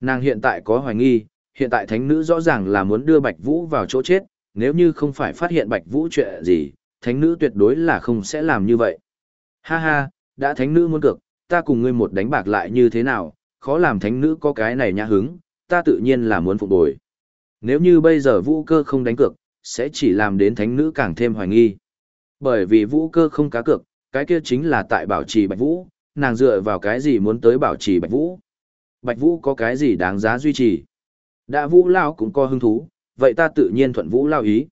Nàng hiện tại có hoài nghi, hiện tại thánh nữ rõ ràng là muốn đưa Bạch Vũ vào chỗ chết, nếu như không phải phát hiện Bạch Vũ chuyện gì, thánh nữ tuyệt đối là không sẽ làm như vậy. Ha ha, đã thánh nữ muốn cược, ta cùng ngươi một đánh bạc lại như thế nào, khó làm thánh nữ có cái này nhã hứng, ta tự nhiên là muốn phục bồi. Nếu như bây giờ vũ cơ không đánh cược, sẽ chỉ làm đến thánh nữ càng thêm hoài nghi. Bởi vì vũ cơ không cá cược, cái kia chính là tại bảo trì bạch vũ, nàng dựa vào cái gì muốn tới bảo trì bạch vũ. Bạch vũ có cái gì đáng giá duy trì. Đã vũ lao cũng có hứng thú, vậy ta tự nhiên thuận vũ lao ý.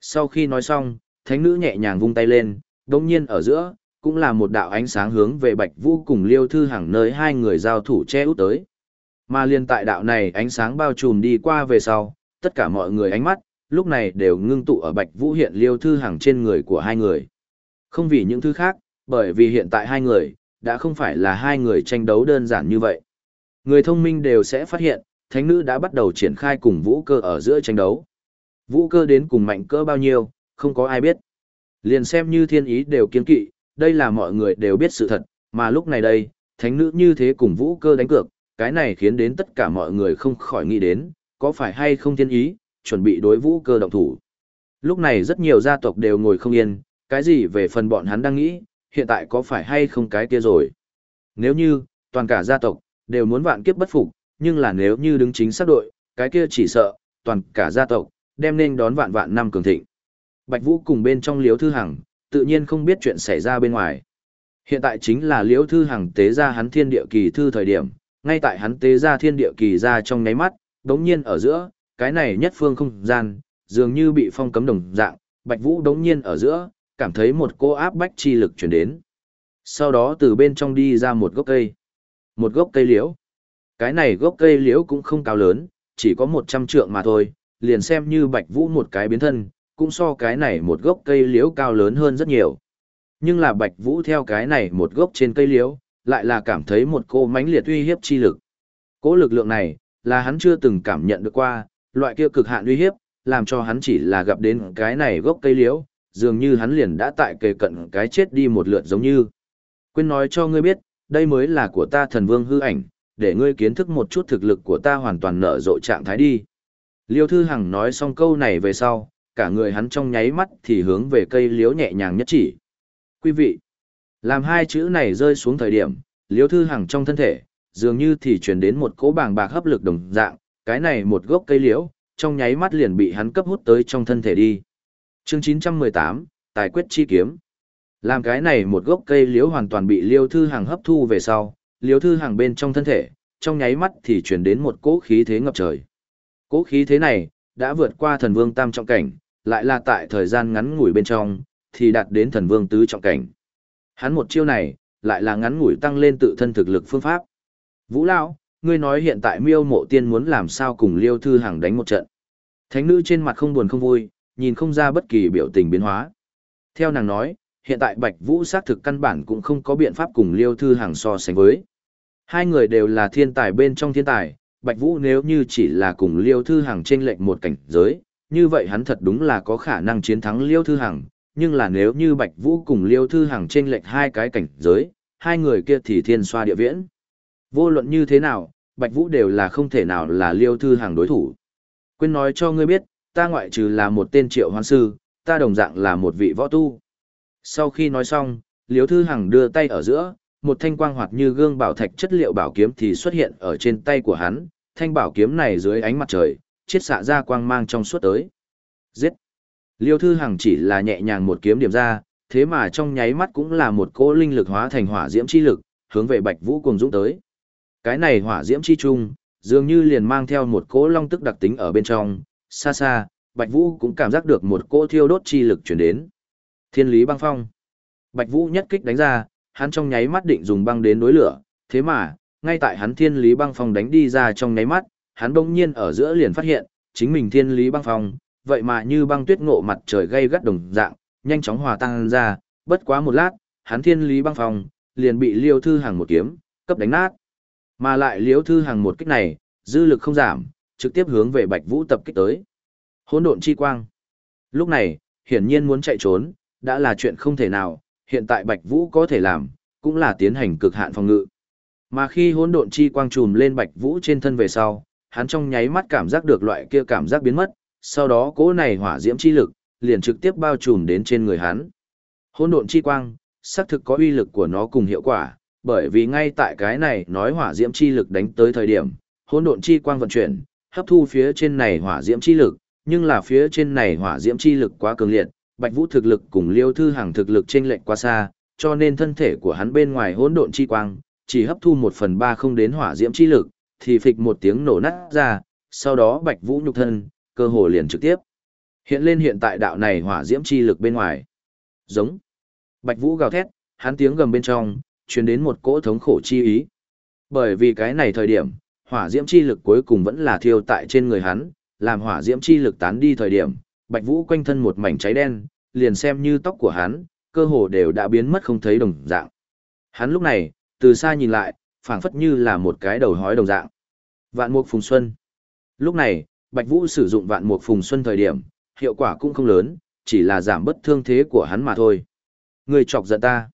Sau khi nói xong, thánh nữ nhẹ nhàng vung tay lên, đồng nhiên ở giữa, cũng là một đạo ánh sáng hướng về Bạch Vũ cùng Liêu Thư Hằng nơi hai người giao thủ che út tới. Mà liên tại đạo này ánh sáng bao trùm đi qua về sau, tất cả mọi người ánh mắt, lúc này đều ngưng tụ ở Bạch Vũ hiện Liêu Thư Hằng trên người của hai người. Không vì những thứ khác, bởi vì hiện tại hai người, đã không phải là hai người tranh đấu đơn giản như vậy. Người thông minh đều sẽ phát hiện, thánh nữ đã bắt đầu triển khai cùng vũ cơ ở giữa tranh đấu. Vũ cơ đến cùng mạnh cỡ bao nhiêu, không có ai biết. Liền xem như thiên ý đều kiên kỵ, đây là mọi người đều biết sự thật, mà lúc này đây, thánh nữ như thế cùng vũ cơ đánh cược, cái này khiến đến tất cả mọi người không khỏi nghĩ đến, có phải hay không thiên ý, chuẩn bị đối vũ cơ động thủ. Lúc này rất nhiều gia tộc đều ngồi không yên, cái gì về phần bọn hắn đang nghĩ, hiện tại có phải hay không cái kia rồi. Nếu như, toàn cả gia tộc, đều muốn vạn kiếp bất phục, nhưng là nếu như đứng chính xác đội, cái kia chỉ sợ, toàn cả gia tộc, đem nên đón vạn vạn năm cường thịnh. Bạch Vũ cùng bên trong Liễu thư hằng, tự nhiên không biết chuyện xảy ra bên ngoài. Hiện tại chính là liễu thư hằng tế ra hắn thiên địa kỳ thư thời điểm, ngay tại hắn tế ra thiên địa kỳ ra trong nháy mắt, đống nhiên ở giữa, cái này nhất phương không gian, dường như bị phong cấm đồng dạng, Bạch Vũ đống nhiên ở giữa, cảm thấy một cô áp bách chi lực truyền đến. Sau đó từ bên trong đi ra một gốc cây. Một gốc cây liễu. Cái này gốc cây liễu cũng không cao lớn, chỉ có 100 trượng mà thôi, liền xem như Bạch Vũ một cái biến thân, cũng so cái này một gốc cây liễu cao lớn hơn rất nhiều. Nhưng là Bạch Vũ theo cái này một gốc trên cây liễu, lại là cảm thấy một cô mãnh liệt uy hiếp chi lực. Cố lực lượng này, là hắn chưa từng cảm nhận được qua, loại kia cực hạn uy hiếp, làm cho hắn chỉ là gặp đến cái này gốc cây liễu, dường như hắn liền đã tại kề cận cái chết đi một lượt giống như. Quên nói cho ngươi biết, đây mới là của ta thần vương hư ảnh, để ngươi kiến thức một chút thực lực của ta hoàn toàn nở rộ trạng thái đi. Liêu Thư Hằng nói xong câu này về sau, cả người hắn trong nháy mắt thì hướng về cây liếu nhẹ nhàng nhất chỉ. Quý vị, làm hai chữ này rơi xuống thời điểm, liêu thư hằng trong thân thể, dường như thì truyền đến một cỗ bàng bạc hấp lực đồng dạng, cái này một gốc cây liễu, trong nháy mắt liền bị hắn cấp hút tới trong thân thể đi. Chương 918, Tài quyết chi kiếm. Làm cái này một gốc cây liễu hoàn toàn bị liêu thư hằng hấp thu về sau, liêu thư hằng bên trong thân thể, trong nháy mắt thì chuyển đến một cỗ khí thế ngập trời. Cỗ khí thế này, đã vượt qua thần vương tam trọng cảnh, lại là tại thời gian ngắn ngủi bên trong, thì đạt đến thần vương tứ trọng cảnh. Hắn một chiêu này, lại là ngắn ngủi tăng lên tự thân thực lực phương pháp. Vũ Lão, ngươi nói hiện tại miêu mộ tiên muốn làm sao cùng Liêu Thư Hằng đánh một trận. Thánh nữ trên mặt không buồn không vui, nhìn không ra bất kỳ biểu tình biến hóa. Theo nàng nói, hiện tại Bạch Vũ xác thực căn bản cũng không có biện pháp cùng Liêu Thư Hằng so sánh với. Hai người đều là thiên tài bên trong thiên tài, Bạch Vũ nếu như chỉ là cùng Liêu Thư Hằng trên lệnh một cảnh giới, như vậy hắn thật đúng là có khả năng chiến thắng Liêu Thư Hằng, nhưng là nếu như Bạch Vũ cùng Liêu Thư Hằng trên lệnh hai cái cảnh giới, hai người kia thì thiên xoa địa viễn. Vô luận như thế nào, Bạch Vũ đều là không thể nào là Liêu Thư Hằng đối thủ. Quên nói cho ngươi biết, ta ngoại trừ là một tên triệu hoan sư, ta đồng dạng là một vị võ tu. Sau khi nói xong, Liễu Thư Hằng đưa tay ở giữa, một thanh quang hoạt như gương bảo thạch chất liệu bảo kiếm thì xuất hiện ở trên tay của hắn, thanh bảo kiếm này dưới ánh mặt trời, chiết xạ ra quang mang trong suốt tới. Giết! Liêu Thư Hằng chỉ là nhẹ nhàng một kiếm điểm ra, thế mà trong nháy mắt cũng là một cỗ linh lực hóa thành hỏa diễm chi lực, hướng về Bạch Vũ cùng dũng tới. Cái này hỏa diễm chi trung, dường như liền mang theo một cỗ long tức đặc tính ở bên trong, xa xa, Bạch Vũ cũng cảm giác được một cỗ thiêu đốt chi lực truyền đến. Thiên lý băng phong. Bạch Vũ nhất kích đánh ra, hắn trong nháy mắt định dùng băng đến đối lửa, thế mà, ngay tại hắn thiên lý băng phong đánh đi ra trong nháy mắt, hắn đông nhiên ở giữa liền phát hiện, chính mình thiên lý băng phong, vậy mà như băng tuyết ngộ mặt trời gây gắt đồng dạng, nhanh chóng hòa tan ra, bất quá một lát, hắn thiên lý băng phong, liền bị liêu thư hàng một kiếm, cấp đánh nát. Mà lại liêu thư hàng một kích này, dư lực không giảm, trực tiếp hướng về bạch vũ tập kích tới. Hỗn độn chi quang. Lúc này, hiển nhiên muốn chạy trốn, đã là chuyện không thể nào, hiện tại bạch vũ có thể làm, cũng là tiến hành cực hạn phòng ngự. Mà khi hỗn độn chi quang trùm lên Bạch Vũ trên thân về sau, hắn trong nháy mắt cảm giác được loại kia cảm giác biến mất, sau đó cỗ này hỏa diễm chi lực liền trực tiếp bao trùm đến trên người hắn. Hỗn độn chi quang, xác thực có uy lực của nó cùng hiệu quả, bởi vì ngay tại cái này nói hỏa diễm chi lực đánh tới thời điểm, hỗn độn chi quang vận chuyển, hấp thu phía trên này hỏa diễm chi lực, nhưng là phía trên này hỏa diễm chi lực quá cường liệt, Bạch Vũ thực lực cùng Liêu Thư Hằng thực lực chênh lệch quá xa, cho nên thân thể của hắn bên ngoài hỗn độn chi quang, chỉ hấp thu một phần ba không đến hỏa diễm chi lực, thì phịch một tiếng nổ nát ra, sau đó Bạch Vũ nhục thân, cơ hồ liền trực tiếp. Hiện lên hiện tại đạo này hỏa diễm chi lực bên ngoài. Giống. Bạch Vũ gào thét, hắn tiếng gầm bên trong, truyền đến một cỗ thống khổ chi ý. Bởi vì cái này thời điểm, hỏa diễm chi lực cuối cùng vẫn là thiêu tại trên người hắn, làm hỏa diễm chi lực tán đi thời điểm, Bạch Vũ quanh thân một mảnh cháy đen, liền xem như tóc của hắn, cơ hồ đều đã biến mất không thấy đồng dạng. Hắn lúc này, từ xa nhìn lại, phảng phất như là một cái đầu hói đồng dạng. Vạn Mục Phùng Xuân. Lúc này, Bạch Vũ sử dụng Vạn Mục Phùng Xuân thời điểm, hiệu quả cũng không lớn, chỉ là giảm bất thương thế của hắn mà thôi. Người chọc giận ta.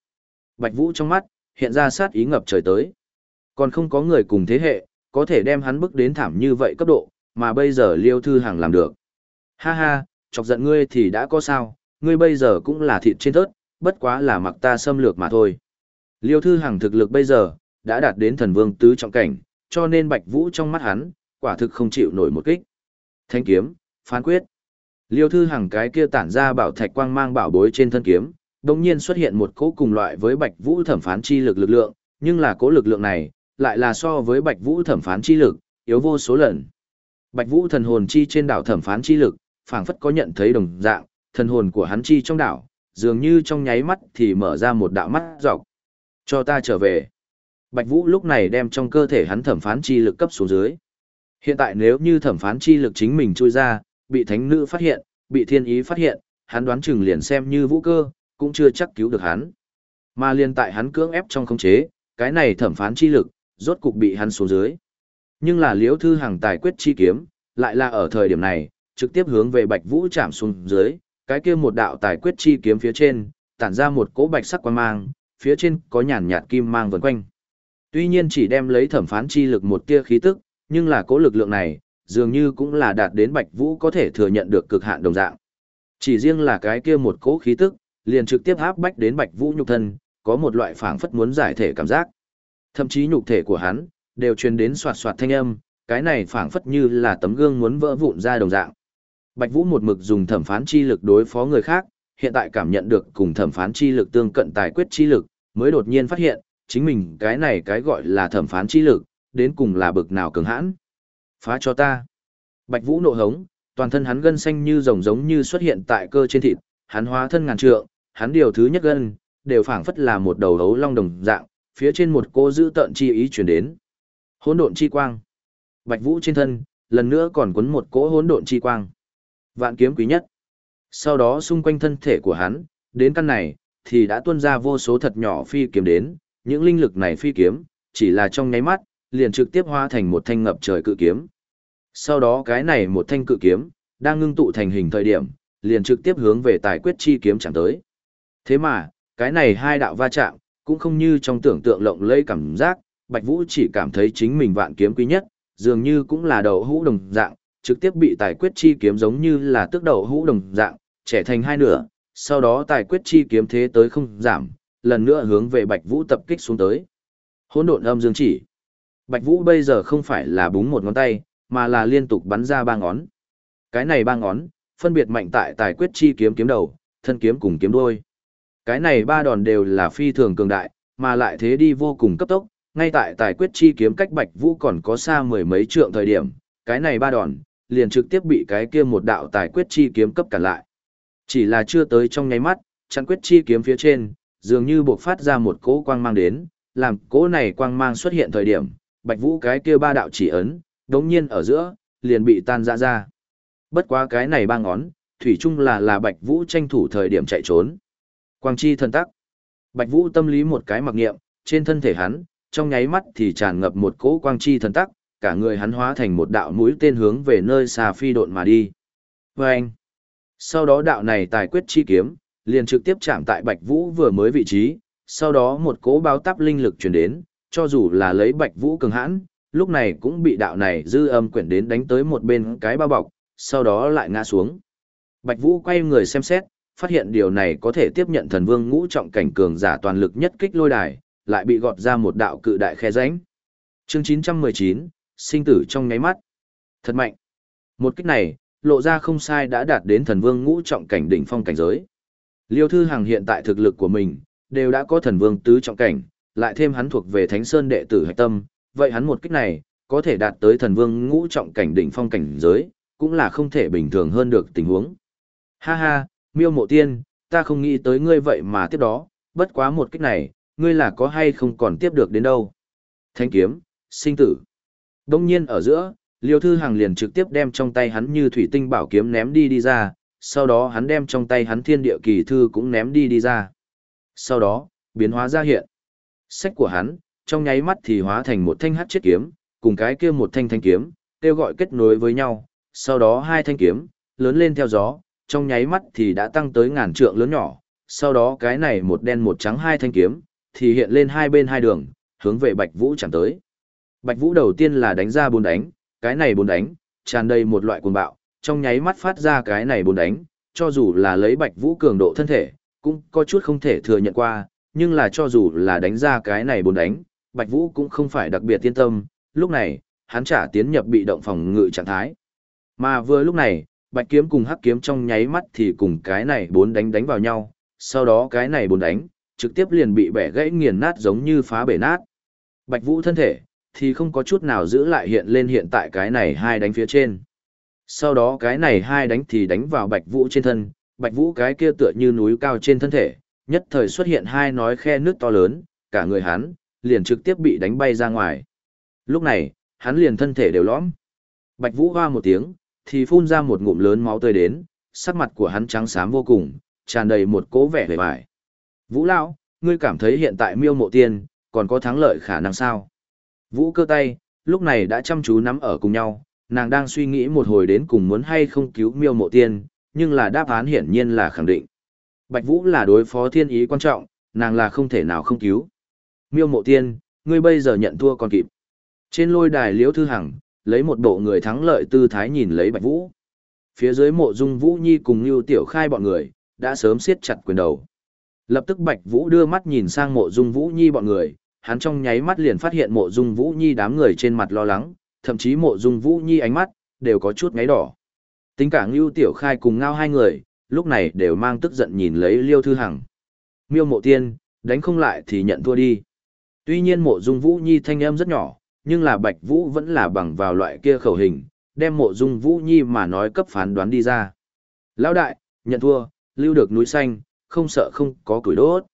Bạch Vũ trong mắt, hiện ra sát ý ngập trời tới. Còn không có người cùng thế hệ, có thể đem hắn bước đến thảm như vậy cấp độ, mà bây giờ Liêu Thư Hàng làm được. Ha ha, chọc giận ngươi thì đã có sao, ngươi bây giờ cũng là thịt trên tớt, bất quá là mặc ta xâm lược mà thôi. Liêu Thư Hằng thực lực bây giờ, đã đạt đến thần vương tứ trọng cảnh, cho nên Bạch Vũ trong mắt hắn, quả thực không chịu nổi một kích. Thanh kiếm, phán quyết. Liêu Thư Hằng cái kia tản ra bảo thạch quang mang bảo bối trên thân kiếm, đồng nhiên xuất hiện một cỗ cùng loại với Bạch Vũ thẩm phán chi lực lực lượng, nhưng là cỗ lực lượng này, lại là so với Bạch Vũ thẩm phán chi lực, yếu vô số lần. Bạch Vũ thần hồn chi trên đảo thẩm phán chi lực, phảng phất có nhận thấy đồng dạng, thần hồn của hắn chi trong đảo, dường như trong nháy mắt thì mở ra một đạo mắt dọc. Cho ta trở về. Bạch Vũ lúc này đem trong cơ thể hắn thẩm phán chi lực cấp xuống dưới. Hiện tại nếu như thẩm phán chi lực chính mình trôi ra, bị thánh nữ phát hiện, bị thiên ý phát hiện, hắn đoán chừng liền xem như vũ cơ, cũng chưa chắc cứu được hắn. Mà liền tại hắn cưỡng ép trong khống chế, cái này thẩm phán chi lực, rốt cục bị hắn xuống dưới. Nhưng là liễu thư hàng tài quyết chi kiếm, lại là ở thời điểm này, trực tiếp hướng về Bạch Vũ chạm xuống dưới, cái kia một đạo tài quyết chi kiếm phía trên, tản ra một cỗ bạch sắc quang mang, phía trên có nhàn nhạt kim mang vần quanh. Tuy nhiên chỉ đem lấy thẩm phán chi lực một tia khí tức, nhưng là cỗ lực lượng này, dường như cũng là đạt đến Bạch Vũ có thể thừa nhận được cực hạn đồng dạng. Chỉ riêng là cái kia một cỗ khí tức, liền trực tiếp áp bách đến Bạch Vũ nhục thân, có một loại phảng phất muốn giải thể cảm giác. Thậm chí nhục thể của hắn đều truyền đến xoạt xoạt thanh âm, cái này phảng phất như là tấm gương muốn vỡ vụn ra đồng dạng. Bạch Vũ một mực dùng thẩm phán chi lực đối phó người khác, hiện tại cảm nhận được cùng thẩm phán chi lực tương cận tài quyết chi lực, mới đột nhiên phát hiện, chính mình cái này cái gọi là thẩm phán chi lực, đến cùng là bực nào cường hãn. Phá cho ta. Bạch Vũ nộ hống, toàn thân hắn gân xanh như rồng giống như xuất hiện tại cơ trên thịt, hắn hóa thân ngàn trượng, hắn điều thứ nhất gân, đều phảng phất là một đầu hấu long đồng dạng, phía trên một cô giữ tận chi ý truyền đến. Hỗn độn chi quang. Bạch Vũ trên thân, lần nữa còn cuốn một cỗ hỗn độn chi quang. Vạn kiếm quý nhất. Sau đó xung quanh thân thể của hắn, đến căn này, thì đã tuôn ra vô số thật nhỏ phi kiếm đến, những linh lực này phi kiếm, chỉ là trong nháy mắt, liền trực tiếp hóa thành một thanh ngập trời cự kiếm. Sau đó cái này một thanh cự kiếm, đang ngưng tụ thành hình thời điểm, liền trực tiếp hướng về tài quyết chi kiếm chẳng tới. Thế mà, cái này hai đạo va chạm, cũng không như trong tưởng tượng lộng lẫy cảm giác, Bạch Vũ chỉ cảm thấy chính mình vạn kiếm quý nhất, dường như cũng là đầu hũ đồng dạng, trực tiếp bị tài quyết chi kiếm giống như là tước đầu hũ đồng dạng, trẻ thành hai nửa, sau đó tài quyết chi kiếm thế tới không giảm, lần nữa hướng về Bạch Vũ tập kích xuống tới. Hỗn độn âm dương chỉ. Bạch Vũ bây giờ không phải là búng một ngón tay, mà là liên tục bắn ra ba ngón. Cái này ba ngón, phân biệt mạnh tại tài quyết chi kiếm kiếm đầu, thân kiếm cùng kiếm đuôi. Cái này ba đòn đều là phi thường cường đại, mà lại thế đi vô cùng cấp tốc, ngay tại tài quyết chi kiếm cách Bạch Vũ còn có xa mười mấy trượng thời điểm, cái này ba đòn, liền trực tiếp bị cái kia một đạo tài quyết chi kiếm cấp cản lại. Chỉ là chưa tới trong nháy mắt, chắn quyết chi kiếm phía trên, dường như buộc phát ra một cỗ quang mang đến, làm cỗ này quang mang xuất hiện thời điểm, Bạch Vũ cái kia ba đạo chỉ ấn, đống nhiên ở giữa, liền bị tan ra ra. Bất quá cái này ba ngón, thủy chung là là Bạch Vũ tranh thủ thời điểm chạy trốn. Quang chi thần tắc. Bạch Vũ tâm lý một cái mặc niệm, trên thân thể hắn, trong nháy mắt thì tràn ngập một cỗ quang chi thần tắc, cả người hắn hóa thành một đạo mũi tên hướng về nơi xa phi độn mà đi. Và anh, sau đó đạo này tài quyết chi kiếm, liền trực tiếp chạm tại Bạch Vũ vừa mới vị trí, sau đó một cỗ báo táp linh lực truyền đến, cho dù là lấy Bạch Vũ cường hãn, lúc này cũng bị đạo này dư âm quyển đến đánh tới một bên cái bao bọc, sau đó lại ngã xuống. Bạch Vũ quay người xem xét, phát hiện điều này có thể tiếp nhận thần vương ngũ trọng cảnh cường giả toàn lực nhất kích lôi đài, lại bị gọt ra một đạo cự đại khe rãnh. Chương 919, sinh tử trong nháy mắt. Thật mạnh. Một kích này, lộ ra không sai đã đạt đến thần vương ngũ trọng cảnh đỉnh phong cảnh giới. Liêu Thư Hằng hiện tại thực lực của mình, đều đã có thần vương tứ trọng cảnh, lại thêm hắn thuộc về Thánh Sơn đệ tử hạch tâm, vậy hắn một kích này, có thể đạt tới thần vương ngũ trọng cảnh đỉnh phong cảnh giới, cũng là không thể bình thường hơn được tình huống. Ha ha, miêu mộ tiên, ta không nghĩ tới ngươi vậy mà tiếp đó, bất quá một kích này, ngươi là có hay không còn tiếp được đến đâu. Thanh kiếm, sinh tử. Đông nhiên ở giữa, Liêu Thư Hằng liền trực tiếp đem trong tay hắn như thủy tinh bảo kiếm ném đi đi ra, sau đó hắn đem trong tay hắn thiên địa kỳ thư cũng ném đi đi ra. Sau đó, biến hóa ra hiện. Sách của hắn, trong nháy mắt thì hóa thành một thanh hắc chết kiếm, cùng cái kia một thanh thanh kiếm, kêu gọi kết nối với nhau, sau đó hai thanh kiếm, lớn lên theo gió, trong nháy mắt thì đã tăng tới ngàn trượng lớn nhỏ, sau đó cái này một đen một trắng hai thanh kiếm, thì hiện lên hai bên hai đường, hướng về Bạch Vũ chẳng tới. Bạch Vũ đầu tiên là đánh ra bốn đánh, cái này bốn đánh, tràn đầy một loại cuồng bạo, trong nháy mắt phát ra cái này bốn đánh, cho dù là lấy Bạch Vũ cường độ thân thể, cũng có chút không thể thừa nhận qua, nhưng là cho dù là đánh ra cái này bốn đánh, Bạch Vũ cũng không phải đặc biệt tiên tâm, lúc này, hắn trả tiến nhập bị động phòng ngự trạng thái. Mà vừa lúc này, Bạch kiếm cùng Hắc kiếm trong nháy mắt thì cùng cái này bốn đánh đánh vào nhau, sau đó cái này bốn đánh, trực tiếp liền bị bẻ gãy nghiền nát giống như phá bể nát. Bạch Vũ thân thể, thì không có chút nào giữ lại hiện lên hiện tại cái này hai đánh phía trên. Sau đó cái này hai đánh thì đánh vào Bạch Vũ trên thân, Bạch Vũ cái kia tựa như núi cao trên thân thể, nhất thời xuất hiện hai nói khe nước to lớn, cả người hắn, liền trực tiếp bị đánh bay ra ngoài. Lúc này, hắn liền thân thể đều lõm. Bạch Vũ hoa một tiếng, thì phun ra một ngụm lớn máu tươi đến, sắc mặt của hắn trắng xám vô cùng, tràn đầy một cố vẻ vẻ vải. Vũ Lão, ngươi cảm thấy hiện tại miêu mộ tiên, còn có thắng lợi khả năng sao? Vũ cơ tay, lúc này đã chăm chú nắm ở cùng nhau, nàng đang suy nghĩ một hồi đến cùng muốn hay không cứu miêu mộ tiên, nhưng là đáp án hiển nhiên là khẳng định. Bạch Vũ là đối phó thiên ý quan trọng, nàng là không thể nào không cứu. Miêu mộ tiên, ngươi bây giờ nhận thua còn kịp. Trên lôi đài liễu thư hằng, lấy một bộ người thắng lợi tư thái nhìn lấy Bạch Vũ. Phía dưới mộ dung Vũ Nhi cùng Lưu Tiểu Khai bọn người, đã sớm siết chặt quyền đầu. Lập tức Bạch Vũ đưa mắt nhìn sang mộ dung Vũ Nhi bọn người, hắn trong nháy mắt liền phát hiện mộ dung Vũ Nhi đám người trên mặt lo lắng, thậm chí mộ dung Vũ Nhi ánh mắt, đều có chút ngáy đỏ. Tính cả Lưu Tiểu Khai cùng ngao hai người, lúc này đều mang tức giận nhìn lấy Liêu Thư Hằng. Miêu mộ tiên, đánh không lại thì nhận thua đi. Tuy nhiên mộ dung Vũ Nhi thanh âm rất nhỏ, nhưng là Bạch Vũ vẫn là bằng vào loại kia khẩu hình, đem mộ dung Vũ Nhi mà nói cấp phán đoán đi ra. Lão đại, nhận thua, lưu được núi xanh, không sợ không có củi đốt.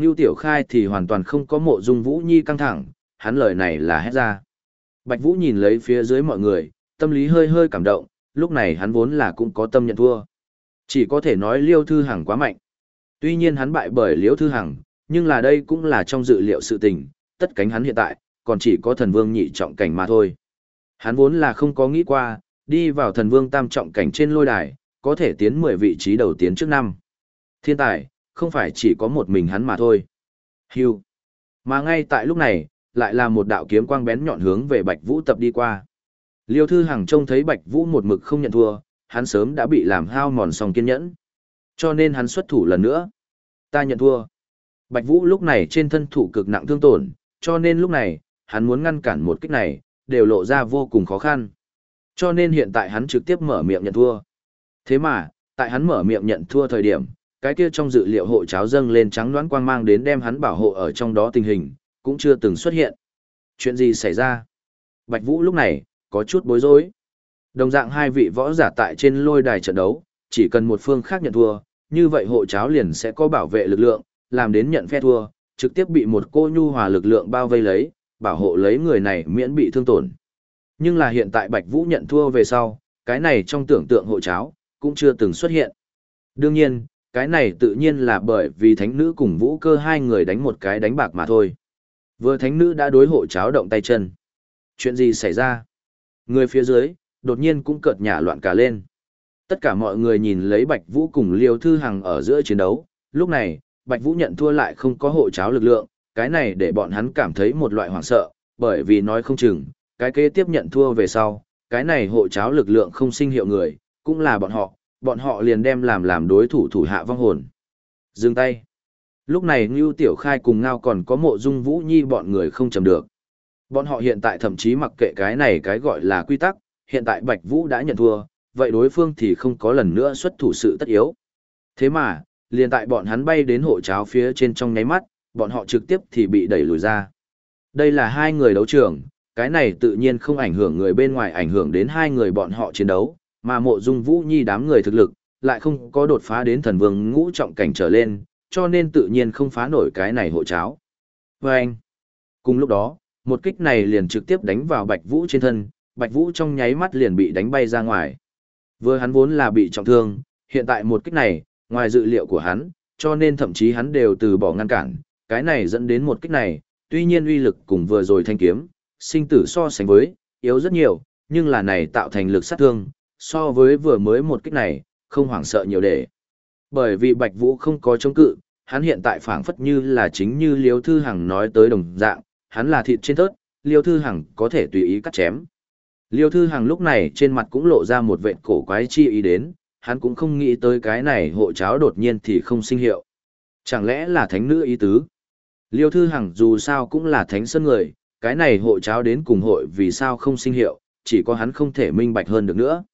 Ngưu Tiểu Khai thì hoàn toàn không có mộ dung Vũ Nhi căng thẳng, hắn lời này là hết ra. Bạch Vũ nhìn lấy phía dưới mọi người, tâm lý hơi hơi cảm động, lúc này hắn vốn là cũng có tâm nhận thua. Chỉ có thể nói Liêu Thư Hằng quá mạnh. Tuy nhiên hắn bại bởi Liêu Thư Hằng, nhưng là đây cũng là trong dự liệu sự tình, tất cánh hắn hiện tại, còn chỉ có thần vương nhị trọng cảnh mà thôi. Hắn vốn là không có nghĩ qua, đi vào thần vương tam trọng cảnh trên lôi đài, có thể tiến 10 vị trí đầu tiến trước năm. Thiên tài, không phải chỉ có một mình hắn mà thôi. Hưu. Mà ngay tại lúc này, lại là một đạo kiếm quang bén nhọn hướng về Bạch Vũ tập đi qua. Liêu Thư Hằng trông thấy Bạch Vũ một mực không nhận thua, hắn sớm đã bị làm hao mòn song kiên nhẫn. Cho nên hắn xuất thủ lần nữa. Ta nhận thua. Bạch Vũ lúc này trên thân thủ cực nặng thương tổn, cho nên lúc này, hắn muốn ngăn cản một kích này, đều lộ ra vô cùng khó khăn. Cho nên hiện tại hắn trực tiếp mở miệng nhận thua. Thế mà, tại hắn mở miệng nhận thua thời điểm, cái kia trong dự liệu hộ cháo dâng lên trắng đoán quang mang đến đem hắn bảo hộ ở trong đó tình hình, cũng chưa từng xuất hiện. Chuyện gì xảy ra? Bạch Vũ lúc này, có chút bối rối. Đồng dạng hai vị võ giả tại trên lôi đài trận đấu, chỉ cần một phương khác nhận thua, như vậy hộ cháo liền sẽ có bảo vệ lực lượng, làm đến nhận phe thua, trực tiếp bị một cô nhu hòa lực lượng bao vây lấy, bảo hộ lấy người này miễn bị thương tổn. Nhưng là hiện tại Bạch Vũ nhận thua về sau, cái này trong tưởng tượng hộ cháo, cũng chưa từng xuất hiện. Đương nhiên, cái này tự nhiên là bởi vì thánh nữ cùng vũ cơ hai người đánh một cái đánh bạc mà thôi. Vừa thánh nữ đã đối hộ cháo động tay chân. Chuyện gì xảy ra? Người phía dưới, đột nhiên cũng cợt nhả loạn cả lên. Tất cả mọi người nhìn lấy Bạch Vũ cùng Liêu Thư Hằng ở giữa chiến đấu, lúc này, Bạch Vũ nhận thua lại không có hộ cháo lực lượng, cái này để bọn hắn cảm thấy một loại hoảng sợ, bởi vì nói không chừng, cái kế tiếp nhận thua về sau, cái này hộ cháo lực lượng không sinh hiệu người, cũng là bọn họ, bọn họ liền đem làm làm đối thủ thủ hạ vong hồn. Dừng tay. Lúc này Ngưu Tiểu Khai cùng Ngao còn có mộ dung Vũ Nhi bọn người không chầm được. Bọn họ hiện tại thậm chí mặc kệ cái này cái gọi là quy tắc, hiện tại Bạch Vũ đã nhận thua, vậy đối phương thì không có lần nữa xuất thủ sự tất yếu. Thế mà, liền tại bọn hắn bay đến hộ cháo phía trên trong nháy mắt, bọn họ trực tiếp thì bị đẩy lùi ra. Đây là hai người đấu trường, cái này tự nhiên không ảnh hưởng người bên ngoài ảnh hưởng đến hai người bọn họ chiến đấu, mà mộ dung vũ nhi đám người thực lực, lại không có đột phá đến thần vương ngũ trọng cảnh trở lên, cho nên tự nhiên không phá nổi cái này hộ cháo. Và anh, cùng lúc đó, một kích này liền trực tiếp đánh vào Bạch Vũ trên thân, Bạch Vũ trong nháy mắt liền bị đánh bay ra ngoài. Vừa hắn vốn là bị trọng thương, hiện tại một kích này, ngoài dự liệu của hắn, cho nên thậm chí hắn đều từ bỏ ngăn cản, cái này dẫn đến một kích này, tuy nhiên uy lực cùng vừa rồi thanh kiếm, sinh tử so sánh với, yếu rất nhiều, nhưng là này tạo thành lực sát thương, so với vừa mới một kích này, không hoảng sợ nhiều để. Bởi vì Bạch Vũ không có chống cự, hắn hiện tại phảng phất như là chính như Liêu Thư Hằng nói tới đồng dạng, hắn là thịt trên tớt, Liêu Thư Hằng có thể tùy ý cắt chém. Liêu Thư Hằng lúc này trên mặt cũng lộ ra một vệt cổ quái chi ý đến, hắn cũng không nghĩ tới cái này hộ cháo đột nhiên thì không sinh hiệu. Chẳng lẽ là thánh nữ ý tứ? Liêu Thư Hằng dù sao cũng là thánh sơn người, cái này hộ cháo đến cùng hội vì sao không sinh hiệu, chỉ có hắn không thể minh bạch hơn được nữa.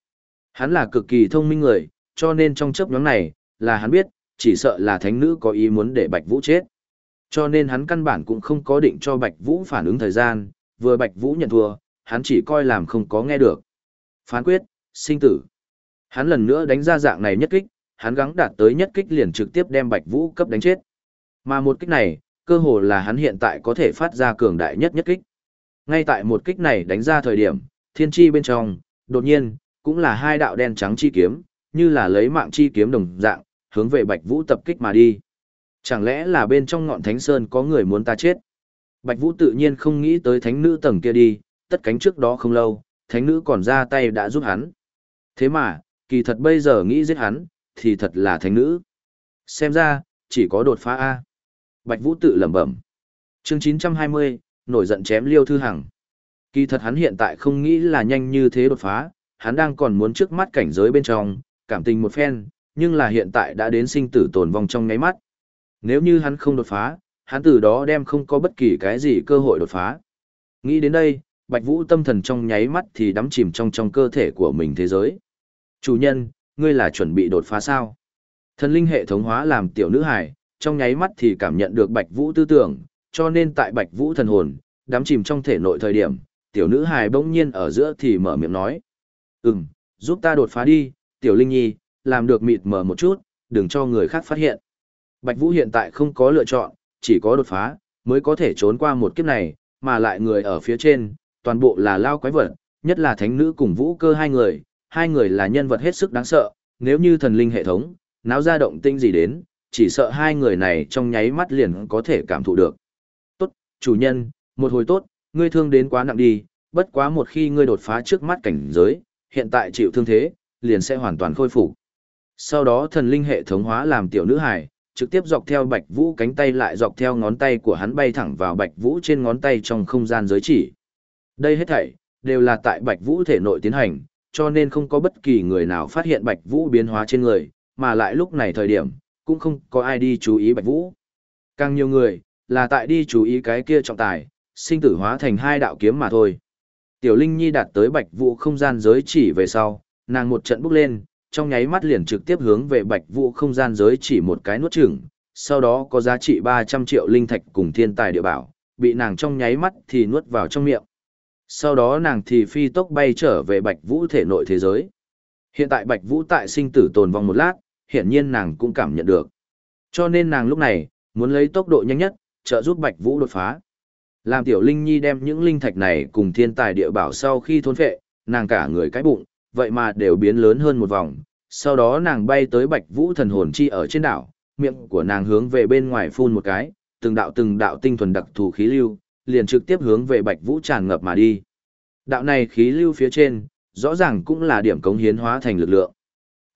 Hắn là cực kỳ thông minh người, cho nên trong chấp nhóm này, là hắn biết, chỉ sợ là thánh nữ có ý muốn để Bạch Vũ chết. Cho nên hắn căn bản cũng không có định cho Bạch Vũ phản ứng thời gian, vừa Bạch Vũ nhận thua, hắn chỉ coi làm không có nghe được. Phán quyết, sinh tử. Hắn lần nữa đánh ra dạng này nhất kích, hắn gắng đạt tới nhất kích liền trực tiếp đem Bạch Vũ cấp đánh chết. Mà một kích này, cơ hồ là hắn hiện tại có thể phát ra cường đại nhất nhất kích. Ngay tại một kích này đánh ra thời điểm, thiên chi bên trong, đột nhiên, cũng là hai đạo đen trắng chi kiếm, như là lấy mạng chi kiếm đồng dạng, hướng về Bạch Vũ tập kích mà đi. Chẳng lẽ là bên trong ngọn thánh sơn có người muốn ta chết? Bạch Vũ tự nhiên không nghĩ tới thánh nữ tầng kia đi, tất cánh trước đó không lâu, thánh nữ còn ra tay đã giúp hắn. Thế mà, kỳ thật bây giờ nghĩ giết hắn, thì thật là thánh nữ. Xem ra, chỉ có đột phá A. Bạch Vũ tự lẩm bẩm. Chương 920, nổi giận chém Liêu Thư Hằng. Kỳ thật hắn hiện tại không nghĩ là nhanh như thế đột phá, hắn đang còn muốn trước mắt cảnh giới bên trong, cảm tình một phen, nhưng là hiện tại đã đến sinh tử tồn vong trong ngáy mắt. Nếu như hắn không đột phá, hắn từ đó đem không có bất kỳ cái gì cơ hội đột phá. Nghĩ đến đây, Bạch Vũ tâm thần trong nháy mắt thì đắm chìm trong trong cơ thể của mình thế giới. Chủ nhân, ngươi là chuẩn bị đột phá sao? Thần linh hệ thống hóa làm tiểu nữ hài, trong nháy mắt thì cảm nhận được Bạch Vũ tư tưởng, cho nên tại Bạch Vũ thần hồn, đắm chìm trong thể nội thời điểm, tiểu nữ hài bỗng nhiên ở giữa thì mở miệng nói. Ừm, giúp ta đột phá đi, tiểu linh nhi, làm được mịt mờ một chút, đừng cho người khác phát hiện. Bạch Vũ hiện tại không có lựa chọn, chỉ có đột phá, mới có thể trốn qua một kiếp này, mà lại người ở phía trên, toàn bộ là lao quái vật, nhất là thánh nữ cùng vũ cơ hai người, hai người là nhân vật hết sức đáng sợ, nếu như thần linh hệ thống, náo ra động tinh gì đến, chỉ sợ hai người này trong nháy mắt liền có thể cảm thụ được. Tốt, chủ nhân, một hồi tốt, ngươi thương đến quá nặng đi, bất quá một khi ngươi đột phá trước mắt cảnh giới, hiện tại chịu thương thế, liền sẽ hoàn toàn khôi phục. Sau đó thần linh hệ thống hóa làm tiểu nữ hài, trực tiếp dọc theo Bạch Vũ cánh tay lại dọc theo ngón tay của hắn bay thẳng vào Bạch Vũ trên ngón tay trong không gian giới chỉ. Đây hết thảy đều là tại Bạch Vũ thể nội tiến hành, cho nên không có bất kỳ người nào phát hiện Bạch Vũ biến hóa trên người, mà lại lúc này thời điểm, cũng không có ai đi chú ý Bạch Vũ. Càng nhiều người, là tại đi chú ý cái kia trọng tài, sinh tử hóa thành hai đạo kiếm mà thôi. Tiểu Linh Nhi đạt tới Bạch Vũ không gian giới chỉ về sau, nàng một trận bước lên, trong nháy mắt liền trực tiếp hướng về Bạch Vũ không gian giới chỉ một cái nuốt chửng, sau đó có giá trị 300 triệu linh thạch cùng thiên tài địa bảo, bị nàng trong nháy mắt thì nuốt vào trong miệng. Sau đó nàng thì phi tốc bay trở về Bạch Vũ thể nội thế giới. Hiện tại Bạch Vũ tại sinh tử tồn vong một lát, hiển nhiên nàng cũng cảm nhận được. Cho nên nàng lúc này, muốn lấy tốc độ nhanh nhất, trợ giúp Bạch Vũ đột phá. Làm tiểu linh nhi đem những linh thạch này cùng thiên tài địa bảo sau khi thôn phệ, nàng cả người cái bụng, vậy mà đều biến lớn hơn một vòng. Sau đó nàng bay tới Bạch Vũ thần hồn chi ở trên đảo, miệng của nàng hướng về bên ngoài phun một cái, từng đạo từng đạo tinh thuần đặc thù khí lưu, liền trực tiếp hướng về Bạch Vũ tràn ngập mà đi. Đạo này khí lưu phía trên, rõ ràng cũng là điểm cống hiến hóa thành lực lượng.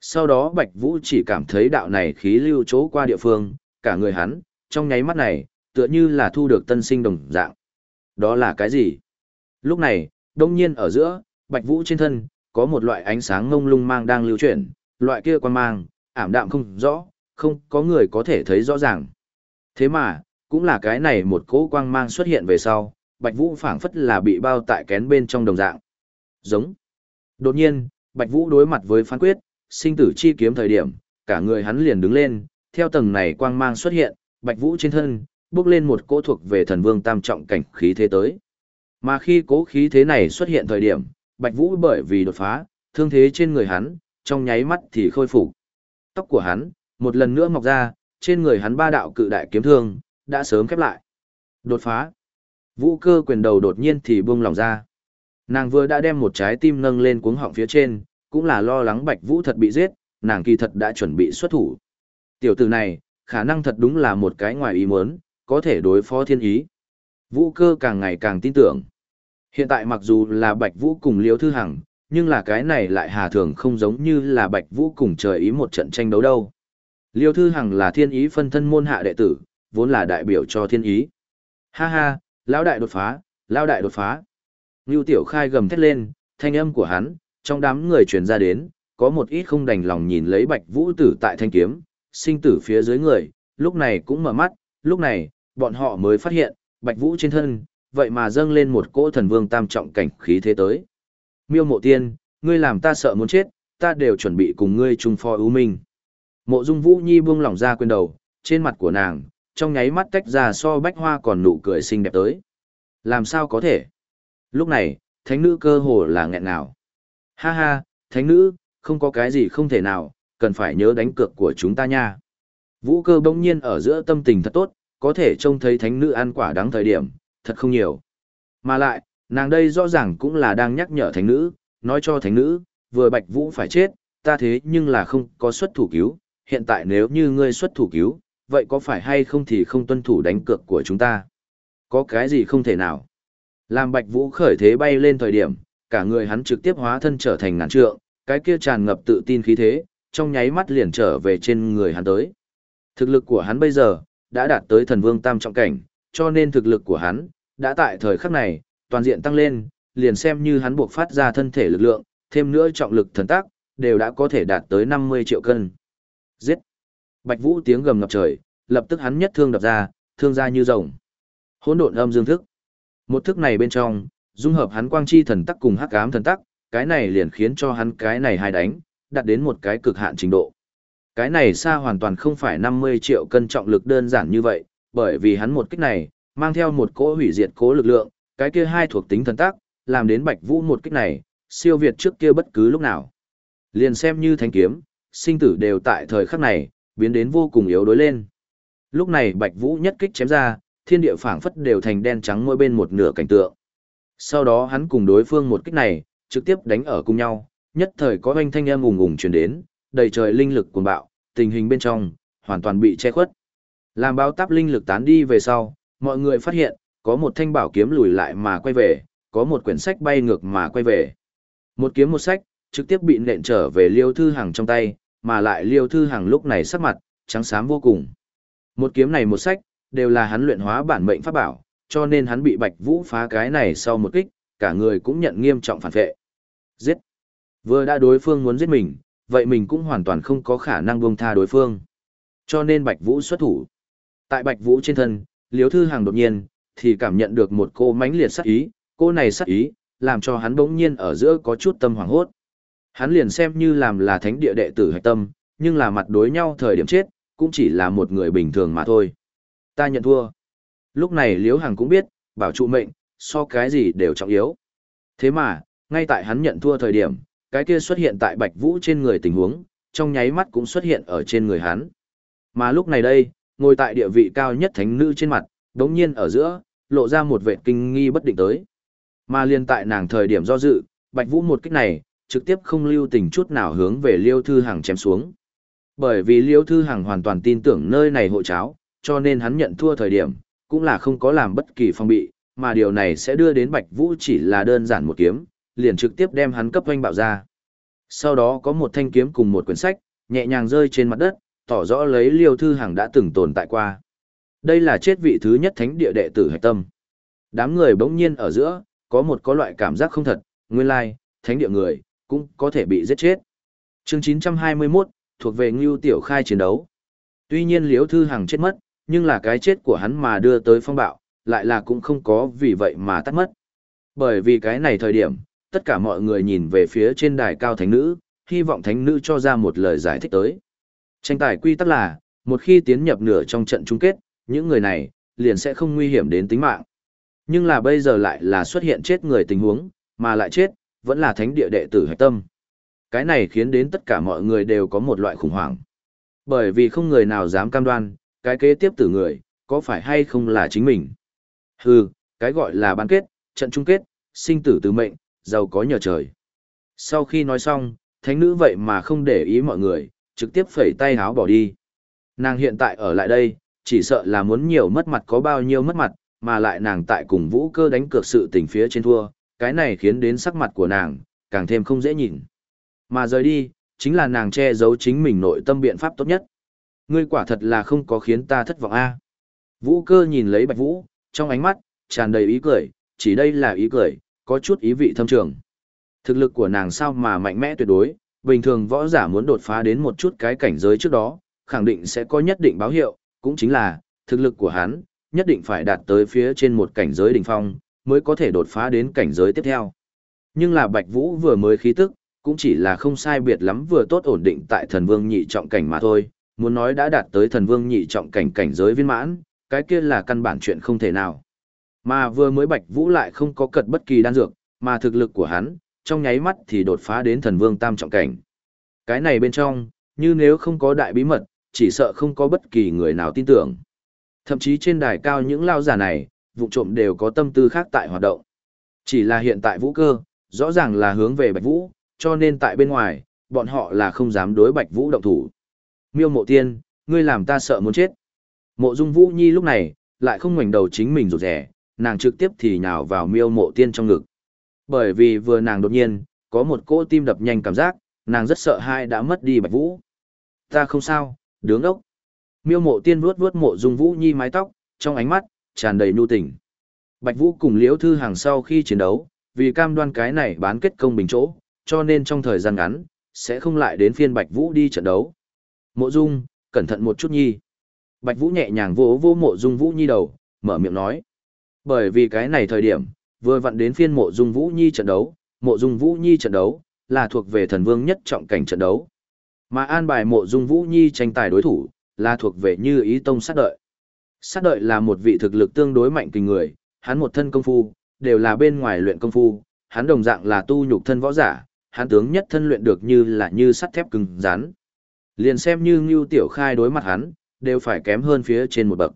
Sau đó Bạch Vũ chỉ cảm thấy đạo này khí lưu chỗ qua địa phương, cả người hắn, trong nháy mắt này, tựa như là thu được tân sinh đồng dạng. Đó là cái gì? Lúc này, đông nhiên ở giữa, Bạch Vũ trên thân, có một loại ánh sáng ngông lung mang đang lưu chuyển, loại kia quan mang, ảm đạm không rõ, không có người có thể thấy rõ ràng. Thế mà, cũng là cái này một cỗ quang mang xuất hiện về sau, Bạch Vũ phảng phất là bị bao tại kén bên trong đồng dạng. Giống. Đột nhiên, Bạch Vũ đối mặt với phán quyết, sinh tử chi kiếm thời điểm, cả người hắn liền đứng lên, theo tầng này quang mang xuất hiện, Bạch Vũ trên thân, bước lên một cỗ thuộc về thần vương tam trọng cảnh khí thế tới. Mà khi cố khí thế này xuất hiện thời điểm, Bạch Vũ bởi vì đột phá, thương thế trên người hắn, trong nháy mắt thì khôi phục. Tóc của hắn, một lần nữa mọc ra, trên người hắn ba đạo cự đại kiếm thương, đã sớm khép lại. Đột phá. Vũ cơ quyền đầu đột nhiên thì buông lỏng ra. Nàng vừa đã đem một trái tim nâng lên cuống họng phía trên, cũng là lo lắng Bạch Vũ thật bị giết, nàng kỳ thật đã chuẩn bị xuất thủ. Tiểu tử này, khả năng thật đúng là một cái ngoài ý muốn, có thể đối phó thiên ý. Vũ cơ càng ngày càng tin tưởng. Hiện tại mặc dù là Bạch Vũ cùng Liêu Thư Hằng, nhưng là cái này lại hà thường không giống như là Bạch Vũ cùng trời ý một trận tranh đấu đâu. Liêu Thư Hằng là thiên ý phân thân môn hạ đệ tử, vốn là đại biểu cho thiên ý. Ha ha, lão đại đột phá, lão đại đột phá. Ngưu Tiểu Khai gầm thét lên, thanh âm của hắn, trong đám người truyền ra đến, có một ít không đành lòng nhìn lấy Bạch Vũ tử tại thanh kiếm, sinh tử phía dưới người, lúc này cũng mở mắt, lúc này, bọn họ mới phát hiện, Bạch Vũ trên thân, vậy mà dâng lên một cỗ thần vương tam trọng cảnh khí thế tới. Miêu mộ tiên, ngươi làm ta sợ muốn chết, ta đều chuẩn bị cùng ngươi chung phò ưu minh. Mộ dung Vũ Nhi buông lỏng ra quên đầu, trên mặt của nàng, trong nháy mắt tách ra so bách hoa còn nụ cười xinh đẹp tới. Làm sao có thể? Lúc này, thánh nữ cơ hồ là nghẹn nào. Ha ha, thánh nữ, không có cái gì không thể nào, cần phải nhớ đánh cược của chúng ta nha. Vũ cơ bỗng nhiên ở giữa tâm tình thật tốt, có thể trông thấy thánh nữ ăn quả đáng thời điểm, thật không nhiều. Mà lại, nàng đây rõ ràng cũng là đang nhắc nhở thánh nữ, nói cho thánh nữ, vừa bạch vũ phải chết, ta thế nhưng là không có xuất thủ cứu, hiện tại nếu như ngươi xuất thủ cứu, vậy có phải hay không thì không tuân thủ đánh cược của chúng ta? Có cái gì không thể nào? Làm bạch vũ khởi thế bay lên thời điểm, cả người hắn trực tiếp hóa thân trở thành ngàn trượng, cái kia tràn ngập tự tin khí thế, trong nháy mắt liền trở về trên người hắn tới. Thực lực của hắn bây giờ, đã đạt tới thần vương tam trọng cảnh, cho nên thực lực của hắn, đã tại thời khắc này, toàn diện tăng lên, liền xem như hắn buộc phát ra thân thể lực lượng, thêm nữa trọng lực thần tác, đều đã có thể đạt tới 50 triệu cân. Giết! Bạch Vũ tiếng gầm ngập trời, lập tức hắn nhất thương đập ra, thương ra như rồng. Hỗn độn âm dương thức. Một thức này bên trong, dung hợp hắn quang chi thần tắc cùng hắc ám thần tắc, cái này liền khiến cho hắn cái này hai đánh, đạt đến một cái cực hạn trình độ. Cái này xa hoàn toàn không phải 50 triệu cân trọng lực đơn giản như vậy, bởi vì hắn một kích này, mang theo một cỗ hủy diệt cố lực lượng, cái kia hai thuộc tính thần tác, làm đến Bạch Vũ một kích này, siêu việt trước kia bất cứ lúc nào. Liền xem như thanh kiếm, sinh tử đều tại thời khắc này, biến đến vô cùng yếu đối lên. Lúc này Bạch Vũ nhất kích chém ra, thiên địa phảng phất đều thành đen trắng mỗi bên một nửa cảnh tượng. Sau đó hắn cùng đối phương một kích này, trực tiếp đánh ở cùng nhau, nhất thời có oanh thanh âm ùng ùng truyền đến, đầy trời linh lực cuồng bạo, tình hình bên trong hoàn toàn bị che khuất. Làm báo táp linh lực tán đi về sau, mọi người phát hiện, có một thanh bảo kiếm lùi lại mà quay về, có một quyển sách bay ngược mà quay về. Một kiếm một sách, trực tiếp bị nện trở về Liêu Thư Hằng trong tay, mà lại Liêu Thư Hằng lúc này sắc mặt, trắng xám vô cùng. Một kiếm này một sách, đều là hắn luyện hóa bản mệnh pháp bảo, cho nên hắn bị Bạch Vũ phá cái này sau một kích, cả người cũng nhận nghiêm trọng phản vệ. Giết! Vừa đã đối phương muốn giết mình, vậy mình cũng hoàn toàn không có khả năng buông tha đối phương. Cho nên Bạch Vũ xuất thủ. Tại Bạch Vũ trên thân, Liễu Thư Hàng đột nhiên thì cảm nhận được một cô mãnh liệt sát ý, cô này sát ý, làm cho hắn bỗng nhiên ở giữa có chút tâm hoảng hốt. Hắn liền xem như làm là thánh địa đệ tử hạch tâm, nhưng là mặt đối nhau thời điểm chết, cũng chỉ là một người bình thường mà thôi. Ta nhận thua. Lúc này Liễu Hằng cũng biết, bảo trụ mệnh, so cái gì đều trọng yếu. Thế mà, ngay tại hắn nhận thua thời điểm, cái kia xuất hiện tại Bạch Vũ trên người tình huống, trong nháy mắt cũng xuất hiện ở trên người hắn. Mà lúc này đây, ngồi tại địa vị cao nhất thánh nữ trên mặt, đống nhiên ở giữa, lộ ra một vẻ kinh nghi bất định tới. Mà liên tại nàng thời điểm do dự, Bạch Vũ một kích này, trực tiếp không lưu tình chút nào hướng về Liêu Thư Hằng chém xuống. Bởi vì Liêu Thư Hằng hoàn toàn tin tưởng nơi này hộ cháo, cho nên hắn nhận thua thời điểm, cũng là không có làm bất kỳ phong bị, mà điều này sẽ đưa đến Bạch Vũ chỉ là đơn giản một kiếm, liền trực tiếp đem hắn cấp doanh bạo ra. Sau đó có một thanh kiếm cùng một quyển sách, nhẹ nhàng rơi trên mặt đất, tỏ rõ lấy liêu thư hàng đã từng tồn tại qua. Đây là chết vị thứ nhất thánh địa đệ tử hạch tâm. Đám người bỗng nhiên ở giữa, có một có loại cảm giác không thật, nguyên lai, thánh địa người, cũng có thể bị giết chết. chương 921, thuộc về Ngưu Tiểu Khai chiến đấu. Tuy nhiên Liễu Thư hàng chết mất, nhưng là cái chết của hắn mà đưa tới phong bạo, lại là cũng không có vì vậy mà tắt mất. Bởi vì cái này thời điểm, tất cả mọi người nhìn về phía trên đài cao thánh nữ, hy vọng thánh nữ cho ra một lời giải thích tới. Tranh tài quy tắc là, một khi tiến nhập nửa trong trận chung kết, những người này, liền sẽ không nguy hiểm đến tính mạng. Nhưng là bây giờ lại là xuất hiện chết người tình huống, mà lại chết, vẫn là thánh địa đệ tử hạch tâm. Cái này khiến đến tất cả mọi người đều có một loại khủng hoảng. Bởi vì không người nào dám cam đoan, cái kế tiếp tử người, có phải hay không là chính mình. Hừ, cái gọi là bán kết, trận chung kết, sinh tử từ mệnh, giàu có nhờ trời. Sau khi nói xong, thánh nữ vậy mà không để ý mọi người, trực tiếp phẩy tay háo bỏ đi. Nàng hiện tại ở lại đây, chỉ sợ là muốn nhiều mất mặt có bao nhiêu mất mặt, mà lại nàng tại cùng vũ cơ đánh cược sự tình phía trên thua, cái này khiến đến sắc mặt của nàng, càng thêm không dễ nhìn. Mà rời đi, chính là nàng che giấu chính mình nội tâm biện pháp tốt nhất. Ngươi quả thật là không có khiến ta thất vọng a. Vũ cơ nhìn lấy bạch vũ, trong ánh mắt, tràn đầy ý cười, chỉ đây là ý cười, có chút ý vị thâm trường. Thực lực của nàng sao mà mạnh mẽ tuyệt đối, bình thường võ giả muốn đột phá đến một chút cái cảnh giới trước đó, khẳng định sẽ có nhất định báo hiệu, cũng chính là, thực lực của hắn, nhất định phải đạt tới phía trên một cảnh giới đỉnh phong, mới có thể đột phá đến cảnh giới tiếp theo. Nhưng là Bạch Vũ vừa mới khí tức, cũng chỉ là không sai biệt lắm vừa tốt ổn định tại thần vương nhị trọng cảnh mà thôi, muốn nói đã đạt tới thần vương nhị trọng cảnh cảnh giới viên mãn, cái kia là căn bản chuyện không thể nào. Mà vừa mới Bạch Vũ lại không có cật bất kỳ đan dược, mà thực lực của hắn, trong nháy mắt thì đột phá đến thần vương tam trọng cảnh. Cái này bên trong, như nếu không có đại bí mật, chỉ sợ không có bất kỳ người nào tin tưởng. Thậm chí trên đài cao những lao giả này, vụ trộm đều có tâm tư khác tại hoạt động. Chỉ là hiện tại vũ cơ, rõ ràng là hướng về Bạch Vũ, cho nên tại bên ngoài, bọn họ là không dám đối Bạch Vũ động thủ. Miêu mộ tiên, ngươi làm ta sợ muốn chết. Mộ dung Vũ Nhi lúc này, lại không ngoảnh đầu chính mình rụt rẻ, nàng trực tiếp thì nhào vào miêu mộ tiên trong ngực. Bởi vì vừa nàng đột nhiên, có một cỗ tim đập nhanh cảm giác, nàng rất sợ hai đã mất đi Bạch Vũ. Ta không sao, đứng ốc. Miêu mộ tiên vuốt vuốt mộ dung Vũ Nhi mái tóc, trong ánh mắt, tràn đầy nhu tình. Bạch Vũ cùng Liễu Thư Hàng sau khi chiến đấu, vì cam đoan cái này bán kết công bình chỗ, cho nên trong thời gian ngắn, sẽ không lại đến phiên Bạch Vũ đi trận đấu. Mộ Dung, cẩn thận một chút nhi. Bạch Vũ nhẹ nhàng vỗ vỗ Mộ Dung Vũ Nhi đầu, mở miệng nói. Bởi vì cái này thời điểm, vừa vặn đến phiên Mộ Dung Vũ Nhi trận đấu, Mộ Dung Vũ Nhi trận đấu, là thuộc về thần vương nhất trọng cảnh trận đấu. Mà an bài Mộ Dung Vũ Nhi tranh tài đối thủ, là thuộc về như ý tông sát đợi. Sát đợi là một vị thực lực tương đối mạnh kinh người, hắn một thân công phu, đều là bên ngoài luyện công phu, hắn đồng dạng là tu nhục thân võ giả, hắn tướng nhất thân luyện được như là như sắt thép cứng rắn. Liền xem như Ngưu Tiểu Khai đối mặt hắn, đều phải kém hơn phía trên một bậc.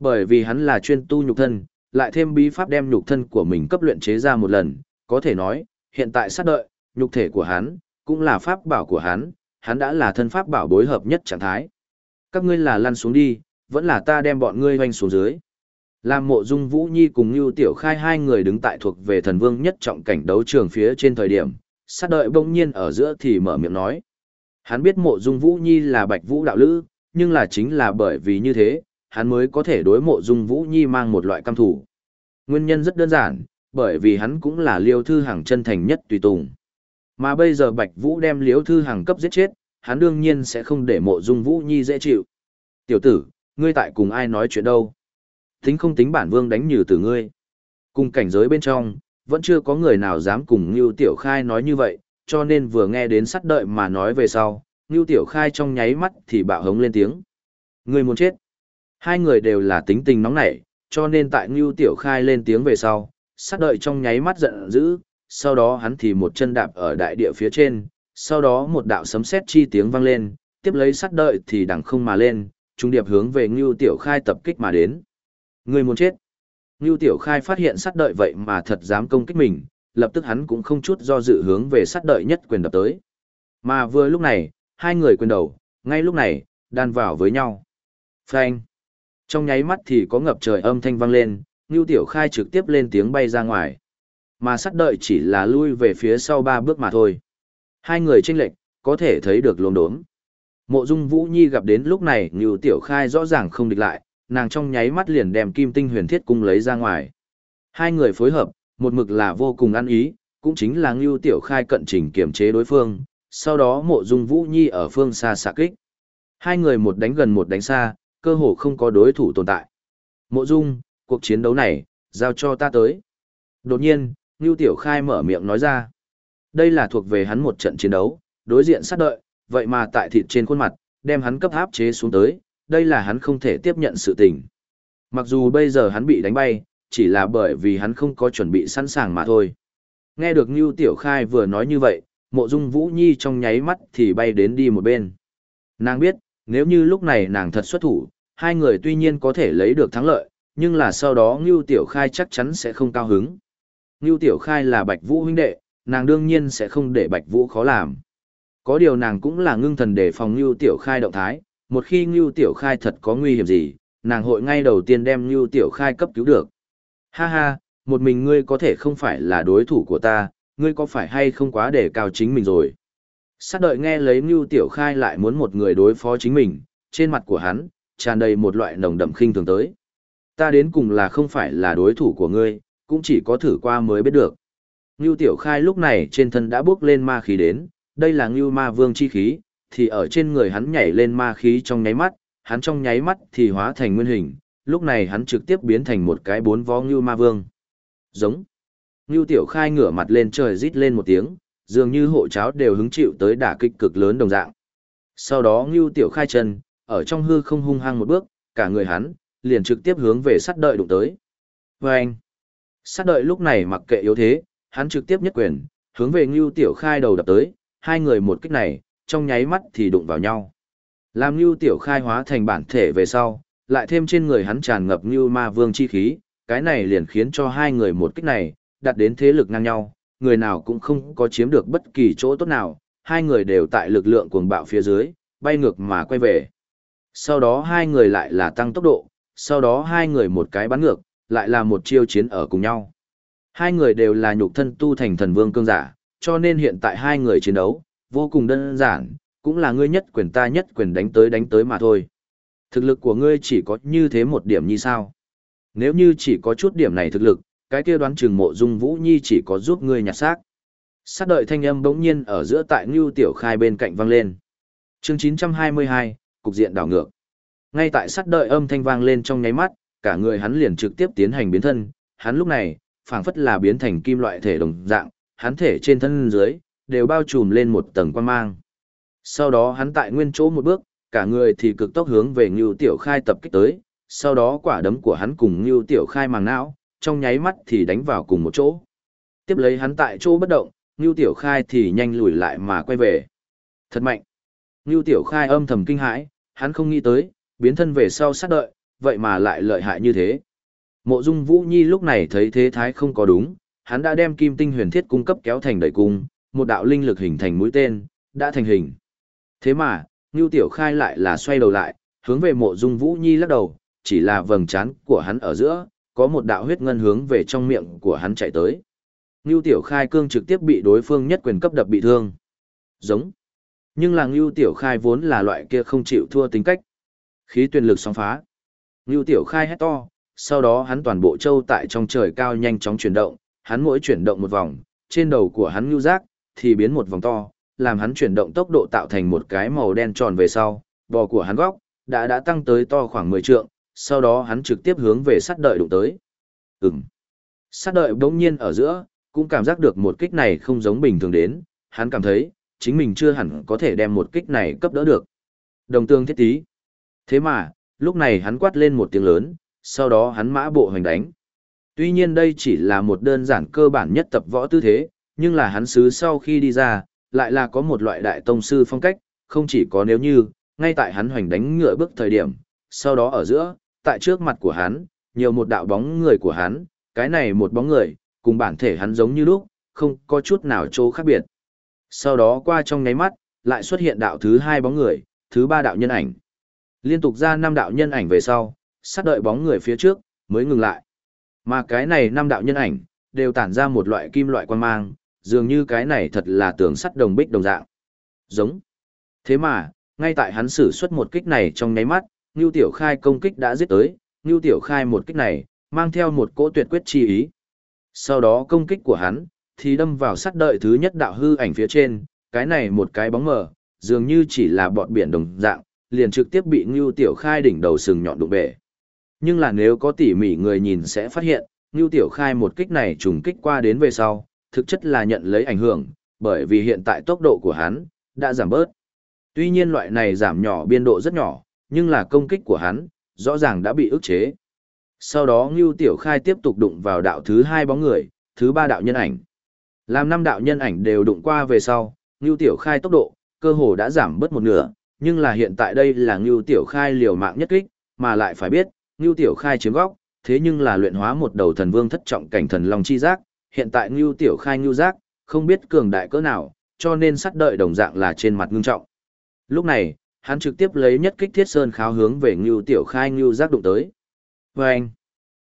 Bởi vì hắn là chuyên tu nhục thân, lại thêm bí pháp đem nhục thân của mình cấp luyện chế ra một lần, có thể nói, hiện tại sát đợi, nhục thể của hắn, cũng là pháp bảo của hắn, hắn đã là thân pháp bảo bối hợp nhất trạng thái. Các ngươi là lăn xuống đi, vẫn là ta đem bọn ngươi hoanh xuống dưới. Làm mộ dung Vũ Nhi cùng Như Tiểu Khai hai người đứng tại thuộc về thần vương nhất trọng cảnh đấu trường phía trên thời điểm, sát đợi bỗng nhiên ở giữa thì mở miệng nói. Hắn biết mộ dung Vũ Nhi là bạch vũ đạo lữ, nhưng là chính là bởi vì như thế, hắn mới có thể đối mộ dung Vũ Nhi mang một loại cam thủ. Nguyên nhân rất đơn giản, bởi vì hắn cũng là liêu thư hàng chân thành nhất tùy tùng. Mà bây giờ bạch vũ đem liêu thư hàng cấp giết chết, hắn đương nhiên sẽ không để mộ dung Vũ Nhi dễ chịu. Tiểu tử, ngươi tại cùng ai nói chuyện đâu? Tính không tính bản vương đánh nhừ từ ngươi. Cùng cảnh giới bên trong, vẫn chưa có người nào dám cùng Ngưu Tiểu Khai nói như vậy, cho nên vừa nghe đến sắt đợi mà nói về sau, Ngưu Tiểu Khai trong nháy mắt thì bạo hống lên tiếng. Ngươi muốn chết. Hai người đều là tính tình nóng nảy, cho nên tại Ngưu Tiểu Khai lên tiếng về sau, sát đợi trong nháy mắt giận dữ, sau đó hắn thì một chân đạp ở đại địa phía trên, sau đó một đạo sấm sét chi tiếng vang lên, tiếp lấy sát đợi thì đằng không mà lên, trung điệp hướng về Ngưu Tiểu Khai tập kích mà đến. Người muốn chết. Ngưu Tiểu Khai phát hiện sát đợi vậy mà thật dám công kích mình, lập tức hắn cũng không chút do dự hướng về sát đợi nhất quyền đập tới. Mà vừa lúc này, hai người quyền đầu, ngay lúc này, đan vào với nhau. Phanh. Trong nháy mắt thì có ngập trời âm thanh vang lên, Ngưu Tiểu Khai trực tiếp lên tiếng bay ra ngoài. Mà sắt đợi chỉ là lui về phía sau ba bước mà thôi. Hai người tranh lệch, có thể thấy được lồn đốm. Mộ Dung Vũ Nhi gặp đến lúc này Ngưu Tiểu Khai rõ ràng không địch lại, nàng trong nháy mắt liền đem kim tinh huyền thiết cung lấy ra ngoài. Hai người phối hợp, một mực là vô cùng ăn ý, cũng chính là Ngưu Tiểu Khai cận trình kiểm chế đối phương, sau đó mộ dung Vũ Nhi ở phương xa xạ kích. Hai người một đánh gần một đánh xa, cơ hồ không có đối thủ tồn tại. Mộ dung, cuộc chiến đấu này, giao cho ta tới. Đột nhiên, Ngưu Tiểu Khai mở miệng nói ra. Đây là thuộc về hắn một trận chiến đấu, đối diện sát đợi, vậy mà tại thịt trên khuôn mặt, đem hắn cấp áp chế xuống tới, đây là hắn không thể tiếp nhận sự tình. Mặc dù bây giờ hắn bị đánh bay, chỉ là bởi vì hắn không có chuẩn bị sẵn sàng mà thôi. Nghe được Ngưu Tiểu Khai vừa nói như vậy, mộ dung Vũ Nhi trong nháy mắt thì bay đến đi một bên. Nàng biết, nếu như lúc này nàng thật xuất thủ, hai người tuy nhiên có thể lấy được thắng lợi, nhưng là sau đó Ngưu Tiểu Khai chắc chắn sẽ không cao hứng. Ngưu Tiểu Khai là Bạch Vũ huynh đệ, nàng đương nhiên sẽ không để Bạch Vũ khó làm. Có điều nàng cũng là ngưng thần để phòng Ngưu Tiểu Khai động thái, một khi Ngưu Tiểu Khai thật có nguy hiểm gì, nàng hội ngay đầu tiên đem Ngưu Tiểu Khai cấp cứu được. Ha ha, một mình ngươi có thể không phải là đối thủ của ta, ngươi có phải hay không quá để cao chính mình rồi. Sát đợi nghe lấy Ngưu Tiểu Khai lại muốn một người đối phó chính mình, trên mặt của hắn, tràn đầy một loại nồng đậm khinh thường tới. Ta đến cùng là không phải là đối thủ của ngươi, cũng chỉ có thử qua mới biết được. Ngưu Tiểu Khai lúc này trên thân đã bước lên ma khí đến, đây là Ngưu Ma Vương chi khí, thì ở trên người hắn nhảy lên ma khí trong nháy mắt, hắn trong nháy mắt thì hóa thành nguyên hình, lúc này hắn trực tiếp biến thành một cái bốn vó Ngưu Ma Vương. Giống. Ngưu Tiểu Khai ngửa mặt lên trời rít lên một tiếng, dường như hộ cháo đều hứng chịu tới đả kích cực lớn đồng dạng. Sau đó Ngưu Tiểu Khai chân, ở trong hư không hung hăng một bước, cả người hắn, liền trực tiếp hướng về sát đợi đụng tới. Vâng! Sát đợi lúc này mặc kệ yếu thế, hắn trực tiếp nhất quyền, hướng về Ngưu Tiểu Khai đầu đập tới, hai người một kích này, trong nháy mắt thì đụng vào nhau. Làm Ngưu Tiểu Khai hóa thành bản thể về sau, lại thêm trên người hắn tràn ngập Ngưu Ma Vương chi khí, cái này liền khiến cho hai người một kích này, đạt đến thế lực ngang nhau, người nào cũng không có chiếm được bất kỳ chỗ tốt nào, hai người đều tại lực lượng cuồng bạo phía dưới, bay ngược mà quay về. Sau đó hai người lại là tăng tốc độ, sau đó hai người một cái bắn ngược, lại là một chiêu chiến ở cùng nhau. Hai người đều là nhục thân tu thành thần vương cương giả, cho nên hiện tại hai người chiến đấu, vô cùng đơn giản, cũng là ngươi nhất quyền ta nhất quyền đánh tới đánh tới mà thôi. Thực lực của ngươi chỉ có như thế một điểm như sao. Nếu như chỉ có chút điểm này thực lực, cái kia đoán chừng mộ dung vũ nhi chỉ có giúp ngươi nhặt xác. Sát đợi thanh âm bỗng nhiên ở giữa tại Ngưu Tiểu Khai bên cạnh vang lên. Chương 922, cục diện đảo ngược. Ngay tại sát đợi âm thanh vang lên trong nháy mắt, cả người hắn liền trực tiếp tiến hành biến thân, hắn lúc này, phảng phất là biến thành kim loại thể đồng dạng, hắn thể trên thân dưới, đều bao trùm lên một tầng quan mang. Sau đó hắn tại nguyên chỗ một bước, cả người thì cực tốc hướng về Ngưu Tiểu Khai tập kích tới, sau đó quả đấm của hắn cùng Ngưu Tiểu Khai màng não, trong nháy mắt thì đánh vào cùng một chỗ. Tiếp lấy hắn tại chỗ bất động, Ngưu Tiểu Khai thì nhanh lùi lại mà quay về. Thật mạnh. Ngưu Tiểu Khai âm thầm kinh hãi, hắn không nghĩ tới, biến thân về sau sát đợi, vậy mà lại lợi hại như thế. Mộ Dung Vũ Nhi lúc này thấy thế thái không có đúng, hắn đã đem kim tinh huyền thiết cung cấp kéo thành đầy cung, một đạo linh lực hình thành mũi tên, đã thành hình. Thế mà, Ngưu Tiểu Khai lại là xoay đầu lại, hướng về Mộ Dung Vũ Nhi lắc đầu, chỉ là vầng trán của hắn ở giữa, có một đạo huyết ngân hướng về trong miệng của hắn chạy tới. Ngưu Tiểu Khai cương trực tiếp bị đối phương nhất quyền cấp đập bị thương. Giống. Nhưng là Ngưu Tiểu Khai vốn là loại kia không chịu thua tính cách. Khí tuyển lực sóng phá. Ngưu Tiểu Khai hét to, sau đó hắn toàn bộ châu tại trong trời cao nhanh chóng chuyển động, hắn mỗi chuyển động một vòng, trên đầu của hắn Ngưu Giác thì biến một vòng to, làm hắn chuyển động tốc độ tạo thành một cái màu đen tròn về sau, bò của hắn góc đã đã tăng tới to khoảng 10 trượng, sau đó hắn trực tiếp hướng về sát đợi đụng tới. Ừm. Sát đợi bỗng nhiên ở giữa, cũng cảm giác được một kích này không giống bình thường đến, hắn cảm thấy, chính mình chưa hẳn có thể đem một kích này cấp đỡ được. Đồng tương thiết tí. Thế mà, lúc này hắn quát lên một tiếng lớn, sau đó hắn mã bộ hoành đánh. Tuy nhiên đây chỉ là một đơn giản cơ bản nhất tập võ tư thế, nhưng là hắn xứ sau khi đi ra, lại là có một loại đại tông sư phong cách, không chỉ có nếu như, ngay tại hắn hoành đánh ngựa bước thời điểm, sau đó ở giữa, tại trước mặt của hắn, nhiều một đạo bóng người của hắn, cái này một bóng người, cùng bản thể hắn giống như lúc, không có chút nào chỗ khác biệt. Sau đó qua trong nháy mắt, lại xuất hiện đạo thứ hai bóng người, thứ ba đạo nhân ảnh. Liên tục ra năm đạo nhân ảnh về sau, sát đợi bóng người phía trước, mới ngừng lại. Mà cái này năm đạo nhân ảnh, đều tản ra một loại kim loại quan mang, dường như cái này thật là tường sắt đồng bích đồng dạng. Giống. Thế mà, ngay tại hắn sử xuất một kích này trong nháy mắt, Ngưu Tiểu Khai công kích đã giết tới, Ngưu Tiểu Khai một kích này, mang theo một cỗ tuyệt quyết chi ý. Sau đó công kích của hắn, thì đâm vào sát đợi thứ nhất đạo hư ảnh phía trên, cái này một cái bóng mờ, dường như chỉ là bọt biển đồng dạng, liền trực tiếp bị Ngưu Tiểu Khai đỉnh đầu sừng nhọn đụng bể. Nhưng là nếu có tỉ mỉ người nhìn sẽ phát hiện, Ngưu Tiểu Khai một kích này trùng kích qua đến về sau, thực chất là nhận lấy ảnh hưởng, bởi vì hiện tại tốc độ của hắn đã giảm bớt. Tuy nhiên loại này giảm nhỏ biên độ rất nhỏ, nhưng là công kích của hắn, rõ ràng đã bị ức chế. Sau đó Ngưu Tiểu Khai tiếp tục đụng vào đạo thứ hai bóng người, thứ ba đạo nhân ảnh. Làm năm đạo nhân ảnh đều đụng qua về sau, Ngưu Tiểu Khai tốc độ, cơ hồ đã giảm bớt một nửa, nhưng là hiện tại đây là Ngưu Tiểu Khai liều mạng nhất kích, mà lại phải biết, Ngưu Tiểu Khai chiếm góc, thế nhưng là luyện hóa một đầu thần vương thất trọng cảnh thần long chi giác, hiện tại Ngưu Tiểu Khai Ngưu giác, không biết cường đại cỡ nào, cho nên sắt đợi đồng dạng là trên mặt ngưng trọng. Lúc này, hắn trực tiếp lấy nhất kích thiết sơn kháo hướng về Ngưu Tiểu Khai Ngưu giác đụng tới. Và anh,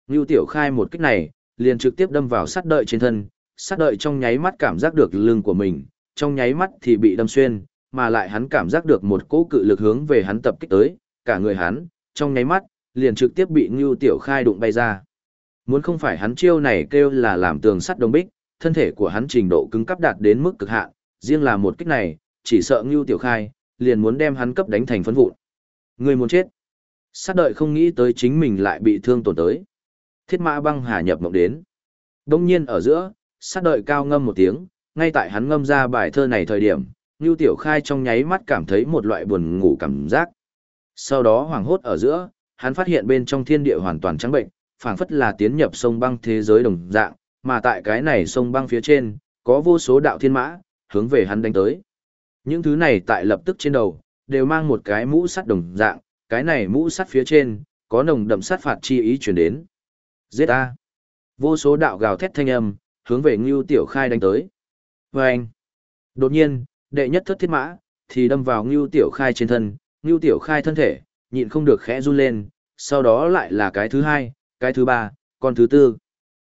Ngưu Tiểu Khai một kích này, liền trực tiếp đâm vào sắt đợi trên thân, sắt đợi trong nháy mắt cảm giác được lưng của mình, trong nháy mắt thì bị đâm xuyên, mà lại hắn cảm giác được một cỗ cự lực hướng về hắn tập kích tới, cả người hắn, trong nháy mắt, liền trực tiếp bị Ngưu Tiểu Khai đụng bay ra. Muốn không phải hắn chiêu này kêu là làm tường sắt đồng bích, thân thể của hắn trình độ cứng cắp đạt đến mức cực hạn, riêng là một kích này, chỉ sợ Ngưu Tiểu Khai, liền muốn đem hắn cấp đánh thành phấn vụn. Người muốn chết. Sát đợi không nghĩ tới chính mình lại bị thương tổn tới. Thiết mã băng hà nhập mộng đến. Đông nhiên ở giữa, sát đợi cao ngâm một tiếng, ngay tại hắn ngâm ra bài thơ này thời điểm, Ngưu Tiểu Khai trong nháy mắt cảm thấy một loại buồn ngủ cảm giác. Sau đó hoảng hốt ở giữa, hắn phát hiện bên trong thiên địa hoàn toàn trắng bệnh, phảng phất là tiến nhập sông băng thế giới đồng dạng, mà tại cái này sông băng phía trên, có vô số đạo thiên mã, hướng về hắn đánh tới. Những thứ này tại lập tức trên đầu, đều mang một cái mũ sắt đồng dạng, cái này mũ sắt phía trên, có nồng đậm sát phạt chi ý chuyển đến. Giết A. Vô số đạo gào thét thanh âm, hướng về Ngưu Tiểu Khai đánh tới. Vâng. Đột nhiên, đệ nhất thất thiết mã, thì đâm vào Ngưu Tiểu Khai trên thân, Ngưu Tiểu Khai thân thể, nhịn không được khẽ run lên, sau đó lại là cái thứ hai, cái thứ ba, con thứ tư.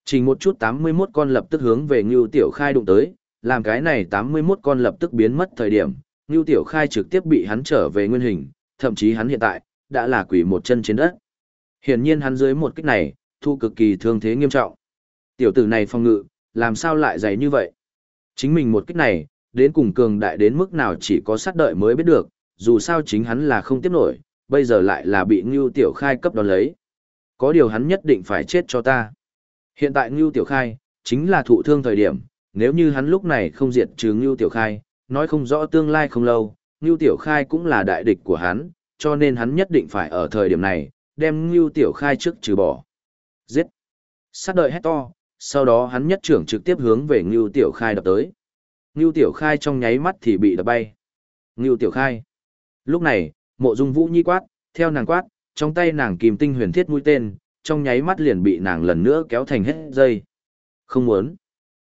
Chỉ một chút 81 con lập tức hướng về Ngưu Tiểu Khai đụng tới, làm cái này 81 con lập tức biến mất thời điểm, Ngưu Tiểu Khai trực tiếp bị hắn trở về nguyên hình, thậm chí hắn hiện tại, đã là quỷ một chân trên đất. Hiển nhiên hắn dưới một kích này, thu cực kỳ thương thế nghiêm trọng. Tiểu tử này phong ngự, làm sao lại dày như vậy? Chính mình một kích này, đến cùng cường đại đến mức nào chỉ có sát đợi mới biết được, dù sao chính hắn là không tiếp nổi, bây giờ lại là bị Ngưu Tiểu Khai cấp đón lấy. Có điều hắn nhất định phải chết cho ta. Hiện tại Ngưu Tiểu Khai, chính là thụ thương thời điểm, nếu như hắn lúc này không diệt trừ Ngưu Tiểu Khai, nói không rõ tương lai không lâu, Ngưu Tiểu Khai cũng là đại địch của hắn, cho nên hắn nhất định phải ở thời điểm này, đem Ngưu Tiểu Khai trước trừ bỏ. Giết! Sát đợi hét to, sau đó hắn nhất trưởng trực tiếp hướng về Ngưu Tiểu Khai đập tới. Ngưu Tiểu Khai trong nháy mắt thì bị đập bay. Ngưu Tiểu Khai! Lúc này, mộ dung vũ nhi quát, theo nàng quát, trong tay nàng kìm tinh huyền thiết mũi tên, trong nháy mắt liền bị nàng lần nữa kéo thành hết dây. Không muốn.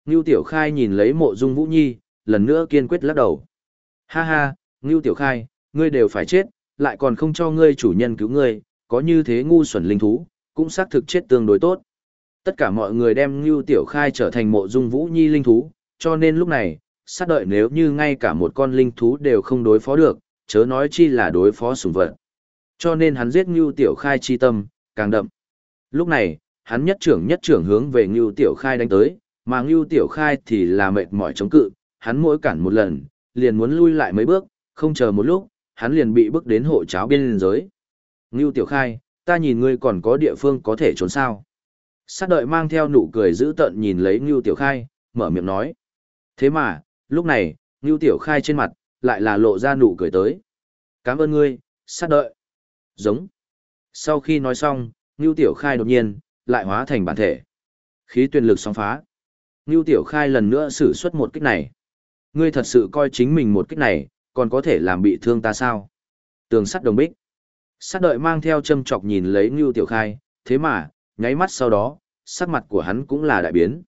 Ngưu Tiểu Khai nhìn lấy mộ dung Vũ Nhi, lần nữa kiên quyết lắc đầu. Ha ha, Ngưu Tiểu Khai, ngươi đều phải chết, lại còn không cho ngươi chủ nhân cứu ngươi, có như thế ngu xuẩn linh thú, cũng xác thực chết tương đối tốt. Tất cả mọi người đem Ngưu Tiểu Khai trở thành mộ dung Vũ Nhi linh thú, cho nên lúc này, sát đợi nếu như ngay cả một con linh thú đều không đối phó được, chớ nói chi là đối phó sủng vật. Cho nên hắn giết Ngưu Tiểu Khai chi tâm, càng đậm. Lúc này, hắn nhất trưởng nhất trưởng hướng về Ngưu Tiểu Khai đánh tới, mà Ngưu Tiểu Khai thì là mệt mỏi chống cự, hắn mỗi cản một lần, liền muốn lui lại mấy bước, không chờ một lúc, hắn liền bị bước đến hộ cháo biên giới. Ngưu Tiểu Khai, ta nhìn ngươi còn có địa phương có thể trốn sao. Sát đợi mang theo nụ cười giữ tận nhìn lấy Ngưu Tiểu Khai, mở miệng nói. Thế mà, lúc này, Ngưu Tiểu Khai trên mặt, lại là lộ ra nụ cười tới. Cảm ơn ngươi, sát đợi. Giống. Sau khi nói xong, Ngưu Tiểu Khai đột nhiên, lại hóa thành bản thể. Khí tuyên lực sóng phá. Ngưu Tiểu Khai lần nữa sử xuất một kích này. Ngươi thật sự coi chính mình một kích này, còn có thể làm bị thương ta sao? Tường sắt đồng bích. Sát đợi mang theo châm chọc nhìn lấy Ngưu Tiểu Khai, thế mà, nháy mắt sau đó, sắc mặt của hắn cũng là đại biến.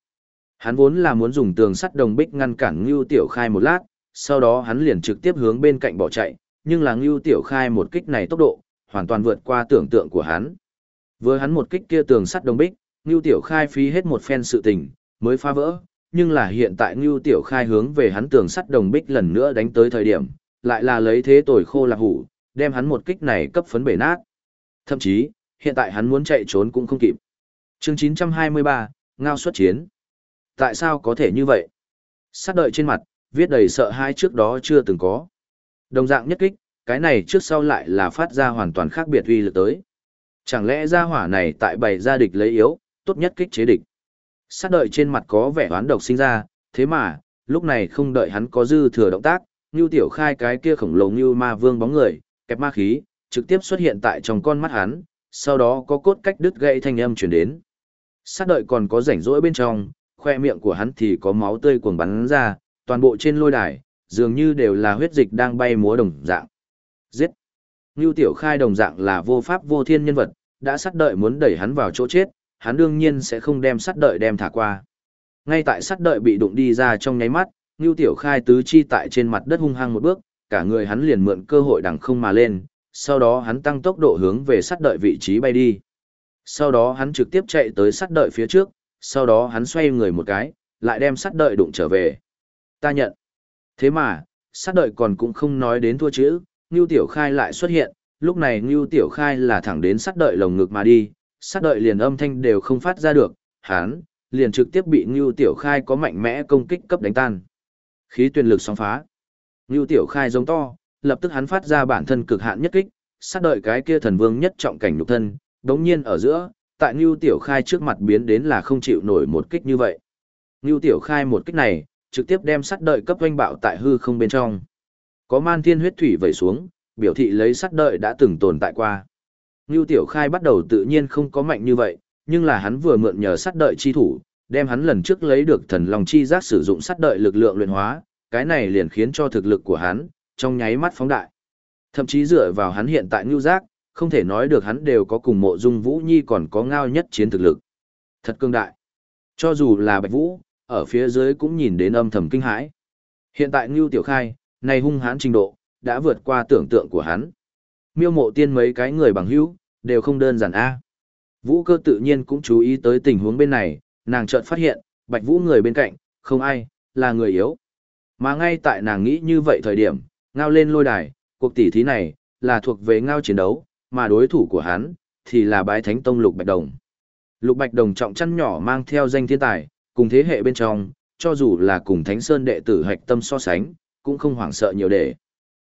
Hắn vốn là muốn dùng tường sắt đồng bích ngăn cản Ngưu Tiểu Khai một lát, sau đó hắn liền trực tiếp hướng bên cạnh bỏ chạy, nhưng là Ngưu Tiểu Khai một kích này tốc độ, hoàn toàn vượt qua tưởng tượng của hắn. Với hắn một kích kia tường sắt đồng bích, Ngưu Tiểu Khai phí hết một phen sự tình, mới phá vỡ, nhưng là hiện tại Ngưu Tiểu Khai hướng về hắn tường sắt đồng bích lần nữa đánh tới thời điểm, lại là lấy thế tồi khô là hủ, đem hắn một kích này cấp phấn bể nát. Thậm chí, hiện tại hắn muốn chạy trốn cũng không kịp. Chương 923, Ngao xuất chiến. Tại sao có thể như vậy? Sát đợi trên mặt, viết đầy sợ hãi trước đó chưa từng có. Đồng dạng nhất kích, cái này trước sau lại là phát ra hoàn toàn khác biệt uy lực tới. Chẳng lẽ gia hỏa này tại bày ra địch lấy yếu, tốt nhất kích chế địch. Sát đợi trên mặt có vẻ oán độc sinh ra, thế mà, lúc này không đợi hắn có dư thừa động tác, Ngưu Tiểu Khai cái kia khổng lồ như ma vương bóng người, kẹp ma khí, trực tiếp xuất hiện tại trong con mắt hắn, sau đó có cốt cách đứt gãy thanh âm truyền đến. Sát đợi còn có rảnh rỗi bên trong, khoe miệng của hắn thì có máu tươi cuồng bắn ra, toàn bộ trên lôi đài, dường như đều là huyết dịch đang bay múa đồng dạng. Giết! Ngưu Tiểu Khai đồng dạng là vô pháp vô thiên nhân vật, đã sát đợi muốn đẩy hắn vào chỗ chết, hắn đương nhiên sẽ không đem sắt đợi đem thả qua. Ngay tại sắt đợi bị đụng đi ra trong nháy mắt, Ngưu Tiểu Khai tứ chi tại trên mặt đất hung hăng một bước, cả người hắn liền mượn cơ hội đằng không mà lên, sau đó hắn tăng tốc độ hướng về sắt đợi vị trí bay đi. Sau đó hắn trực tiếp chạy tới sắt đợi phía trước, sau đó hắn xoay người một cái, lại đem sắt đợi đụng trở về. Ta nhận. Thế mà, sắt đợi còn cũng không nói đến thua chữ, Ngưu Tiểu Khai lại xuất hiện, lúc này Ngưu Tiểu Khai là thẳng đến sắt đợi lồng ngực mà đi, sát đợi liền âm thanh đều không phát ra được, hắn liền trực tiếp bị Ngưu Tiểu Khai có mạnh mẽ công kích cấp đánh tan. Khí tuyển lực sóng phá. Ngưu Tiểu Khai giống to, lập tức hắn phát ra bản thân cực hạn nhất kích, sát đợi cái kia thần vương nhất trọng cảnh nhục thân, đống nhiên ở giữa, tại Ngưu Tiểu Khai trước mặt biến đến là không chịu nổi một kích như vậy. Ngưu Tiểu Khai một kích này, trực tiếp đem sát đợi cấp doanh bạo tại hư không bên trong. Có man thiên huyết thủy vẩy xuống, biểu thị lấy sát đợi đã từng tồn tại qua. Ngưu Tiểu Khai bắt đầu tự nhiên không có mạnh như vậy, nhưng là hắn vừa mượn nhờ sát đợi chi thủ, đem hắn lần trước lấy được thần lòng chi giác sử dụng sát đợi lực lượng luyện hóa, cái này liền khiến cho thực lực của hắn, trong nháy mắt phóng đại. Thậm chí dựa vào hắn hiện tại ngưu giác, không thể nói được hắn đều có cùng mộ dung Vũ Nhi còn có ngao nhất chiến thực lực. Thật cương đại. Cho dù là Bạch Vũ, ở phía dưới cũng nhìn đến âm thầm kinh hãi. Hiện tại ngưu tiểu khai, này hung hãn trình độ, đã vượt qua tưởng tượng của hắn. Miêu mộ tiên mấy cái người bằng hữu, đều không đơn giản a. Vũ cơ tự nhiên cũng chú ý tới tình huống bên này, nàng chợt phát hiện, Bạch Vũ người bên cạnh, không ai, là người yếu. Mà ngay tại nàng nghĩ như vậy thời điểm, ngao lên lôi đài, cuộc tỷ thí này, là thuộc về ngao chiến đấu, mà đối thủ của hắn, thì là bái thánh tông Lục Bạch Đồng. Lục Bạch Đồng trọng chăn nhỏ mang theo danh thiên tài, cùng thế hệ bên trong, cho dù là cùng Thánh Sơn đệ tử hạch tâm so sánh, cũng không hoảng sợ nhiều để.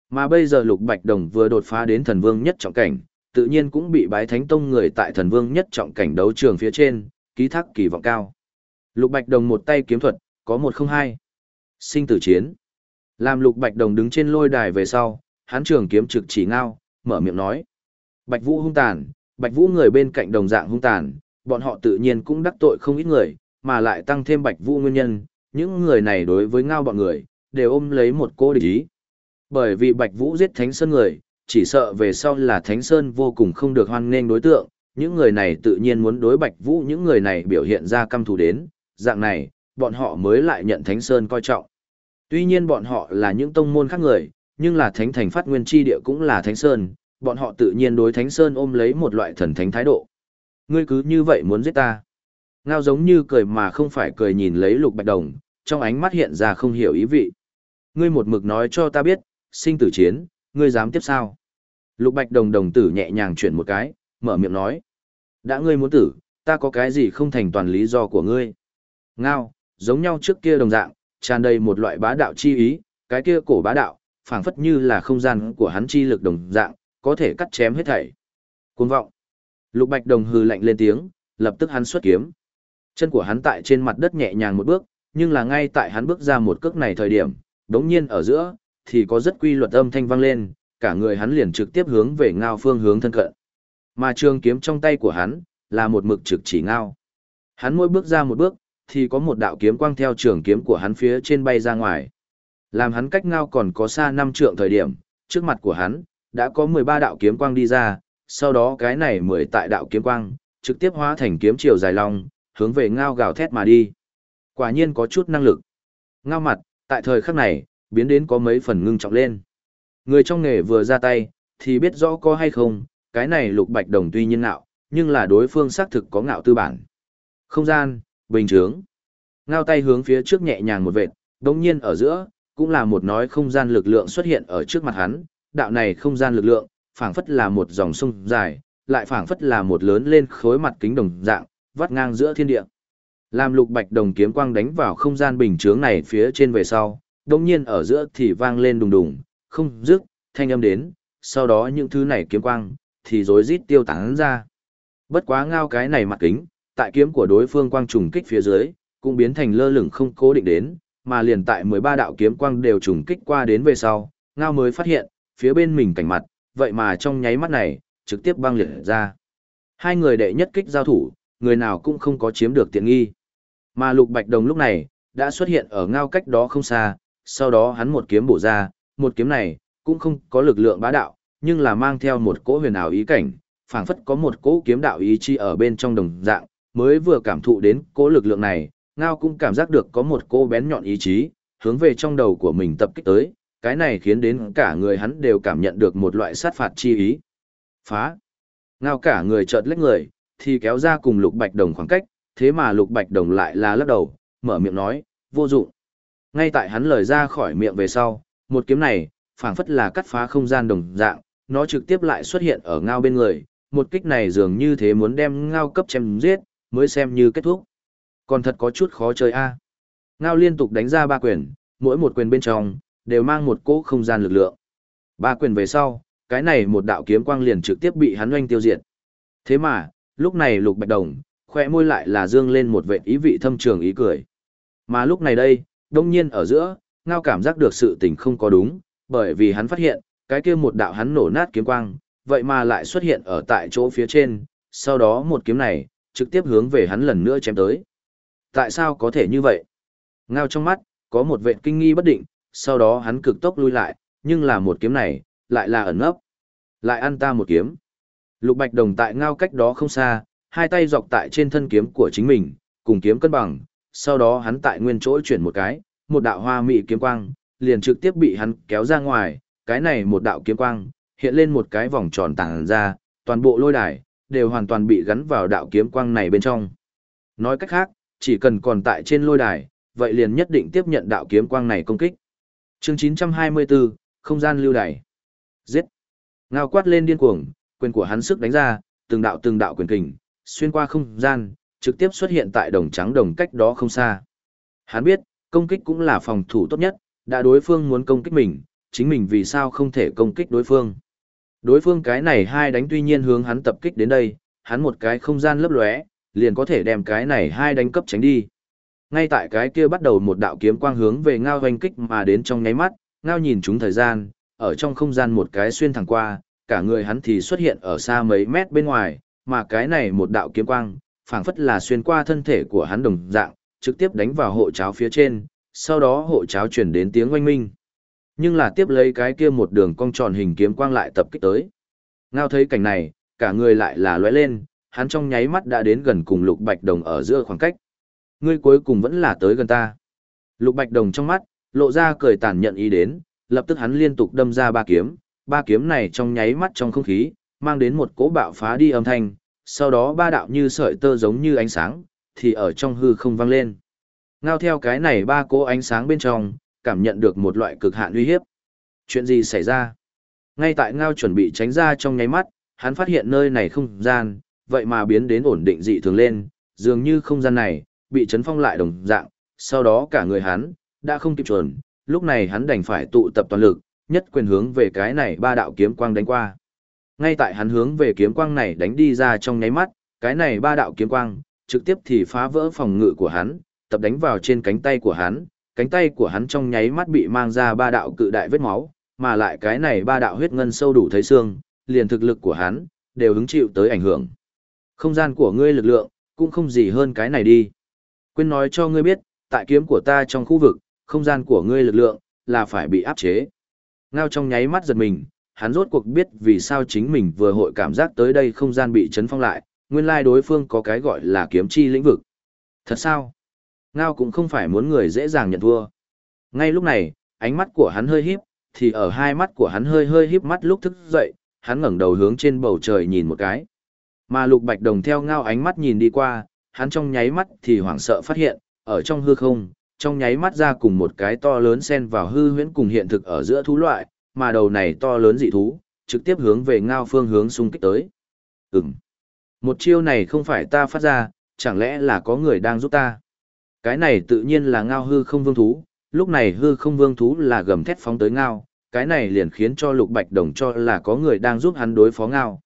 Mà bây giờ Lục Bạch Đồng vừa đột phá đến thần vương nhất trọng cảnh, tự nhiên cũng bị bái thánh tông người tại thần vương nhất trọng cảnh đấu trường phía trên, ký thác kỳ vọng cao. Lục Bạch Đồng một tay kiếm thuật, có một không hai. Sinh tử chiến. Làm Lục Bạch Đồng đứng trên lôi đài về sau, hắn trường kiếm trực chỉ ngao, mở miệng nói. Bạch Vũ hung tàn, Bạch Vũ người bên cạnh đồng dạng hung tàn, bọn họ tự nhiên cũng đắc tội không ít người, mà lại tăng thêm Bạch Vũ nguyên nhân, những người này đối với ngao bọn người, đều ôm lấy một cô địch ý. Bởi vì Bạch Vũ giết Thánh Sơn người, chỉ sợ về sau là Thánh Sơn vô cùng không được hoan nghênh đối tượng, những người này tự nhiên muốn đối Bạch Vũ những người này biểu hiện ra căm thù đến, dạng này, bọn họ mới lại nhận Thánh Sơn coi trọng. Tuy nhiên bọn họ là những tông môn khác người, nhưng là Thánh Thành phát nguyên chi địa cũng là Thánh Sơn, bọn họ tự nhiên đối Thánh Sơn ôm lấy một loại thần thánh thái độ. Ngươi cứ như vậy muốn giết ta. Ngao giống như cười mà không phải cười nhìn lấy lục bạch đồng, trong ánh mắt hiện ra không hiểu ý vị. Ngươi một mực nói cho ta biết, sinh tử chiến, ngươi dám tiếp sao? Lục bạch đồng đồng tử nhẹ nhàng chuyển một cái, mở miệng nói. Đã ngươi muốn tử, ta có cái gì không thành toàn lý do của ngươi. Ngao, giống nhau trước kia đồng dạng, tràn đầy một loại bá đạo chi ý, cái kia cổ bá đạo, phảng phất như là không gian của hắn chi lực đồng dạng, có thể cắt chém hết thảy. Cuồng vọng. Lục Bạch Đồng hừ lạnh lên tiếng, lập tức hắn xuất kiếm. Chân của hắn tại trên mặt đất nhẹ nhàng một bước, nhưng là ngay tại hắn bước ra một cước này thời điểm, đống nhiên ở giữa, thì có rất quy luật âm thanh vang lên, cả người hắn liền trực tiếp hướng về ngao phương hướng thân cận. Mà trường kiếm trong tay của hắn, là một mực trực chỉ ngao. Hắn mỗi bước ra một bước, thì có một đạo kiếm quang theo trường kiếm của hắn phía trên bay ra ngoài. Làm hắn cách ngao còn có xa năm trượng thời điểm, trước mặt của hắn, đã có 13 đạo kiếm quang đi ra, sau đó cái này 10 tại đạo kiếm quang, trực tiếp hóa thành kiếm chiều dài long, hướng về ngao gào thét mà đi. Quả nhiên có chút năng lực. Ngao mặt, tại thời khắc này, biến đến có mấy phần ngưng trọng lên. Người trong nghề vừa ra tay, thì biết rõ có hay không, cái này lục bạch đồng tuy nhiên ngạo, nhưng là đối phương xác thực có ngạo tư bản. Không gian, bình trướng. Ngao tay hướng phía trước nhẹ nhàng một vệt, đồng nhiên ở giữa, cũng là một nói không gian lực lượng xuất hiện ở trước mặt hắn, đạo này không gian lực lượng, phảng phất là một dòng sông dài, lại phảng phất là một lớn lên khối mặt kính đồng dạng, vắt ngang giữa thiên địa. Làm lục bạch đồng kiếm quang đánh vào không gian bình chướng này phía trên về sau, đồng nhiên ở giữa thì vang lên đùng đùng, không dứt, thanh âm đến, sau đó những thứ này kiếm quang, thì rối rít tiêu tán ra. Bất quá ngao cái này mặt kính, tại kiếm của đối phương quang trùng kích phía dưới, cũng biến thành lơ lửng không cố định đến, mà liền tại 13 đạo kiếm quang đều trùng kích qua đến về sau, ngao mới phát hiện, phía bên mình cảnh mặt, vậy mà trong nháy mắt này, trực tiếp băng liệt ra. Hai người đệ nhất kích giao thủ, người nào cũng không có chiếm được tiện nghi. Mà lục bạch đồng lúc này, đã xuất hiện ở ngao cách đó không xa, sau đó hắn một kiếm bổ ra, một kiếm này, cũng không có lực lượng bá đạo, nhưng là mang theo một cỗ huyền ảo ý cảnh, phảng phất có một cỗ kiếm đạo ý chi ở bên trong đồng dạng, mới vừa cảm thụ đến cỗ lực lượng này, ngao cũng cảm giác được có một cỗ bén nhọn ý chí, hướng về trong đầu của mình tập kích tới, cái này khiến đến cả người hắn đều cảm nhận được một loại sát phạt chi ý. Phá! Ngao cả người chợt lách người, thì kéo ra cùng lục bạch đồng khoảng cách, thế mà lục bạch đồng lại là lắc đầu, mở miệng nói, vô dụng. Ngay tại hắn lời ra khỏi miệng về sau, một kiếm này, phảng phất là cắt phá không gian đồng dạng, nó trực tiếp lại xuất hiện ở ngao bên người, một kích này dường như thế muốn đem ngao cấp chém giết, mới xem như kết thúc. Còn thật có chút khó chơi a. Ngao liên tục đánh ra ba quyền, mỗi một quyền bên trong, đều mang một cỗ không gian lực lượng. Ba quyền về sau, cái này một đạo kiếm quang liền trực tiếp bị hắn oanh tiêu diệt. Thế mà, lúc này lục bạch đồng, khoe môi lại là dương lên một vệt ý vị thâm trường ý cười. Mà lúc này đây, đông nhiên ở giữa, ngao cảm giác được sự tình không có đúng, bởi vì hắn phát hiện, cái kia một đạo hắn nổ nát kiếm quang, vậy mà lại xuất hiện ở tại chỗ phía trên, sau đó một kiếm này, trực tiếp hướng về hắn lần nữa chém tới. Tại sao có thể như vậy? Ngao trong mắt, có một vệ kinh nghi bất định, sau đó hắn cực tốc lui lại, nhưng là một kiếm này, lại là ẩn ấp. Lại ăn ta một kiếm. Lục Bạch Đồng tại ngao cách đó không xa, hai tay dọc tại trên thân kiếm của chính mình, cùng kiếm cân bằng, sau đó hắn tại nguyên chỗ chuyển một cái, một đạo hoa mị kiếm quang, liền trực tiếp bị hắn kéo ra ngoài, cái này một đạo kiếm quang, hiện lên một cái vòng tròn tàng ra, toàn bộ lôi đài, đều hoàn toàn bị gắn vào đạo kiếm quang này bên trong. Nói cách khác, chỉ cần còn tại trên lôi đài, vậy liền nhất định tiếp nhận đạo kiếm quang này công kích. Chương 924, không gian lưu đài. Giết. Ngao quát lên điên cuồng, quyền của hắn sức đánh ra, từng đạo từng đạo quyền kình, xuyên qua không gian, trực tiếp xuất hiện tại đồng trắng đồng cách đó không xa. Hắn biết, công kích cũng là phòng thủ tốt nhất, đã đối phương muốn công kích mình, chính mình vì sao không thể công kích đối phương. Đối phương cái này hai đánh tuy nhiên hướng hắn tập kích đến đây, hắn một cái không gian lấp lóe, liền có thể đem cái này hai đánh cấp tránh đi. Ngay tại cái kia bắt đầu một đạo kiếm quang hướng về ngao hoành kích mà đến trong nháy mắt, ngao nhìn chúng thời gian, ở trong không gian một cái xuyên thẳng qua, cả người hắn thì xuất hiện ở xa mấy mét bên ngoài, mà cái này một đạo kiếm quang, phảng phất là xuyên qua thân thể của hắn đồng dạng, trực tiếp đánh vào hộ cháo phía trên, sau đó hộ cháo chuyển đến tiếng oanh minh. Nhưng là tiếp lấy cái kia một đường cong tròn hình kiếm quang lại tập kích tới. Ngao thấy cảnh này, cả người lại là lóe lên, hắn trong nháy mắt đã đến gần cùng Lục Bạch Đồng ở giữa khoảng cách. Ngươi cuối cùng vẫn là tới gần ta. Lục Bạch Đồng trong mắt, lộ ra cười tàn nhận ý đến, lập tức hắn liên tục đâm ra ba kiếm, ba kiếm này trong nháy mắt trong không khí, mang đến một cỗ bạo phá đi âm thanh, sau đó ba đạo như sợi tơ giống như ánh sáng, thì ở trong hư không vang lên. Ngao theo cái này ba cỗ ánh sáng bên trong, cảm nhận được một loại cực hạn uy hiếp. Chuyện gì xảy ra? Ngay tại Ngao chuẩn bị tránh ra trong nháy mắt, hắn phát hiện nơi này không gian, vậy mà biến đến ổn định dị thường lên, dường như không gian này, bị chấn phong lại đồng dạng, sau đó cả người hắn, đã không kịp chuẩn, lúc này hắn đành phải tụ tập toàn lực, nhất quyền hướng về cái này ba đạo kiếm quang đánh qua. Ngay tại hắn hướng về kiếm quang này đánh đi ra trong nháy mắt, cái này ba đạo kiếm quang, trực tiếp thì phá vỡ phòng ngự của hắn, tập đánh vào trên cánh tay của hắn, cánh tay của hắn trong nháy mắt bị mang ra ba đạo cự đại vết máu, mà lại cái này ba đạo huyết ngân sâu đủ thấy xương, liền thực lực của hắn, đều hứng chịu tới ảnh hưởng. Không gian của ngươi lực lượng, cũng không gì hơn cái này đi. Quên nói cho ngươi biết, tại kiếm của ta trong khu vực, không gian của ngươi lực lượng, là phải bị áp chế. Ngao trong nháy mắt giật mình, hắn rốt cuộc biết vì sao chính mình vừa hội cảm giác tới đây không gian bị chấn phong lại, nguyên lai đối phương có cái gọi là kiếm chi lĩnh vực. Thật sao? Ngao cũng không phải muốn người dễ dàng nhận thua. Ngay lúc này, ánh mắt của hắn hơi híp, thì ở hai mắt của hắn hơi hơi híp mắt lúc thức dậy, hắn ngẩng đầu hướng trên bầu trời nhìn một cái. Mà Lục Bạch Đồng theo Ngao ánh mắt nhìn đi qua, hắn trong nháy mắt thì hoảng sợ phát hiện, ở trong hư không, trong nháy mắt ra cùng một cái to lớn xen vào hư huyễn cùng hiện thực ở giữa thú loại, mà đầu này to lớn dị thú, trực tiếp hướng về Ngao phương hướng xung kích tới. Ừm. Một chiêu này không phải ta phát ra, chẳng lẽ là có người đang giúp ta? Cái này tự nhiên là ngao hư không vương thú, lúc này hư không vương thú là gầm thét phóng tới ngao, cái này liền khiến cho lục bạch đồng cho là có người đang giúp hắn đối phó ngao.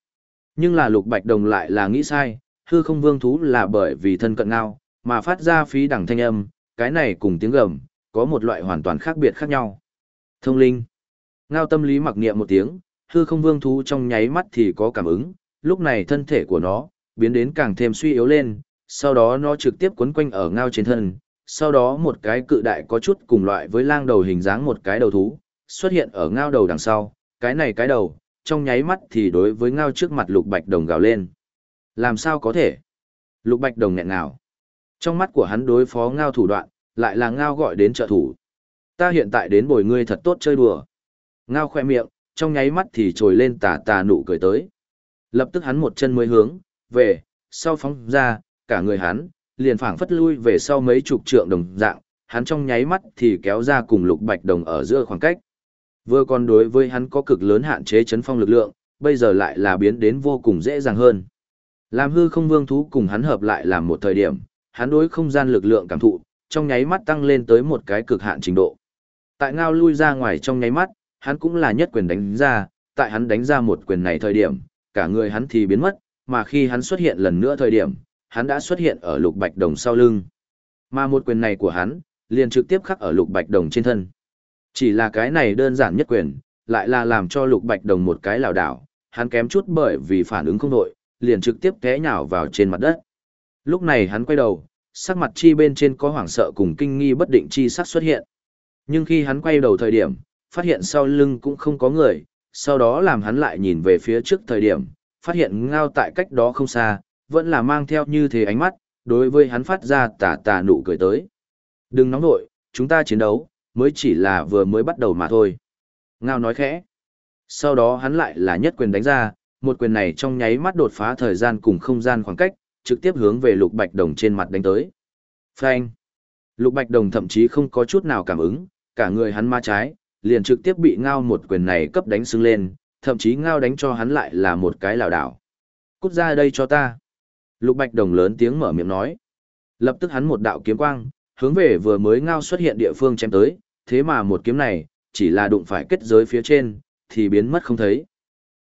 Nhưng là lục bạch đồng lại là nghĩ sai, hư không vương thú là bởi vì thân cận ngao, mà phát ra phí đẳng thanh âm, cái này cùng tiếng gầm, có một loại hoàn toàn khác biệt khác nhau. Thông linh. Ngao tâm lý mặc niệm một tiếng, hư không vương thú trong nháy mắt thì có cảm ứng, lúc này thân thể của nó, biến đến càng thêm suy yếu lên, sau đó nó trực tiếp quấn quanh ở ngao trên thân, sau đó một cái cự đại có chút cùng loại với lang đầu hình dáng một cái đầu thú, xuất hiện ở ngao đầu đằng sau, cái này cái đầu, trong nháy mắt thì đối với ngao trước mặt lục bạch đồng gào lên. Làm sao có thể? Lục bạch đồng nghẹn nào? Trong mắt của hắn đối phó ngao thủ đoạn, lại là ngao gọi đến trợ thủ. Ta hiện tại đến bồi ngươi thật tốt chơi đùa. Ngao khoe miệng, trong nháy mắt thì trồi lên tà tà nụ cười tới. Lập tức hắn một chân mới hướng, về, sau phóng ra, cả người hắn, liền phảng phất lui về sau mấy chục trượng đồng dạng, hắn trong nháy mắt thì kéo ra cùng lục bạch đồng ở giữa khoảng cách. Vừa còn đối với hắn có cực lớn hạn chế chấn phong lực lượng, bây giờ lại là biến đến vô cùng dễ dàng hơn. Làm hư không vương thú cùng hắn hợp lại làm một thời điểm, hắn đối không gian lực lượng cảm thụ, trong nháy mắt tăng lên tới một cái cực hạn trình độ. Tại ngao lui ra ngoài trong nháy mắt, hắn cũng là nhất quyền đánh ra, tại hắn đánh ra một quyền này thời điểm, cả người hắn thì biến mất, mà khi hắn xuất hiện lần nữa thời điểm, hắn đã xuất hiện ở lục bạch đồng sau lưng. Mà một quyền này của hắn, liền trực tiếp khắc ở lục bạch đồng trên thân. Chỉ là cái này đơn giản nhất quyền, lại là làm cho lục bạch đồng một cái lảo đảo, hắn kém chút bởi vì phản ứng không đội, liền trực tiếp té nhào vào trên mặt đất. Lúc này hắn quay đầu, sắc mặt chi bên trên có hoảng sợ cùng kinh nghi bất định chi sắc xuất hiện. Nhưng khi hắn quay đầu thời điểm, phát hiện sau lưng cũng không có người, sau đó làm hắn lại nhìn về phía trước thời điểm, phát hiện ngao tại cách đó không xa, vẫn là mang theo như thế ánh mắt, đối với hắn phát ra tà tà nụ cười tới. Đừng nóng nội, chúng ta chiến đấu, mới chỉ là vừa mới bắt đầu mà thôi. Ngao nói khẽ. Sau đó hắn lại là nhất quyền đánh ra, một quyền này trong nháy mắt đột phá thời gian cùng không gian khoảng cách, trực tiếp hướng về lục bạch đồng trên mặt đánh tới. Phanh. Lục bạch đồng thậm chí không có chút nào cảm ứng, cả người hắn ma trái, liền trực tiếp bị ngao một quyền này cấp đánh sưng lên, thậm chí ngao đánh cho hắn lại là một cái lảo đảo. Cút ra đây cho ta. Lục bạch đồng lớn tiếng mở miệng nói. Lập tức hắn một đạo kiếm quang, hướng về vừa mới ngao xuất hiện địa phương chém tới, thế mà một kiếm này, chỉ là đụng phải kết giới phía trên, thì biến mất không thấy.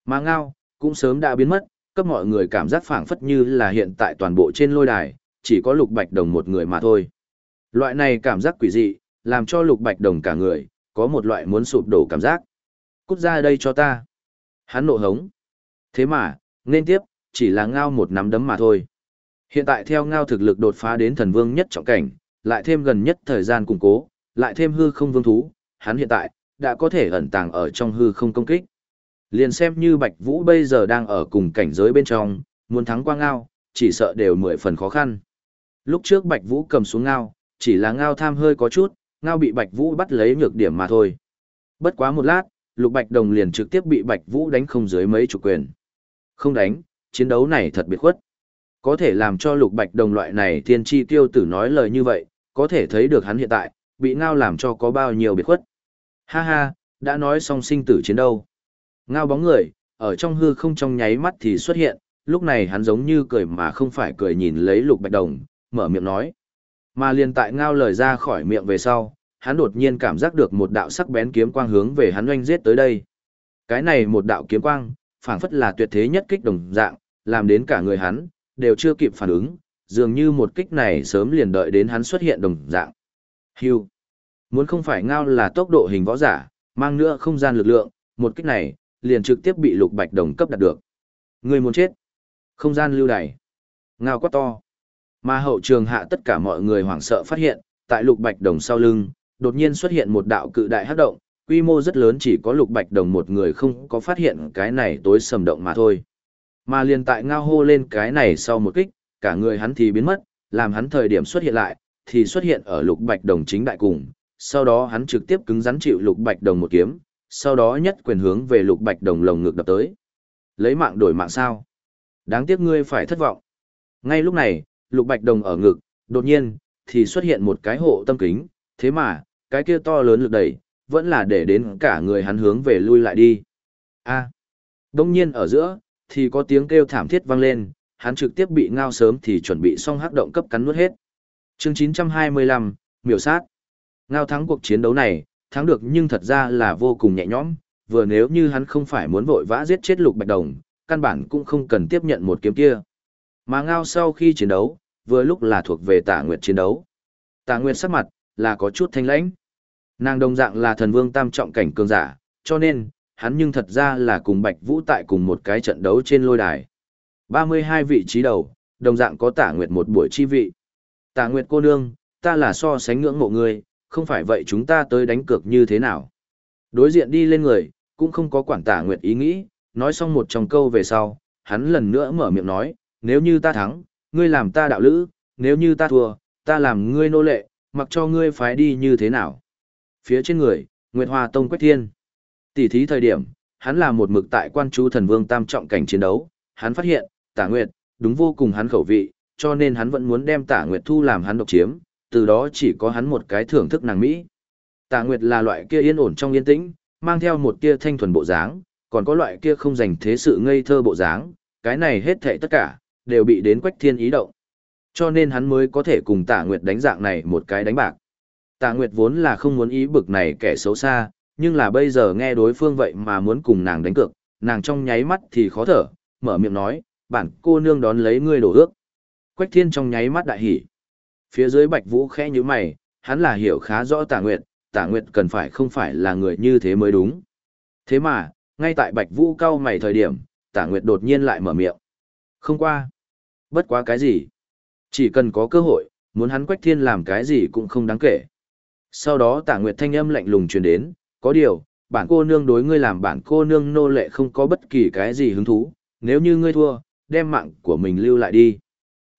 Mà ngao, cũng sớm đã biến mất, cấp mọi người cảm giác phảng phất như là hiện tại toàn bộ trên lôi đài, chỉ có lục bạch đồng một người mà thôi. Loại này cảm giác quỷ dị, làm cho lục bạch đồng cả người, có một loại muốn sụp đổ cảm giác. Cút ra đây cho ta. Hắn nộ hống. Thế mà, nên tiếp, chỉ là ngao một nắm đấm mà thôi. Hiện tại theo ngao thực lực đột phá đến thần vương nhất trọng cảnh, lại thêm gần nhất thời gian củng cố, lại thêm hư không vương thú, hắn hiện tại, đã có thể ẩn tàng ở trong hư không công kích. Liền xem như Bạch Vũ bây giờ đang ở cùng cảnh giới bên trong, muốn thắng qua ngao, chỉ sợ đều mười phần khó khăn. Lúc trước Bạch Vũ cầm xuống ngao, chỉ là ngao tham hơi có chút, ngao bị Bạch Vũ bắt lấy nhược điểm mà thôi. Bất quá một lát, Lục Bạch Đồng liền trực tiếp bị Bạch Vũ đánh không dưới mấy chủ quyền. Không đánh, chiến đấu này thật biệt khuất. Có thể làm cho Lục Bạch Đồng loại này thiên chi tiêu tử nói lời như vậy, có thể thấy được hắn hiện tại, bị ngao làm cho có bao nhiêu biệt khuất. Ha ha, đã nói xong sinh tử chiến đâu. Ngao bóng người, ở trong hư không trong nháy mắt thì xuất hiện, lúc này hắn giống như cười mà không phải cười nhìn lấy lục bạch đồng, mở miệng nói. Mà liền tại ngao lời ra khỏi miệng về sau, hắn đột nhiên cảm giác được một đạo sắc bén kiếm quang hướng về hắn oanh giết tới đây. Cái này một đạo kiếm quang, phảng phất là tuyệt thế nhất kích đồng dạng, làm đến cả người hắn, đều chưa kịp phản ứng, dường như một kích này sớm liền đợi đến hắn xuất hiện đồng dạng. Hưu. Muốn không phải ngao là tốc độ hình võ giả, mang nữa không gian lực lượng, một kích này, liền trực tiếp bị lục bạch đồng cấp đạt được. Người muốn chết. Không gian lưu đày. Ngao quá to. Mà hậu trường hạ tất cả mọi người hoảng sợ phát hiện, tại lục bạch đồng sau lưng, đột nhiên xuất hiện một đạo cự đại hắc động, quy mô rất lớn chỉ có lục bạch đồng một người không có phát hiện cái này tối sầm động mà thôi. Mà liền tại ngao hô lên cái này sau một kích, cả người hắn thì biến mất, làm hắn thời điểm xuất hiện lại, thì xuất hiện ở lục bạch đồng chính đại cùng, sau đó hắn trực tiếp cứng rắn chịu lục bạch đồng một kiếm, sau đó nhất quyền hướng về lục bạch đồng lồng ngực đập tới. Lấy mạng đổi mạng sao? Đáng tiếc ngươi phải thất vọng. Ngay lúc này, lục bạch đồng ở ngực, đột nhiên, thì xuất hiện một cái hộ tâm kính, thế mà, cái kia to lớn lực đẩy, vẫn là để đến cả người hắn hướng về lui lại đi. A. Đông nhiên ở giữa, thì có tiếng kêu thảm thiết vang lên, hắn trực tiếp bị ngao sớm thì chuẩn bị xong hắc động cấp cắn nuốt hết. Chương 925, miểu sát. Ngao thắng cuộc chiến đấu này, thắng được nhưng thật ra là vô cùng nhẹ nhõm, vừa nếu như hắn không phải muốn vội vã giết chết lục bạch đồng, căn bản cũng không cần tiếp nhận một kiếm kia. Mà ngao sau khi chiến đấu, vừa lúc là thuộc về tả nguyệt chiến đấu. Tả nguyệt sắc mặt, là có chút thanh lãnh. Nàng đồng dạng là thần vương tam trọng cảnh cường giả, cho nên, hắn nhưng thật ra là cùng Bạch Vũ tại cùng một cái trận đấu trên lôi đài. 32 vị trí đầu, đồng dạng có tả nguyệt một buổi chi vị. Tả nguyệt cô nương, ta là so sánh ngưỡng mộ ngươi, không phải vậy chúng ta tới đánh cược như thế nào. Đối diện đi lên người, cũng không có quản tả nguyệt ý nghĩ, nói xong một trong câu về sau, hắn lần nữa mở miệng nói, nếu như ta thắng, ngươi làm ta đạo lữ, nếu như ta thua, ta làm ngươi nô lệ, mặc cho ngươi phái đi như thế nào. Phía trên người, Nguyệt Hoa Tông Quách Thiên. Tỷ thí thời điểm, hắn là một mực tại quan chú thần vương tam trọng cảnh chiến đấu, hắn phát hiện, tả Nguyệt, đúng vô cùng hắn khẩu vị, cho nên hắn vẫn muốn đem tả Nguyệt thu làm hắn độc chiếm, từ đó chỉ có hắn một cái thưởng thức nàng Mỹ. Tả Nguyệt là loại kia yên ổn trong yên tĩnh, mang theo một tia thanh thuần bộ dáng, còn có loại kia không dành thế sự ngây thơ bộ dáng, cái này hết thảy tất cả, đều bị đến Quách Thiên ý động. Cho nên hắn mới có thể cùng Tả Nguyệt đánh dạng này một cái đánh bạc. Tạ Nguyệt vốn là không muốn ý bực này kẻ xấu xa, nhưng là bây giờ nghe đối phương vậy mà muốn cùng nàng đánh cược, nàng trong nháy mắt thì khó thở, mở miệng nói, bản cô nương đón lấy ngươi đổ ước. Quách Thiên trong nháy mắt đại hỉ. Phía dưới Bạch Vũ khẽ như mày, hắn là hiểu khá rõ Tạ Nguyệt, Tạ Nguyệt cần phải không phải là người như thế mới đúng. Thế mà, ngay tại Bạch Vũ cau mày thời điểm, Tạ Nguyệt đột nhiên lại mở miệng. Không qua. Bất quá cái gì? Chỉ cần có cơ hội, muốn hắn Quách Thiên làm cái gì cũng không đáng kể. Sau đó Tả Nguyệt thanh âm lạnh lùng truyền đến, có điều, bản cô nương đối ngươi làm bản cô nương nô lệ không có bất kỳ cái gì hứng thú, nếu như ngươi thua, đem mạng của mình lưu lại đi.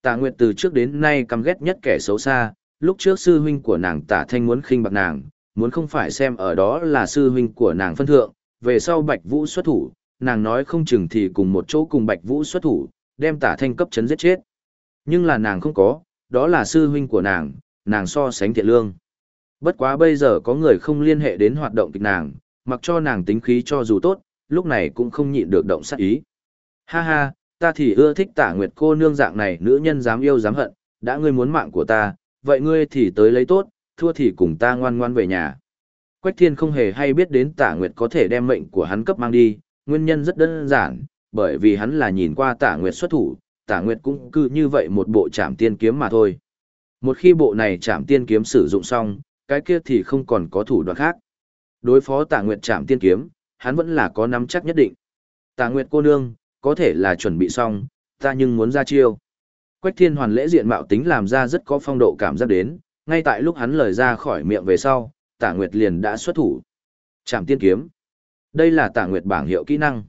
Tả Nguyệt từ trước đến nay căm ghét nhất kẻ xấu xa, lúc trước sư huynh của nàng Tả Thanh muốn khinh bạc nàng, muốn không phải xem ở đó là sư huynh của nàng phân thượng, về sau Bạch Vũ xuất thủ, nàng nói không chừng thì cùng một chỗ cùng Bạch Vũ xuất thủ, đem Tả Thanh cấp chấn giết chết. Nhưng là nàng không có, đó là sư huynh của nàng, nàng so sánh thiện lương. Bất quá bây giờ có người không liên hệ đến hoạt động kịch nàng, mặc cho nàng tính khí cho dù tốt, lúc này cũng không nhịn được động sát ý. Ha ha, ta thì ưa thích tả nguyệt cô nương dạng này nữ nhân dám yêu dám hận, đã ngươi muốn mạng của ta, vậy ngươi thì tới lấy tốt, thua thì cùng ta ngoan ngoan về nhà. Quách thiên không hề hay biết đến tả nguyệt có thể đem mệnh của hắn cấp mang đi, nguyên nhân rất đơn giản, bởi vì hắn là nhìn qua tả nguyệt xuất thủ, tả nguyệt cũng cứ như vậy một bộ trảm tiên kiếm mà thôi. Một khi bộ này trảm tiên kiếm sử dụng xong, cái kia thì không còn có thủ đoạn khác. Đối phó tả nguyệt trảm tiên kiếm, hắn vẫn là có nắm chắc nhất định. Tả nguyệt cô nương, có thể là chuẩn bị xong, ta nhưng muốn ra chiêu. Quách thiên hoàn lễ diện mạo tính làm ra rất có phong độ cảm giác đến, ngay tại lúc hắn lời ra khỏi miệng về sau, tả nguyệt liền đã xuất thủ. Trảm tiên kiếm. Đây là tả nguyệt bảng hiệu kỹ năng.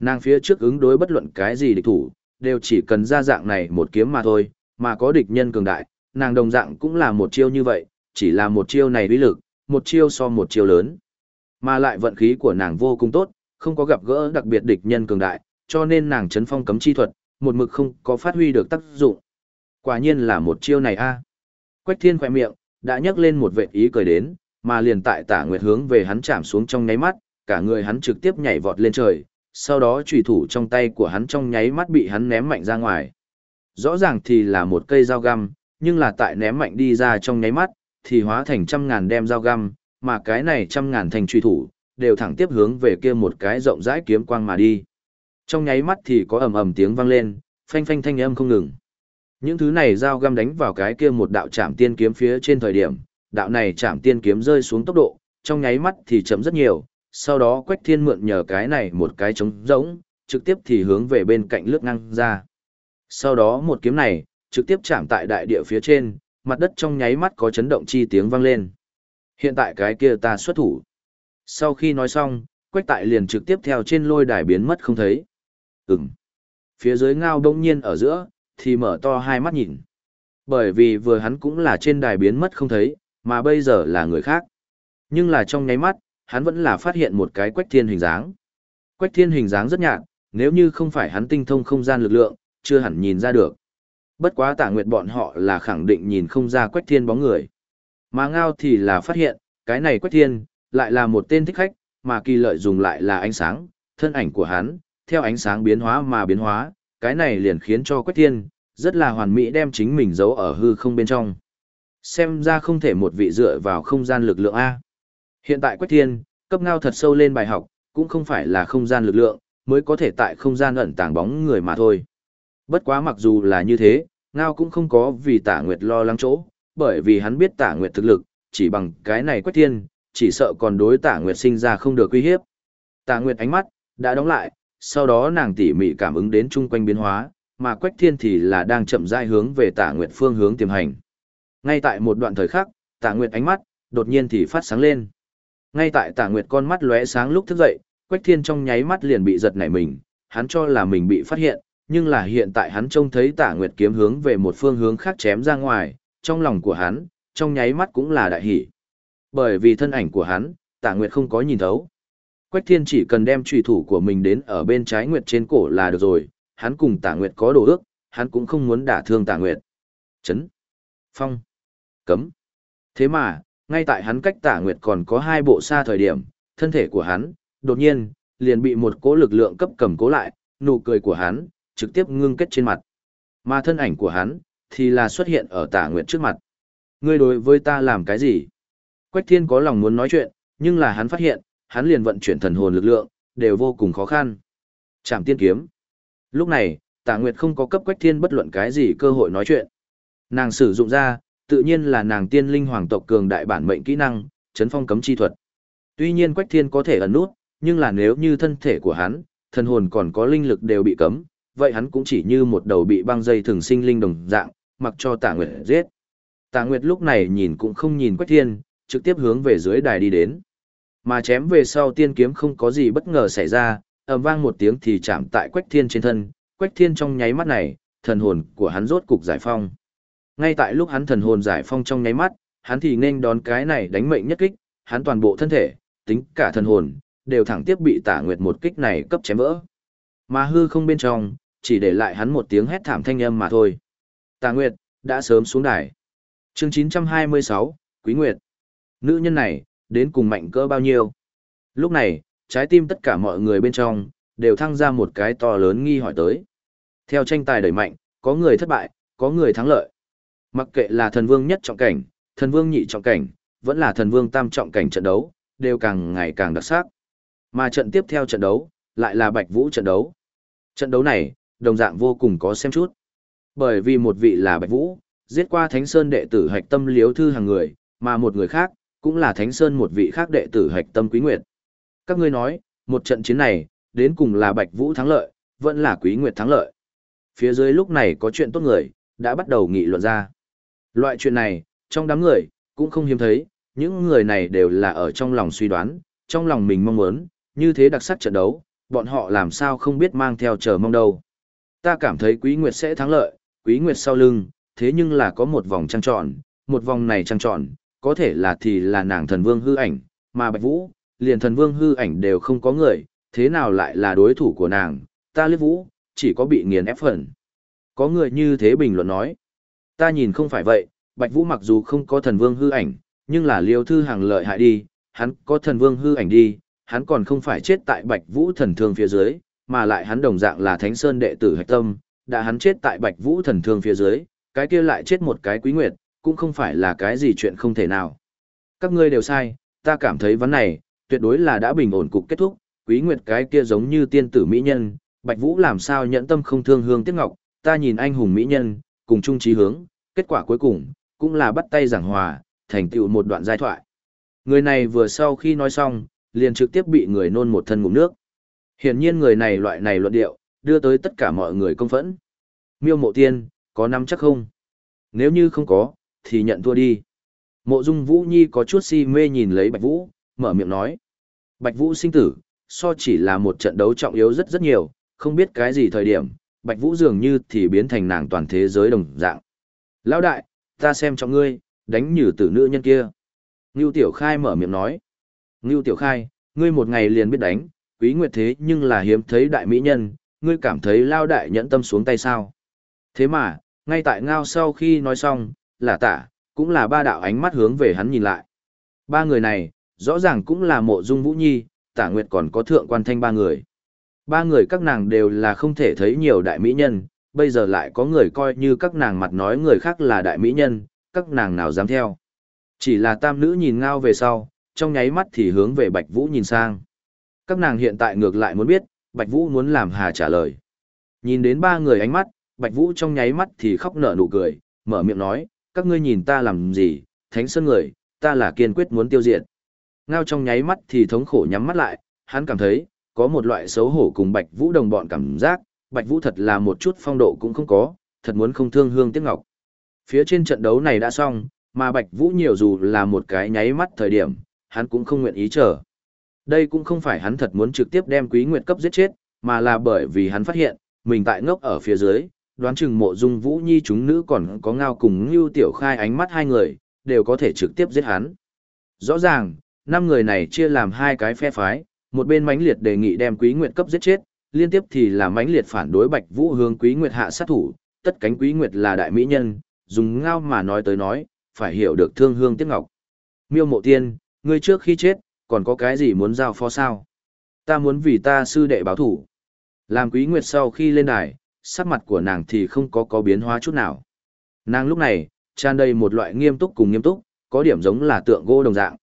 Nàng phía trước ứng đối bất luận cái gì địch thủ, đều chỉ cần ra dạng này một kiếm mà thôi, mà có địch nhân cường đại, nàng đồng dạng cũng là một chiêu như vậy, chỉ là một chiêu này uy lực, một chiêu so một chiêu lớn. Mà lại vận khí của nàng vô cùng tốt, không có gặp gỡ đặc biệt địch nhân cường đại, cho nên nàng chấn phong cấm chi thuật, một mực không có phát huy được tác dụng. Quả nhiên là một chiêu này a. Quách Thiên khỏe miệng, đã nhấc lên một vệ ý cười đến, mà liền tại Tả Nguyệt hướng về hắn chạm xuống trong nháy mắt, cả người hắn trực tiếp nhảy vọt lên trời, sau đó trùy thủ trong tay của hắn trong nháy mắt bị hắn ném mạnh ra ngoài. Rõ ràng thì là một cây dao găm, nhưng là tại ném mạnh đi ra trong nháy mắt, thì hóa thành trăm ngàn đem dao găm, mà cái này trăm ngàn thành truy thủ, đều thẳng tiếp hướng về kia một cái rộng rãi kiếm quang mà đi. Trong nháy mắt thì có ầm ầm tiếng vang lên, phanh phanh thanh âm không ngừng. Những thứ này dao găm đánh vào cái kia một đạo chạm tiên kiếm phía trên thời điểm, đạo này chạm tiên kiếm rơi xuống tốc độ, trong nháy mắt thì chậm rất nhiều, sau đó Quách Thiên mượn nhờ cái này một cái trống rỗng, trực tiếp thì hướng về bên cạnh lướt ngang ra. Sau đó một kiếm này, trực tiếp chạm tại đại địa phía trên, mặt đất trong nháy mắt có chấn động chi tiếng vang lên. Hiện tại cái kia ta xuất thủ. Sau khi nói xong, quách tại liền trực tiếp theo trên lôi đài biến mất không thấy. Ừm. Phía dưới ngao đông nhiên ở giữa, thì mở to hai mắt nhìn. Bởi vì vừa hắn cũng là trên đài biến mất không thấy, mà bây giờ là người khác. Nhưng là trong nháy mắt, hắn vẫn là phát hiện một cái quách thiên hình dáng. Quách thiên hình dáng rất nhạt, nếu như không phải hắn tinh thông không gian lực lượng, chưa hẳn nhìn ra được. Bất quá tả nguyệt bọn họ là khẳng định nhìn không ra quách thiên bóng người. Mà ngao thì là phát hiện, cái này quách thiên, lại là một tên thích khách, mà kỳ lợi dùng lại là ánh sáng, thân ảnh của hắn, theo ánh sáng biến hóa mà biến hóa, cái này liền khiến cho Quách Thiên, rất là hoàn mỹ đem chính mình giấu ở hư không bên trong. Xem ra không thể một vị dựa vào không gian lực lượng A. Hiện tại Quách Thiên, cấp ngao thật sâu lên bài học, cũng không phải là không gian lực lượng, mới có thể tại không gian ẩn tàng bóng người mà thôi. Bất quá mặc dù là như thế, ngao cũng không có vì tả nguyệt lo lắng chỗ, bởi vì hắn biết tả nguyệt thực lực, chỉ bằng cái này Quách Thiên, chỉ sợ còn đối tả nguyệt sinh ra không được uy hiếp. Tả nguyệt ánh mắt, đã đóng lại, sau đó nàng tỉ mỉ cảm ứng đến chung quanh biến hóa, mà Quách Thiên thì là đang chậm rãi hướng về Tả Nguyệt phương hướng tiềm hành. Ngay tại một đoạn thời khắc, Tả Nguyệt ánh mắt đột nhiên thì phát sáng lên. Ngay tại Tả Nguyệt con mắt lóe sáng lúc thức dậy, Quách Thiên trong nháy mắt liền bị giật nảy mình, hắn cho là mình bị phát hiện, nhưng là hiện tại hắn trông thấy Tả Nguyệt kiếm hướng về một phương hướng khác chém ra ngoài, trong lòng của hắn, trong nháy mắt cũng là đại hỉ. Bởi vì thân ảnh của hắn, Tả Nguyệt không có nhìn thấu. Quách Thiên chỉ cần đem chủy thủ của mình đến ở bên trái Nguyệt trên cổ là được rồi, hắn cùng Tả Nguyệt có đồ ước, hắn cũng không muốn đả thương Tả Nguyệt. Chấn, phong, cấm. Thế mà, ngay tại hắn cách Tả Nguyệt còn có hai bộ xa thời điểm, thân thể của hắn, đột nhiên, liền bị một cỗ lực lượng cấp cầm cố lại, nụ cười của hắn, trực tiếp ngưng kết trên mặt. Mà thân ảnh của hắn, thì là xuất hiện ở Tả Nguyệt trước mặt. Ngươi đối với ta làm cái gì? Quách Thiên có lòng muốn nói chuyện, nhưng là hắn phát hiện, hắn liền vận chuyển thần hồn lực lượng, đều vô cùng khó khăn. Chạm tiên kiếm. Lúc này, Tả Nguyệt không có cấp Quách Thiên bất luận cái gì cơ hội nói chuyện. Nàng sử dụng ra, tự nhiên là nàng tiên linh hoàng tộc cường đại bản mệnh kỹ năng, chấn phong cấm chi thuật. Tuy nhiên Quách Thiên có thể ẩn nút, nhưng là nếu như thân thể của hắn, thần hồn còn có linh lực đều bị cấm, vậy hắn cũng chỉ như một đầu bị băng dây thường sinh linh đồng dạng, mặc cho Tạ Nguyệt giết. Tạ Nguyệt lúc này nhìn cũng không nhìn Quách Thiên, trực tiếp hướng về dưới đài đi đến. Mà chém về sau tiên kiếm không có gì bất ngờ xảy ra, ầm vang một tiếng thì chạm tại Quách Thiên trên thân, Quách Thiên trong nháy mắt này, thần hồn của hắn rốt cục giải phong. Ngay tại lúc hắn thần hồn giải phong trong nháy mắt, hắn thì nên đón cái này đánh mệnh nhất kích, hắn toàn bộ thân thể, tính cả thần hồn, đều thẳng tiếp bị Tả Nguyệt một kích này cấp chém vỡ. Mà hư không bên trong, chỉ để lại hắn một tiếng hét thảm thanh âm mà thôi. Tả Nguyệt đã sớm xuống đài. Chương 926, Quý Nguyệt. Nữ nhân này, đến cùng mạnh cỡ bao nhiêu? Lúc này, trái tim tất cả mọi người bên trong, đều thăng ra một cái to lớn nghi hỏi tới. Theo tranh tài đẩy mạnh, có người thất bại, có người thắng lợi. Mặc kệ là thần vương nhất trọng cảnh, thần vương nhị trọng cảnh, vẫn là thần vương tam trọng cảnh trận đấu, đều càng ngày càng đặc sắc. Mà trận tiếp theo trận đấu, lại là Bạch Vũ trận đấu. Trận đấu này, đồng dạng vô cùng có xem chút. Bởi vì một vị là Bạch Vũ, giết qua Thánh Sơn đệ tử hạch tâm liếu thư hàng người, mà một người khác, cũng là Thánh Sơn một vị khác đệ tử hạch tâm Quý Nguyệt. Các ngươi nói, một trận chiến này, đến cùng là Bạch Vũ thắng lợi, vẫn là Quý Nguyệt thắng lợi. Phía dưới lúc này có chuyện tốt người, đã bắt đầu nghị luận ra. Loại chuyện này, trong đám người, cũng không hiếm thấy, những người này đều là ở trong lòng suy đoán, trong lòng mình mong muốn, như thế đặc sắc trận đấu, bọn họ làm sao không biết mang theo chờ mong đâu. Ta cảm thấy Quý Nguyệt sẽ thắng lợi, Quý Nguyệt sau lưng, thế nhưng là có một vòng trăng tròn, một vòng này trăng tròn, có thể là thì là nàng thần vương hư ảnh, mà Bạch Vũ, liền thần vương hư ảnh đều không có người, thế nào lại là đối thủ của nàng, ta liếc Vũ, chỉ có bị nghiền ép phần. Có người như thế bình luận nói, ta nhìn không phải vậy, Bạch Vũ mặc dù không có thần vương hư ảnh, nhưng là liêu thư hàng lợi hại đi, hắn có thần vương hư ảnh đi, hắn còn không phải chết tại Bạch Vũ thần thương phía dưới, mà lại hắn đồng dạng là Thánh Sơn đệ tử hạch tâm, đã hắn chết tại Bạch Vũ thần thương phía dưới, cái kia lại chết một cái quý nguyệt, cũng không phải là cái gì chuyện không thể nào. Các ngươi đều sai, ta cảm thấy vấn này, tuyệt đối là đã bình ổn cục kết thúc, quý nguyệt cái kia giống như tiên tử mỹ nhân, Bạch Vũ làm sao nhẫn tâm không thương hương tiếc ngọc, ta nhìn anh hùng mỹ nhân, cùng chung trí hướng, kết quả cuối cùng, cũng là bắt tay giảng hòa, thành tựu một đoạn giai thoại. Người này vừa sau khi nói xong, liền trực tiếp bị người nôn một thân ngụm nước. Hiển nhiên người này loại này luận điệu, đưa tới tất cả mọi người công phẫn. Miêu mộ tiên, có nắm chắc không? Nếu như không có, thì nhận thua đi. Mộ dung Vũ Nhi có chút si mê nhìn lấy Bạch Vũ, mở miệng nói. Bạch Vũ sinh tử, so chỉ là một trận đấu trọng yếu rất rất nhiều, không biết cái gì thời điểm, Bạch Vũ dường như thì biến thành nàng toàn thế giới đồng dạng. Lão đại, ta xem cho ngươi, đánh nhử tử nữ nhân kia. Ngưu Tiểu Khai mở miệng nói. Ngưu Tiểu Khai, ngươi một ngày liền biết đánh, quý nguyệt thế nhưng là hiếm thấy đại mỹ nhân, ngươi cảm thấy lao đại nhẫn tâm xuống tay sao. Thế mà, ngay tại ngao sau khi nói xong, là tả, cũng là ba đạo ánh mắt hướng về hắn nhìn lại. Ba người này, rõ ràng cũng là mộ dung vũ nhi, tả nguyệt còn có thượng quan thanh ba người. Ba người các nàng đều là không thể thấy nhiều đại mỹ nhân, bây giờ lại có người coi như các nàng mặt nói người khác là đại mỹ nhân, các nàng nào dám theo. Chỉ là tam nữ nhìn ngao về sau, trong nháy mắt thì hướng về Bạch Vũ nhìn sang. Các nàng hiện tại ngược lại muốn biết, Bạch Vũ muốn làm hà trả lời. Nhìn đến ba người ánh mắt, Bạch Vũ trong nháy mắt thì khóc nở nụ cười, mở miệng nói, các ngươi nhìn ta làm gì, thánh sơn người, ta là kiên quyết muốn tiêu diệt. Ngao trong nháy mắt thì thống khổ nhắm mắt lại, hắn cảm thấy, có một loại xấu hổ cùng Bạch Vũ đồng bọn cảm giác, Bạch Vũ thật là một chút phong độ cũng không có, thật muốn không thương hương tiếc ngọc. Phía trên trận đấu này đã xong, mà Bạch Vũ nhiều dù là một cái nháy mắt thời điểm, hắn cũng không nguyện ý chờ. Đây cũng không phải hắn thật muốn trực tiếp đem Quý Nguyệt cấp giết chết, mà là bởi vì hắn phát hiện, mình tại ngốc ở phía dưới, đoán chừng mộ dung Vũ Nhi chúng nữ còn có ngao cùng Ngưu Tiểu Khai ánh mắt hai người, đều có thể trực tiếp giết hắn. Rõ ràng, năm người này chia làm hai cái phe phái, một bên mãnh liệt đề nghị đem Quý Nguyệt cấp giết chết, liên tiếp thì là mãnh liệt phản đối Bạch Vũ hướng Quý Nguyệt hạ sát thủ, tất cánh Quý Nguyệt là đại mỹ nhân, dùng ngao mà nói tới nói, phải hiểu được thương hương tiếc ngọc. Miêu Mộ Tiên, ngươi trước khi chết, còn có cái gì muốn giao phó sao? Ta muốn vì ta sư đệ báo thủ. Làm Quý Nguyệt sau khi lên đài, sắc mặt của nàng thì không có có biến hóa chút nào. Nàng lúc này, tràn đầy một loại nghiêm túc cùng nghiêm túc, có điểm giống là tượng gỗ đồng dạng.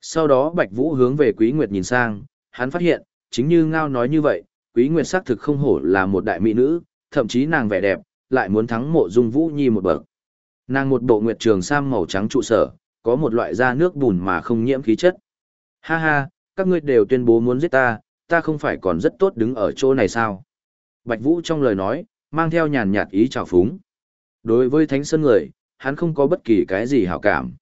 Sau đó Bạch Vũ hướng về Quý Nguyệt nhìn sang, hắn phát hiện, chính như Ngao nói như vậy, Quý Nguyệt xác thực không hổ là một đại mỹ nữ, thậm chí nàng vẻ đẹp, lại muốn thắng mộ dung Vũ Nhi một bậc. Nàng một bộ nguyệt trường sam màu trắng trụ sở, có một loại da nước bùn mà không nhiễm khí chất. Ha ha, các ngươi đều tuyên bố muốn giết ta, ta không phải còn rất tốt đứng ở chỗ này sao? Bạch Vũ trong lời nói, mang theo nhàn nhạt ý trào phúng. Đối với Thánh Sơn người, hắn không có bất kỳ cái gì hảo cảm.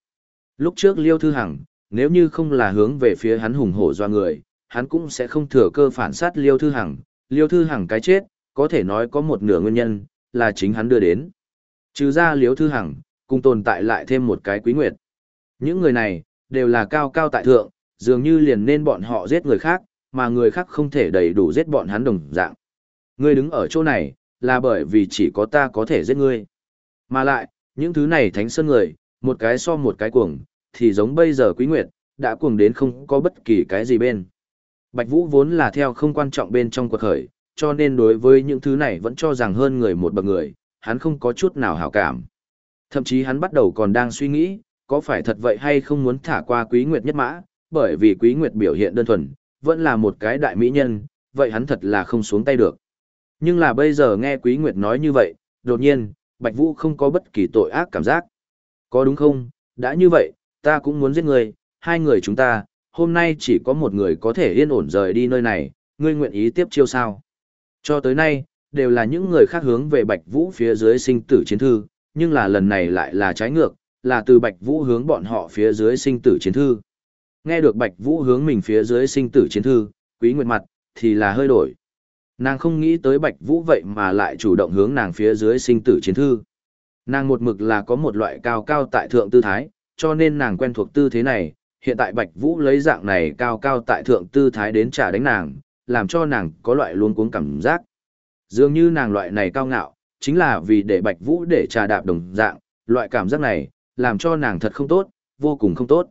Lúc trước Liêu Thư Hằng, nếu như không là hướng về phía hắn hùng hổ doa người, hắn cũng sẽ không thừa cơ phản sát Liêu Thư Hằng. Liêu Thư Hằng cái chết, có thể nói có một nửa nguyên nhân, là chính hắn đưa đến. Trừ ra Liêu Thư Hằng, cùng tồn tại lại thêm một cái quý nguyệt. Những người này, đều là cao cao tại thượng, dường như liền nên bọn họ giết người khác, mà người khác không thể đầy đủ giết bọn hắn đồng dạng. Ngươi đứng ở chỗ này, là bởi vì chỉ có ta có thể giết ngươi. Mà lại, những thứ này thánh sơn người, một cái so một cái cuồng, thì giống bây giờ quý nguyệt, đã cuồng đến không có bất kỳ cái gì bên. Bạch Vũ vốn là theo không quan trọng bên trong cuộc khởi, cho nên đối với những thứ này vẫn cho rằng hơn người một bậc người, hắn không có chút nào hảo cảm. Thậm chí hắn bắt đầu còn đang suy nghĩ, có phải thật vậy hay không muốn thả qua Quý Nguyệt nhất mã, bởi vì Quý Nguyệt biểu hiện đơn thuần, vẫn là một cái đại mỹ nhân, vậy hắn thật là không xuống tay được. Nhưng là bây giờ nghe Quý Nguyệt nói như vậy, đột nhiên, Bạch Vũ không có bất kỳ tội ác cảm giác. Có đúng không? Đã như vậy, ta cũng muốn giết người, hai người chúng ta, hôm nay chỉ có một người có thể yên ổn rời đi nơi này, ngươi nguyện ý tiếp chiêu sao? Cho tới nay, đều là những người khác hướng về Bạch Vũ phía dưới sinh tử chiến thư, nhưng là lần này lại là trái ngược, là từ Bạch Vũ hướng bọn họ phía dưới sinh tử chiến thư. Nghe được Bạch Vũ hướng mình phía dưới sinh tử chiến thư, Quý Nguyệt mặt, thì là hơi đổi. Nàng không nghĩ tới Bạch Vũ vậy mà lại chủ động hướng nàng phía dưới sinh tử chiến thư. Nàng một mực là có một loại cao cao tại thượng tư thái, cho nên nàng quen thuộc tư thế này, hiện tại Bạch Vũ lấy dạng này cao cao tại thượng tư thái đến trả đánh nàng, làm cho nàng có loại luống cuống cảm giác. Dường như nàng loại này cao ngạo, chính là vì để Bạch Vũ để trà đạp đồng dạng, loại cảm giác này, làm cho nàng thật không tốt, vô cùng không tốt.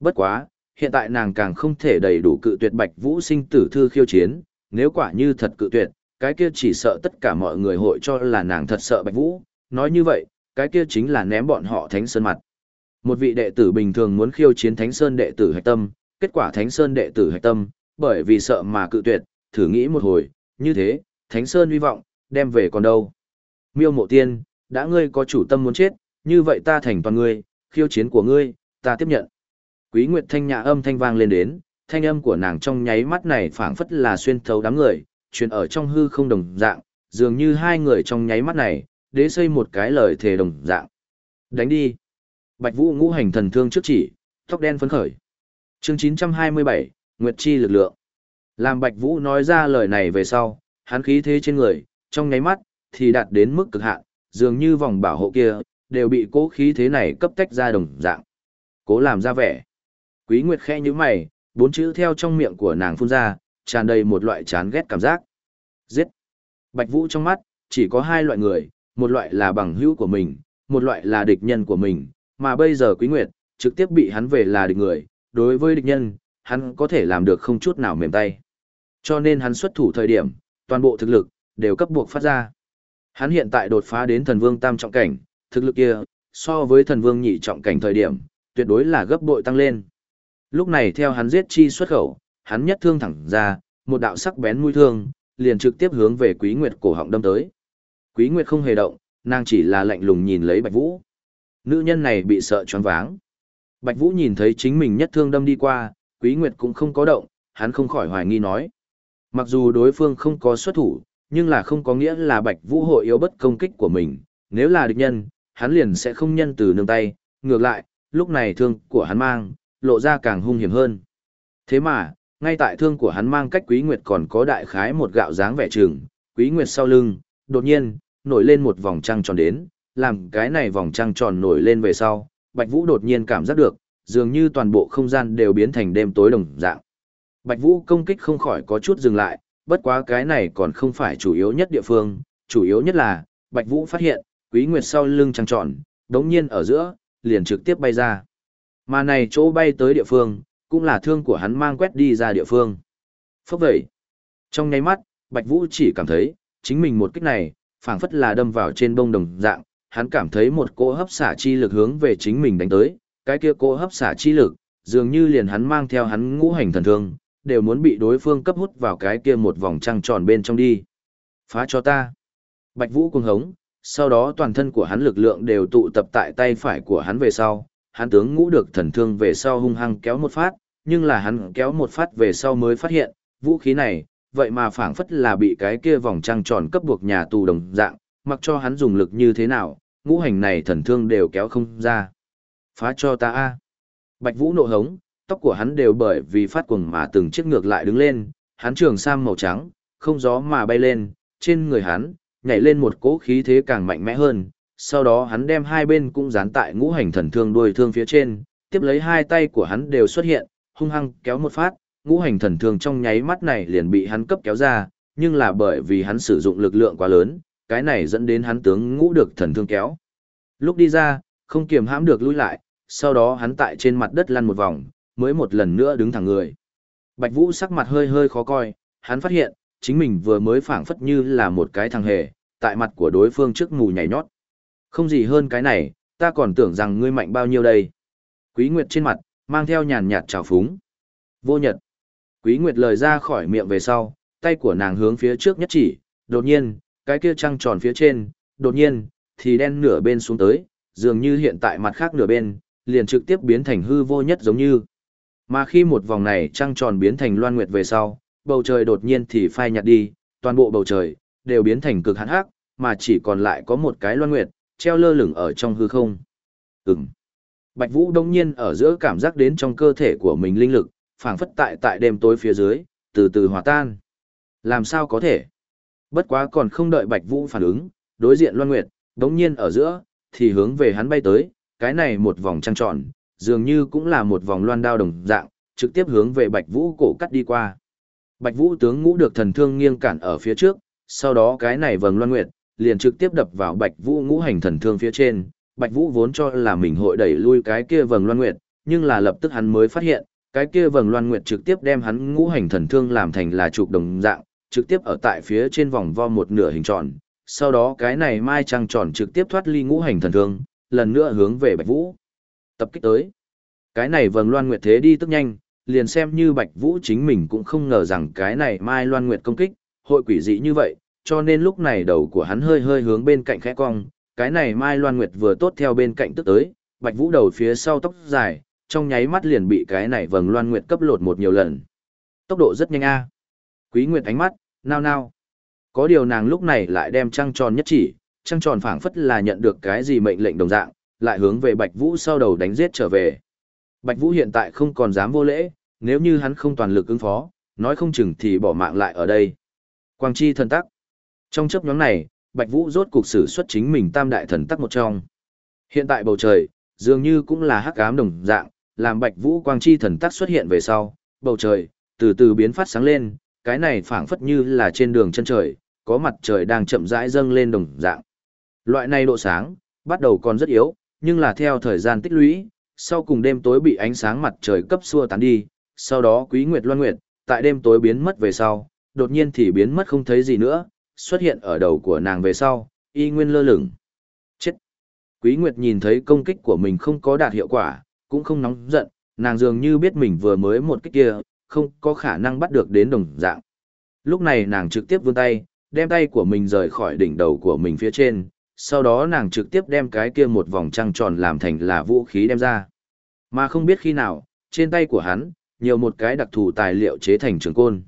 Bất quá, hiện tại nàng càng không thể đầy đủ cự tuyệt Bạch Vũ sinh tử thư khiêu chiến, nếu quả như thật cự tuyệt, cái kia chỉ sợ tất cả mọi người hội cho là nàng thật sợ Bạch Vũ, nói như vậy, cái kia chính là ném bọn họ Thánh Sơn mặt. Một vị đệ tử bình thường muốn khiêu chiến Thánh Sơn đệ tử hạch tâm, kết quả Thánh Sơn đệ tử hạch tâm, bởi vì sợ mà cự tuyệt, thử nghĩ một hồi, như thế, Thánh Sơn hy vọng, đem về còn đâu. Miêu mộ tiên, đã ngươi có chủ tâm muốn chết, như vậy ta thành toàn ngươi, khiêu chiến của ngươi, ta tiếp nhận. Quý Nguyệt Thanh nhã âm thanh vang lên đến, thanh âm của nàng trong nháy mắt này phảng phất là xuyên thấu đám người, truyền ở trong hư không đồng dạng, dường như hai người trong nháy mắt này, đế xây một cái lời thề đồng dạng. Đánh đi. Bạch Vũ ngũ hành thần thương trước chỉ, tóc đen phấn khởi. Chương 927, Nguyệt Chi lực lượng. Làm Bạch Vũ nói ra lời này về sau, hắn khí thế trên người, trong nháy mắt, thì đạt đến mức cực hạn, dường như vòng bảo hộ kia, đều bị cố khí thế này cấp tách ra đồng dạng. Cố làm ra vẻ. Quý Nguyệt khẽ nhíu mày, bốn chữ theo trong miệng của nàng phun ra, tràn đầy một loại chán ghét cảm giác. Giết. Bạch Vũ trong mắt, chỉ có hai loại người, một loại là bằng hữu của mình, một loại là địch nhân của mình, mà bây giờ Quý Nguyệt, trực tiếp bị hắn về là địch người, đối với địch nhân, hắn có thể làm được không chút nào mềm tay. Cho nên hắn xuất thủ thời điểm, toàn bộ thực lực, đều cấp buộc phát ra. Hắn hiện tại đột phá đến thần vương tam trọng cảnh, thực lực kia, so với thần vương nhị trọng cảnh thời điểm, tuyệt đối là gấp bội tăng lên. Lúc này theo hắn giết chi xuất khẩu, hắn nhất thương thẳng ra, một đạo sắc bén mũi thương, liền trực tiếp hướng về Quý Nguyệt cổ họng đâm tới. Quý Nguyệt không hề động, nàng chỉ là lạnh lùng nhìn lấy Bạch Vũ. Nữ nhân này bị sợ choáng váng. Bạch Vũ nhìn thấy chính mình nhất thương đâm đi qua, Quý Nguyệt cũng không có động, hắn không khỏi hoài nghi nói. Mặc dù đối phương không có xuất thủ, nhưng là không có nghĩa là Bạch Vũ hội yếu bất công kích của mình, nếu là địch nhân, hắn liền sẽ không nhân từ nương tay, ngược lại, lúc này thương của hắn mang, lộ ra càng hung hiểm hơn. Thế mà, ngay tại thương của hắn mang cách Quý Nguyệt còn có đại khái một gạo dáng vẻ trường, Quý Nguyệt sau lưng, đột nhiên, nổi lên một vòng trăng tròn đến, làm cái này vòng trăng tròn nổi lên về sau, Bạch Vũ đột nhiên cảm giác được, dường như toàn bộ không gian đều biến thành đêm tối đồng dạng. Bạch Vũ công kích không khỏi có chút dừng lại, bất quá cái này còn không phải chủ yếu nhất địa phương, chủ yếu nhất là, Bạch Vũ phát hiện, Quý Nguyệt sau lưng trăng tròn, đống nhiên ở giữa, liền trực tiếp bay ra. Mà này chỗ bay tới địa phương, cũng là thương của hắn mang quét đi ra địa phương. Phốc vậy. Trong nháy mắt, Bạch Vũ chỉ cảm thấy, chính mình một kích này, phảng phất là đâm vào trên bông đồng dạng, hắn cảm thấy một cỗ hấp xả chi lực hướng về chính mình đánh tới, cái kia cỗ hấp xả chi lực, dường như liền hắn mang theo hắn ngũ hành thần thương, đều muốn bị đối phương cấp hút vào cái kia một vòng trăng tròn bên trong đi. Phá cho ta. Bạch Vũ cuồng hống, sau đó toàn thân của hắn lực lượng đều tụ tập tại tay phải của hắn về sau, hắn tướng ngũ được thần thương về sau hung hăng kéo một phát, nhưng là hắn kéo một phát về sau mới phát hiện, vũ khí này, vậy mà phảng phất là bị cái kia vòng trăng tròn cấp buộc nhà tù đồng dạng, mặc cho hắn dùng lực như thế nào, ngũ hành này thần thương đều kéo không ra. Phá cho ta a. Bạch Vũ nộ hống, tóc của hắn đều bởi vì phát cuồng mà từng chiếc ngược lại đứng lên, hắn trường sam màu trắng, không gió mà bay lên, trên người hắn, nhảy lên một cỗ khí thế càng mạnh mẽ hơn, sau đó hắn đem hai bên cũng dán tại ngũ hành thần thương đuôi thương phía trên, tiếp lấy hai tay của hắn đều xuất hiện, hung hăng kéo một phát, ngũ hành thần thương trong nháy mắt này liền bị hắn cấp kéo ra, nhưng là bởi vì hắn sử dụng lực lượng quá lớn, cái này dẫn đến hắn tướng ngũ được thần thương kéo. Lúc đi ra, không kiềm hãm được lùi lại, sau đó hắn tại trên mặt đất lăn một vòng, mới một lần nữa đứng thẳng người. Bạch Vũ sắc mặt hơi hơi khó coi, hắn phát hiện, chính mình vừa mới phảng phất như là một cái thằng hề, tại mặt của đối phương trước mù nhảy nhót. Không gì hơn cái này, ta còn tưởng rằng ngươi mạnh bao nhiêu đây. Quý Nguyệt trên mặt, mang theo nhàn nhạt trào phúng. Vô nhật. Quý Nguyệt lời ra khỏi miệng về sau, tay của nàng hướng phía trước nhất chỉ, đột nhiên, cái kia trăng tròn phía trên, đột nhiên, thì đen nửa bên xuống tới, dường như hiện tại mặt khác nửa bên, liền trực tiếp biến thành hư vô nhất giống như. Mà khi một vòng này trăng tròn biến thành loan nguyệt về sau, bầu trời đột nhiên thì phai nhạt đi, toàn bộ bầu trời, đều biến thành cực hạn hắc, mà chỉ còn lại có một cái loan nguyệt, treo lơ lửng ở trong hư không. Ừm. Bạch Vũ đông nhiên ở giữa cảm giác đến trong cơ thể của mình linh lực, phảng phất tại tại đêm tối phía dưới, từ từ hòa tan. Làm sao có thể? Bất quá còn không đợi Bạch Vũ phản ứng, đối diện Loan Nguyệt, đống nhiên ở giữa, thì hướng về hắn bay tới, cái này một vòng trăng tròn, dường như cũng là một vòng loan đao đồng dạng, trực tiếp hướng về Bạch Vũ cổ cắt đi qua. Bạch Vũ tướng ngũ được thần thương nghiêng cản ở phía trước, sau đó cái này vầng Loan Nguyệt, liền trực tiếp đập vào Bạch Vũ ngũ hành thần thương phía trên. Bạch Vũ vốn cho là mình hội đẩy lui cái kia vầng Loan Nguyệt, nhưng là lập tức hắn mới phát hiện, cái kia vầng Loan Nguyệt trực tiếp đem hắn ngũ hành thần thương làm thành là trục đồng dạng, trực tiếp ở tại phía trên vòng vo một nửa hình tròn. Sau đó cái này mai trăng tròn trực tiếp thoát ly ngũ hành thần thương, lần nữa hướng về Bạch Vũ. Tập kích tới. Cái này vầng Loan Nguyệt thế đi tức nhanh, liền xem như Bạch Vũ chính mình cũng không ngờ rằng cái này mai Loan Nguyệt công kích, hội quỷ dị như vậy, cho nên lúc này đầu của hắn hơi hơi hướng bên cạnh khẽ cong, cái này Mai Loan Nguyệt vừa tốt theo bên cạnh tức tới, Bạch Vũ đầu phía sau tóc dài, trong nháy mắt liền bị cái này vầng Loan Nguyệt cấp lột một nhiều lần. Tốc độ rất nhanh a. Quý Nguyệt ánh mắt, nao nao. Có điều nàng lúc này lại đem trăng tròn nhất chỉ, trăng tròn phảng phất là nhận được cái gì mệnh lệnh đồng dạng, lại hướng về Bạch Vũ sau đầu đánh giết trở về. Bạch Vũ hiện tại không còn dám vô lễ, nếu như hắn không toàn lực ứng phó, nói không chừng thì bỏ mạng lại ở đây. Quang chi thần tắc. Trong chớp nhóm này, Bạch Vũ rốt cục sử xuất chính mình tam đại thần tắc một trong. Hiện tại bầu trời, dường như cũng là hắc ám đồng dạng, làm Bạch Vũ quang chi thần tắc xuất hiện về sau, bầu trời từ từ biến phát sáng lên, cái này phảng phất như là trên đường chân trời, có mặt trời đang chậm rãi dâng lên đồng dạng. Loại này độ sáng, bắt đầu còn rất yếu, nhưng là theo thời gian tích lũy, sau cùng đêm tối bị ánh sáng mặt trời cấp xua tán đi, sau đó quý nguyệt loan nguyệt, tại đêm tối biến mất về sau, đột nhiên thì biến mất không thấy gì nữa, xuất hiện ở đầu của nàng về sau, y nguyên lơ lửng. Chết! Quý Nguyệt nhìn thấy công kích của mình không có đạt hiệu quả, cũng không nóng giận, nàng dường như biết mình vừa mới một kích kia, không có khả năng bắt được đến đồng dạng. Lúc này nàng trực tiếp vươn tay, đem tay của mình rời khỏi đỉnh đầu của mình phía trên, sau đó nàng trực tiếp đem cái kia một vòng trăng tròn làm thành là vũ khí đem ra. Mà không biết khi nào, trên tay của hắn, nhiều một cái đặc thù tài liệu chế thành trường côn.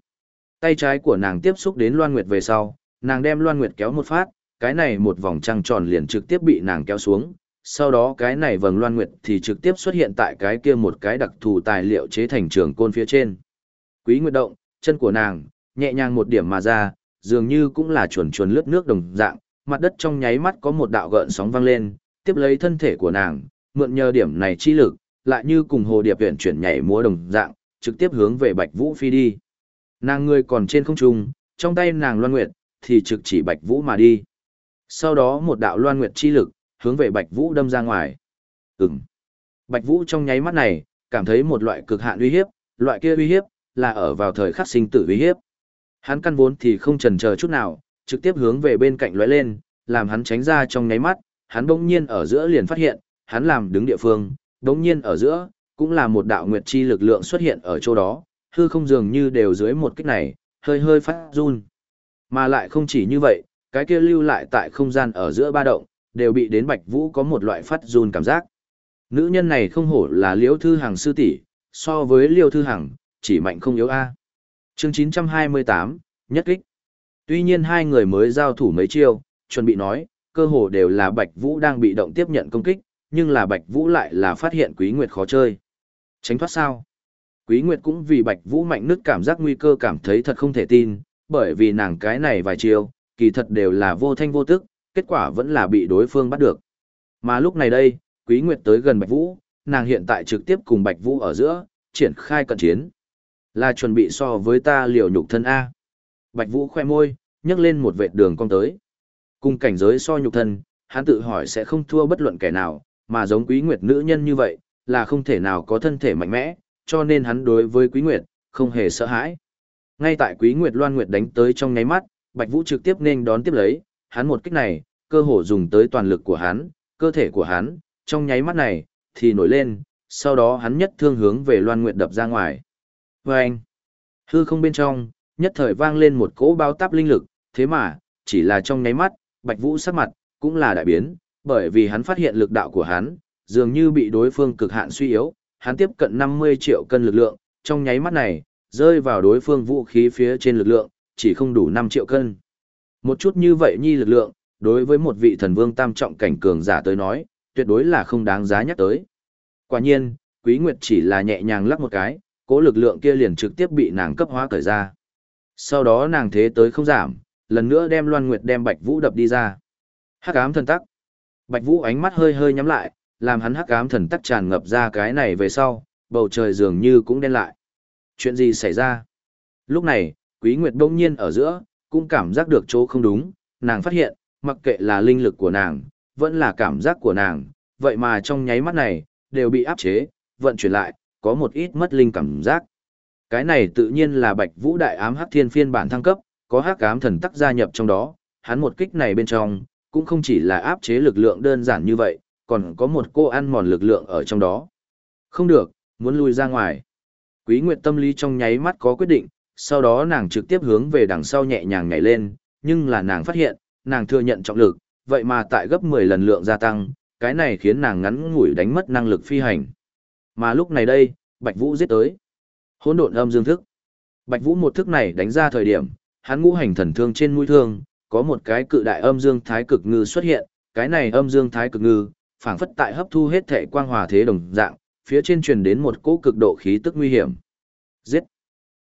Tay trái của nàng tiếp xúc đến Loan Nguyệt về sau, nàng đem Loan Nguyệt kéo một phát, cái này một vòng trăng tròn liền trực tiếp bị nàng kéo xuống, sau đó cái này vầng Loan Nguyệt thì trực tiếp xuất hiện tại cái kia một cái đặc thù tài liệu chế thành trường côn phía trên. Quý Nguyệt động, chân của nàng, nhẹ nhàng một điểm mà ra, dường như cũng là chuồn chuồn lướt nước đồng dạng, mặt đất trong nháy mắt có một đạo gợn sóng vang lên, tiếp lấy thân thể của nàng, mượn nhờ điểm này chi lực, lại như cùng hồ điệp viện chuyển nhảy múa đồng dạng, trực tiếp hướng về Bạch Vũ phi đi. Nàng người còn trên không trung, trong tay nàng Loan Nguyệt thì trực chỉ Bạch Vũ mà đi. Sau đó một đạo Loan Nguyệt chi lực hướng về Bạch Vũ đâm ra ngoài. Ừm. Bạch Vũ trong nháy mắt này, cảm thấy một loại cực hạn uy hiếp, loại kia uy hiếp là ở vào thời khắc sinh tử uy hiếp. Hắn căn vốn thì không chần chờ chút nào, trực tiếp hướng về bên cạnh lóe lên, làm hắn tránh ra trong nháy mắt, hắn bỗng nhiên ở giữa liền phát hiện, hắn làm đứng địa phương, bỗng nhiên ở giữa, cũng là một đạo nguyệt chi lực lượng xuất hiện ở chỗ đó, hư không dường như đều dưới một kích này, hơi hơi phát run. Mà lại không chỉ như vậy, cái kia lưu lại tại không gian ở giữa ba động, đều bị đến Bạch Vũ có một loại phát run cảm giác. Nữ nhân này không hổ là Liễu Thư Hằng sư tỷ, so với Liễu Thư Hằng, chỉ mạnh không yếu a. Chương 928, nhất kích. Tuy nhiên hai người mới giao thủ mấy chiêu, chuẩn bị nói, cơ hồ đều là Bạch Vũ đang bị động tiếp nhận công kích, nhưng là Bạch Vũ lại là phát hiện Quý Nguyệt khó chơi. Tránh thoát sao? Quý Nguyệt cũng vì Bạch Vũ mạnh nứt cảm giác nguy cơ cảm thấy thật không thể tin, bởi vì nàng cái này vài chiêu, kỳ thật đều là vô thanh vô tức, kết quả vẫn là bị đối phương bắt được. Mà lúc này đây, Quý Nguyệt tới gần Bạch Vũ, nàng hiện tại trực tiếp cùng Bạch Vũ ở giữa, triển khai cận chiến. Là chuẩn bị so với ta liều nhục thân A. Bạch Vũ khoe môi, nhấc lên một vệt đường cong tới. Cùng cảnh giới so nhục thân, hắn tự hỏi sẽ không thua bất luận kẻ nào, mà giống Quý Nguyệt nữ nhân như vậy, là không thể nào có thân thể mạnh mẽ, cho nên hắn đối với Quý Nguyệt, không hề sợ hãi. Ngay tại Quý Nguyệt Loan Nguyệt đánh tới trong nháy mắt, Bạch Vũ trực tiếp nên đón tiếp lấy, hắn một kích này, cơ hồ dùng tới toàn lực của hắn, cơ thể của hắn, trong nháy mắt này, thì nổi lên, sau đó hắn nhất thương hướng về Loan Nguyệt đập ra ngoài. Vâng! Hư không bên trong, nhất thời vang lên một cỗ bao táp linh lực, thế mà, chỉ là trong nháy mắt, Bạch Vũ sắc mặt, cũng là đại biến, bởi vì hắn phát hiện lực đạo của hắn, dường như bị đối phương cực hạn suy yếu, hắn tiếp cận 50 triệu cân lực lượng, trong nháy mắt này, rơi vào đối phương vũ khí phía trên lực lượng, chỉ không đủ 5 triệu cân. Một chút như vậy nhi lực lượng, đối với một vị thần vương tam trọng cảnh cường giả tới nói, tuyệt đối là không đáng giá nhắc tới. Quả nhiên, Quý Nguyệt chỉ là nhẹ nhàng lắc một cái, cỗ lực lượng kia liền trực tiếp bị nàng cấp hóa cởi ra. Sau đó nàng thế tới không giảm, lần nữa đem Loan Nguyệt đem Bạch Vũ đập đi ra. Hắc ám thần tắc. Bạch Vũ ánh mắt hơi hơi nhắm lại, làm hắn hắc ám thần tắc tràn ngập ra cái này về sau, bầu trời dường như cũng đen lại. Chuyện gì xảy ra? Lúc này, Quý Nguyệt đông nhiên ở giữa, cũng cảm giác được chỗ không đúng, nàng phát hiện, mặc kệ là linh lực của nàng, vẫn là cảm giác của nàng, vậy mà trong nháy mắt này, đều bị áp chế, vận chuyển lại, có một ít mất linh cảm giác. Cái này tự nhiên là Bạch Vũ Đại Ám Hắc Thiên phiên bản thăng cấp, có Hắc Ám Thần Tắc gia nhập trong đó, hắn một kích này bên trong, cũng không chỉ là áp chế lực lượng đơn giản như vậy, còn có một cô ăn mòn lực lượng ở trong đó. Không được, muốn lui ra ngoài. Quý Nguyệt tâm lý trong nháy mắt có quyết định, sau đó nàng trực tiếp hướng về đằng sau nhẹ nhàng nhảy lên, nhưng là nàng phát hiện, nàng thừa nhận trọng lực, vậy mà tại gấp 10 lần lượng gia tăng, cái này khiến nàng ngắn ngủi đánh mất năng lực phi hành. Mà lúc này đây, Bạch Vũ giết tới. Hỗn độn âm dương thức. Bạch Vũ một thức này đánh ra thời điểm, hắn ngũ hành thần thương trên mũi thương, có một cái cự đại âm dương thái cực ngư xuất hiện, cái này âm dương thái cực ngư, phảng phất tại hấp thu hết thể quang hòa thế đồng dạng, phía trên truyền đến một cỗ cực độ khí tức nguy hiểm. Giết.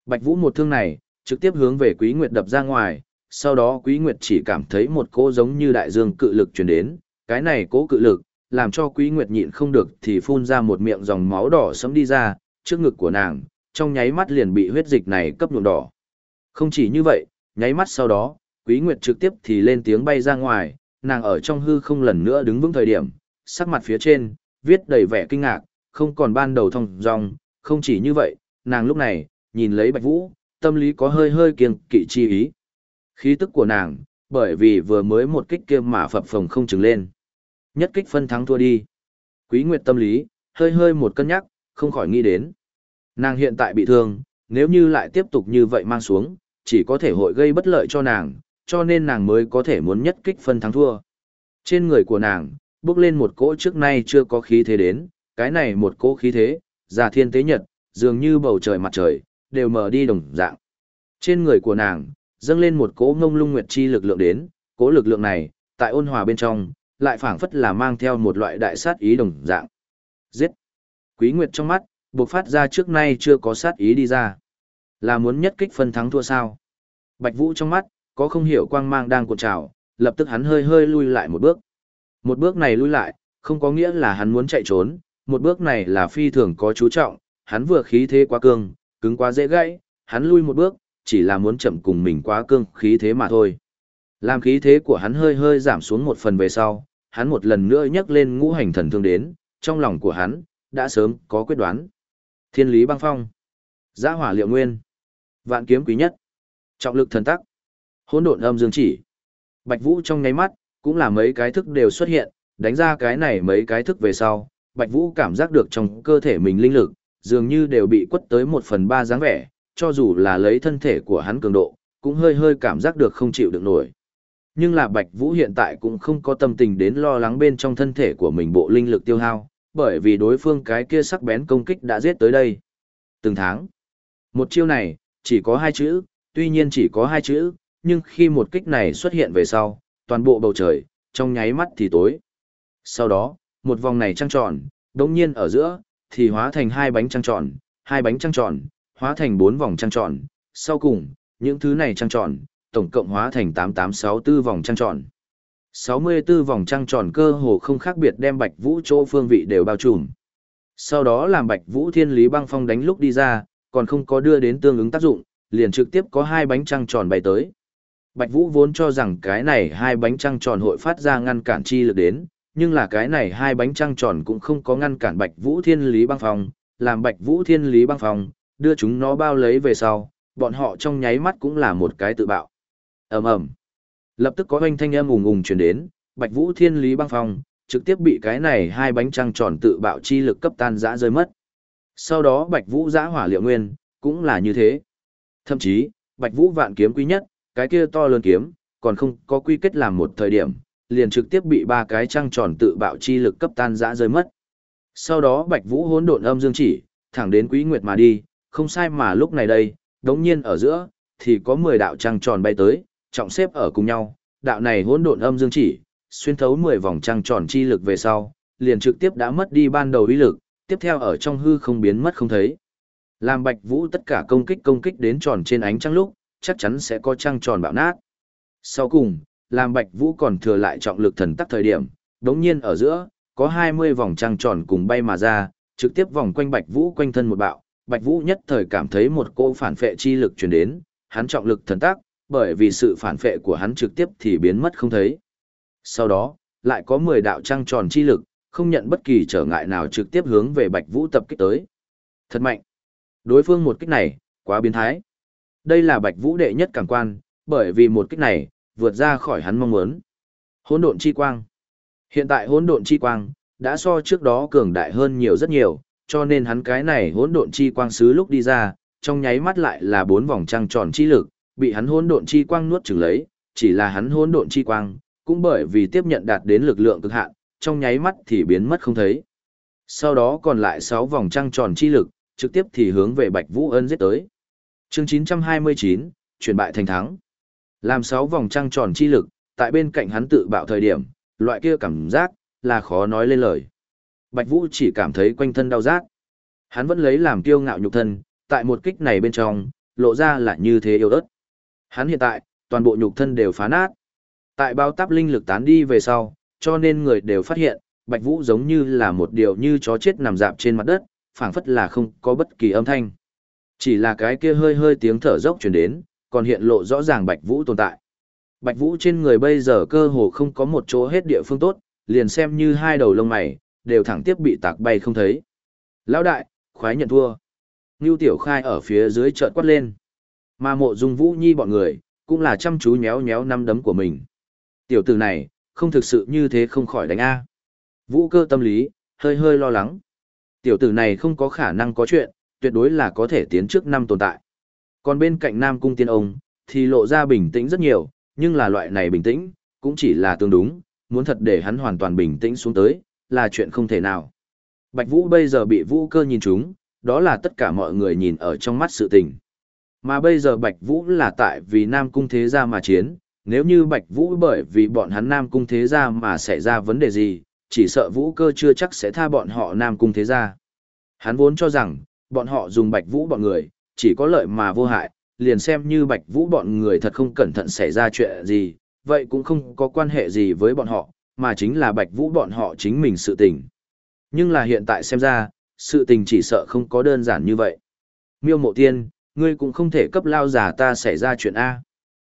Bạch Vũ một thương này, trực tiếp hướng về Quý Nguyệt đập ra ngoài, sau đó Quý Nguyệt chỉ cảm thấy một cỗ giống như đại dương cự lực truyền đến, cái này cỗ cự lực, làm cho Quý Nguyệt nhịn không được thì phun ra một miệng dòng máu đỏ sẫm đi ra, trước ngực của nàng, trong nháy mắt liền bị huyết dịch này cấp nhuộm đỏ. Không chỉ như vậy, nháy mắt sau đó, Quý Nguyệt trực tiếp thì lên tiếng bay ra ngoài, nàng ở trong hư không lần nữa đứng vững thời điểm, sắc mặt phía trên, viết đầy vẻ kinh ngạc, không còn ban đầu thông dong, không chỉ như vậy, nàng lúc này, nhìn lấy Bạch Vũ, tâm lý có hơi hơi kiêng kỵ chi ý. Khí tức của nàng, bởi vì vừa mới một kích kia mà phập phồng không chừng lên. Nhất kích phân thắng thua đi. Quý Nguyệt tâm lý, hơi hơi một cân nhắc, không khỏi nghĩ đến. Nàng hiện tại bị thương, nếu như lại tiếp tục như vậy mang xuống, chỉ có thể hội gây bất lợi cho nàng, cho nên nàng mới có thể muốn nhất kích phân thắng thua. Trên người của nàng, bước lên một cỗ trước nay chưa có khí thế đến, cái này một cỗ khí thế, già thiên tế nhật, dường như bầu trời mặt trời, đều mở đi đồng dạng. Trên người của nàng, dâng lên một cỗ ngông lung nguyệt chi lực lượng đến, cỗ lực lượng này, tại ôn hòa bên trong, lại phảng phất là mang theo một loại đại sát ý đồng dạng. Giết! Quý Nguyệt trong mắt, bộc phát ra trước nay chưa có sát ý đi ra. Là muốn nhất kích phân thắng thua sao? Bạch Vũ trong mắt, có không hiểu quang mang đang cuộn trào, lập tức hắn hơi hơi lui lại một bước. Một bước này lui lại, không có nghĩa là hắn muốn chạy trốn, một bước này là phi thường có chú trọng, hắn vừa khí thế quá cương, cứng quá dễ gãy, hắn lui một bước, chỉ là muốn chậm cùng mình quá cương khí thế mà thôi. Làm khí thế của hắn hơi hơi giảm xuống một phần về sau, hắn một lần nữa nhấc lên ngũ hành thần thương đến, trong lòng của hắn, đã sớm có quyết đoán. Thiên lý băng phong, giã hỏa liệu nguyên, vạn kiếm quý nhất, trọng lực thần tắc, hỗn độn âm dương chỉ. Bạch Vũ trong nháy mắt, cũng là mấy cái thức đều xuất hiện, đánh ra cái này mấy cái thức về sau, Bạch Vũ cảm giác được trong cơ thể mình linh lực, dường như đều bị quất tới một phần ba dáng vẻ, cho dù là lấy thân thể của hắn cường độ, cũng hơi hơi cảm giác được không chịu được nổi. Nhưng là Bạch Vũ hiện tại cũng không có tâm tình đến lo lắng bên trong thân thể của mình bộ linh lực tiêu hao, bởi vì đối phương cái kia sắc bén công kích đã giết tới đây. Từng tháng, một chiêu này, chỉ có hai chữ, tuy nhiên chỉ có hai chữ, nhưng khi một kích này xuất hiện về sau, toàn bộ bầu trời, trong nháy mắt thì tối. Sau đó, một vòng này trăng tròn, đống nhiên ở giữa, thì hóa thành hai bánh trăng tròn, hai bánh trăng tròn, hóa thành bốn vòng trăng tròn, sau cùng, những thứ này trăng tròn, tổng cộng hóa thành 8864 vòng trăng tròn. 64 vòng trăng tròn cơ hồ không khác biệt đem Bạch Vũ chỗ phương vị đều bao trùm. Sau đó làm Bạch Vũ Thiên Lý Băng Phong đánh lúc đi ra, còn không có đưa đến tương ứng tác dụng, liền trực tiếp có hai bánh trăng tròn bay tới. Bạch Vũ vốn cho rằng cái này hai bánh trăng tròn hội phát ra ngăn cản chi lực đến, nhưng là cái này hai bánh trăng tròn cũng không có ngăn cản Bạch Vũ Thiên Lý Băng Phong, làm Bạch Vũ Thiên Lý Băng Phong, đưa chúng nó bao lấy về sau, bọn họ trong nháy mắt cũng là một cái tự bạo. Ầm ầm. Lập tức có oanh thanh âm ùng ùng truyền đến, Bạch Vũ Thiên Lý Băng Phong trực tiếp bị cái này hai bánh trăng tròn tự bạo chi lực cấp tan rã rơi mất. Sau đó Bạch Vũ giã hỏa liệu nguyên, cũng là như thế. Thậm chí, Bạch Vũ vạn kiếm quý nhất, cái kia to lớn kiếm, còn không có quy kết làm một thời điểm, liền trực tiếp bị ba cái trăng tròn tự bạo chi lực cấp tan rã rơi mất. Sau đó Bạch Vũ hỗn độn âm dương chỉ, thẳng đến Quý Nguyệt mà đi, không sai mà lúc này đây, đống nhiên ở giữa, thì có 10 đạo trăng tròn bay tới, trọng xếp ở cùng nhau, đạo này hỗn độn âm dương chỉ, xuyên thấu 10 vòng trăng tròn chi lực về sau, liền trực tiếp đã mất đi ban đầu uy lực, tiếp theo ở trong hư không biến mất không thấy. Làm Bạch Vũ tất cả công kích công kích đến tròn trên ánh trăng lúc, chắc chắn sẽ có trăng tròn bạo nát. Sau cùng, làm Bạch Vũ còn thừa lại trọng lực thần tắc thời điểm, đống nhiên ở giữa, có 20 vòng trăng tròn cùng bay mà ra, trực tiếp vòng quanh Bạch Vũ quanh thân một bạo, Bạch Vũ nhất thời cảm thấy một cô phản phệ chi lực truyền đến, hắn trọng lực thần tác, bởi vì sự phản phệ của hắn trực tiếp thì biến mất không thấy. Sau đó, lại có 10 đạo trăng tròn chi lực, không nhận bất kỳ trở ngại nào trực tiếp hướng về Bạch Vũ tập kích tới. Thật mạnh. Đối phương một kích này, quá biến thái. Đây là Bạch Vũ đệ nhất cảm quan, bởi vì một kích này, vượt ra khỏi hắn mong muốn. Hỗn độn chi quang. Hiện tại hỗn độn chi quang đã so trước đó cường đại hơn nhiều rất nhiều, cho nên hắn cái này hỗn độn chi quang sứ lúc đi ra, trong nháy mắt lại là bốn vòng trăng tròn chi lực, bị hắn hỗn độn chi quang nuốt chửng lấy, chỉ là hắn hỗn độn chi quang, cũng bởi vì tiếp nhận đạt đến lực lượng cực hạn, trong nháy mắt thì biến mất không thấy. Sau đó còn lại 6 vòng trăng tròn chi lực, trực tiếp thì hướng về Bạch Vũ Ân giết tới. Chương 929, chuyển bại thành thắng. Làm 6 vòng trăng tròn chi lực, tại bên cạnh hắn tự bạo thời điểm, loại kia cảm giác, là khó nói lên lời. Bạch Vũ chỉ cảm thấy quanh thân đau rát. Hắn vẫn lấy làm kiêu ngạo nhục thân, tại một kích này bên trong, lộ ra là như thế yếu ớt. Hắn hiện tại, toàn bộ nhục thân đều phá nát. Tại bao táp linh lực tán đi về sau, cho nên người đều phát hiện, Bạch Vũ giống như là một điều như chó chết nằm dạp trên mặt đất, phảng phất là không có bất kỳ âm thanh. Chỉ là cái kia hơi hơi tiếng thở dốc truyền đến, còn hiện lộ rõ ràng Bạch Vũ tồn tại. Bạch Vũ trên người bây giờ cơ hồ không có một chỗ hết địa phương tốt, liền xem như hai đầu lông mày, đều thẳng tiếp bị tạc bay không thấy. Lão đại, khoái nhận thua. Ngưu Tiểu Khai ở phía dưới chợt quát lên. Mà mộ dung vũ nhi bọn người, cũng là chăm chú nhéo nhéo năm đấm của mình. Tiểu tử này, không thực sự như thế không khỏi đánh A. Vũ cơ tâm lý, hơi hơi lo lắng. Tiểu tử này không có khả năng có chuyện, tuyệt đối là có thể tiến trước năm tồn tại. Còn bên cạnh Nam Cung Tiên ông, thì lộ ra bình tĩnh rất nhiều, nhưng là loại này bình tĩnh, cũng chỉ là tương đúng, muốn thật để hắn hoàn toàn bình tĩnh xuống tới, là chuyện không thể nào. Bạch Vũ bây giờ bị Vũ cơ nhìn trúng, đó là tất cả mọi người nhìn ở trong mắt sự tình. Mà bây giờ Bạch Vũ là tại vì Nam Cung Thế Gia mà chiến, nếu như Bạch Vũ bởi vì bọn hắn Nam Cung Thế Gia mà xảy ra vấn đề gì, chỉ sợ Vũ cơ chưa chắc sẽ tha bọn họ Nam Cung Thế Gia. Hắn vốn cho rằng, bọn họ dùng Bạch Vũ bọn người, chỉ có lợi mà vô hại, liền xem như Bạch Vũ bọn người thật không cẩn thận xảy ra chuyện gì, vậy cũng không có quan hệ gì với bọn họ, mà chính là Bạch Vũ bọn họ chính mình sự tình. Nhưng là hiện tại xem ra, sự tình chỉ sợ không có đơn giản như vậy. Miêu mộ tiên, ngươi cũng không thể cấp lao giả ta xảy ra chuyện A.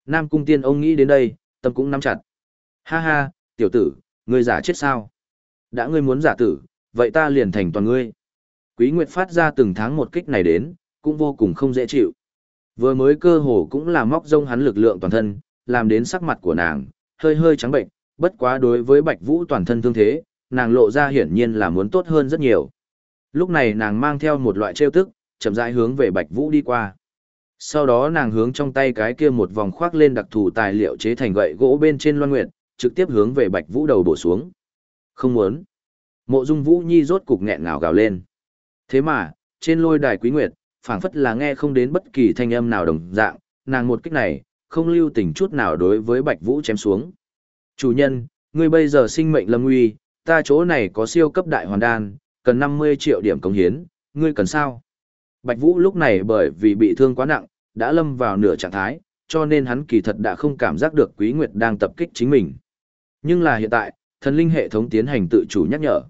Nam cung tiên ông nghĩ đến đây, tâm cũng nắm chặt. Ha ha, tiểu tử, ngươi giả chết sao? Đã ngươi muốn giả tử, vậy ta liền thành toàn ngươi. Quý Nguyệt phát ra từng tháng một kích này đến, cũng vô cùng không dễ chịu. Vừa mới cơ hồ cũng là móc rông hắn lực lượng toàn thân, làm đến sắc mặt của nàng, hơi hơi trắng bệnh, bất quá đối với Bạch Vũ toàn thân thương thế, nàng lộ ra hiển nhiên là muốn tốt hơn rất nhiều. Lúc này nàng mang theo một loại trêu tức, chậm rãi hướng về Bạch Vũ đi qua. Sau đó nàng hướng trong tay cái kia một vòng khoác lên đặc thù tài liệu chế thành gậy gỗ bên trên loan nguyệt, trực tiếp hướng về Bạch Vũ đầu bổ xuống. Không muốn. Mộ Dung Vũ Nhi rốt cục nghẹn ngào gào lên. Thế mà, trên lôi đài quý nguyệt, phảng phất là nghe không đến bất kỳ thanh âm nào đồng dạng, nàng một kích này, không lưu tình chút nào đối với Bạch Vũ chém xuống. Chủ nhân, ngươi bây giờ sinh mệnh lâm nguy, ta chỗ này có siêu cấp đại hoàn đan, cần 50 triệu điểm công hiến, ngươi cần sao? Bạch Vũ lúc này bởi vì bị thương quá nặng, đã lâm vào nửa trạng thái, cho nên hắn kỳ thật đã không cảm giác được Quý Nguyệt đang tập kích chính mình. Nhưng là hiện tại, thần linh hệ thống tiến hành tự chủ nhắc nhở.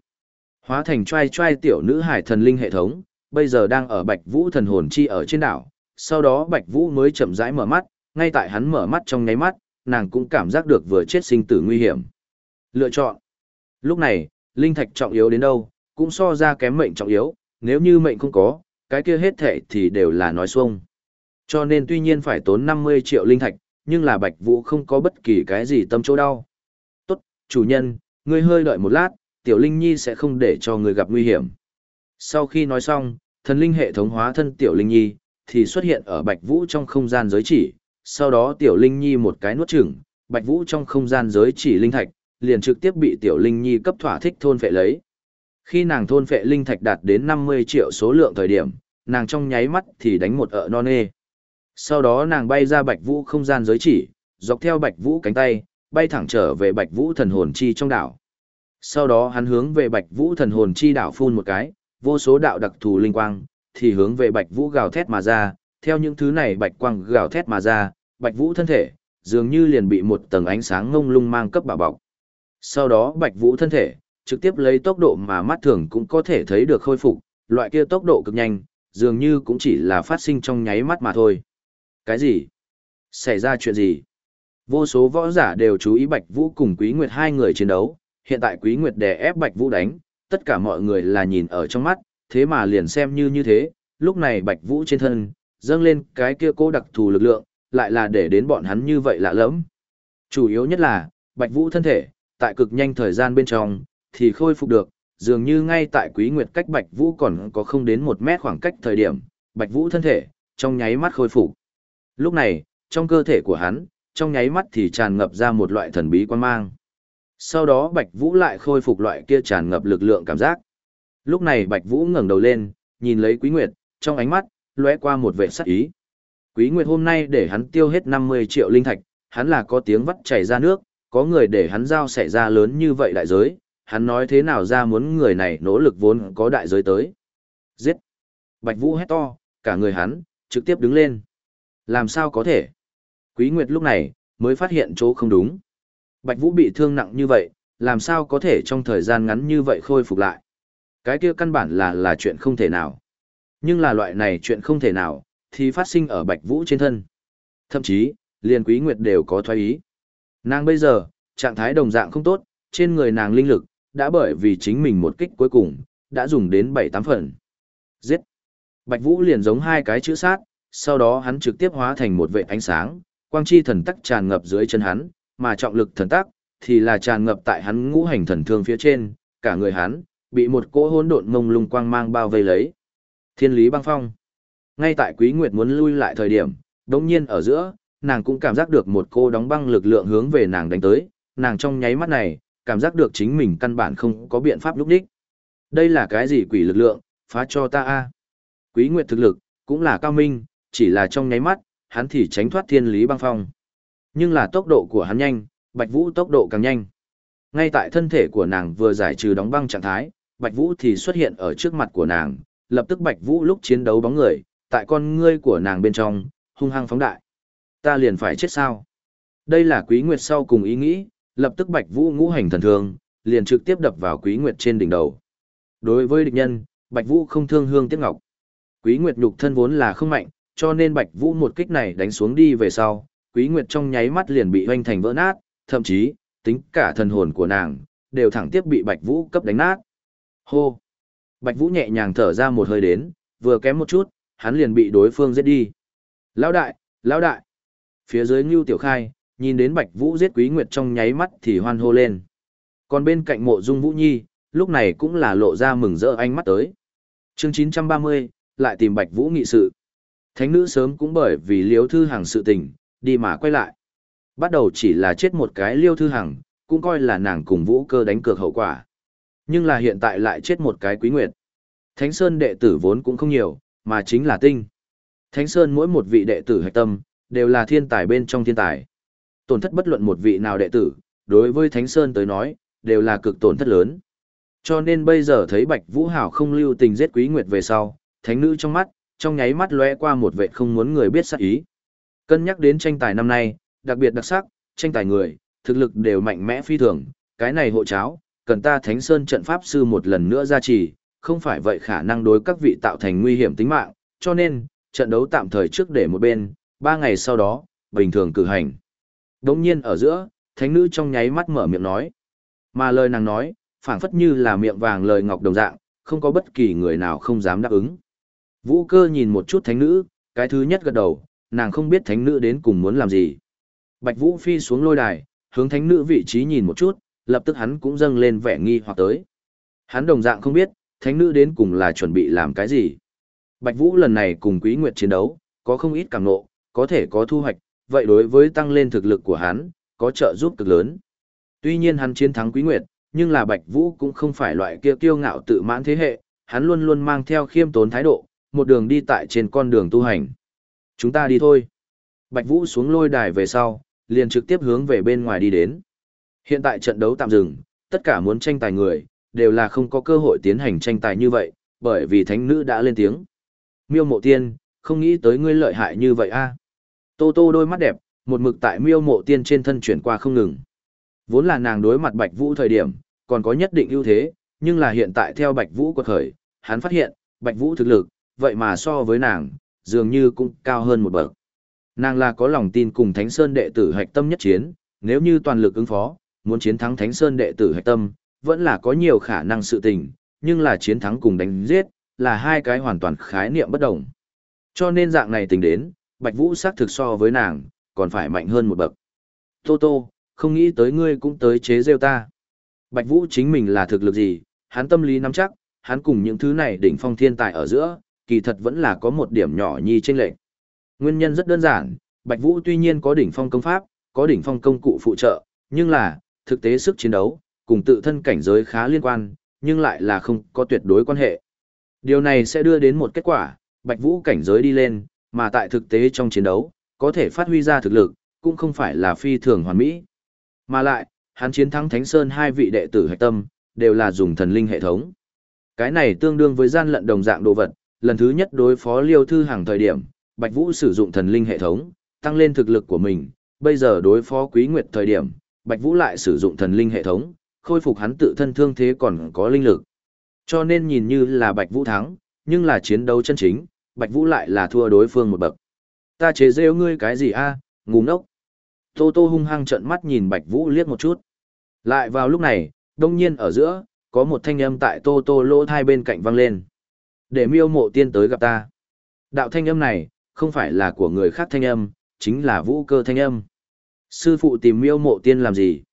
Hóa thành trai trai tiểu nữ hải thần linh hệ thống, bây giờ đang ở Bạch Vũ thần hồn chi ở trên đảo. Sau đó Bạch Vũ mới chậm rãi mở mắt, ngay tại hắn mở mắt trong nháy mắt, nàng cũng cảm giác được vừa chết sinh tử nguy hiểm. Lựa chọn. Lúc này, linh thạch trọng yếu đến đâu, cũng so ra kém mệnh trọng yếu, nếu như mệnh không có, cái kia hết thệ thì đều là nói xuông. Cho nên tuy nhiên phải tốn 50 triệu linh thạch, nhưng là Bạch Vũ không có bất kỳ cái gì tâm chỗ đau. Tốt, chủ nhân, ngươi hơi đợi một lát, Tiểu Linh Nhi sẽ không để cho ngươi gặp nguy hiểm. Sau khi nói xong, thần linh hệ thống hóa thân Tiểu Linh Nhi, thì xuất hiện ở Bạch Vũ trong không gian giới chỉ, sau đó Tiểu Linh Nhi một cái nuốt chửng, Bạch Vũ trong không gian giới chỉ linh thạch, liền trực tiếp bị Tiểu Linh Nhi cấp thỏa thích thôn phệ lấy. Khi nàng thôn phệ linh thạch đạt đến 50 triệu số lượng thời điểm, nàng trong nháy mắt thì đánh một ợ non nê. Sau đó nàng bay ra Bạch Vũ không gian giới chỉ, dọc theo Bạch Vũ cánh tay, bay thẳng trở về Bạch Vũ thần hồn chi trong đảo. Sau đó hắn hướng về Bạch Vũ thần hồn chi đảo phun một cái, vô số đạo đặc thù linh quang, thì hướng về Bạch Vũ gào thét mà ra, theo những thứ này Bạch quang gào thét mà ra, Bạch Vũ thân thể, dường như liền bị một tầng ánh sáng ngông lung mang cấp bảo bọc. Sau đó Bạch Vũ thân thể, trực tiếp lấy tốc độ mà mắt thường cũng có thể thấy được khôi phục, loại kia tốc độ cực nhanh, dường như cũng chỉ là phát sinh trong nháy mắt mà thôi. Cái gì? Xảy ra chuyện gì? Vô số võ giả đều chú ý Bạch Vũ cùng Quý Nguyệt hai người chiến đấu, hiện tại Quý Nguyệt đè ép Bạch Vũ đánh, tất cả mọi người là nhìn ở trong mắt, thế mà liền xem như như thế, lúc này Bạch Vũ trên thân, dâng lên cái kia cố đặc thù lực lượng, lại là để đến bọn hắn như vậy lạ lẫm. Chủ yếu nhất là, Bạch Vũ thân thể, tại cực nhanh thời gian bên trong, thì khôi phục được, dường như ngay tại Quý Nguyệt cách Bạch Vũ còn có không đến một mét khoảng cách thời điểm, Bạch Vũ thân thể, trong nháy mắt khôi phục. Lúc này, trong cơ thể của hắn, trong nháy mắt thì tràn ngập ra một loại thần bí quan mang. Sau đó Bạch Vũ lại khôi phục loại kia tràn ngập lực lượng cảm giác. Lúc này Bạch Vũ ngẩng đầu lên, nhìn lấy Quý Nguyệt, trong ánh mắt, lóe qua một vẻ sắc ý. Quý Nguyệt hôm nay để hắn tiêu hết 50 triệu linh thạch, hắn là có tiếng vắt chảy ra nước, có người để hắn giao xảy ra lớn như vậy đại giới, hắn nói thế nào ra muốn người này nỗ lực vốn có đại giới tới. Giết! Bạch Vũ hét to, cả người hắn, trực tiếp đứng lên. Làm sao có thể? Quý Nguyệt lúc này, mới phát hiện chỗ không đúng. Bạch Vũ bị thương nặng như vậy, làm sao có thể trong thời gian ngắn như vậy khôi phục lại? Cái kia căn bản là là chuyện không thể nào. Nhưng là loại này chuyện không thể nào, thì phát sinh ở Bạch Vũ trên thân. Thậm chí, liền Quý Nguyệt đều có thoái ý. Nàng bây giờ, trạng thái đồng dạng không tốt, trên người nàng linh lực, đã bởi vì chính mình một kích cuối cùng, đã dùng đến 7-8 phần. Giết! Bạch Vũ liền giống hai cái chữ sát, sau đó hắn trực tiếp hóa thành một vệ ánh sáng, quang chi thần tắc tràn ngập dưới chân hắn, mà trọng lực thần tắc thì là tràn ngập tại hắn ngũ hành thần thương phía trên, cả người hắn bị một cỗ hỗn độn ngông lung quang mang bao vây lấy. Thiên lý băng phong. Ngay tại Quý Nguyệt muốn lui lại thời điểm, đống nhiên ở giữa, nàng cũng cảm giác được một cô đóng băng lực lượng hướng về nàng đánh tới, nàng trong nháy mắt này, cảm giác được chính mình căn bản không có biện pháp lúc đích. Đây là cái gì quỷ lực lượng, phá cho ta a Quý Nguyệt thực lực, cũng là cao minh, chỉ là trong nháy mắt, hắn thì tránh thoát thiên lý băng phong. Nhưng là tốc độ của hắn nhanh, Bạch Vũ tốc độ càng nhanh. Ngay tại thân thể của nàng vừa giải trừ đóng băng trạng thái, Bạch Vũ thì xuất hiện ở trước mặt của nàng, lập tức Bạch Vũ lúc chiến đấu bóng người, tại con ngươi của nàng bên trong, hung hăng phóng đại. Ta liền phải chết sao? Đây là Quý Nguyệt sau cùng ý nghĩ, lập tức Bạch Vũ ngũ hành thần thương, liền trực tiếp đập vào Quý Nguyệt trên đỉnh đầu. Đối với địch nhân, Bạch Vũ không thương hương tiếc ngọc. Quý Nguyệt nhục thân vốn là không mạnh, cho nên Bạch Vũ một kích này đánh xuống đi về sau, Quý Nguyệt trong nháy mắt liền bị hoanh thành vỡ nát, thậm chí, tính cả thần hồn của nàng, đều thẳng tiếp bị Bạch Vũ cấp đánh nát. Hô! Bạch Vũ nhẹ nhàng thở ra một hơi đến, vừa kém một chút, hắn liền bị đối phương giết đi. Lão đại, lão đại! Phía dưới Ngưu Tiểu Khai, nhìn đến Bạch Vũ giết Quý Nguyệt trong nháy mắt thì hoan hô lên. Còn bên cạnh mộ dung Vũ Nhi, lúc này cũng là lộ ra mừng rỡ ánh mắt tới. Chương 930, lại tìm Bạch Vũ nghị sự. Thánh nữ sớm cũng bởi vì liếu thư hàng sự tình, đi mà quay lại. Bắt đầu chỉ là chết một cái liêu thư hằng, cũng coi là nàng cùng vũ cơ đánh cược hậu quả. Nhưng là hiện tại lại chết một cái quý nguyệt. Thánh Sơn đệ tử vốn cũng không nhiều, mà chính là tinh. Thánh Sơn mỗi một vị đệ tử hạch tâm, đều là thiên tài bên trong thiên tài. Tổn thất bất luận một vị nào đệ tử, đối với Thánh Sơn tới nói, đều là cực tổn thất lớn. Cho nên bây giờ thấy Bạch Vũ Hảo không lưu tình giết Quý Nguyệt về sau, thánh nữ trong mắt, trong nháy mắt lóe qua một vệ không muốn người biết sắc ý. Cân nhắc đến tranh tài năm nay, đặc biệt đặc sắc, tranh tài người, thực lực đều mạnh mẽ phi thường, cái này hộ cháo, cần ta Thánh Sơn trận pháp sư một lần nữa ra trì, không phải vậy khả năng đối các vị tạo thành nguy hiểm tính mạng, cho nên, trận đấu tạm thời trước để một bên, ba ngày sau đó, bình thường cử hành. Đống nhiên ở giữa, thánh nữ trong nháy mắt mở miệng nói. Mà lời nàng nói, phảng phất như là miệng vàng lời ngọc đồng dạng, không có bất kỳ người nào không dám đáp ứng. Vũ cơ nhìn một chút thánh nữ, cái thứ nhất gật đầu, nàng không biết thánh nữ đến cùng muốn làm gì. Bạch Vũ phi xuống lôi đài, hướng thánh nữ vị trí nhìn một chút, lập tức hắn cũng dâng lên vẻ nghi hoặc tới. Hắn đồng dạng không biết, thánh nữ đến cùng là chuẩn bị làm cái gì. Bạch Vũ lần này cùng Quý Nguyệt chiến đấu, có không ít cảm ngộ, có thể có thu hoạch, vậy đối với tăng lên thực lực của hắn, có trợ giúp cực lớn. Tuy nhiên hắn chiến thắng Quý Nguyệt, nhưng là Bạch Vũ cũng không phải loại kia kiêu ngạo tự mãn thế hệ, hắn luôn luôn mang theo khiêm tốn thái độ, một đường đi tại trên con đường tu hành. Chúng ta đi thôi. Bạch Vũ xuống lôi đài về sau, liền trực tiếp hướng về bên ngoài đi đến. Hiện tại trận đấu tạm dừng, tất cả muốn tranh tài người, đều là không có cơ hội tiến hành tranh tài như vậy, bởi vì thánh nữ đã lên tiếng. Miêu mộ tiên, không nghĩ tới ngươi lợi hại như vậy a. Tô tô đôi mắt đẹp, một mực tại miêu mộ tiên trên thân chuyển qua không ngừng. Vốn là nàng đối mặt Bạch Vũ thời điểm, còn có nhất định ưu thế, nhưng là hiện tại theo Bạch Vũ quật khởi, hắn phát hiện, Bạch Vũ thực lực, vậy mà so với nàng, dường như cũng cao hơn một bậc. Nàng là có lòng tin cùng Thánh Sơn đệ tử hạch tâm nhất chiến, nếu như toàn lực ứng phó, muốn chiến thắng Thánh Sơn đệ tử hạch tâm, vẫn là có nhiều khả năng sự tình, nhưng là chiến thắng cùng đánh giết, là hai cái hoàn toàn khái niệm bất đồng. Cho nên dạng này tình đến, Bạch Vũ xác thực so với nàng, còn phải mạnh hơn một bậc. Tô Tô, không nghĩ tới ngươi cũng tới chế rêu ta. Bạch Vũ chính mình là thực lực gì, hắn tâm lý nắm chắc, hắn cùng những thứ này đỉnh phong thiên tài ở giữa, kỳ thật vẫn là có một điểm nhỏ nhi chênh lệch. Nguyên nhân rất đơn giản, Bạch Vũ tuy nhiên có đỉnh phong công pháp, có đỉnh phong công cụ phụ trợ, nhưng là, thực tế sức chiến đấu, cùng tự thân cảnh giới khá liên quan, nhưng lại là không có tuyệt đối quan hệ. Điều này sẽ đưa đến một kết quả, Bạch Vũ cảnh giới đi lên, mà tại thực tế trong chiến đấu, có thể phát huy ra thực lực, cũng không phải là phi thường hoàn mỹ. Mà lại, hắn chiến thắng Thánh Sơn hai vị đệ tử hạch tâm, đều là dùng thần linh hệ thống. Cái này tương đương với gian lận đồng dạng đồ vật, lần thứ nhất đối phó Liêu Thư hàng thời điểm, Bạch Vũ sử dụng thần linh hệ thống, tăng lên thực lực của mình, bây giờ đối phó Quý Nguyệt thời điểm, Bạch Vũ lại sử dụng thần linh hệ thống, khôi phục hắn tự thân thương thế còn có linh lực. Cho nên nhìn như là Bạch Vũ thắng, nhưng là chiến đấu chân chính, Bạch Vũ lại là thua đối phương một bậc. Ta chế rêu ngươi cái gì a, ngu ngốc. Tô Tô hung hăng trợn mắt nhìn Bạch Vũ liếc một chút. Lại vào lúc này, đông nhiên ở giữa, có một thanh âm tại Tô Tô lỗ thai bên cạnh vang lên. Để miêu mộ tiên tới gặp ta. Đạo thanh âm này, không phải là của người khác thanh âm, chính là vũ cơ thanh âm. Sư phụ tìm miêu mộ tiên làm gì?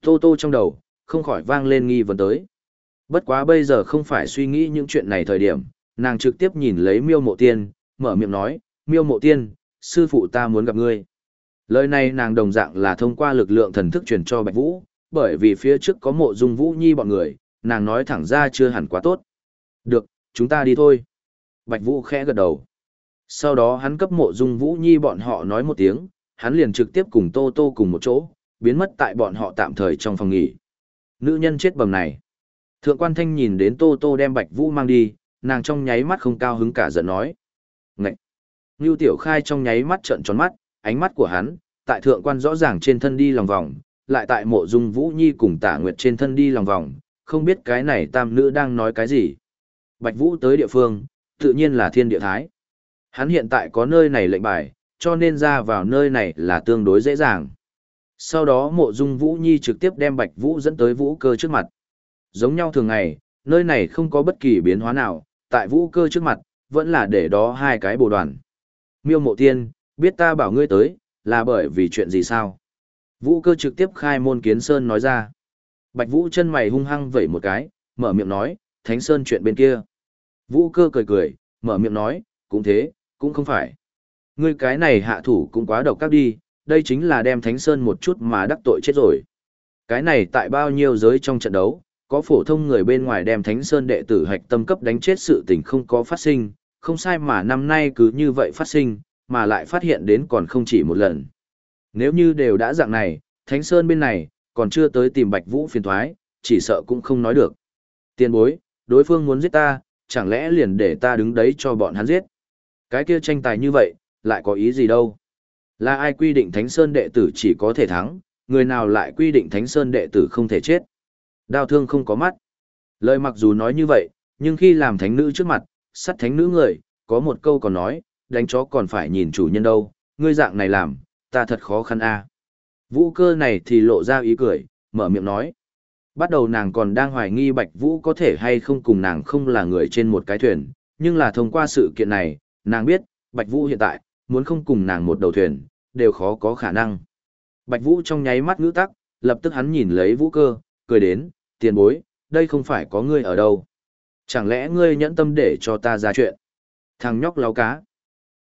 Tô tô trong đầu, không khỏi vang lên nghi vấn tới. Bất quá bây giờ không phải suy nghĩ những chuyện này thời điểm, nàng trực tiếp nhìn lấy miêu mộ tiên, mở miệng nói, miêu mộ tiên, sư phụ ta muốn gặp ngươi. Lời này nàng đồng dạng là thông qua lực lượng thần thức truyền cho Bạch Vũ, bởi vì phía trước có mộ dung Vũ Nhi bọn người, nàng nói thẳng ra chưa hẳn quá tốt. Được, chúng ta đi thôi. Bạch Vũ khẽ gật đầu. Sau đó hắn cấp mộ dung Vũ Nhi bọn họ nói một tiếng, hắn liền trực tiếp cùng Tô Tô cùng một chỗ, biến mất tại bọn họ tạm thời trong phòng nghỉ. Nữ nhân chết bầm này. Thượng quan thanh nhìn đến Tô Tô đem Bạch Vũ mang đi, nàng trong nháy mắt không cao hứng cả giận nói. Ngậy! Ngưu Tiểu Khai trong nháy mắt trợn tròn mắt, ánh mắt của hắn, tại thượng quan rõ ràng trên thân đi lòng vòng, lại tại mộ dung Vũ Nhi cùng tả nguyệt trên thân đi lòng vòng, không biết cái này tam nữ đang nói cái gì. Bạch Vũ tới địa phương, tự nhiên là thiên địa thái. Hắn hiện tại có nơi này lệnh bài, cho nên ra vào nơi này là tương đối dễ dàng. Sau đó mộ dung Vũ Nhi trực tiếp đem Bạch Vũ dẫn tới Vũ cơ trước mặt. Giống nhau thường ngày, nơi này không có bất kỳ biến hóa nào, tại Vũ cơ trước mặt, vẫn là để đó hai cái bồ đoàn. Miêu mộ tiên, biết ta bảo ngươi tới, là bởi vì chuyện gì sao? Vũ cơ trực tiếp khai môn kiến sơn nói ra. Bạch Vũ chân mày hung hăng vẩy một cái, mở miệng nói, Thánh Sơn chuyện bên kia. Vũ cơ cười cười, mở miệng nói, cũng thế, cũng không phải. Ngươi cái này hạ thủ cũng quá độc các đi, đây chính là đem Thánh Sơn một chút mà đắc tội chết rồi. Cái này tại bao nhiêu giới trong trận đấu, có phổ thông người bên ngoài đem Thánh Sơn đệ tử hạch tâm cấp đánh chết sự tình không có phát sinh, không sai mà năm nay cứ như vậy phát sinh, mà lại phát hiện đến còn không chỉ một lần. Nếu như đều đã dạng này, Thánh Sơn bên này, còn chưa tới tìm Bạch Vũ phiền thoái, chỉ sợ cũng không nói được. Tiền bối, đối phương muốn giết ta, chẳng lẽ liền để ta đứng đấy cho bọn hắn giết? Cái kia tranh tài như vậy, lại có ý gì đâu? Là ai quy định Thánh Sơn đệ tử chỉ có thể thắng, người nào lại quy định Thánh Sơn đệ tử không thể chết? Đao thương không có mắt. Lời mặc dù nói như vậy, nhưng khi làm thánh nữ trước mặt, sắt thánh nữ người, có một câu còn nói, đánh chó còn phải nhìn chủ nhân đâu, ngươi dạng này làm, ta thật khó khăn a. Vũ cơ này thì lộ ra ý cười, mở miệng nói. Bắt đầu nàng còn đang hoài nghi Bạch Vũ có thể hay không cùng nàng không là người trên một cái thuyền, nhưng là thông qua sự kiện này, nàng biết, Bạch Vũ hiện tại, muốn không cùng nàng một đầu thuyền, đều khó có khả năng. Bạch Vũ trong nháy mắt ngữ tắc, lập tức hắn nhìn lấy Vũ cơ, cười đến, tiền bối, đây không phải có ngươi ở đâu. Chẳng lẽ ngươi nhẫn tâm để cho ta ra chuyện? Thằng nhóc láo cá.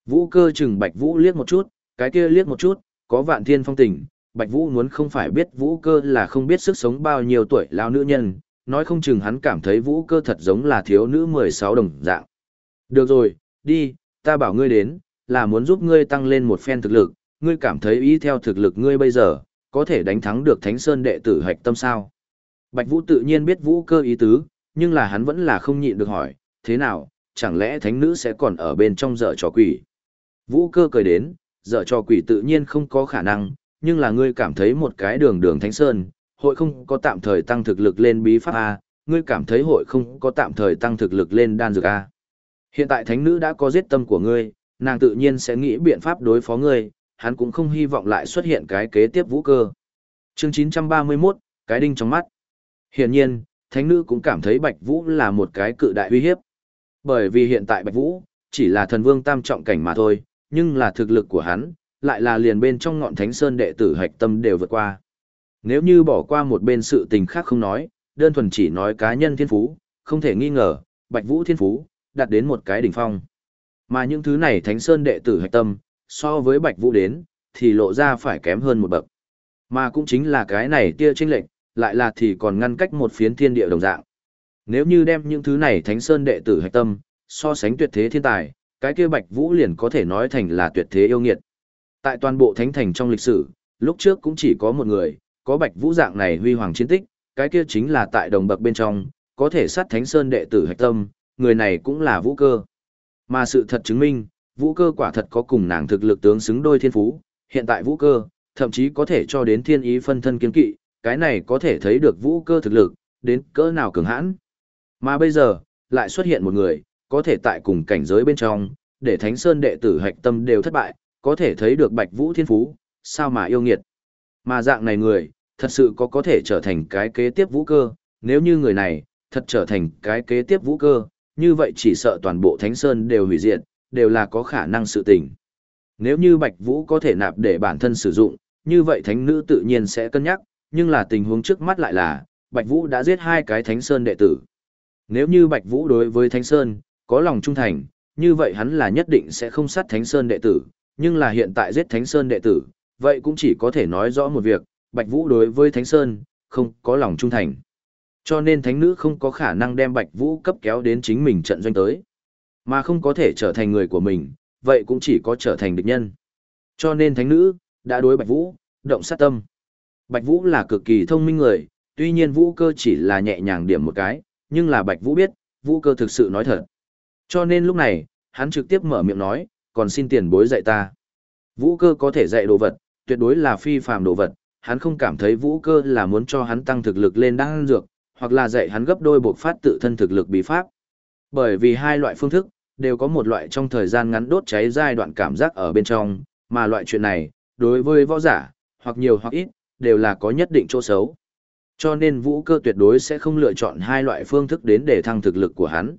Vũ cơ chừng Bạch Vũ liếc một chút, cái kia liếc một chút, có vạn thiên phong tình, Bạch Vũ muốn không phải biết Vũ cơ là không biết sức sống bao nhiêu tuổi lao nữ nhân, nói không chừng hắn cảm thấy Vũ cơ thật giống là thiếu nữ 16 đồng dạng. Được rồi, đi, ta bảo ngươi đến, là muốn giúp ngươi tăng lên một phen thực lực, ngươi cảm thấy ý theo thực lực ngươi bây giờ, có thể đánh thắng được Thánh Sơn đệ tử hạch tâm sao. Bạch Vũ tự nhiên biết Vũ cơ ý tứ, nhưng là hắn vẫn là không nhịn được hỏi, thế nào, chẳng lẽ thánh nữ sẽ còn ở bên trong dở trò quỷ. Vũ cơ cười đến, dở trò quỷ tự nhiên không có khả năng, nhưng là ngươi cảm thấy một cái đường đường thánh sơn, hội không có tạm thời tăng thực lực lên bí pháp A, ngươi cảm thấy hội không có tạm thời tăng thực lực lên đan dược A. Hiện tại thánh nữ đã có giết tâm của ngươi, nàng tự nhiên sẽ nghĩ biện pháp đối phó ngươi, hắn cũng không hy vọng lại xuất hiện cái kế tiếp vũ cơ. Chương 931, cái đinh trong mắt. Hiển nhiên, thánh nữ cũng cảm thấy Bạch Vũ là một cái cự đại uy hiếp. Bởi vì hiện tại Bạch Vũ, chỉ là thần vương tam trọng cảnh mà thôi, nhưng là thực lực của hắn, lại là liền bên trong ngọn thánh sơn đệ tử hạch tâm đều vượt qua. Nếu như bỏ qua một bên sự tình khác không nói, đơn thuần chỉ nói cá nhân thiên phú, không thể nghi ngờ, Bạch Vũ thiên phú, đạt đến một cái đỉnh phong. Mà những thứ này thánh sơn đệ tử hạch tâm, so với Bạch Vũ đến, thì lộ ra phải kém hơn một bậc. Mà cũng chính là cái này tia chênh lệch lại là thì còn ngăn cách một phiến thiên địa đồng dạng. Nếu như đem những thứ này thánh sơn đệ tử hạch tâm, so sánh tuyệt thế thiên tài, cái kia Bạch Vũ liền có thể nói thành là tuyệt thế yêu nghiệt. Tại toàn bộ thánh thành trong lịch sử, lúc trước cũng chỉ có một người, có Bạch Vũ dạng này huy hoàng chiến tích, cái kia chính là tại đồng bậc bên trong, có thể sát thánh sơn đệ tử hạch tâm, người này cũng là Vũ Cơ. Mà sự thật chứng minh, Vũ Cơ quả thật có cùng nàng thực lực tướng xứng đôi thiên phú, hiện tại Vũ Cơ, thậm chí có thể cho đến thiên ý phân thân kiến kỵ, cái này có thể thấy được vũ cơ thực lực, đến cỡ nào cường hãn. Mà bây giờ, lại xuất hiện một người, có thể tại cùng cảnh giới bên trong, để Thánh Sơn đệ tử hạch tâm đều thất bại, có thể thấy được Bạch Vũ Thiên Phú, sao mà yêu nghiệt. Mà dạng này người, thật sự có có thể trở thành cái kế tiếp vũ cơ, nếu như người này, thật trở thành cái kế tiếp vũ cơ, như vậy chỉ sợ toàn bộ Thánh Sơn đều hủy diệt, đều là có khả năng sự tình. Nếu như Bạch Vũ có thể nạp để bản thân sử dụng, như vậy thánh nữ tự nhiên sẽ cân nhắc, nhưng là tình huống trước mắt lại là, Bạch Vũ đã giết hai cái thánh sơn đệ tử. Nếu như Bạch Vũ đối với thánh sơn, có lòng trung thành, như vậy hắn là nhất định sẽ không sát thánh sơn đệ tử, nhưng là hiện tại giết thánh sơn đệ tử, vậy cũng chỉ có thể nói rõ một việc, Bạch Vũ đối với thánh sơn, không có lòng trung thành. Cho nên thánh nữ không có khả năng đem Bạch Vũ cấp kéo đến chính mình trận doanh tới, mà không có thể trở thành người của mình, vậy cũng chỉ có trở thành địch nhân. Cho nên thánh nữ, đã đối Bạch Vũ, động sát tâm. Bạch Vũ là cực kỳ thông minh người, tuy nhiên Vũ cơ chỉ là nhẹ nhàng điểm một cái, nhưng là Bạch Vũ biết, Vũ cơ thực sự nói thật. Cho nên lúc này, hắn trực tiếp mở miệng nói, còn xin tiền bối dạy ta. Vũ cơ có thể dạy đồ vật, tuyệt đối là phi phàm đồ vật, hắn không cảm thấy vũ cơ là muốn cho hắn tăng thực lực lên đang dược, hoặc là dạy hắn gấp đôi bộc phát tự thân thực lực bí pháp. Bởi vì hai loại phương thức, đều có một loại trong thời gian ngắn đốt cháy giai đoạn cảm giác ở bên trong, mà loại chuyện này, đối với võ giả, hoặc nhiều hoặc ít, đều là có nhất định chỗ xấu. Cho nên vũ cơ tuyệt đối sẽ không lựa chọn hai loại phương thức đến để thăng thực lực của hắn.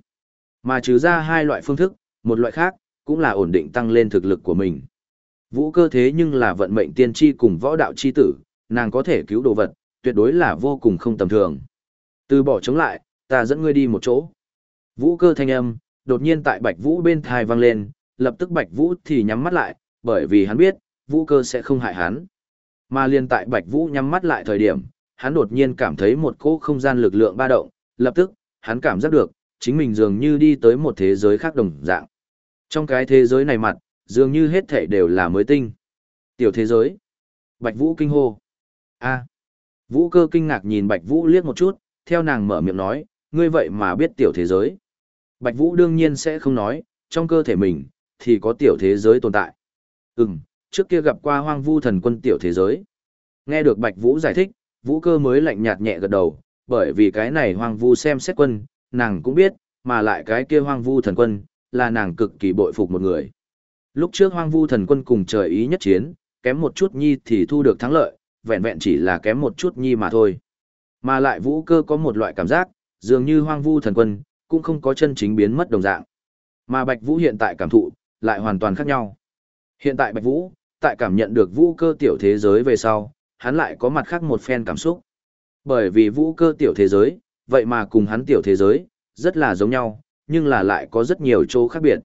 Mà trừ ra hai loại phương thức, một loại khác, cũng là ổn định tăng lên thực lực của mình. Vũ cơ thế nhưng là vận mệnh tiên tri cùng võ đạo chi tử, nàng có thể cứu đồ vật, tuyệt đối là vô cùng không tầm thường. Từ bỏ chống lại, ta dẫn ngươi đi một chỗ. Vũ cơ thanh âm, đột nhiên tại Bạch Vũ bên thai vang lên, lập tức Bạch Vũ thì nhắm mắt lại, bởi vì hắn biết, Vũ cơ sẽ không hại hắn. Mà liên tại Bạch Vũ nhắm mắt lại thời điểm, hắn đột nhiên cảm thấy một cỗ không gian lực lượng ba động, lập tức, hắn cảm giác được, chính mình dường như đi tới một thế giới khác đồng dạng. Trong cái thế giới này mặt, dường như hết thảy đều là mới tinh. Tiểu thế giới. Bạch Vũ kinh hô. A. Vũ cơ kinh ngạc nhìn Bạch Vũ liếc một chút, theo nàng mở miệng nói, ngươi vậy mà biết tiểu thế giới. Bạch Vũ đương nhiên sẽ không nói, trong cơ thể mình, thì có tiểu thế giới tồn tại. Ừm, trước kia gặp qua hoang vu thần quân tiểu thế giới. Nghe được Bạch Vũ giải thích, Vũ cơ mới lạnh nhạt nhẹ gật đầu, bởi vì cái này hoang vu xem xét quân, nàng cũng biết, mà lại cái kia hoang vu thần quân, là nàng cực kỳ bội phục một người. Lúc trước hoang vu thần quân cùng trời ý nhất chiến, kém một chút nhi thì thu được thắng lợi, vẹn vẹn chỉ là kém một chút nhi mà thôi. Mà lại vũ cơ có một loại cảm giác, dường như hoang vu thần quân, cũng không có chân chính biến mất đồng dạng. Mà Bạch Vũ hiện tại cảm thụ, lại hoàn toàn khác nhau. Hiện tại Bạch Vũ, tại cảm nhận được vũ cơ tiểu thế giới về sau, hắn lại có mặt khác một phen cảm xúc. Bởi vì vũ cơ tiểu thế giới, vậy mà cùng hắn tiểu thế giới, rất là giống nhau, nhưng là lại có rất nhiều chỗ khác biệt.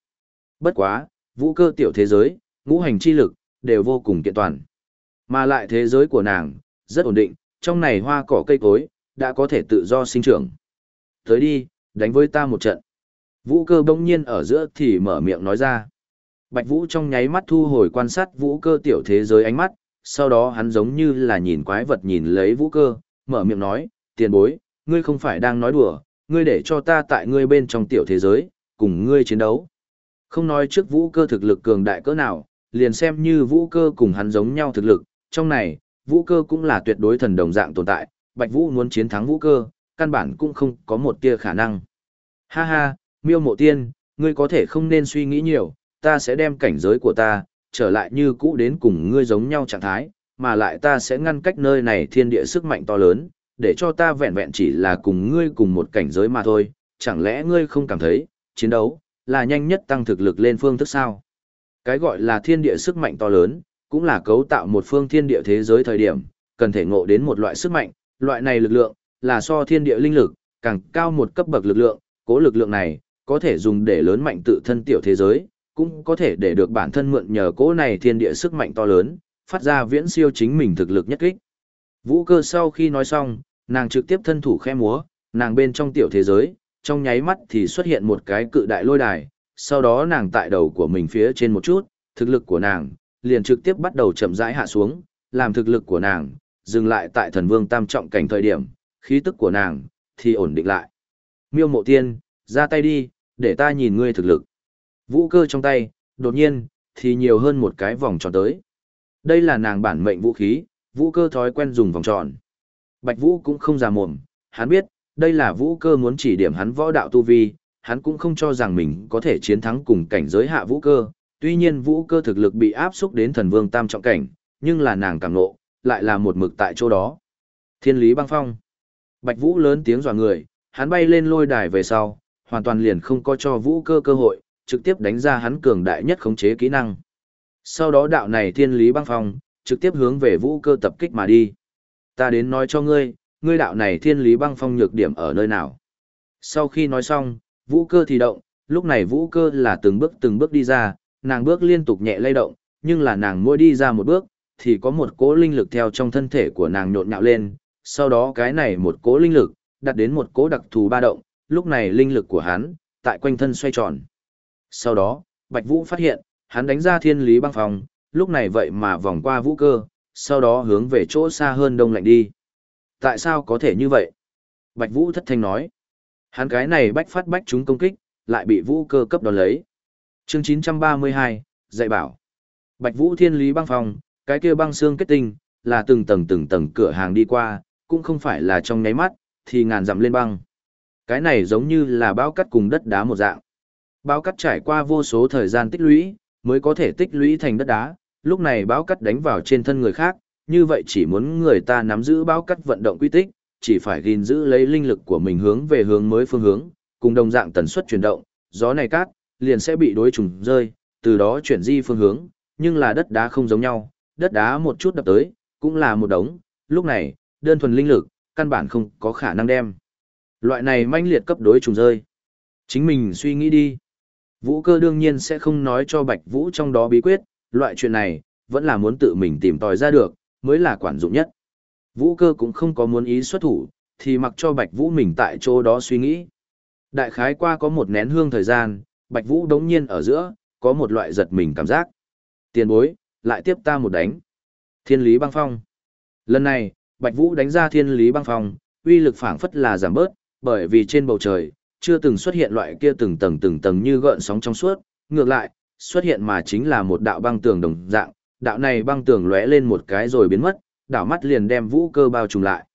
Bất quá, vũ cơ tiểu thế giới, ngũ hành chi lực, đều vô cùng kiện toàn. Mà lại thế giới của nàng, rất ổn định, trong này hoa cỏ cây cối, đã có thể tự do sinh trưởng. Tới đi, đánh với ta một trận. Vũ cơ bỗng nhiên ở giữa thì mở miệng nói ra. Bạch Vũ trong nháy mắt thu hồi quan sát vũ cơ tiểu thế giới ánh mắt, sau đó hắn giống như là nhìn quái vật nhìn lấy vũ cơ, mở miệng nói, tiền bối, ngươi không phải đang nói đùa, ngươi để cho ta tại ngươi bên trong tiểu thế giới, cùng ngươi chiến đấu. Không nói trước vũ cơ thực lực cường đại cỡ nào, liền xem như vũ cơ cùng hắn giống nhau thực lực, trong này, vũ cơ cũng là tuyệt đối thần đồng dạng tồn tại, bạch vũ muốn chiến thắng vũ cơ, căn bản cũng không có một tia khả năng. Ha ha, miêu mộ tiên, ngươi có thể không nên suy nghĩ nhiều, ta sẽ đem cảnh giới của ta, trở lại như cũ đến cùng ngươi giống nhau trạng thái, mà lại ta sẽ ngăn cách nơi này thiên địa sức mạnh to lớn, để cho ta vẹn vẹn chỉ là cùng ngươi cùng một cảnh giới mà thôi, chẳng lẽ ngươi không cảm thấy, chiến đấu, là nhanh nhất tăng thực lực lên phương thức sao? Cái gọi là thiên địa sức mạnh to lớn, cũng là cấu tạo một phương thiên địa thế giới thời điểm, cần thể ngộ đến một loại sức mạnh, loại này lực lượng, là so thiên địa linh lực, càng cao một cấp bậc lực lượng, cố lực lượng này, có thể dùng để lớn mạnh tự thân tiểu thế giới, cũng có thể để được bản thân mượn nhờ cỗ này thiên địa sức mạnh to lớn, phát ra viễn siêu chính mình thực lực nhất kích. Vũ cơ sau khi nói xong, nàng trực tiếp thân thủ khẽ múa, nàng bên trong tiểu thế giới, trong nháy mắt thì xuất hiện một cái cự đại lôi đài, sau đó nàng tại đầu của mình phía trên một chút, thực lực của nàng, liền trực tiếp bắt đầu chậm rãi hạ xuống, làm thực lực của nàng, dừng lại tại thần vương tam trọng cảnh thời điểm, khí tức của nàng, thì ổn định lại. Miêu mộ tiên, ra tay đi, để ta nhìn ngươi thực lực. Vũ cơ trong tay, đột nhiên, thì nhiều hơn một cái vòng tròn tới. Đây là nàng bản mệnh vũ khí, vũ cơ thói quen dùng vòng tròn. Bạch vũ cũng không già mồm, hắn biết, đây là vũ cơ muốn chỉ điểm hắn võ đạo tu vi, hắn cũng không cho rằng mình có thể chiến thắng cùng cảnh giới hạ vũ cơ. Tuy nhiên vũ cơ thực lực bị áp xúc đến thần vương tam trọng cảnh, nhưng là nàng càng nộ, lại là một mực tại chỗ đó. Thiên lý băng phong. Bạch vũ lớn tiếng dọa người, hắn bay lên lôi đài về sau, hoàn toàn liền không có cho vũ cơ cơ hội, trực tiếp đánh ra hắn cường đại nhất khống chế kỹ năng. Sau đó đạo này thiên lý băng phong, trực tiếp hướng về vũ cơ tập kích mà đi. Ta đến nói cho ngươi, ngươi đạo này thiên lý băng phong nhược điểm ở nơi nào. Sau khi nói xong, vũ cơ thì động, lúc này vũ cơ là từng bước từng bước đi ra, nàng bước liên tục nhẹ lay động, nhưng là nàng mỗi đi ra một bước, thì có một cỗ linh lực theo trong thân thể của nàng nhộn nhạo lên, sau đó cái này một cỗ linh lực, đặt đến một cỗ đặc thù ba động, lúc này linh lực của hắn, tại quanh thân xoay tròn. Sau đó, Bạch Vũ phát hiện, hắn đánh ra thiên lý băng phòng, lúc này vậy mà vòng qua vũ cơ, sau đó hướng về chỗ xa hơn đông lạnh đi. Tại sao có thể như vậy? Bạch Vũ thất thanh nói. Hắn cái này bách phát bách chúng công kích, lại bị vũ cơ cấp đón lấy. Chương 932, dạy bảo. Bạch Vũ thiên lý băng phòng, cái kia băng xương kết tinh, là từng tầng từng tầng cửa hàng đi qua, cũng không phải là trong nháy mắt, thì ngàn dặm lên băng. Cái này giống như là bao cắt cùng đất đá một dạng. Bao cắt trải qua vô số thời gian tích lũy, mới có thể tích lũy thành đất đá, lúc này báo cắt đánh vào trên thân người khác, như vậy chỉ muốn người ta nắm giữ báo cắt vận động quy tích, chỉ phải gìn giữ lấy linh lực của mình hướng về hướng mới phương hướng, cùng đồng dạng tần suất chuyển động, gió này cát, liền sẽ bị đối trùng rơi, từ đó chuyển di phương hướng, nhưng là đất đá không giống nhau, đất đá một chút đập tới, cũng là một đống, lúc này, đơn thuần linh lực, căn bản không có khả năng đem. Loại này manh liệt cấp đối trùng rơi. Chính mình suy nghĩ đi. Vũ cơ đương nhiên sẽ không nói cho Bạch Vũ trong đó bí quyết, loại chuyện này, vẫn là muốn tự mình tìm tòi ra được, mới là quản dụng nhất. Vũ cơ cũng không có muốn ý xuất thủ, thì mặc cho Bạch Vũ mình tại chỗ đó suy nghĩ. Đại khái qua có một nén hương thời gian, Bạch Vũ đống nhiên ở giữa, có một loại giật mình cảm giác. Tiền bối, lại tiếp ta một đánh. Thiên lý băng phong. Lần này, Bạch Vũ đánh ra thiên lý băng phong, uy lực phảng phất là giảm bớt, bởi vì trên bầu trời, chưa từng xuất hiện loại kia từng tầng từng tầng như gợn sóng trong suốt, ngược lại, xuất hiện mà chính là một đạo băng tường đồng dạng, đạo này băng tường lóe lên một cái rồi biến mất, đảo mắt liền đem vũ cơ bao trùm lại.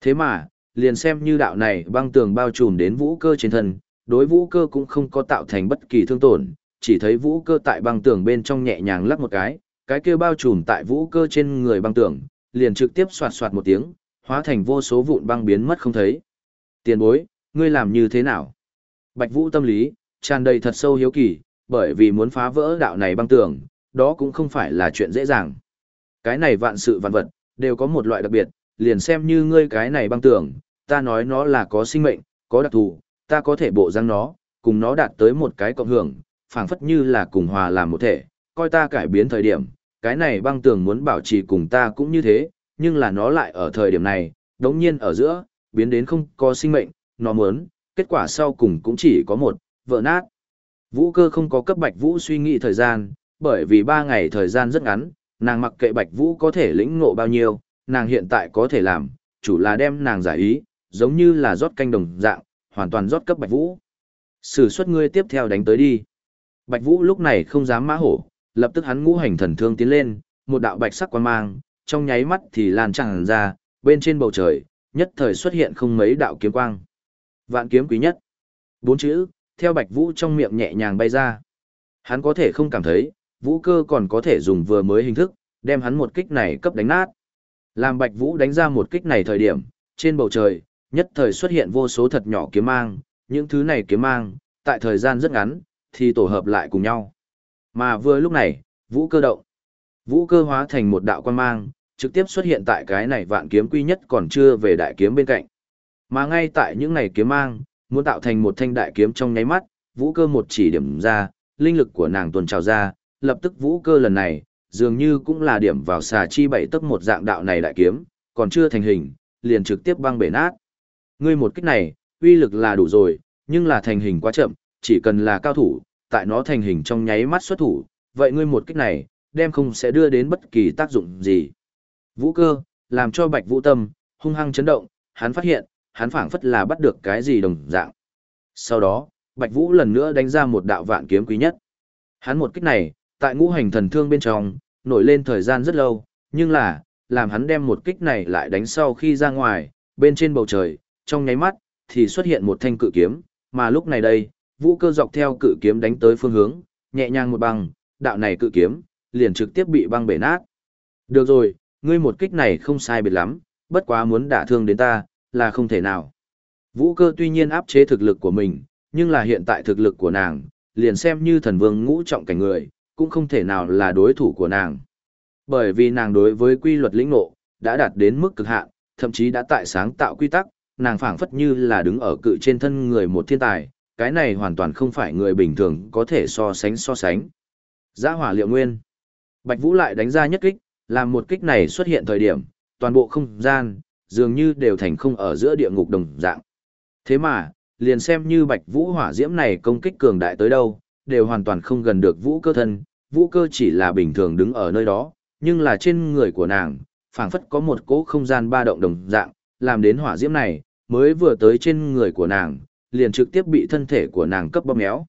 Thế mà, liền xem như đạo này băng tường bao trùm đến vũ cơ trên thân, đối vũ cơ cũng không có tạo thành bất kỳ thương tổn, chỉ thấy vũ cơ tại băng tường bên trong nhẹ nhàng lắc một cái, cái kia bao trùm tại vũ cơ trên người băng tường, liền trực tiếp xoạt xoạt một tiếng, hóa thành vô số vụn băng biến mất không thấy. Tiền bối, ngươi làm như thế nào? Bạch Vũ tâm lý, tràn đầy thật sâu hiếu kỳ, bởi vì muốn phá vỡ đạo này băng tường, đó cũng không phải là chuyện dễ dàng. Cái này vạn sự vạn vật, đều có một loại đặc biệt, liền xem như ngươi cái này băng tường, ta nói nó là có sinh mệnh, có đặc thù, ta có thể bộ răng nó, cùng nó đạt tới một cái cộng hưởng, phảng phất như là cùng hòa làm một thể, coi ta cải biến thời điểm, cái này băng tường muốn bảo trì cùng ta cũng như thế, nhưng là nó lại ở thời điểm này, đống nhiên ở giữa, biến đến không có sinh mệnh, nó muốn, kết quả sau cùng cũng chỉ có một, vỡ nát. Vũ cơ không có cấp Bạch Vũ suy nghĩ thời gian, bởi vì ba ngày thời gian rất ngắn, nàng mặc kệ Bạch Vũ có thể lĩnh ngộ bao nhiêu, nàng hiện tại có thể làm, chủ là đem nàng giải ý, giống như là rót canh đồng dạng, hoàn toàn rót cấp Bạch Vũ. Sử xuất ngươi tiếp theo đánh tới đi. Bạch Vũ lúc này không dám mã hổ, lập tức hắn ngũ hành thần thương tiến lên, một đạo bạch sắc quang mang, trong nháy mắt thì lan tràn ra, bên trên bầu trời, nhất thời xuất hiện không mấy đạo kiếm quang. Vạn kiếm quý nhất. Bốn chữ, theo Bạch Vũ trong miệng nhẹ nhàng bay ra. Hắn có thể không cảm thấy, Vũ cơ còn có thể dùng vừa mới hình thức, đem hắn một kích này cấp đánh nát. Làm Bạch Vũ đánh ra một kích này thời điểm, trên bầu trời, nhất thời xuất hiện vô số thật nhỏ kiếm mang, những thứ này kiếm mang, tại thời gian rất ngắn, thì tổ hợp lại cùng nhau. Mà vừa lúc này, Vũ cơ động. Vũ cơ hóa thành một đạo quan mang, trực tiếp xuất hiện tại cái này vạn kiếm quy nhất còn chưa về đại kiếm bên cạnh. Mà ngay tại những này kiếm mang, muốn tạo thành một thanh đại kiếm trong nháy mắt, vũ cơ một chỉ điểm ra, linh lực của nàng tuần trào ra, lập tức vũ cơ lần này, dường như cũng là điểm vào xà chi bảy tức một dạng đạo này đại kiếm, còn chưa thành hình, liền trực tiếp băng bể nát. Ngươi một kích này, uy lực là đủ rồi, nhưng là thành hình quá chậm, chỉ cần là cao thủ, tại nó thành hình trong nháy mắt xuất thủ, vậy ngươi một kích này, đem không sẽ đưa đến bất kỳ tác dụng gì. Vũ cơ, làm cho bạch vũ tâm, hung hăng chấn động, hắn phát hiện, hắn phảng phất là bắt được cái gì đồng dạng. Sau đó, Bạch Vũ lần nữa đánh ra một đạo vạn kiếm quý nhất. Hắn một kích này, tại ngũ hành thần thương bên trong, nổi lên thời gian rất lâu, nhưng là, làm hắn đem một kích này lại đánh sau khi ra ngoài, bên trên bầu trời, trong nháy mắt, thì xuất hiện một thanh cự kiếm, mà lúc này đây, vũ cơ dọc theo cự kiếm đánh tới phương hướng, nhẹ nhàng một băng, đạo này cự kiếm, liền trực tiếp bị băng bể nát. Được rồi, ngươi một kích này không sai biệt lắm, bất quá muốn đả thương đến ta, là không thể nào. Vũ cơ tuy nhiên áp chế thực lực của mình, nhưng là hiện tại thực lực của nàng, liền xem như thần vương ngũ trọng cảnh người, cũng không thể nào là đối thủ của nàng. Bởi vì nàng đối với quy luật lĩnh ngộ, đã đạt đến mức cực hạn, thậm chí đã tại sáng tạo quy tắc, nàng phảng phất như là đứng ở cự trên thân người một thiên tài, cái này hoàn toàn không phải người bình thường có thể so sánh so sánh. Giã hỏa liệu nguyên. Bạch Vũ lại đánh ra nhất kích, làm một kích này xuất hiện thời điểm, toàn bộ không gian, dường như đều thành không ở giữa địa ngục đồng dạng. Thế mà, liền xem như Bạch Vũ hỏa diễm này công kích cường đại tới đâu, đều hoàn toàn không gần được Vũ cơ thân, Vũ cơ chỉ là bình thường đứng ở nơi đó, nhưng là trên người của nàng, phảng phất có một cỗ không gian ba động đồng dạng, làm đến hỏa diễm này, mới vừa tới trên người của nàng, liền trực tiếp bị thân thể của nàng cấp bóp méo.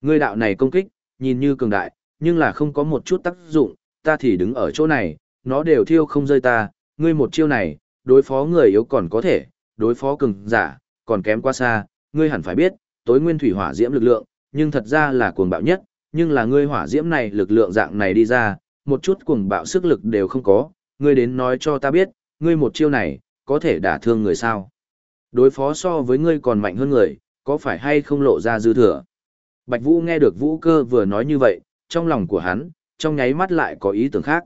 Ngươi đạo này công kích, nhìn như cường đại, nhưng là không có một chút tác dụng, ta thì đứng ở chỗ này, nó đều thiêu không rơi ta, ngươi một chiêu này, đối phó người yếu còn có thể, đối phó cường giả, còn kém quá xa, ngươi hẳn phải biết, tối nguyên thủy hỏa diễm lực lượng, nhưng thật ra là cuồng bạo nhất, nhưng là ngươi hỏa diễm này lực lượng dạng này đi ra, một chút cuồng bạo sức lực đều không có, ngươi đến nói cho ta biết, ngươi một chiêu này, có thể đả thương người sao. Đối phó so với ngươi còn mạnh hơn người, có phải hay không lộ ra dư thừa. Bạch Vũ nghe được Vũ cơ vừa nói như vậy, trong lòng của hắn, trong nháy mắt lại có ý tưởng khác.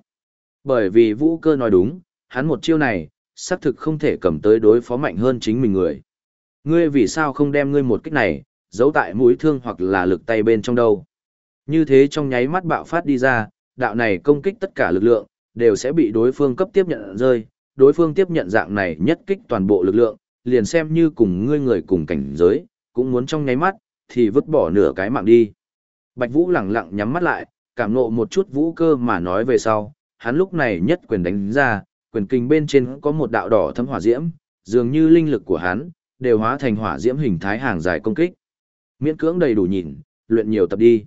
Bởi vì Vũ cơ nói đúng, hắn một chiêu này, xác thực không thể cầm tới đối phó mạnh hơn chính mình người. Ngươi vì sao không đem ngươi một kích này, giấu tại mũi thương hoặc là lực tay bên trong đâu. Như thế trong nháy mắt bạo phát đi ra, đạo này công kích tất cả lực lượng, đều sẽ bị đối phương cấp tiếp nhận rơi, đối phương tiếp nhận dạng này nhất kích toàn bộ lực lượng, liền xem như cùng ngươi người cùng cảnh giới, cũng muốn trong nháy mắt, thì vứt bỏ nửa cái mạng đi. Bạch Vũ lẳng lặng nhắm mắt lại, cảm nộ một chút vũ cơ mà nói về sau, hắn lúc này nhất quyền đánh ra, quyền kinh bên trên có một đạo đỏ thấm hỏa diễm, dường như linh lực của hắn, đều hóa thành hỏa diễm hình thái hàng dài công kích. Miễn cưỡng đầy đủ nhìn, luyện nhiều tập đi.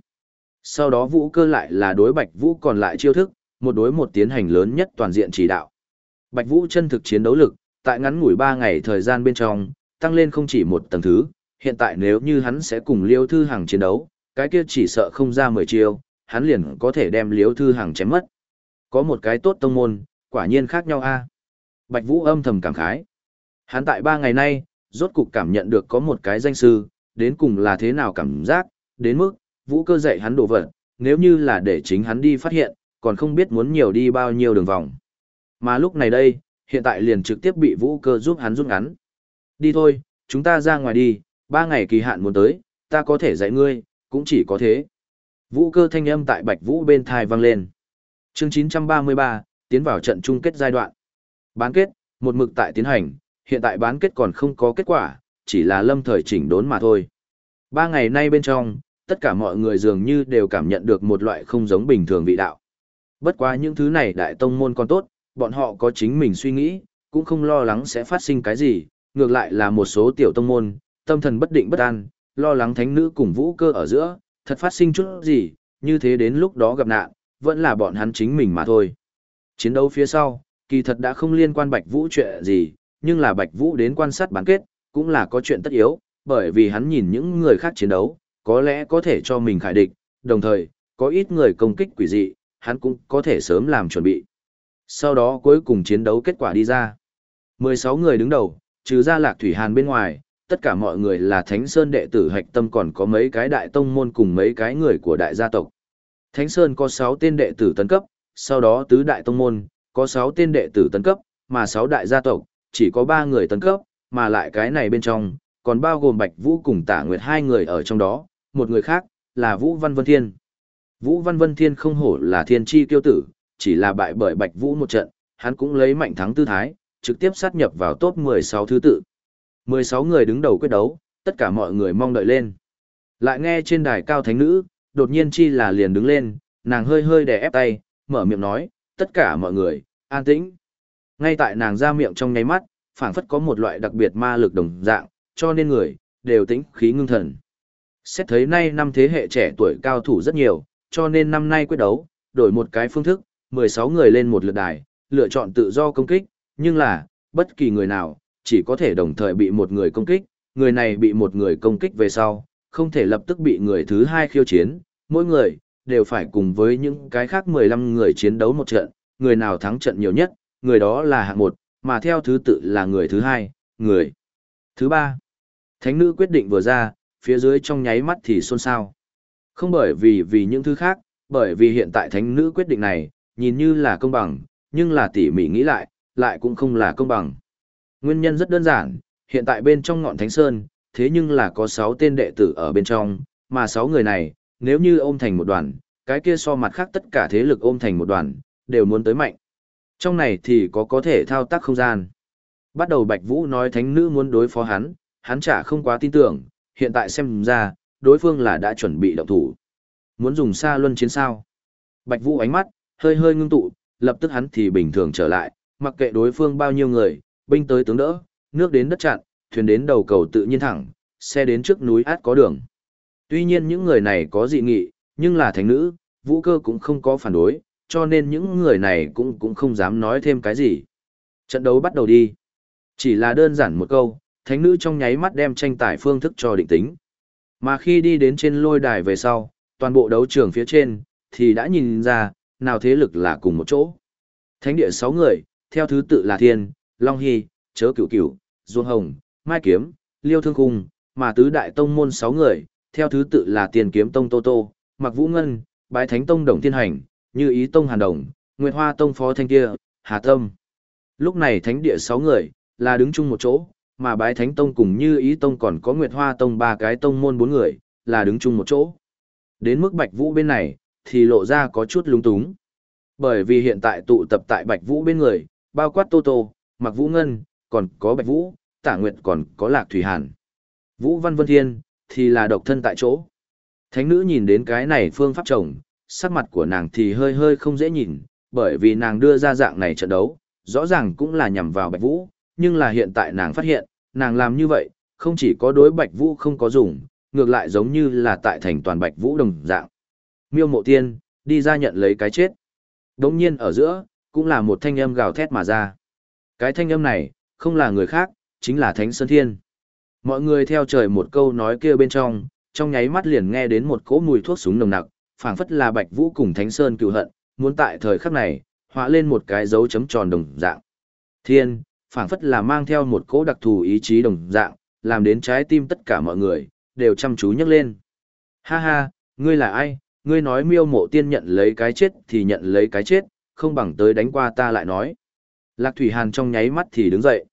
Sau đó vũ cơ lại là đối Bạch Vũ còn lại chiêu thức, một đối một tiến hành lớn nhất toàn diện chỉ đạo. Bạch Vũ chân thực chiến đấu lực, tại ngắn ngủi 3 ngày thời gian bên trong, tăng lên không chỉ một tầng thứ, hiện tại nếu như hắn sẽ cùng Liêu Thư Hằng chiến đấu, cái kia chỉ sợ không ra 10 chiêu, hắn liền có thể đem Liêu Thư Hằng chém mất. Có một cái tốt tông môn, quả nhiên khác nhau a. Bạch Vũ âm thầm cảm khái. Hắn tại ba ngày nay, rốt cục cảm nhận được có một cái danh sư, đến cùng là thế nào cảm giác, đến mức, Vũ cơ dạy hắn đổ vật, nếu như là để chính hắn đi phát hiện, còn không biết muốn nhiều đi bao nhiêu đường vòng. Mà lúc này đây, hiện tại liền trực tiếp bị vũ cơ giúp hắn rút ngắn. Đi thôi, chúng ta ra ngoài đi, ba ngày kỳ hạn muốn tới, ta có thể dạy ngươi, cũng chỉ có thế. Vũ cơ thanh âm tại bạch vũ bên thai vang lên. Chương 933, tiến vào trận chung kết giai đoạn. Bán kết, một mực tại tiến hành, hiện tại bán kết còn không có kết quả, chỉ là lâm thời chỉnh đốn mà thôi. Ba ngày nay bên trong, tất cả mọi người dường như đều cảm nhận được một loại không giống bình thường vị đạo. Bất quá những thứ này đại tông môn còn tốt, bọn họ có chính mình suy nghĩ, cũng không lo lắng sẽ phát sinh cái gì, ngược lại là một số tiểu tông môn, tâm thần bất định bất an, lo lắng thánh nữ cùng vũ cơ ở giữa, thật phát sinh chút gì, như thế đến lúc đó gặp nạn, vẫn là bọn hắn chính mình mà thôi. Chiến đấu phía sau, kỳ thật đã không liên quan Bạch Vũ chuyện gì, nhưng là Bạch Vũ đến quan sát bán kết, cũng là có chuyện tất yếu, bởi vì hắn nhìn những người khác chiến đấu, có lẽ có thể cho mình khải địch, đồng thời, có ít người công kích quỷ dị, hắn cũng có thể sớm làm chuẩn bị. Sau đó cuối cùng chiến đấu kết quả đi ra. 16 người đứng đầu, trừ ra Lạc Thủy Hàn bên ngoài, tất cả mọi người là Thánh Sơn đệ tử hạch tâm còn có mấy cái đại tông môn cùng mấy cái người của đại gia tộc. Thánh Sơn có 6 tên đệ tử tấn cấp, sau đó tứ đại tông môn, có 6 tên đệ tử tấn cấp, mà 6 đại gia tộc, chỉ có 3 người tấn cấp, mà lại cái này bên trong, còn bao gồm Bạch Vũ cùng Tả Nguyệt hai người ở trong đó, một người khác, là Vũ Văn Vân Thiên. Vũ Văn Vân Thiên không hổ là thiên chi kiêu tử, chỉ là bại bởi Bạch Vũ một trận, hắn cũng lấy mạnh thắng tư thái, trực tiếp sát nhập vào top 16 thứ tự. 16 người đứng đầu quyết đấu, tất cả mọi người mong đợi lên. Lại nghe trên đài cao thánh nữ, đột nhiên chi là liền đứng lên, nàng hơi hơi đè ép tay, mở miệng nói, tất cả mọi người, an tĩnh. Ngay tại nàng ra miệng trong nháy mắt, phảng phất có một loại đặc biệt ma lực đồng dạng, cho nên người, đều tĩnh khí ngưng thần. Xét thấy nay năm thế hệ trẻ tuổi cao thủ rất nhiều, cho nên năm nay quyết đấu, đổi một cái phương thức, 16 người lên một lượt đài, lựa chọn tự do công kích, nhưng là, bất kỳ người nào, chỉ có thể đồng thời bị một người công kích, người này bị một người công kích về sau, không thể lập tức bị người thứ hai khiêu chiến, mỗi người, đều phải cùng với những cái khác 15 người chiến đấu một trận, người nào thắng trận nhiều nhất, người đó là hạng một, mà theo thứ tự là người thứ hai, người thứ ba. Thánh nữ quyết định vừa ra, phía dưới trong nháy mắt thì xôn xao. Không bởi vì vì những thứ khác, bởi vì hiện tại thánh nữ quyết định này, nhìn như là công bằng, nhưng là tỉ mỉ nghĩ lại, lại cũng không là công bằng. Nguyên nhân rất đơn giản, hiện tại bên trong ngọn thánh sơn, thế nhưng là có 6 tên đệ tử ở bên trong, mà 6 người này, nếu như ôm thành một đoàn, cái kia so mặt khác tất cả thế lực ôm thành một đoàn, đều muốn tới mạnh. Trong này thì có có thể thao tác không gian. Bắt đầu Bạch Vũ nói thánh nữ muốn đối phó hắn, hắn chả không quá tin tưởng, hiện tại xem ra, đối phương là đã chuẩn bị động thủ. Muốn dùng xa luân chiến sao. Bạch Vũ ánh mắt, hơi hơi ngưng tụ, lập tức hắn thì bình thường trở lại, mặc kệ đối phương bao nhiêu người, binh tới tướng đỡ, nước đến đất chặn, thuyền đến đầu cầu tự nhiên thẳng, xe đến trước núi át có đường. Tuy nhiên những người này có dị nghị, nhưng là thánh nữ, vũ cơ cũng không có phản đối, cho nên những người này cũng cũng không dám nói thêm cái gì. Trận đấu bắt đầu đi. Chỉ là đơn giản một câu, thánh nữ trong nháy mắt đem tranh tài phương thức cho định tính. Mà khi đi đến trên lôi đài về sau, toàn bộ đấu trường phía trên, thì đã nhìn ra, nào thế lực là cùng một chỗ. Thánh địa 6 người, theo thứ tự là Thiên, Long Hy, Chớ Cửu Cửu, Duông Hồng, Mai Kiếm, Liêu Thương cung mà tứ đại tông môn 6 người, theo thứ tự là Tiền Kiếm Tông Tô Tô, Mặc Vũ Ngân, Bái Thánh Tông Đồng Thiên Hành, Như Ý Tông Hàn Đồng, Nguyệt Hoa Tông Phó Thanh Kia, Hà Tâm. Lúc này thánh địa 6 người, là đứng chung một chỗ, mà Bái Thánh Tông cùng Như Ý Tông còn có Nguyệt Hoa Tông ba cái tông môn bốn người, là đứng chung một chỗ. Đến mức Bạch Vũ bên này, thì lộ ra có chút lung túng. Bởi vì hiện tại tụ tập tại Bạch Vũ bên người, bao quát Tô Tô, Mặc Vũ Ngân, còn có Bạch Vũ, Tả Nguyệt còn có Lạc Thủy Hàn. Vũ Văn Vân Thiên, thì là độc thân tại chỗ. Thánh nữ nhìn đến cái này phương pháp chồng, sắc mặt của nàng thì hơi hơi không dễ nhìn, bởi vì nàng đưa ra dạng này trận đấu, rõ ràng cũng là nhằm vào Bạch Vũ, nhưng là hiện tại nàng phát hiện, nàng làm như vậy, không chỉ có đối Bạch Vũ không có dùng, ngược lại giống như là tại thành toàn Bạch Vũ đồng dạng. Miêu Mộ Tiên, đi ra nhận lấy cái chết. Đống nhiên ở giữa, cũng là một thanh âm gào thét mà ra. Cái thanh âm này, không là người khác, chính là Thánh Sơn Thiên. Mọi người theo trời một câu nói kia bên trong, trong nháy mắt liền nghe đến một cỗ mùi thuốc súng nồng nặc, phảng phất là Bạch Vũ cùng Thánh Sơn cựu hận, muốn tại thời khắc này, họa lên một cái dấu chấm tròn đồng dạng. Thiên, phảng phất là mang theo một cỗ đặc thù ý chí đồng dạng, làm đến trái tim tất cả mọi người, đều chăm chú nhấc lên. Ha ha, ngươi là ai, ngươi nói miêu mộ tiên nhận lấy cái chết thì nhận lấy cái chết, không bằng tới đánh qua ta lại nói. Lạc Thủy Hàn trong nháy mắt thì đứng dậy.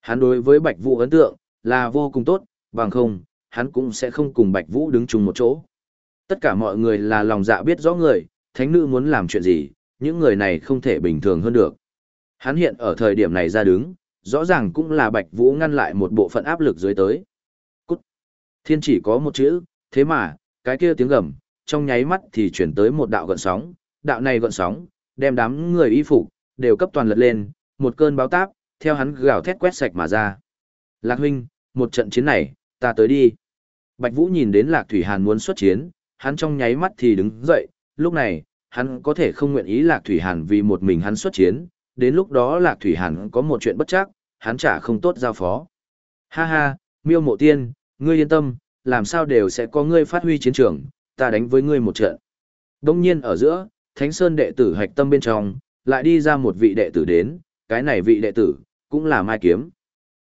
Hắn đối với Bạch Vũ ấn tượng, là vô cùng tốt, bằng không, hắn cũng sẽ không cùng Bạch Vũ đứng chung một chỗ. Tất cả mọi người là lòng dạ biết rõ người, thánh nữ muốn làm chuyện gì, những người này không thể bình thường hơn được. Hắn hiện ở thời điểm này ra đứng, rõ ràng cũng là Bạch Vũ ngăn lại một bộ phận áp lực dưới tới. Cút! Thiên chỉ có một chữ, thế mà, cái kia tiếng gầm, trong nháy mắt thì chuyển tới một đạo gợn sóng, đạo này gợn sóng, đem đám người y phục đều cấp toàn lật lên, một cơn báo táp, theo hắn gào thét quét sạch mà ra. Lạc huynh, một trận chiến này, ta tới đi. Bạch Vũ nhìn đến Lạc Thủy Hàn muốn xuất chiến, hắn trong nháy mắt thì đứng dậy, lúc này, hắn có thể không nguyện ý Lạc Thủy Hàn vì một mình hắn xuất chiến, đến lúc đó Lạc Thủy Hàn có một chuyện bất chắc, hắn chả không tốt giao phó. Ha ha, miêu mộ tiên, ngươi yên tâm, làm sao đều sẽ có ngươi phát huy chiến trường, ta đánh với ngươi một trận. Đông nhiên ở giữa, Thánh Sơn đệ tử hạch tâm bên trong, lại đi ra một vị đệ tử đến, cái này vị đệ tử, cũng là Mai Kiếm.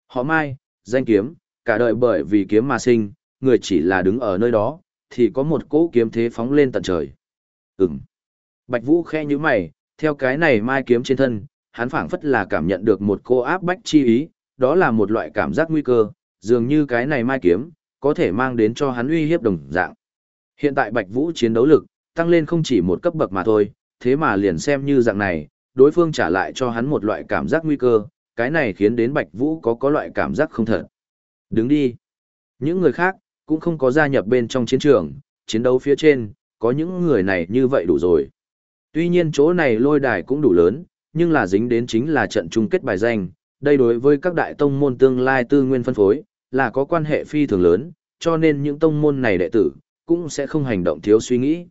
Họ Mai, danh kiếm, cả đời bởi vì kiếm mà sinh, người chỉ là đứng ở nơi đó, thì có một cỗ kiếm thế phóng lên tận trời. Ừm. Bạch Vũ khe như mày, theo cái này Mai Kiếm trên thân, hắn phảng phất là cảm nhận được một cô áp bách chi ý, đó là một loại cảm giác nguy cơ, dường như cái này Mai Kiếm, có thể mang đến cho hắn uy hiếp đồng dạng. Hiện tại Bạch Vũ chiến đấu lực, tăng lên không chỉ một cấp bậc mà thôi, thế mà liền xem như dạng này, đối phương trả lại cho hắn một loại cảm giác nguy cơ, cái này khiến đến Bạch Vũ có có loại cảm giác không thật. Đứng đi. Những người khác, cũng không có gia nhập bên trong chiến trường, chiến đấu phía trên, có những người này như vậy đủ rồi. Tuy nhiên chỗ này lôi đài cũng đủ lớn, nhưng là dính đến chính là trận chung kết bài danh, đây đối với các đại tông môn tương lai tư nguyên phân phối, là có quan hệ phi thường lớn, cho nên những tông môn này đệ tử, cũng sẽ không hành động thiếu suy nghĩ.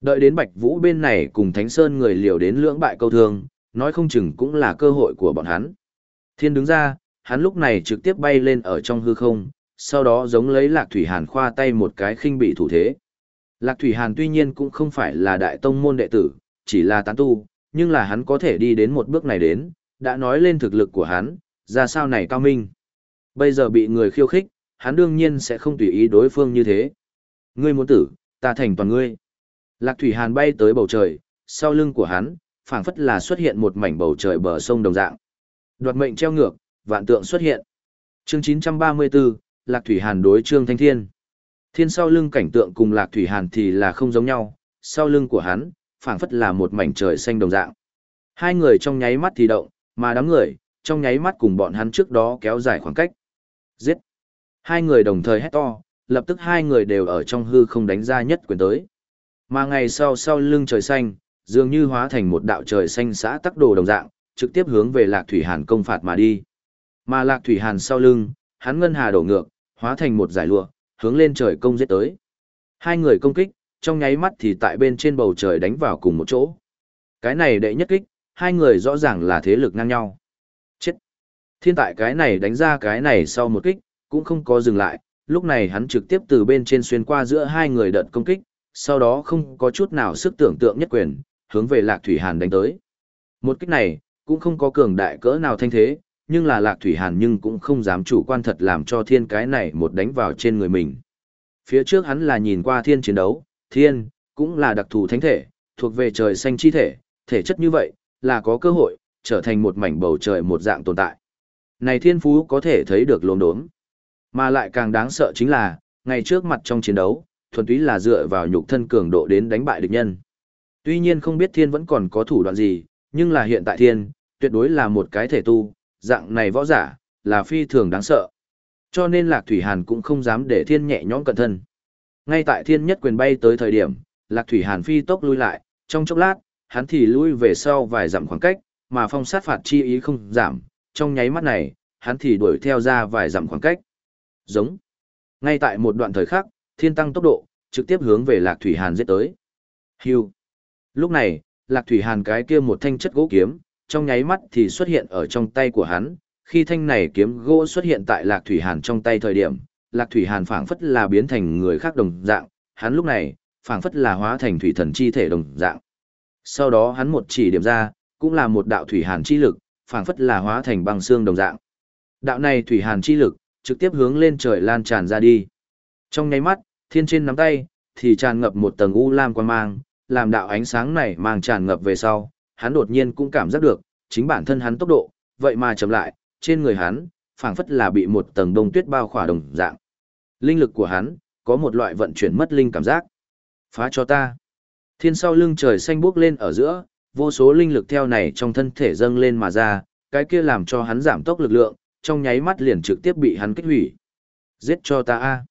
Đợi đến Bạch Vũ bên này cùng Thánh Sơn người liều đến lưỡng bại câu thương, nói không chừng cũng là cơ hội của bọn hắn. Thiên đứng ra, hắn lúc này trực tiếp bay lên ở trong hư không, sau đó giống lấy Lạc Thủy Hàn khoa tay một cái khinh bị thủ thế. Lạc Thủy Hàn tuy nhiên cũng không phải là đại tông môn đệ tử, chỉ là tán tu, nhưng là hắn có thể đi đến một bước này đến, đã nói lên thực lực của hắn, ra sao này cao minh. Bây giờ bị người khiêu khích, hắn đương nhiên sẽ không tùy ý đối phương như thế. Ngươi muốn tử, ta thành toàn ngươi. Lạc Thủy Hàn bay tới bầu trời, sau lưng của hắn, phảng phất là xuất hiện một mảnh bầu trời bờ sông đồng dạng. Đoạt mệnh treo ngược, vạn tượng xuất hiện. Chương 934, Lạc Thủy Hàn đối Trương Thanh Thiên. Thiên sau lưng cảnh tượng cùng Lạc Thủy Hàn thì là không giống nhau, sau lưng của hắn, phảng phất là một mảnh trời xanh đồng dạng. Hai người trong nháy mắt thì động, mà đám người, trong nháy mắt cùng bọn hắn trước đó kéo dài khoảng cách. Giết! Hai người đồng thời hét to, lập tức hai người đều ở trong hư không đánh ra nhất quyền tới. Mà ngày sau sau lưng trời xanh, dường như hóa thành một đạo trời xanh xã tắc đồ đồng dạng, trực tiếp hướng về Lạc Thủy Hàn công phạt mà đi. Mà Lạc Thủy Hàn sau lưng, hắn ngân hà đổ ngược, hóa thành một giải lụa, hướng lên trời công giết tới. Hai người công kích, trong nháy mắt thì tại bên trên bầu trời đánh vào cùng một chỗ. Cái này đệ nhất kích, hai người rõ ràng là thế lực ngang nhau. Chết! Thiên tại cái này đánh ra cái này sau một kích, cũng không có dừng lại, lúc này hắn trực tiếp từ bên trên xuyên qua giữa hai người đợt công kích, sau đó không có chút nào sức tưởng tượng nhất quyền, hướng về Lạc Thủy Hàn đánh tới. Một kích này, cũng không có cường đại cỡ nào thanh thế, nhưng là Lạc Thủy Hàn nhưng cũng không dám chủ quan thật làm cho thiên cái này một đánh vào trên người mình. Phía trước hắn là nhìn qua thiên chiến đấu, thiên, cũng là đặc thù thánh thể, thuộc về trời xanh chi thể, thể chất như vậy, là có cơ hội, trở thành một mảnh bầu trời một dạng tồn tại. Này thiên phú có thể thấy được lồn đốm. Mà lại càng đáng sợ chính là, ngày trước mặt trong chiến đấu, thuần túy là dựa vào nhục thân cường độ đến đánh bại địch nhân. Tuy nhiên không biết thiên vẫn còn có thủ đoạn gì, nhưng là hiện tại thiên, tuyệt đối là một cái thể tu, dạng này võ giả, là phi thường đáng sợ. Cho nên Lạc Thủy Hàn cũng không dám để thiên nhẹ nhõm cẩn thân. Ngay tại thiên nhất quyền bay tới thời điểm, Lạc Thủy Hàn phi tốc lui lại, trong chốc lát, hắn thì lui về sau vài dặm khoảng cách, mà phong sát phạt chi ý không giảm, trong nháy mắt này, hắn thì đuổi theo ra vài dặm khoảng cách. Giống. Ngay tại một đoạn thời khắc, thiên tăng tốc độ, trực tiếp hướng về Lạc Thủy Hàn giết tới. Hưu. Lúc này, Lạc Thủy Hàn cái kia một thanh chất gỗ kiếm, trong nháy mắt thì xuất hiện ở trong tay của hắn. Khi thanh này kiếm gỗ xuất hiện tại Lạc Thủy Hàn trong tay thời điểm, Lạc Thủy Hàn phảng phất là biến thành người khác đồng dạng, hắn lúc này, phảng phất là hóa thành thủy thần chi thể đồng dạng. Sau đó hắn một chỉ điểm ra, cũng là một đạo thủy hàn chi lực, phảng phất là hóa thành băng xương đồng dạng. Đạo này thủy hàn chi lực, trực tiếp hướng lên trời lan tràn ra đi. Trong nháy mắt, thiên trên nắm tay, thì tràn ngập một tầng u lam quang mang, làm đạo ánh sáng này mang tràn ngập về sau, hắn đột nhiên cũng cảm giác được, chính bản thân hắn tốc độ, vậy mà chậm lại, trên người hắn, phảng phất là bị một tầng đông tuyết bao khỏa đồng dạng. Linh lực của hắn, có một loại vận chuyển mất linh cảm giác. Phá cho ta. Thiên sau lưng trời xanh bước lên ở giữa, vô số linh lực theo này trong thân thể dâng lên mà ra, cái kia làm cho hắn giảm tốc lực lượng, trong nháy mắt liền trực tiếp bị hắn kích hủy. Giết cho ta a.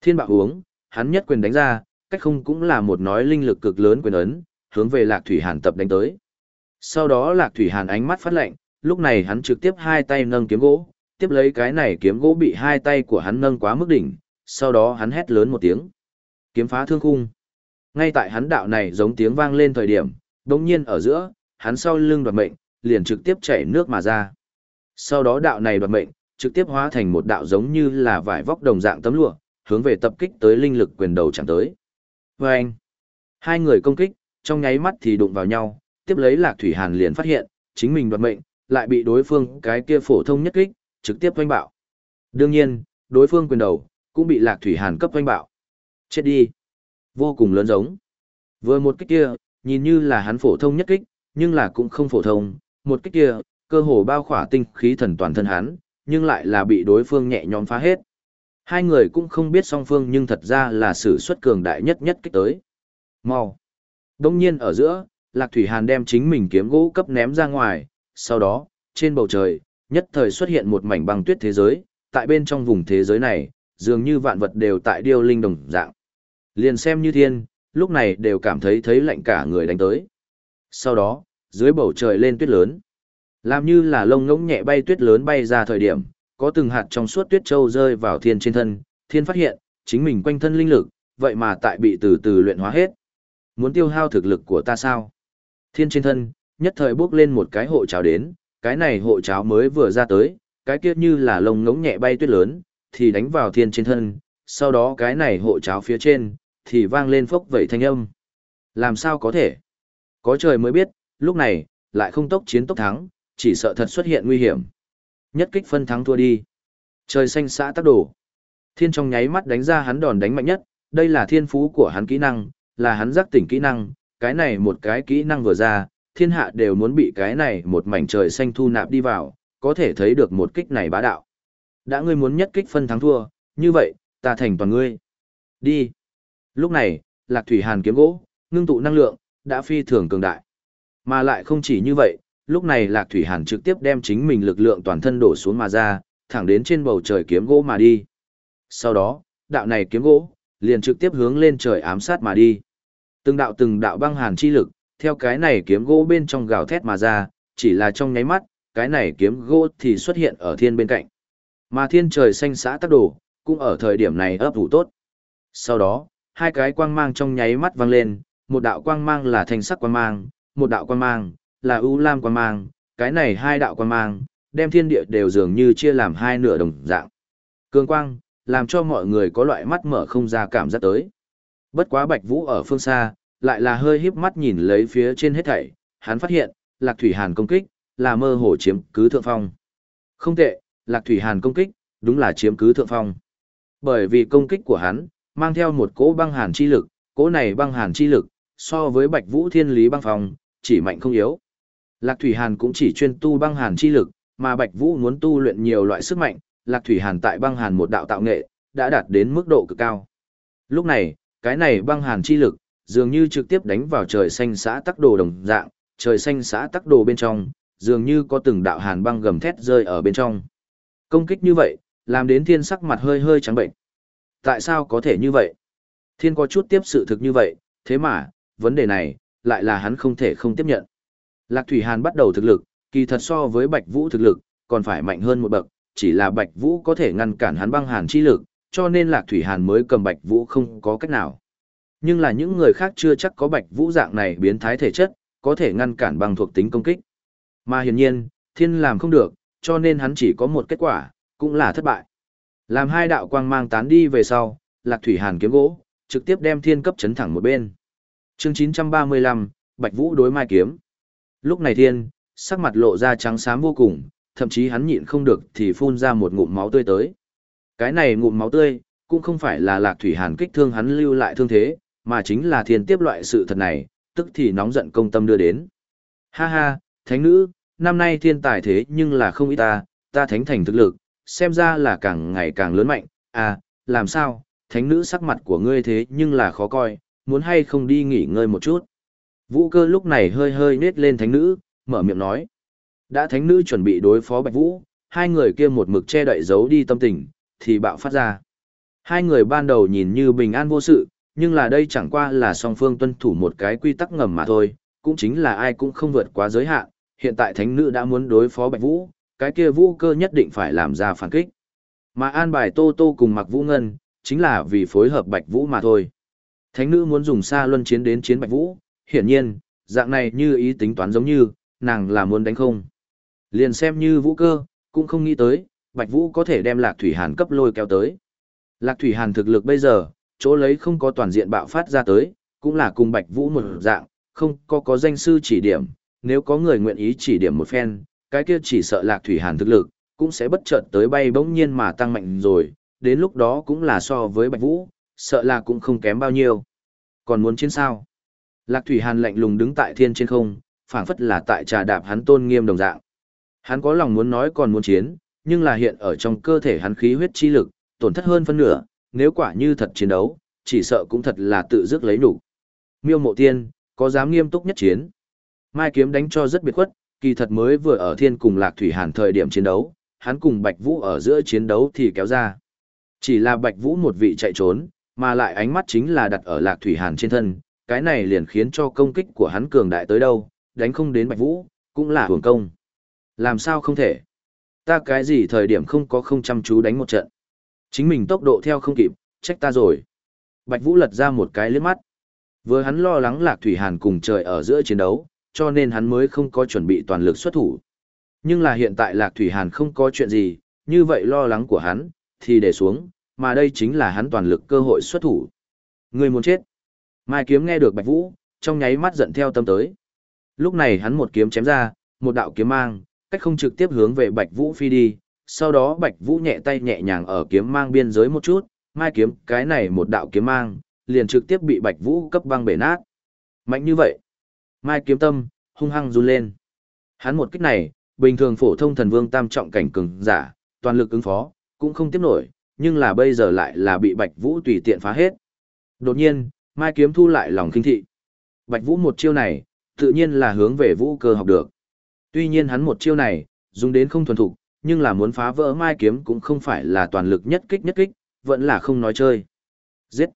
Thiên bạo uống, hắn nhất quyền đánh ra, cách không cũng là một nói linh lực cực lớn quyền ấn, hướng về Lạc Thủy Hàn tập đánh tới. Sau đó Lạc Thủy Hàn ánh mắt phát lạnh, lúc này hắn trực tiếp hai tay nâng kiếm gỗ, tiếp lấy cái này kiếm gỗ bị hai tay của hắn nâng quá mức đỉnh, sau đó hắn hét lớn một tiếng. Kiếm phá thương khung. Ngay tại hắn đạo này giống tiếng vang lên thời điểm, đồng nhiên ở giữa, hắn sau lưng đoạt mệnh, liền trực tiếp chảy nước mà ra. Sau đó đạo này đoạt mệnh, trực tiếp hóa thành một đạo giống như là vải vóc đồng dạng tấm lụa, hướng về tập kích tới linh lực quyền đầu chẳng tới. Và anh, hai người công kích, trong nháy mắt thì đụng vào nhau, tiếp lấy lạc thủy hàn liền phát hiện, chính mình đoạt mệnh, lại bị đối phương cái kia phổ thông nhất kích, trực tiếp oanh bạo. Đương nhiên, đối phương quyền đầu, cũng bị lạc thủy hàn cấp oanh bạo. Chết đi. Vô cùng lớn giống. Vừa một kích kia, nhìn như là hắn phổ thông nhất kích, nhưng là cũng không phổ thông, một kích kia, cơ hồ bao khỏa tinh khí thần toàn thân hắn, nhưng lại là bị đối phương nhẹ nhõm phá hết. Hai người cũng không biết song phương nhưng thật ra là sử xuất cường đại nhất nhất kích tới. Mau. Đông nhiên ở giữa, Lạc Thủy Hàn đem chính mình kiếm gỗ cấp ném ra ngoài, sau đó, trên bầu trời, nhất thời xuất hiện một mảnh băng tuyết thế giới, tại bên trong vùng thế giới này, dường như vạn vật đều tại điêu linh đồng dạng. Liền xem như thiên, lúc này đều cảm thấy thấy lạnh cả người đánh tới. Sau đó, dưới bầu trời lên tuyết lớn. Làm như là lông ngỗng nhẹ bay tuyết lớn bay ra thời điểm, có từng hạt trong suốt tuyết châu rơi vào thiên trên thân, thiên phát hiện, chính mình quanh thân linh lực, vậy mà tại bị từ từ luyện hóa hết. Muốn tiêu hao thực lực của ta sao? Thiên trên thân, nhất thời bước lên một cái hộ cháo đến, cái này hộ cháo mới vừa ra tới, cái kia như là lông ngỗng nhẹ bay tuyết lớn, thì đánh vào thiên trên thân, sau đó cái này hộ cháo phía trên, thì vang lên phốc vẩy thanh âm. Làm sao có thể? Có trời mới biết, lúc này, lại không tốc chiến tốc thắng, chỉ sợ thật xuất hiện nguy hiểm. Nhất kích phân thắng thua đi. Trời xanh xã tác đổ. Thiên trong nháy mắt đánh ra hắn đòn đánh mạnh nhất, đây là thiên phú của hắn kỹ năng, là hắn giác tỉnh kỹ năng, cái này một cái kỹ năng vừa ra, thiên hạ đều muốn bị cái này một mảnh trời xanh thu nạp đi vào, có thể thấy được một kích này bá đạo. Đã ngươi muốn nhất kích phân thắng thua, như vậy, ta thành toàn ngươi. Đi. Lúc này, Lạc Thủy Hàn kiếm gỗ, ngưng tụ năng lượng, đã phi thường cường đại. Mà lại không chỉ như vậy, lúc này Lạc Thủy Hàn trực tiếp đem chính mình lực lượng toàn thân đổ xuống mà ra, thẳng đến trên bầu trời kiếm gỗ mà đi. Sau đó, đạo này kiếm gỗ, liền trực tiếp hướng lên trời ám sát mà đi. Từng đạo từng đạo băng hàn chi lực, theo cái này kiếm gỗ bên trong gào thét mà ra, chỉ là trong nháy mắt, cái này kiếm gỗ thì xuất hiện ở thiên bên cạnh. Mà thiên trời xanh xã tác đổ, cũng ở thời điểm này ấp ủ tốt. Sau đó, hai cái quang mang trong nháy mắt vang lên, một đạo quang mang là thanh sắc quang mang, một đạo quang mang là ưu lam quang mang, cái này hai đạo quang mang, đem thiên địa đều dường như chia làm hai nửa đồng dạng. Cường quang, làm cho mọi người có loại mắt mở không ra cảm giác tới. Bất quá Bạch Vũ ở phương xa, lại là hơi híp mắt nhìn lấy phía trên hết thảy, hắn phát hiện, Lạc Thủy Hàn công kích, là mơ hồ chiếm cứ thượng phong. Không tệ, Lạc Thủy Hàn công kích, đúng là chiếm cứ thượng phong. Bởi vì công kích của hắn, mang theo một cỗ băng hàn chi lực, cỗ này băng hàn chi lực, so với Bạch Vũ Thiên Lý băng phong, chỉ mạnh không yếu. Lạc Thủy Hàn cũng chỉ chuyên tu băng hàn chi lực, mà Bạch Vũ muốn tu luyện nhiều loại sức mạnh, Lạc Thủy Hàn tại băng hàn một đạo tạo nghệ, đã đạt đến mức độ cực cao. Lúc này, cái này băng hàn chi lực, dường như trực tiếp đánh vào trời xanh xã tắc đồ đồng dạng, trời xanh xã tắc đồ bên trong, dường như có từng đạo hàn băng gầm thét rơi ở bên trong. Công kích như vậy, làm đến thiên sắc mặt hơi hơi trắng bệnh. Tại sao có thể như vậy? Thiên có chút tiếp sự thực như vậy, thế mà, vấn đề này, lại là hắn không thể không tiếp nhận. Lạc Thủy Hàn bắt đầu thực lực, kỳ thật so với Bạch Vũ thực lực, còn phải mạnh hơn một bậc, chỉ là Bạch Vũ có thể ngăn cản hắn băng hàn chi lực, cho nên Lạc Thủy Hàn mới cầm Bạch Vũ không có cách nào. Nhưng là những người khác chưa chắc có Bạch Vũ dạng này biến thái thể chất, có thể ngăn cản bằng thuộc tính công kích. Mà hiển nhiên, thiên làm không được, cho nên hắn chỉ có một kết quả, cũng là thất bại. Làm hai đạo quang mang tán đi về sau, Lạc Thủy Hàn kiếm gỗ, trực tiếp đem thiên cấp chấn thẳng một bên. Chương 935, Bạch Vũ đối mai kiếm. Lúc này thiên, sắc mặt lộ ra trắng xám vô cùng, thậm chí hắn nhịn không được thì phun ra một ngụm máu tươi tới. Cái này ngụm máu tươi, cũng không phải là Lạc Thủy Hàn kích thương hắn lưu lại thương thế, mà chính là thiên tiếp loại sự thật này, tức thì nóng giận công tâm đưa đến. Ha ha, thánh nữ, năm nay thiên tài thế nhưng là không ít ta, ta thánh thành thực lực, xem ra là càng ngày càng lớn mạnh, à, làm sao, thánh nữ sắc mặt của ngươi thế nhưng là khó coi, muốn hay không đi nghỉ ngơi một chút. Vũ cơ lúc này hơi hơi nết lên thánh nữ, mở miệng nói. Đã thánh nữ chuẩn bị đối phó Bạch Vũ, hai người kia một mực che đậy giấu đi tâm tình, thì bạo phát ra. Hai người ban đầu nhìn như bình an vô sự, nhưng là đây chẳng qua là song phương tuân thủ một cái quy tắc ngầm mà thôi, cũng chính là ai cũng không vượt quá giới hạn, hiện tại thánh nữ đã muốn đối phó Bạch Vũ, cái kia Vũ cơ nhất định phải làm ra phản kích. Mà an bài Tô Tô cùng Mặc Vũ Ngân, chính là vì phối hợp Bạch Vũ mà thôi. Thánh nữ muốn dùng xa luân chiến đến chiến Bạch Vũ, hiển nhiên, dạng này như ý tính toán giống như, nàng là muốn đánh không. Liền xem như Vũ cơ, cũng không nghĩ tới, Bạch Vũ có thể đem Lạc Thủy Hàn cấp lôi kéo tới. Lạc Thủy Hàn thực lực bây giờ, chỗ lấy không có toàn diện bạo phát ra tới, cũng là cùng Bạch Vũ một dạng, không có có danh sư chỉ điểm, nếu có người nguyện ý chỉ điểm một phen, cái kia chỉ sợ Lạc Thủy Hàn thực lực, cũng sẽ bất chợt tới bay bỗng nhiên mà tăng mạnh rồi, đến lúc đó cũng là so với Bạch Vũ, sợ là cũng không kém bao nhiêu. Còn muốn chiến sao? Lạc Thủy Hàn lạnh lùng đứng tại thiên trên không, phảng phất là tại trà đạp hắn tôn nghiêm đồng dạng. Hắn có lòng muốn nói còn muốn chiến, nhưng là hiện ở trong cơ thể hắn khí huyết chi lực, tổn thất hơn phân nửa, nếu quả như thật chiến đấu, chỉ sợ cũng thật là tự dứt lấy đủ. Miêu Mộ Tiên, có dám nghiêm túc nhất chiến? Mai kiếm đánh cho rất biệt khuất, kỳ thật mới vừa ở thiên cùng Lạc Thủy Hàn thời điểm chiến đấu, hắn cùng Bạch Vũ ở giữa chiến đấu thì kéo ra. Chỉ là Bạch Vũ một vị chạy trốn, mà lại ánh mắt chính là đặt ở Lạc Thủy Hàn trên thân, cái này liền khiến cho công kích của hắn cường đại tới đâu, đánh không đến Bạch Vũ, cũng là hưởng công. Làm sao không thể? Ta cái gì thời điểm không có không chăm chú đánh một trận. Chính mình tốc độ theo không kịp, trách ta rồi. Bạch Vũ lật ra một cái liếc mắt. Vừa hắn lo lắng Lạc Thủy Hàn cùng trời ở giữa chiến đấu, cho nên hắn mới không có chuẩn bị toàn lực xuất thủ. Nhưng là hiện tại Lạc Thủy Hàn không có chuyện gì, như vậy lo lắng của hắn, thì để xuống, mà đây chính là hắn toàn lực cơ hội xuất thủ. Người muốn chết. Mai kiếm nghe được Bạch Vũ, trong nháy mắt giận theo tâm tới. Lúc này hắn một kiếm chém ra, một đạo kiếm mang, cách không trực tiếp hướng về Bạch Vũ phi đi, sau đó Bạch Vũ nhẹ tay nhẹ nhàng ở kiếm mang biên giới một chút, mai kiếm cái này một đạo kiếm mang, liền trực tiếp bị Bạch Vũ cấp băng bể nát. Mạnh như vậy. Mai kiếm tâm, hung hăng run lên. Hắn một kích này, bình thường phổ thông thần vương tam trọng cảnh cường giả, toàn lực ứng phó, cũng không tiếp nổi, nhưng là bây giờ lại là bị Bạch Vũ tùy tiện phá hết. Đột nhiên, Mai kiếm thu lại lòng kinh thị. Bạch Vũ một chiêu này, tự nhiên là hướng về Vũ cơ học được. Tuy nhiên hắn một chiêu này, dùng đến không thuần thục, nhưng là muốn phá vỡ Mai kiếm cũng không phải là toàn lực nhất kích nhất kích, vẫn là không nói chơi. Giết!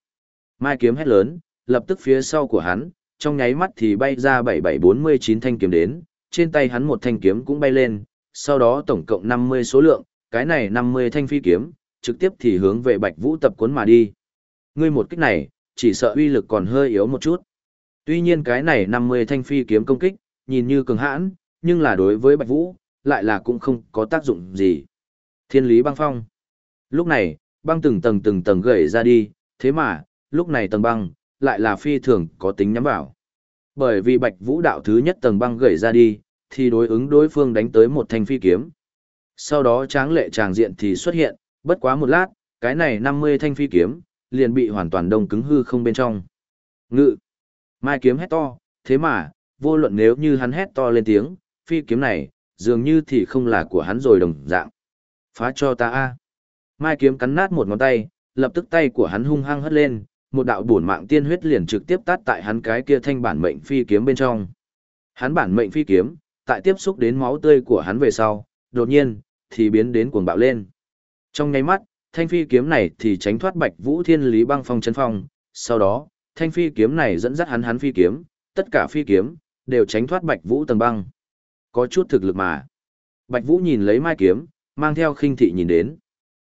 Mai kiếm hét lớn, lập tức phía sau của hắn, trong nháy mắt thì bay ra 7749 thanh kiếm đến, trên tay hắn một thanh kiếm cũng bay lên, sau đó tổng cộng 50 số lượng, cái này 50 thanh phi kiếm, trực tiếp thì hướng về Bạch Vũ tập cuốn mà đi. Ngươi một kích này, chỉ sợ uy lực còn hơi yếu một chút. Tuy nhiên cái này 50 thanh phi kiếm công kích, nhìn như cường hãn, nhưng là đối với Bạch Vũ, lại là cũng không có tác dụng gì. Thiên lý băng phong. Lúc này, băng từng tầng từng tầng gãy ra đi, thế mà, lúc này tầng băng, lại là phi thường có tính nhắm vào. Bởi vì Bạch Vũ đạo thứ nhất tầng băng gãy ra đi, thì đối ứng đối phương đánh tới một thanh phi kiếm. Sau đó tráng lệ tràng diện thì xuất hiện, bất quá một lát, cái này 50 thanh phi kiếm, liền bị hoàn toàn đông cứng hư không bên trong. Ngự. Mai kiếm hét to, thế mà, vô luận nếu như hắn hét to lên tiếng, phi kiếm này, dường như thì không là của hắn rồi đồng dạng. Phá cho ta a. Mai kiếm cắn nát một ngón tay, lập tức tay của hắn hung hăng hất lên, một đạo bổn mạng tiên huyết liền trực tiếp tát tại hắn cái kia thanh bản mệnh phi kiếm bên trong. Hắn bản mệnh phi kiếm, tại tiếp xúc đến máu tươi của hắn về sau, đột nhiên thì biến đến cuồng bạo lên. Trong nháy mắt, thanh phi kiếm này thì tránh thoát Bạch Vũ Thiên Lý Băng Phong chấn phong, sau đó, thanh phi kiếm này dẫn dắt hắn hắn phi kiếm, tất cả phi kiếm đều tránh thoát Bạch Vũ tầng băng. Có chút thực lực mà. Bạch Vũ nhìn lấy mai kiếm, mang theo khinh thị nhìn đến.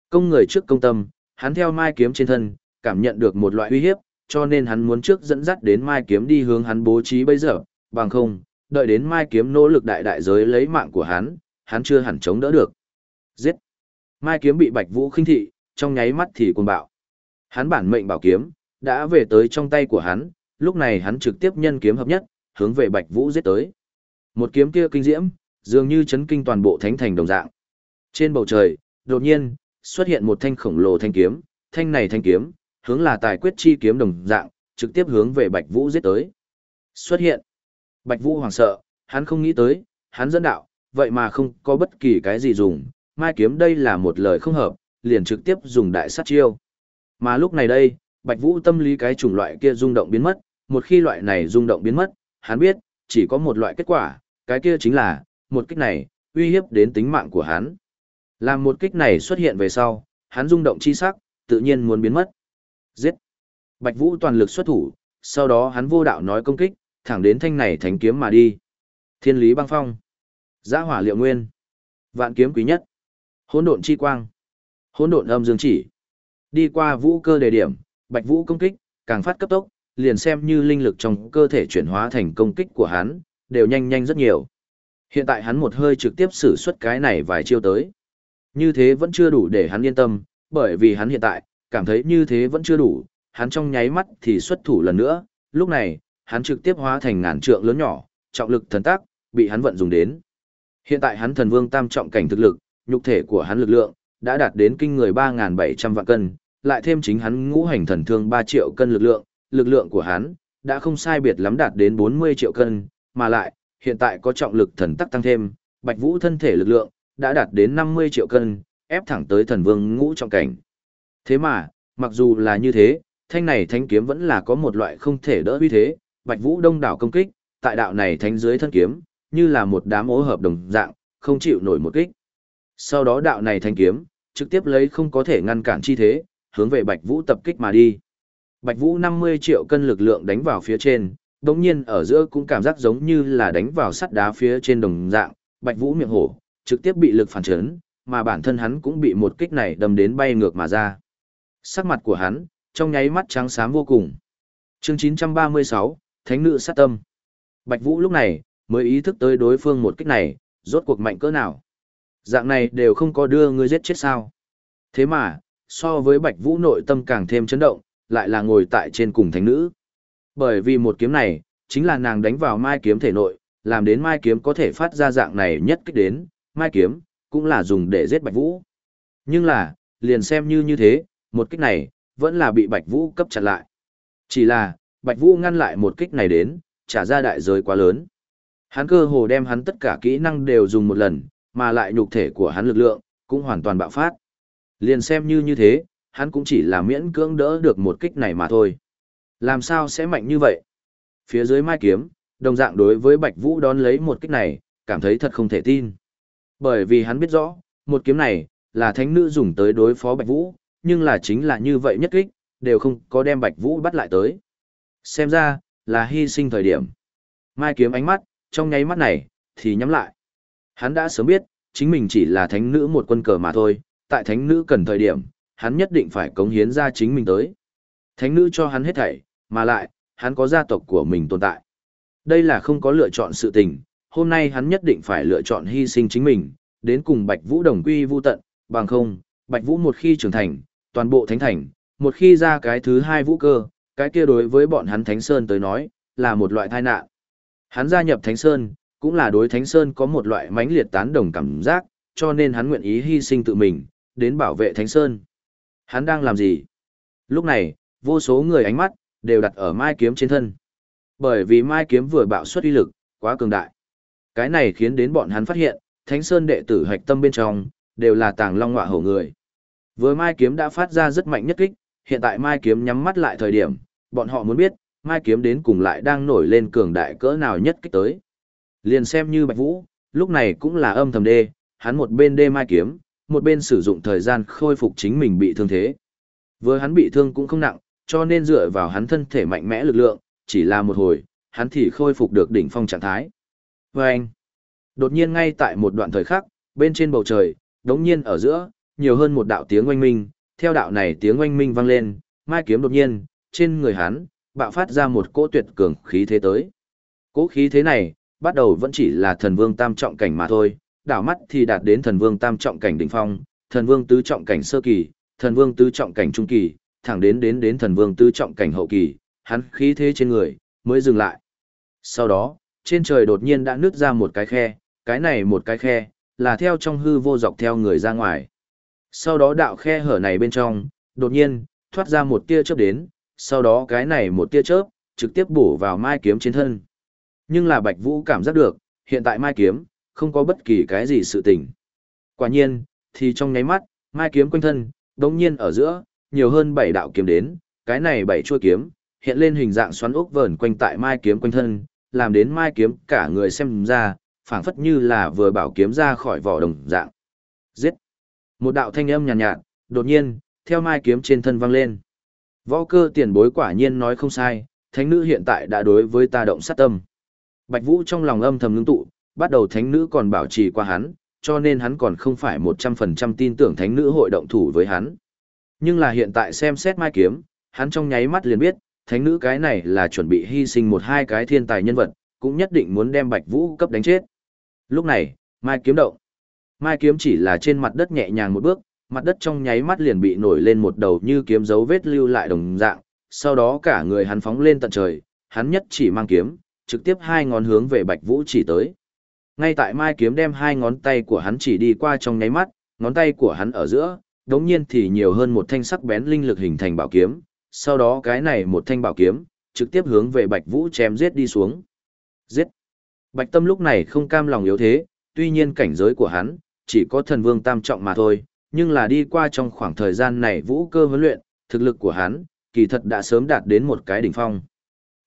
Công người trước công tâm, hắn theo mai kiếm trên thân, cảm nhận được một loại uy hiếp, cho nên hắn muốn trước dẫn dắt đến mai kiếm đi hướng hắn bố trí bây giờ, bằng không, đợi đến mai kiếm nỗ lực đại đại giới lấy mạng của hắn, hắn chưa hẳn chống đỡ được. Giết! Mai kiếm bị Bạch Vũ khinh thị, trong nháy mắt thì cuồng bạo. Hắn bản mệnh bảo kiếm, đã về tới trong tay của hắn, lúc này hắn trực tiếp nhân kiếm hợp nhất, hướng về Bạch Vũ giết tới. Một kiếm kia kinh diễm, dường như chấn kinh toàn bộ thánh thành đồng dạng. Trên bầu trời, đột nhiên, xuất hiện một thanh khổng lồ thanh kiếm, thanh này thanh kiếm, hướng là tài quyết chi kiếm đồng dạng, trực tiếp hướng về Bạch Vũ giết tới. Xuất hiện. Bạch Vũ hoảng sợ, hắn không nghĩ tới, hắn dẫn đạo, vậy mà không có bất kỳ cái gì dùng, mai kiếm đây là một lời không hợp, liền trực tiếp dùng đại sát chiêu. Mà lúc này đây, Bạch Vũ tâm lý cái chủng loại kia rung động biến mất, một khi loại này rung động biến mất, hắn biết, chỉ có một loại kết quả, cái kia chính là, một kích này, uy hiếp đến tính mạng của hắn. Làm một kích này xuất hiện về sau, hắn rung động chi sắc, tự nhiên muốn biến mất. Giết! Bạch Vũ toàn lực xuất thủ, sau đó hắn vô đạo nói công kích, thẳng đến thanh này thánh kiếm mà đi. Thiên lý băng phong. Giã hỏa liệu nguyên. Vạn kiếm quý nhất. Hỗn độn chi quang. Hỗn độn âm dương chỉ. Đi qua vũ cơ đề điểm, Bạch Vũ công kích, càng phát cấp tốc, liền xem như linh lực trong cơ thể chuyển hóa thành công kích của hắn, đều nhanh nhanh rất nhiều. Hiện tại hắn một hơi trực tiếp sử xuất cái này vài chiêu tới. Như thế vẫn chưa đủ để hắn yên tâm, bởi vì hắn hiện tại, cảm thấy như thế vẫn chưa đủ, hắn trong nháy mắt thì xuất thủ lần nữa, lúc này, hắn trực tiếp hóa thành ngàn trượng lớn nhỏ, trọng lực thần tác, bị hắn vận dùng đến. Hiện tại hắn thần vương tam trọng cảnh thực lực, nhục thể của hắn lực lượng, đã đạt đến kinh người 3.700 vạn cân, lại thêm chính hắn ngũ hành thần thương 3 triệu cân lực lượng, lực lượng của hắn, đã không sai biệt lắm đạt đến 40 triệu cân, mà lại, hiện tại có trọng lực thần tắc tăng thêm, Bạch Vũ thân thể lực lượng đã đạt đến 50 triệu cân, ép thẳng tới thần vương ngũ trọng cảnh. Thế mà, mặc dù là như thế, thanh này thánh kiếm vẫn là có một loại không thể đỡ uy thế, Bạch Vũ đông đảo công kích, tại đạo này thánh dưới thân kiếm, như là một đám ố hợp đồng dạng, không chịu nổi một kích. Sau đó đạo này thánh kiếm, trực tiếp lấy không có thể ngăn cản chi thế, hướng về Bạch Vũ tập kích mà đi. Bạch Vũ 50 triệu cân lực lượng đánh vào phía trên, đống nhiên ở giữa cũng cảm giác giống như là đánh vào sắt đá phía trên đồng dạng, Bạch Vũ miệng hổ, trực tiếp bị lực phản chấn, mà bản thân hắn cũng bị một kích này đâm đến bay ngược mà ra. Sắc mặt của hắn, trong nháy mắt trắng xám vô cùng. Chương 936, Thánh nữ sát tâm. Bạch Vũ lúc này, mới ý thức tới đối phương một kích này, rốt cuộc mạnh cỡ nào. Dạng này đều không có đưa ngươi giết chết sao. Thế mà, so với Bạch Vũ nội tâm càng thêm chấn động, lại là ngồi tại trên cùng thánh nữ. Bởi vì một kiếm này, chính là nàng đánh vào mai kiếm thể nội, làm đến mai kiếm có thể phát ra dạng này nhất kích đến, mai kiếm, cũng là dùng để giết Bạch Vũ. Nhưng là, liền xem như như thế, một kích này, vẫn là bị Bạch Vũ cấp chặn lại. Chỉ là, Bạch Vũ ngăn lại một kích này đến, trả ra đại giới quá lớn. Hắn cơ hồ đem hắn tất cả kỹ năng đều dùng một lần, mà lại nhục thể của hắn lực lượng, cũng hoàn toàn bạo phát. Liền xem như như thế, hắn cũng chỉ là miễn cưỡng đỡ được một kích này mà thôi. Làm sao sẽ mạnh như vậy? Phía dưới mai kiếm, đồng dạng đối với Bạch Vũ đón lấy một kích này, cảm thấy thật không thể tin. Bởi vì hắn biết rõ, một kiếm này, là thánh nữ dùng tới đối phó Bạch Vũ, nhưng là chính là như vậy nhất kích, đều không có đem Bạch Vũ bắt lại tới. Xem ra, là hy sinh thời điểm. Mai kiếm ánh mắt, trong nháy mắt này, thì nhắm lại. Hắn đã sớm biết, chính mình chỉ là thánh nữ một quân cờ mà thôi, tại thánh nữ cần thời điểm, hắn nhất định phải cống hiến ra chính mình tới. Thánh nữ cho hắn hết thảy, mà lại, hắn có gia tộc của mình tồn tại. Đây là không có lựa chọn sự tình, hôm nay hắn nhất định phải lựa chọn hy sinh chính mình, đến cùng Bạch Vũ đồng quy vu tận, bằng không, Bạch Vũ một khi trưởng thành, toàn bộ thánh thành, một khi ra cái thứ hai vũ cơ, cái kia đối với bọn hắn Thánh Sơn tới nói, là một loại tai nạn. Hắn gia nhập Thánh Sơn, cũng là đối Thánh Sơn có một loại mãnh liệt tán đồng cảm giác, cho nên hắn nguyện ý hy sinh tự mình, đến bảo vệ Thánh Sơn. Hắn đang làm gì? Lúc này, vô số người ánh mắt, đều đặt ở Mai Kiếm trên thân. Bởi vì Mai Kiếm vừa bạo xuất uy lực, quá cường đại. Cái này khiến đến bọn hắn phát hiện, Thánh Sơn đệ tử hạch tâm bên trong, đều là tàng long ngọa hổ người. Vừa Mai Kiếm đã phát ra rất mạnh nhất kích, hiện tại Mai Kiếm nhắm mắt lại thời điểm, bọn họ muốn biết, Mai Kiếm đến cùng lại đang nổi lên cường đại cỡ nào nhất kích tới. Liền xem như Bạch Vũ, lúc này cũng là âm thầm đê, hắn một bên đê Mai Kiếm, một bên sử dụng thời gian khôi phục chính mình bị thương thế. Vừa hắn bị thương cũng không nặng, cho nên dựa vào hắn thân thể mạnh mẽ lực lượng, chỉ là một hồi, hắn thì khôi phục được đỉnh phong trạng thái. Và anh, đột nhiên ngay tại một đoạn thời khắc, bên trên bầu trời, đống nhiên ở giữa, nhiều hơn một đạo tiếng oanh minh, theo đạo này tiếng oanh minh vang lên, mai kiếm đột nhiên, trên người hắn, bạo phát ra một cỗ tuyệt cường khí thế tới. Cỗ khí thế này, bắt đầu vẫn chỉ là thần vương tam trọng cảnh mà thôi, đảo mắt thì đạt đến thần vương tam trọng cảnh đỉnh phong, thần vương tứ trọng cảnh sơ kỳ, thần vương tứ trọng cảnh trung kỳ, thẳng đến đến đến thần vương tư trọng cảnh hậu kỳ, hắn khí thế trên người mới dừng lại. Sau đó, trên trời đột nhiên đã nứt ra một cái khe, cái này một cái khe là theo trong hư vô dọc theo người ra ngoài. Sau đó đạo khe hở này bên trong, đột nhiên thoát ra một tia chớp đến, sau đó cái này một tia chớp trực tiếp bổ vào mai kiếm trên thân. Nhưng là Bạch Vũ cảm giác được, hiện tại mai kiếm không có bất kỳ cái gì sự tình. Quả nhiên, thì trong nháy mắt, mai kiếm quanh thân, đống nhiên ở giữa, nhiều hơn bảy đạo kiếm đến, cái này bảy chuôi kiếm, hiện lên hình dạng xoắn ốc vờn quanh tại mai kiếm quanh thân, làm đến mai kiếm cả người xem ra, phảng phất như là vừa bảo kiếm ra khỏi vỏ đồng dạng. Giết! Một đạo thanh âm nhàn nhạt, nhạt, đột nhiên, theo mai kiếm trên thân vang lên. Võ cơ tiền bối quả nhiên nói không sai, thánh nữ hiện tại đã đối với ta động sát tâm. Bạch Vũ trong lòng âm thầm ngưng tụ, bắt đầu thánh nữ còn bảo trì qua hắn, cho nên hắn còn không phải 100% tin tưởng thánh nữ hội động thủ với hắn. Nhưng là hiện tại xem xét mai kiếm, hắn trong nháy mắt liền biết, thánh nữ cái này là chuẩn bị hy sinh một hai cái thiên tài nhân vật, cũng nhất định muốn đem Bạch Vũ cấp đánh chết. Lúc này, mai kiếm động. Mai kiếm chỉ là trên mặt đất nhẹ nhàng một bước, mặt đất trong nháy mắt liền bị nổi lên một đầu như kiếm dấu vết lưu lại đồng dạng, sau đó cả người hắn phóng lên tận trời, hắn nhất chỉ mang kiếm, trực tiếp hai ngón hướng về Bạch Vũ chỉ tới. Ngay tại Mai kiếm đem hai ngón tay của hắn chỉ đi qua trong nháy mắt, ngón tay của hắn ở giữa, đống nhiên thì nhiều hơn một thanh sắc bén linh lực hình thành bảo kiếm, sau đó cái này một thanh bảo kiếm, trực tiếp hướng về Bạch Vũ chém giết đi xuống. Giết! Bạch Tâm lúc này không cam lòng yếu thế, tuy nhiên cảnh giới của hắn, chỉ có thần vương tam trọng mà thôi, nhưng là đi qua trong khoảng thời gian này vũ cơ huấn luyện, thực lực của hắn, kỳ thật đã sớm đạt đến một cái đỉnh phong.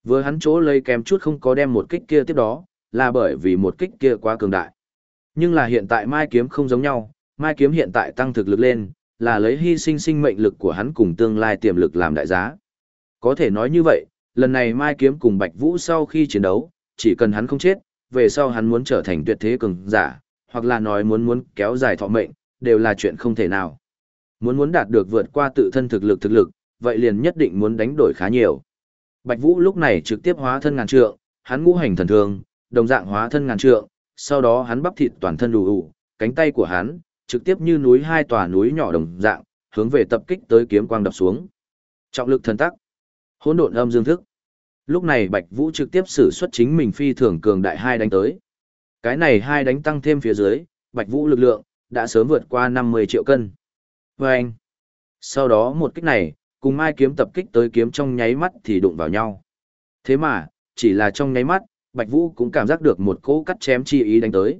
Vừa hắn chỗ lấy kém chút không có đem một kích kia tiếp đó, là bởi vì một kích kia quá cường đại. Nhưng là hiện tại Mai Kiếm không giống nhau, Mai Kiếm hiện tại tăng thực lực lên, là lấy hy sinh sinh mệnh lực của hắn cùng tương lai tiềm lực làm đại giá. Có thể nói như vậy, lần này Mai Kiếm cùng Bạch Vũ sau khi chiến đấu, chỉ cần hắn không chết, về sau hắn muốn trở thành tuyệt thế cường giả, hoặc là nói muốn muốn kéo dài thọ mệnh, đều là chuyện không thể nào. Muốn muốn đạt được vượt qua tự thân thực lực thực lực, vậy liền nhất định muốn đánh đổi khá nhiều. Bạch Vũ lúc này trực tiếp hóa thân ngàn trượng, hắn ngũ hành thần thường, đồng dạng hóa thân ngàn trượng, sau đó hắn bắp thịt toàn thân đủ đủ, cánh tay của hắn, trực tiếp như núi hai tòa núi nhỏ đồng dạng, hướng về tập kích tới kiếm quang đập xuống. Trọng lực thần tắc, hỗn độn âm dương thức. Lúc này Bạch Vũ trực tiếp sử xuất chính mình phi thường cường đại hai đánh tới. Cái này hai đánh tăng thêm phía dưới, Bạch Vũ lực lượng đã sớm vượt qua 50 triệu cân. Và anh, sau đó một kích này, cùng mai kiếm tập kích tới kiếm trong nháy mắt thì đụng vào nhau. Thế mà, chỉ là trong nháy mắt, Bạch Vũ cũng cảm giác được một cỗ cắt chém chi ý đánh tới.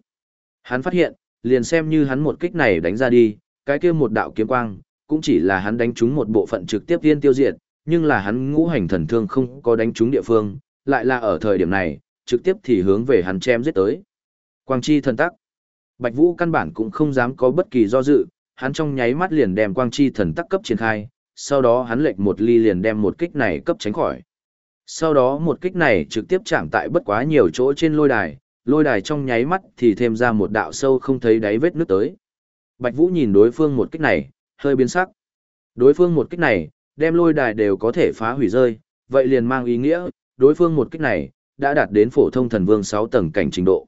Hắn phát hiện, liền xem như hắn một kích này đánh ra đi, cái kia một đạo kiếm quang, cũng chỉ là hắn đánh trúng một bộ phận trực tiếp tiên tiêu diệt, nhưng là hắn ngũ hành thần thương không có đánh trúng địa phương, lại là ở thời điểm này, trực tiếp thì hướng về hắn chém giết tới. Quang chi thần tắc. Bạch Vũ căn bản cũng không dám có bất kỳ do dự, hắn trong nháy mắt liền đem quang chi thần tắc cấp triển khai, sau đó hắn lệch một ly liền đem một kích này cấp tránh khỏi. Sau đó một kích này trực tiếp chạm tại bất quá nhiều chỗ trên lôi đài, lôi đài trong nháy mắt thì thêm ra một đạo sâu không thấy đáy vết nước tới. Bạch Vũ nhìn đối phương một kích này, hơi biến sắc. Đối phương một kích này, đem lôi đài đều có thể phá hủy rơi, vậy liền mang ý nghĩa, đối phương một kích này, đã đạt đến phổ thông thần vương 6 tầng cảnh trình độ.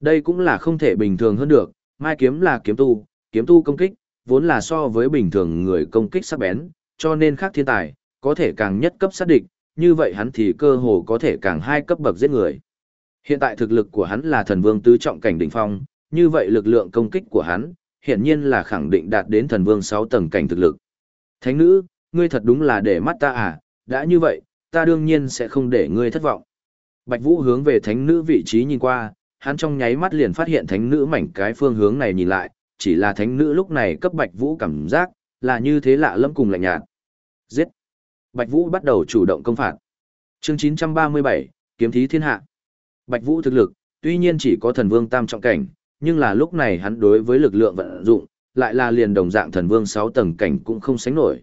Đây cũng là không thể bình thường hơn được, mai kiếm là kiếm tu, kiếm tu công kích, vốn là so với bình thường người công kích sắc bén, cho nên khác thiên tài, có thể càng nhất cấp sát địch, như vậy hắn thì cơ hồ có thể càng hai cấp bậc giết người. Hiện tại thực lực của hắn là thần vương tứ trọng cảnh đỉnh phong, như vậy lực lượng công kích của hắn, hiện nhiên là khẳng định đạt đến thần vương 6 tầng cảnh thực lực. Thánh nữ, ngươi thật đúng là để mắt ta à, đã như vậy, ta đương nhiên sẽ không để ngươi thất vọng. Bạch Vũ hướng về thánh nữ vị trí nhìn qua, hắn trong nháy mắt liền phát hiện thánh nữ mảnh cái phương hướng này nhìn lại, chỉ là thánh nữ lúc này cấp Bạch Vũ cảm giác, là như thế lạ lẫm cùng lạnh nhạt. Giết! Bạch Vũ bắt đầu chủ động công phạt. Chương 937, Kiếm thí thiên hạ. Bạch Vũ thực lực, tuy nhiên chỉ có thần vương tam trọng cảnh, nhưng là lúc này hắn đối với lực lượng vận dụng, lại là liền đồng dạng thần vương 6 tầng cảnh cũng không sánh nổi.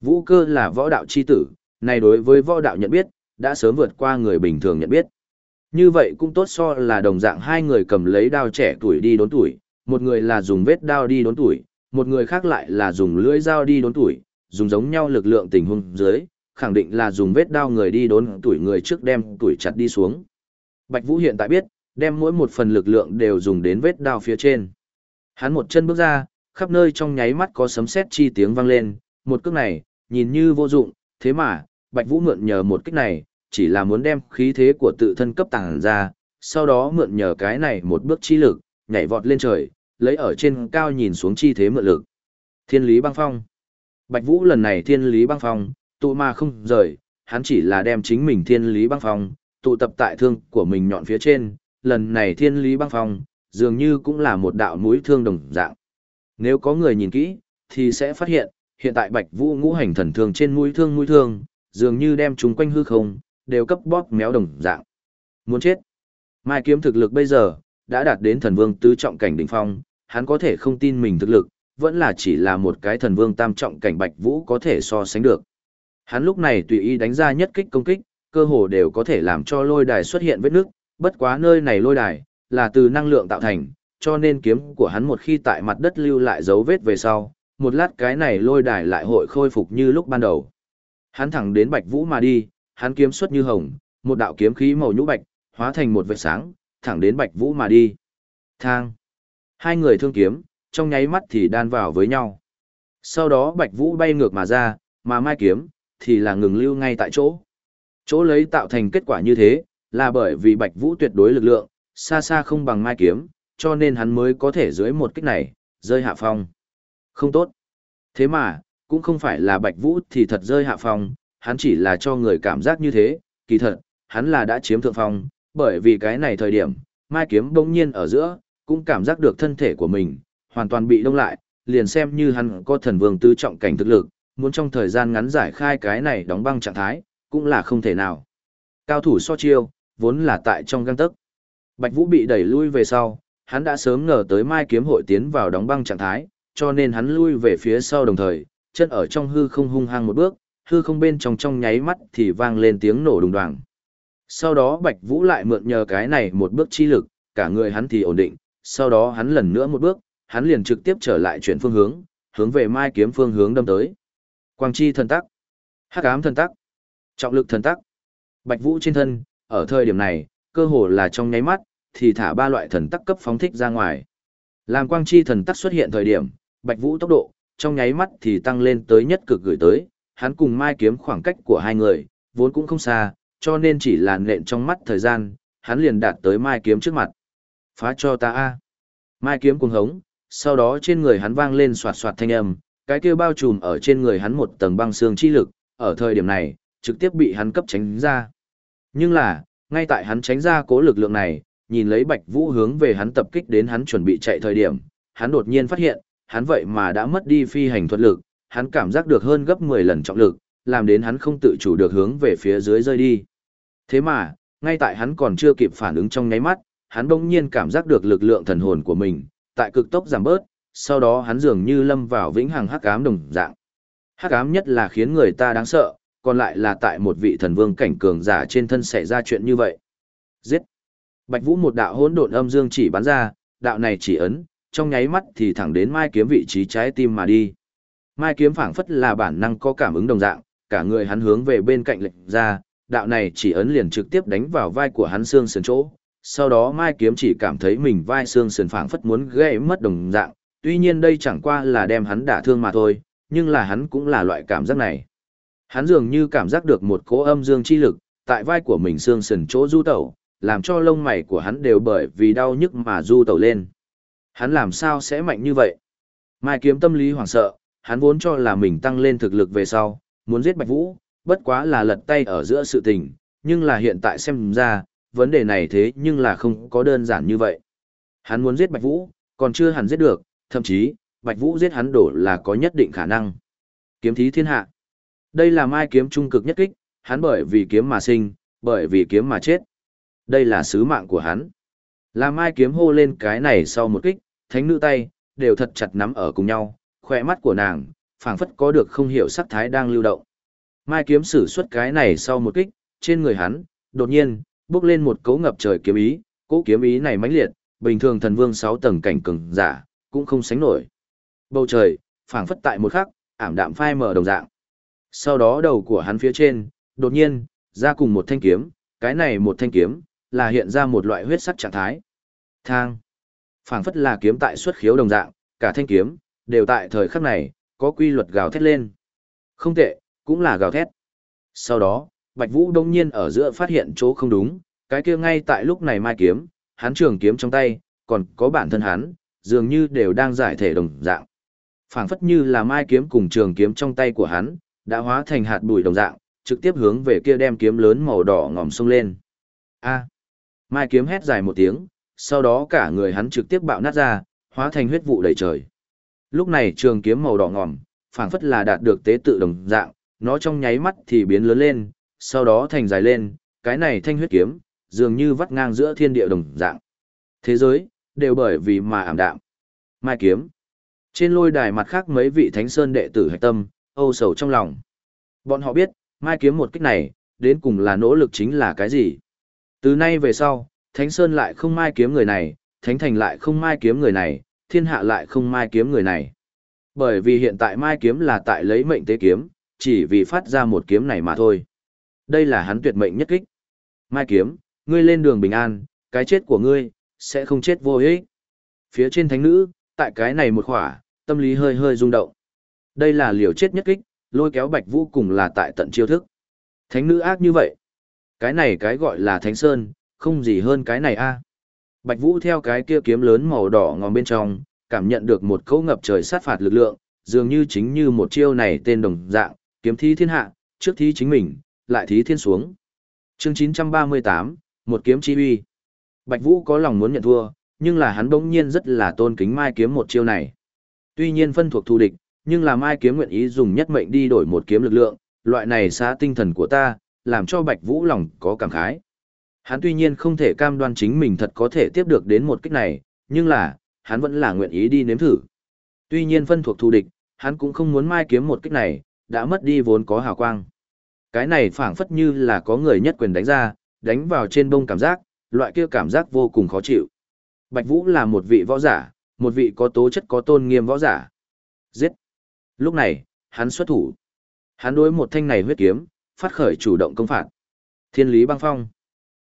Vũ cơ là võ đạo chi tử, này đối với võ đạo nhận biết, đã sớm vượt qua người bình thường nhận biết. Như vậy cũng tốt so là đồng dạng hai người cầm lấy đao trẻ tuổi đi đốn tuổi, một người là dùng vết đao đi đốn tuổi, một người khác lại là dùng lưỡi dao đi đốn tuổi, dùng giống nhau lực lượng tình huống dưới, khẳng định là dùng vết đao người đi đốn tuổi người trước đem tuổi chặt đi xuống. Bạch Vũ hiện tại biết, đem mỗi một phần lực lượng đều dùng đến vết đao phía trên. Hắn một chân bước ra, khắp nơi trong nháy mắt có sấm sét chi tiếng vang lên, một cước này, nhìn như vô dụng, thế mà, Bạch Vũ mượn nhờ một kích này, chỉ là muốn đem khí thế của tự thân cấp tàng ra, sau đó mượn nhờ cái này một bước chi lực, nhảy vọt lên trời, lấy ở trên cao nhìn xuống chi thế mượn lực. Thiên lý băng phong. Bạch Vũ lần này thiên lý băng phong, tụ ma không rời, hắn chỉ là đem chính mình thiên lý băng phong, tụ tập tại thương của mình nhọn phía trên, lần này thiên lý băng phong, dường như cũng là một đạo mũi thương đồng dạng. Nếu có người nhìn kỹ, thì sẽ phát hiện, hiện tại Bạch Vũ ngũ hành thần thương trên mũi thương mũi thương, dường như đem chúng quanh hư không, đều cấp bóp méo đồng dạng. Muốn chết. Mai kiếm thực lực bây giờ, đã đạt đến thần vương tứ trọng cảnh đỉnh phong, hắn có thể không tin mình thực lực, vẫn là chỉ là một cái thần vương tam trọng cảnh Bạch Vũ có thể so sánh được. Hắn lúc này tùy ý đánh ra nhất kích công kích, cơ hồ đều có thể làm cho lôi đài xuất hiện vết nước, bất quá nơi này lôi đài, là từ năng lượng tạo thành, cho nên kiếm của hắn một khi tại mặt đất lưu lại dấu vết về sau, một lát cái này lôi đài lại hội khôi phục như lúc ban đầu. Hắn thẳng đến Bạch Vũ mà đi, hắn kiếm xuất như hồng, một đạo kiếm khí màu nhũ bạch, hóa thành một vệt sáng, thẳng đến Bạch Vũ mà đi. Thang. Hai người thương kiếm, trong nháy mắt thì đan vào với nhau. Sau đó Bạch Vũ bay ngược mà ra, mà mai kiếm, thì là ngừng lưu ngay tại chỗ. Chỗ lấy tạo thành kết quả như thế, là bởi vì Bạch Vũ tuyệt đối lực lượng, xa xa không bằng mai kiếm, cho nên hắn mới có thể dưới một kích này, rơi hạ phong. Không tốt. Thế mà, cũng không phải là Bạch Vũ thì thật rơi hạ phong, hắn chỉ là cho người cảm giác như thế, kỳ thật, hắn là đã chiếm thượng phong, bởi vì cái này thời điểm, mai kiếm bỗng nhiên ở giữa, cũng cảm giác được thân thể của mình, hoàn toàn bị đông lại, liền xem như hắn có thần vương tứ trọng cảnh thực lực, muốn trong thời gian ngắn giải khai cái này đóng băng trạng thái, cũng là không thể nào. Cao thủ so chiêu, vốn là tại trong găng tấc. Bạch Vũ bị đẩy lui về sau, hắn đã sớm ngờ tới Mai Kiếm hội tiến vào đóng băng trạng thái, cho nên hắn lui về phía sau đồng thời, chân ở trong hư không hung hăng một bước, hư không bên trong trong nháy mắt thì vang lên tiếng nổ đùng đoàng. Sau đó Bạch Vũ lại mượn nhờ cái này một bước chi lực, cả người hắn thì ổn định, sau đó hắn lần nữa một bước, hắn liền trực tiếp trở lại chuyển phương hướng, hướng về Mai Kiếm phương hướng đâm tới. Quang chi thần tắc, Hắc ám thần tắc, Trọng lực thần tắc. Bạch Vũ trên thân, ở thời điểm này, cơ hồ là trong nháy mắt, thì thả ba loại thần tắc cấp phóng thích ra ngoài. Làm quang chi thần tắc xuất hiện thời điểm, Bạch Vũ tốc độ, trong nháy mắt thì tăng lên tới nhất cực gửi tới, hắn cùng Mai Kiếm khoảng cách của hai người, vốn cũng không xa, cho nên chỉ là nện trong mắt thời gian, hắn liền đạt tới Mai Kiếm trước mặt. Phá cho ta a. Mai Kiếm cuồng hống, sau đó trên người hắn vang lên xoạt xoạt thanh âm, cái kia bao trùm ở trên người hắn một tầng băng xương chi lực, ở thời điểm này, trực tiếp bị hắn cấp tránh ra. Nhưng là, ngay tại hắn tránh ra cố lực lượng này, nhìn lấy Bạch Vũ hướng về hắn tập kích đến hắn chuẩn bị chạy thời điểm, hắn đột nhiên phát hiện, hắn vậy mà đã mất đi phi hành thuật lực, hắn cảm giác được hơn gấp 10 lần trọng lực, làm đến hắn không tự chủ được hướng về phía dưới rơi đi. Thế mà, ngay tại hắn còn chưa kịp phản ứng trong nháy mắt, hắn bỗng nhiên cảm giác được lực lượng thần hồn của mình, tại cực tốc giảm bớt, sau đó hắn dường như lâm vào vĩnh hằng hắc ám đồng dạng. Hắc ám nhất là khiến người ta đáng sợ, còn lại là tại một vị thần vương cảnh cường giả trên thân xảy ra chuyện như vậy. Giết! Bạch Vũ một đạo hỗn độn âm dương chỉ bắn ra, đạo này chỉ ấn, trong nháy mắt thì thẳng đến Mai Kiếm vị trí trái tim mà đi. Mai Kiếm phảng phất là bản năng có cảm ứng đồng dạng, cả người hắn hướng về bên cạnh lệch ra, đạo này chỉ ấn liền trực tiếp đánh vào vai của hắn xương sườn chỗ. Sau đó Mai Kiếm chỉ cảm thấy mình vai xương sườn phảng phất muốn gãy mất đồng dạng, tuy nhiên đây chẳng qua là đem hắn đả thương mà thôi, nhưng là hắn cũng là loại cảm giác này. Hắn dường như cảm giác được một cỗ âm dương chi lực, tại vai của mình xương sườn chỗ du tẩu, làm cho lông mày của hắn đều bởi vì đau nhức mà du tẩu lên. Hắn làm sao sẽ mạnh như vậy? Mai kiếm tâm lý hoảng sợ, hắn vốn cho là mình tăng lên thực lực về sau, muốn giết Bạch Vũ, bất quá là lật tay ở giữa sự tình, nhưng là hiện tại xem ra, vấn đề này thế nhưng là không có đơn giản như vậy. Hắn muốn giết Bạch Vũ, còn chưa hẳn giết được, thậm chí, Bạch Vũ giết hắn đổ là có nhất định khả năng. Kiếm thí thiên hạ. Đây là mai kiếm trung cực nhất kích, hắn bởi vì kiếm mà sinh, bởi vì kiếm mà chết. Đây là sứ mạng của hắn. Là mai kiếm hô lên cái này sau một kích, thánh nữ tay, đều thật chặt nắm ở cùng nhau, khỏe mắt của nàng, phảng phất có được không hiểu sắc thái đang lưu động. Mai kiếm sử xuất cái này sau một kích, trên người hắn, đột nhiên, bước lên một cấu ngập trời kiếm ý, cỗ kiếm ý này mãnh liệt, bình thường thần vương 6 tầng cảnh cường giả, cũng không sánh nổi. Bầu trời, phảng phất tại một khắc, ảm đạm phai mờ đồng dạng. Sau đó đầu của hắn phía trên, đột nhiên, ra cùng một thanh kiếm, cái này một thanh kiếm, là hiện ra một loại huyết sắc trạng thái. Thang. phảng phất là kiếm tại xuất khiếu đồng dạng, cả thanh kiếm, đều tại thời khắc này, có quy luật gào thét lên. Không tệ, cũng là gào thét. Sau đó, Bạch Vũ đông nhiên ở giữa phát hiện chỗ không đúng, cái kia ngay tại lúc này mai kiếm, hắn trường kiếm trong tay, còn có bản thân hắn, dường như đều đang giải thể đồng dạng. phảng phất như là mai kiếm cùng trường kiếm trong tay của hắn, đã hóa thành hạt bụi đồng dạng, trực tiếp hướng về kia đem kiếm lớn màu đỏ ngòm sông lên. A. Mai kiếm hét dài một tiếng, sau đó cả người hắn trực tiếp bạo nát ra, hóa thành huyết vụ đầy trời. Lúc này trường kiếm màu đỏ ngòm, phảng phất là đạt được tế tự đồng dạng, nó trong nháy mắt thì biến lớn lên, sau đó thành dài lên, cái này thanh huyết kiếm, dường như vắt ngang giữa thiên địa đồng dạng. Thế giới, đều bởi vì mà ảm đạm. Mai kiếm. Trên lôi đài mặt khác mấy vị thánh sơn đệ tử hạch tâm, âu sầu trong lòng. Bọn họ biết, mai kiếm một kích này, đến cùng là nỗ lực chính là cái gì. Từ nay về sau, thánh sơn lại không mai kiếm người này, thánh thành lại không mai kiếm người này, thiên hạ lại không mai kiếm người này. Bởi vì hiện tại mai kiếm là tại lấy mệnh tế kiếm, chỉ vì phát ra một kiếm này mà thôi. Đây là hắn tuyệt mệnh nhất kích. Mai kiếm, ngươi lên đường bình an, cái chết của ngươi, sẽ không chết vô ích. Phía trên thánh nữ, tại cái này một khỏa, tâm lý hơi hơi rung động. Đây là liều chết nhất kích, lôi kéo Bạch Vũ cùng là tại tận chiêu thức. Thánh nữ ác như vậy. Cái này cái gọi là Thánh Sơn, không gì hơn cái này a. Bạch Vũ theo cái kia kiếm lớn màu đỏ ngòm bên trong, cảm nhận được một cỗ ngập trời sát phạt lực lượng, dường như chính như một chiêu này tên đồng dạng, kiếm thi thiên hạ, trước thí chính mình, lại thí thiên xuống. Chương 938, một kiếm chi uy. Bạch Vũ có lòng muốn nhận thua, nhưng là hắn bỗng nhiên rất là tôn kính Mai kiếm một chiêu này. Tuy nhiên phân thuộc thù địch, nhưng là Mai kiếm nguyện ý dùng nhất mệnh đi đổi một kiếm lực lượng, loại này xá tinh thần của ta, làm cho Bạch Vũ lòng có cảm khái. Hắn tuy nhiên không thể cam đoan chính mình thật có thể tiếp được đến một kích này, nhưng là, hắn vẫn là nguyện ý đi nếm thử. Tuy nhiên phân thuộc thù địch, hắn cũng không muốn mai kiếm một kích này, đã mất đi vốn có hào quang. Cái này phảng phất như là có người nhất quyền đánh ra, đánh vào trên bông cảm giác, loại kia cảm giác vô cùng khó chịu. Bạch Vũ là một vị võ giả, một vị có tố chất có tôn nghiêm võ giả. Giết! Lúc này, hắn xuất thủ. Hắn đối một thanh này huyết kiếm, phát khởi chủ động công phạt. Thiên lý băng phong.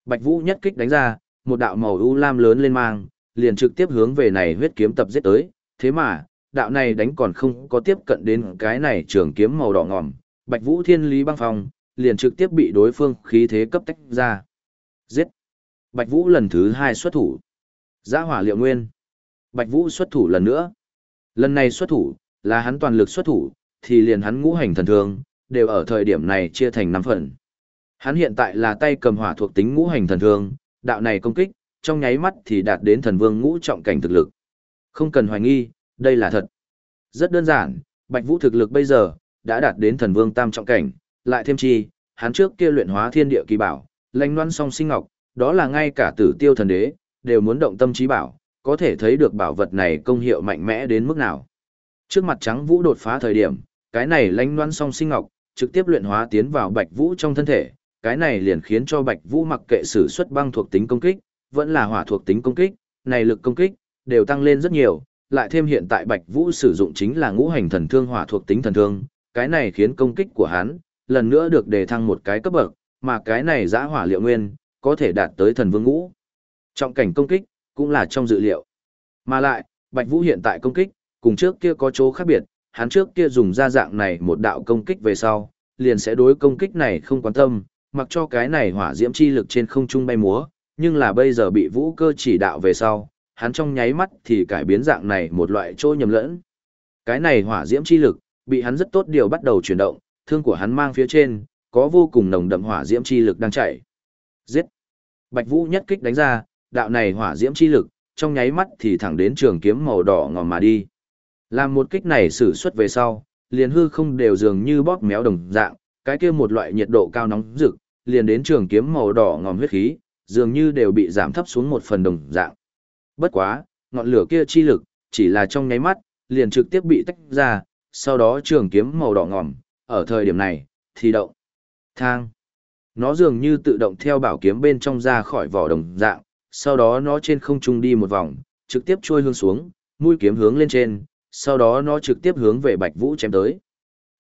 Bạch Vũ nhất kích đánh ra, một đạo màu u lam lớn lên mang, liền trực tiếp hướng về này huyết kiếm tập giết tới, thế mà, đạo này đánh còn không có tiếp cận đến cái này trường kiếm màu đỏ ngòm, Bạch Vũ Thiên Lý băng phong, liền trực tiếp bị đối phương khí thế cấp tách ra. Giết! Bạch Vũ lần thứ hai xuất thủ. Giã hỏa liệu nguyên. Bạch Vũ xuất thủ lần nữa. Lần này xuất thủ, là hắn toàn lực xuất thủ, thì liền hắn ngũ hành thần thương, đều ở thời điểm này chia thành 5 phần. Hắn hiện tại là tay cầm hỏa thuộc tính ngũ hành thần thương, đạo này công kích, trong nháy mắt thì đạt đến thần vương ngũ trọng cảnh thực lực. Không cần hoài nghi, đây là thật. Rất đơn giản, Bạch Vũ thực lực bây giờ đã đạt đến thần vương tam trọng cảnh, lại thêm chi, hắn trước kia luyện hóa thiên địa kỳ bảo, lãnh loan song sinh ngọc, đó là ngay cả tử tiêu thần đế đều muốn động tâm trí bảo, có thể thấy được bảo vật này công hiệu mạnh mẽ đến mức nào. Trước mặt trắng Vũ đột phá thời điểm, cái này lãnh loan song sinh ngọc trực tiếp luyện hóa tiến vào Bạch Vũ trong thân thể, cái này liền khiến cho Bạch Vũ mặc kệ sử xuất băng thuộc tính công kích, vẫn là hỏa thuộc tính công kích, này lực công kích đều tăng lên rất nhiều, lại thêm hiện tại Bạch Vũ sử dụng chính là ngũ hành thần thương hỏa thuộc tính thần thương, cái này khiến công kích của hắn lần nữa được đề thăng một cái cấp bậc, mà cái này giã hỏa liệu nguyên có thể đạt tới thần vương ngũ. Trọng cảnh công kích cũng là trong dự liệu. Mà lại, Bạch Vũ hiện tại công kích cùng trước kia có chỗ khác biệt, hắn trước kia dùng ra dạng này một đạo công kích về sau, liền sẽ đối công kích này không quan tâm, mặc cho cái này hỏa diễm chi lực trên không trung bay múa, nhưng là bây giờ bị vũ cơ chỉ đạo về sau, hắn trong nháy mắt thì cải biến dạng này một loại chỗ nhầm lẫn. Cái này hỏa diễm chi lực, bị hắn rất tốt điều bắt đầu chuyển động, thương của hắn mang phía trên, có vô cùng nồng đậm hỏa diễm chi lực đang chạy. Giết! Bạch Vũ nhất kích đánh ra, đạo này hỏa diễm chi lực, trong nháy mắt thì thẳng đến trường kiếm màu đỏ ngòm mà đi. Làm một kích này sử xuất về sau, liền hư không đều dường như bóp méo đồng dạng, cái kia một loại nhiệt độ cao nóng rực, liền đến trường kiếm màu đỏ ngòm huyết khí, dường như đều bị giảm thấp xuống một phần đồng dạng. Bất quá, ngọn lửa kia chi lực, chỉ là trong nháy mắt, liền trực tiếp bị tách ra, sau đó trường kiếm màu đỏ ngòm, ở thời điểm này, thì động. Thang. Nó dường như tự động theo bảo kiếm bên trong ra khỏi vỏ đồng dạng, sau đó nó trên không trung đi một vòng, trực tiếp trôi hướng xuống, mũi kiếm hướng lên trên, sau đó nó trực tiếp hướng về Bạch Vũ chém tới.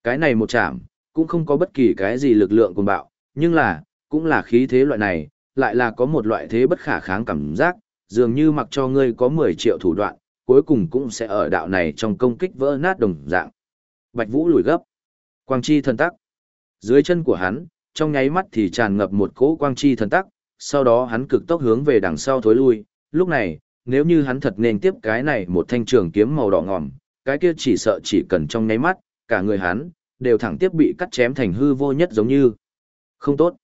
Cái này một chạm, cũng không có bất kỳ cái gì lực lượng cuồng bạo, nhưng là, cũng là khí thế loại này, lại là có một loại thế bất khả kháng cảm giác, dường như mặc cho ngươi có 10 triệu thủ đoạn, cuối cùng cũng sẽ ở đạo này trong công kích vỡ nát đồng dạng. Bạch Vũ lùi gấp. Quang chi thần tắc. Dưới chân của hắn, trong nháy mắt thì tràn ngập một cỗ quang chi thần tắc, sau đó hắn cực tốc hướng về đằng sau thối lui, lúc này, nếu như hắn thật nên tiếp cái này một thanh trường kiếm màu đỏ ngòm, cái kia chỉ sợ chỉ cần trong nháy mắt, cả người hắn đều thẳng tiếp bị cắt chém thành hư vô nhất giống như. Không tốt.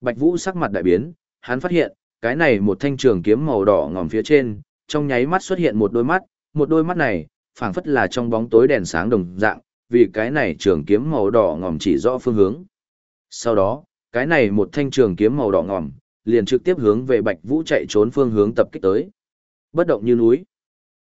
Bạch Vũ sắc mặt đại biến, hắn phát hiện, cái này một thanh trường kiếm màu đỏ ngòm phía trên, trong nháy mắt xuất hiện một đôi mắt, một đôi mắt này, phảng phất là trong bóng tối đèn sáng đồng dạng, vì cái này trường kiếm màu đỏ ngòm chỉ rõ phương hướng. Sau đó, cái này một thanh trường kiếm màu đỏ ngòm, liền trực tiếp hướng về Bạch Vũ chạy trốn phương hướng tập kích tới. Bất động như núi.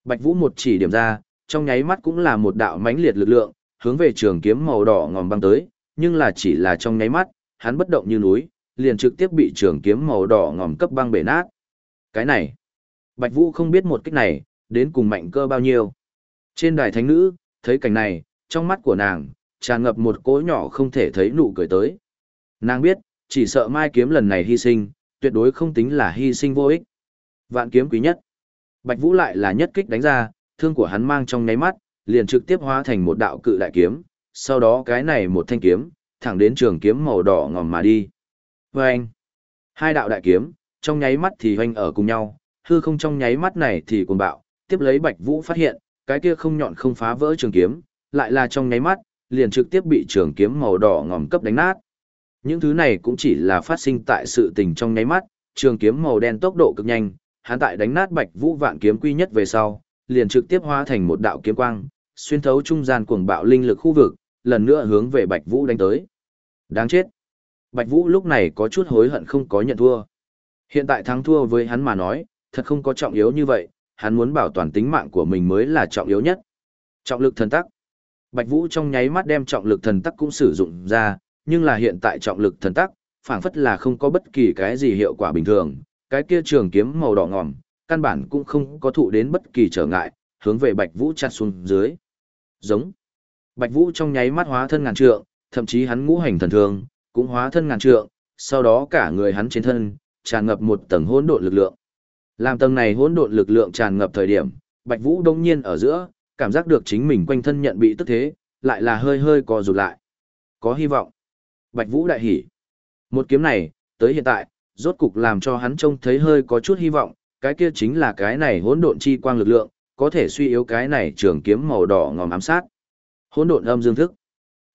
Bạch Vũ một chỉ điểm ra, trong nháy mắt cũng là một đạo mãnh liệt lực lượng, hướng về trường kiếm màu đỏ ngòm băng tới, nhưng là chỉ là trong nháy mắt, hắn bất động như núi, liền trực tiếp bị trường kiếm màu đỏ ngòm cấp băng bể nát. Cái này, Bạch Vũ không biết một kích này, đến cùng mạnh cơ bao nhiêu. Trên đài thánh nữ, thấy cảnh này, trong mắt của nàng, tràn ngập một cỗ nhỏ không thể thấy nụ cười tới. Nàng biết, chỉ sợ mai kiếm lần này hy sinh, tuyệt đối không tính là hy sinh vô ích. Vạn kiếm quý nhất. Bạch Vũ lại là nhất kích đánh ra, thương của hắn mang trong nháy mắt, liền trực tiếp hóa thành một đạo cự đại kiếm, sau đó cái này một thanh kiếm, thẳng đến trường kiếm màu đỏ ngòm mà đi. Vâng! Hai đạo đại kiếm, trong nháy mắt thì hoành ở cùng nhau, hư không trong nháy mắt này thì cuồng bạo, tiếp lấy Bạch Vũ phát hiện, cái kia không nhọn không phá vỡ trường kiếm, lại là trong nháy mắt, liền trực tiếp bị trường kiếm màu đỏ ngòm cấp đánh nát. Những thứ này cũng chỉ là phát sinh tại sự tình trong nháy mắt, trường kiếm màu đen tốc độ cực nhanh, hắn tại đánh nát Bạch Vũ vạn kiếm quy nhất về sau, liền trực tiếp hóa thành một đạo kiếm quang, xuyên thấu trung gian cuồng bạo linh lực khu vực, lần nữa hướng về Bạch Vũ đánh tới. Đáng chết. Bạch Vũ lúc này có chút hối hận không có nhận thua. Hiện tại thắng thua với hắn mà nói, thật không có trọng yếu như vậy, hắn muốn bảo toàn tính mạng của mình mới là trọng yếu nhất. Trọng lực thần tắc. Bạch Vũ trong nháy mắt đem trọng lực thần tắc cũng sử dụng ra, nhưng là hiện tại trọng lực thần tắc, phảng phất là không có bất kỳ cái gì hiệu quả bình thường, cái kia trường kiếm màu đỏ ngòm, căn bản cũng không có thụ đến bất kỳ trở ngại, hướng về Bạch Vũ chặt xuống dưới. Giống. Bạch Vũ trong nháy mắt hóa thân ngàn trượng, thậm chí hắn ngũ hành thần thường, cũng hóa thân ngàn trượng, sau đó cả người hắn trên thân, tràn ngập một tầng hỗn độn lực lượng. Làm tầng này hỗn độn lực lượng tràn ngập thời điểm, Bạch Vũ đông nhiên ở giữa, cảm giác được chính mình quanh thân nhận bị tức thế, lại là hơi hơi co rụt lại. Có hy vọng. Bạch Vũ đại hỉ. Một kiếm này, tới hiện tại, rốt cục làm cho hắn trông thấy hơi có chút hy vọng, cái kia chính là cái này hỗn độn chi quang lực lượng, có thể suy yếu cái này trường kiếm màu đỏ ngòm ám sát. Hỗn độn âm dương thức.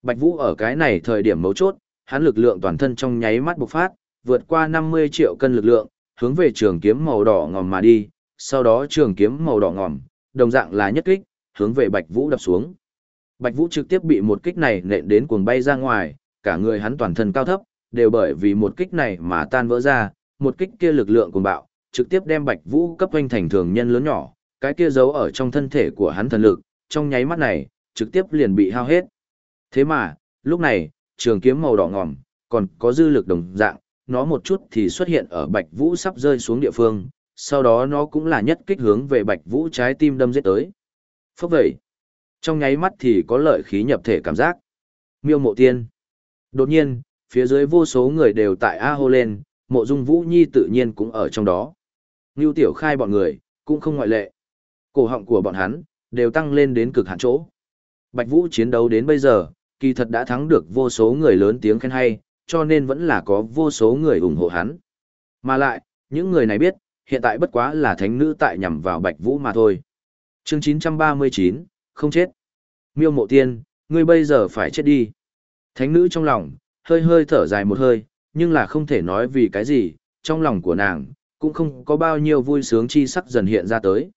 Bạch Vũ ở cái này thời điểm mấu chốt, hắn lực lượng toàn thân trong nháy mắt bộc phát, vượt qua 50 triệu cân lực lượng, hướng về trường kiếm màu đỏ ngòm mà đi, sau đó trường kiếm màu đỏ ngòm, đồng dạng là nhất kích, hướng về Bạch Vũ đập xuống. Bạch Vũ trực tiếp bị một kích này nện đến cuồng bay ra ngoài, cả người hắn toàn thân cao thấp, đều bởi vì một kích này mà tan vỡ ra, một kích kia lực lượng cuồng bạo, trực tiếp đem Bạch Vũ cấp quanh thành thường nhân lớn nhỏ, cái kia giấu ở trong thân thể của hắn thần lực, trong nháy mắt này, trực tiếp liền bị hao hết. Thế mà, lúc này, trường kiếm màu đỏ ngòm, còn có dư lực đồng dạng, nó một chút thì xuất hiện ở Bạch Vũ sắp rơi xuống địa phương, sau đó nó cũng là nhất kích hướng về Bạch Vũ trái tim đâm giết tới. Phốc vậy, trong nháy mắt thì có lợi khí nhập thể cảm giác. Miêu mộ tiên. Đột nhiên, phía dưới vô số người đều tại A hô lên, mộ dung Vũ Nhi tự nhiên cũng ở trong đó. Ngưu Tiểu Khai bọn người, cũng không ngoại lệ. Cổ họng của bọn hắn, đều tăng lên đến cực hạn chỗ. Bạch Vũ chiến đấu đến bây giờ, kỳ thật đã thắng được vô số người lớn tiếng khen hay, cho nên vẫn là có vô số người ủng hộ hắn. Mà lại, những người này biết, hiện tại bất quá là thánh nữ tại nhằm vào Bạch Vũ mà thôi. Chương 939, không chết. Miêu mộ tiên, ngươi bây giờ phải chết đi. Thánh nữ trong lòng, hơi hơi thở dài một hơi, nhưng là không thể nói vì cái gì, trong lòng của nàng, cũng không có bao nhiêu vui sướng chi sắc dần hiện ra tới.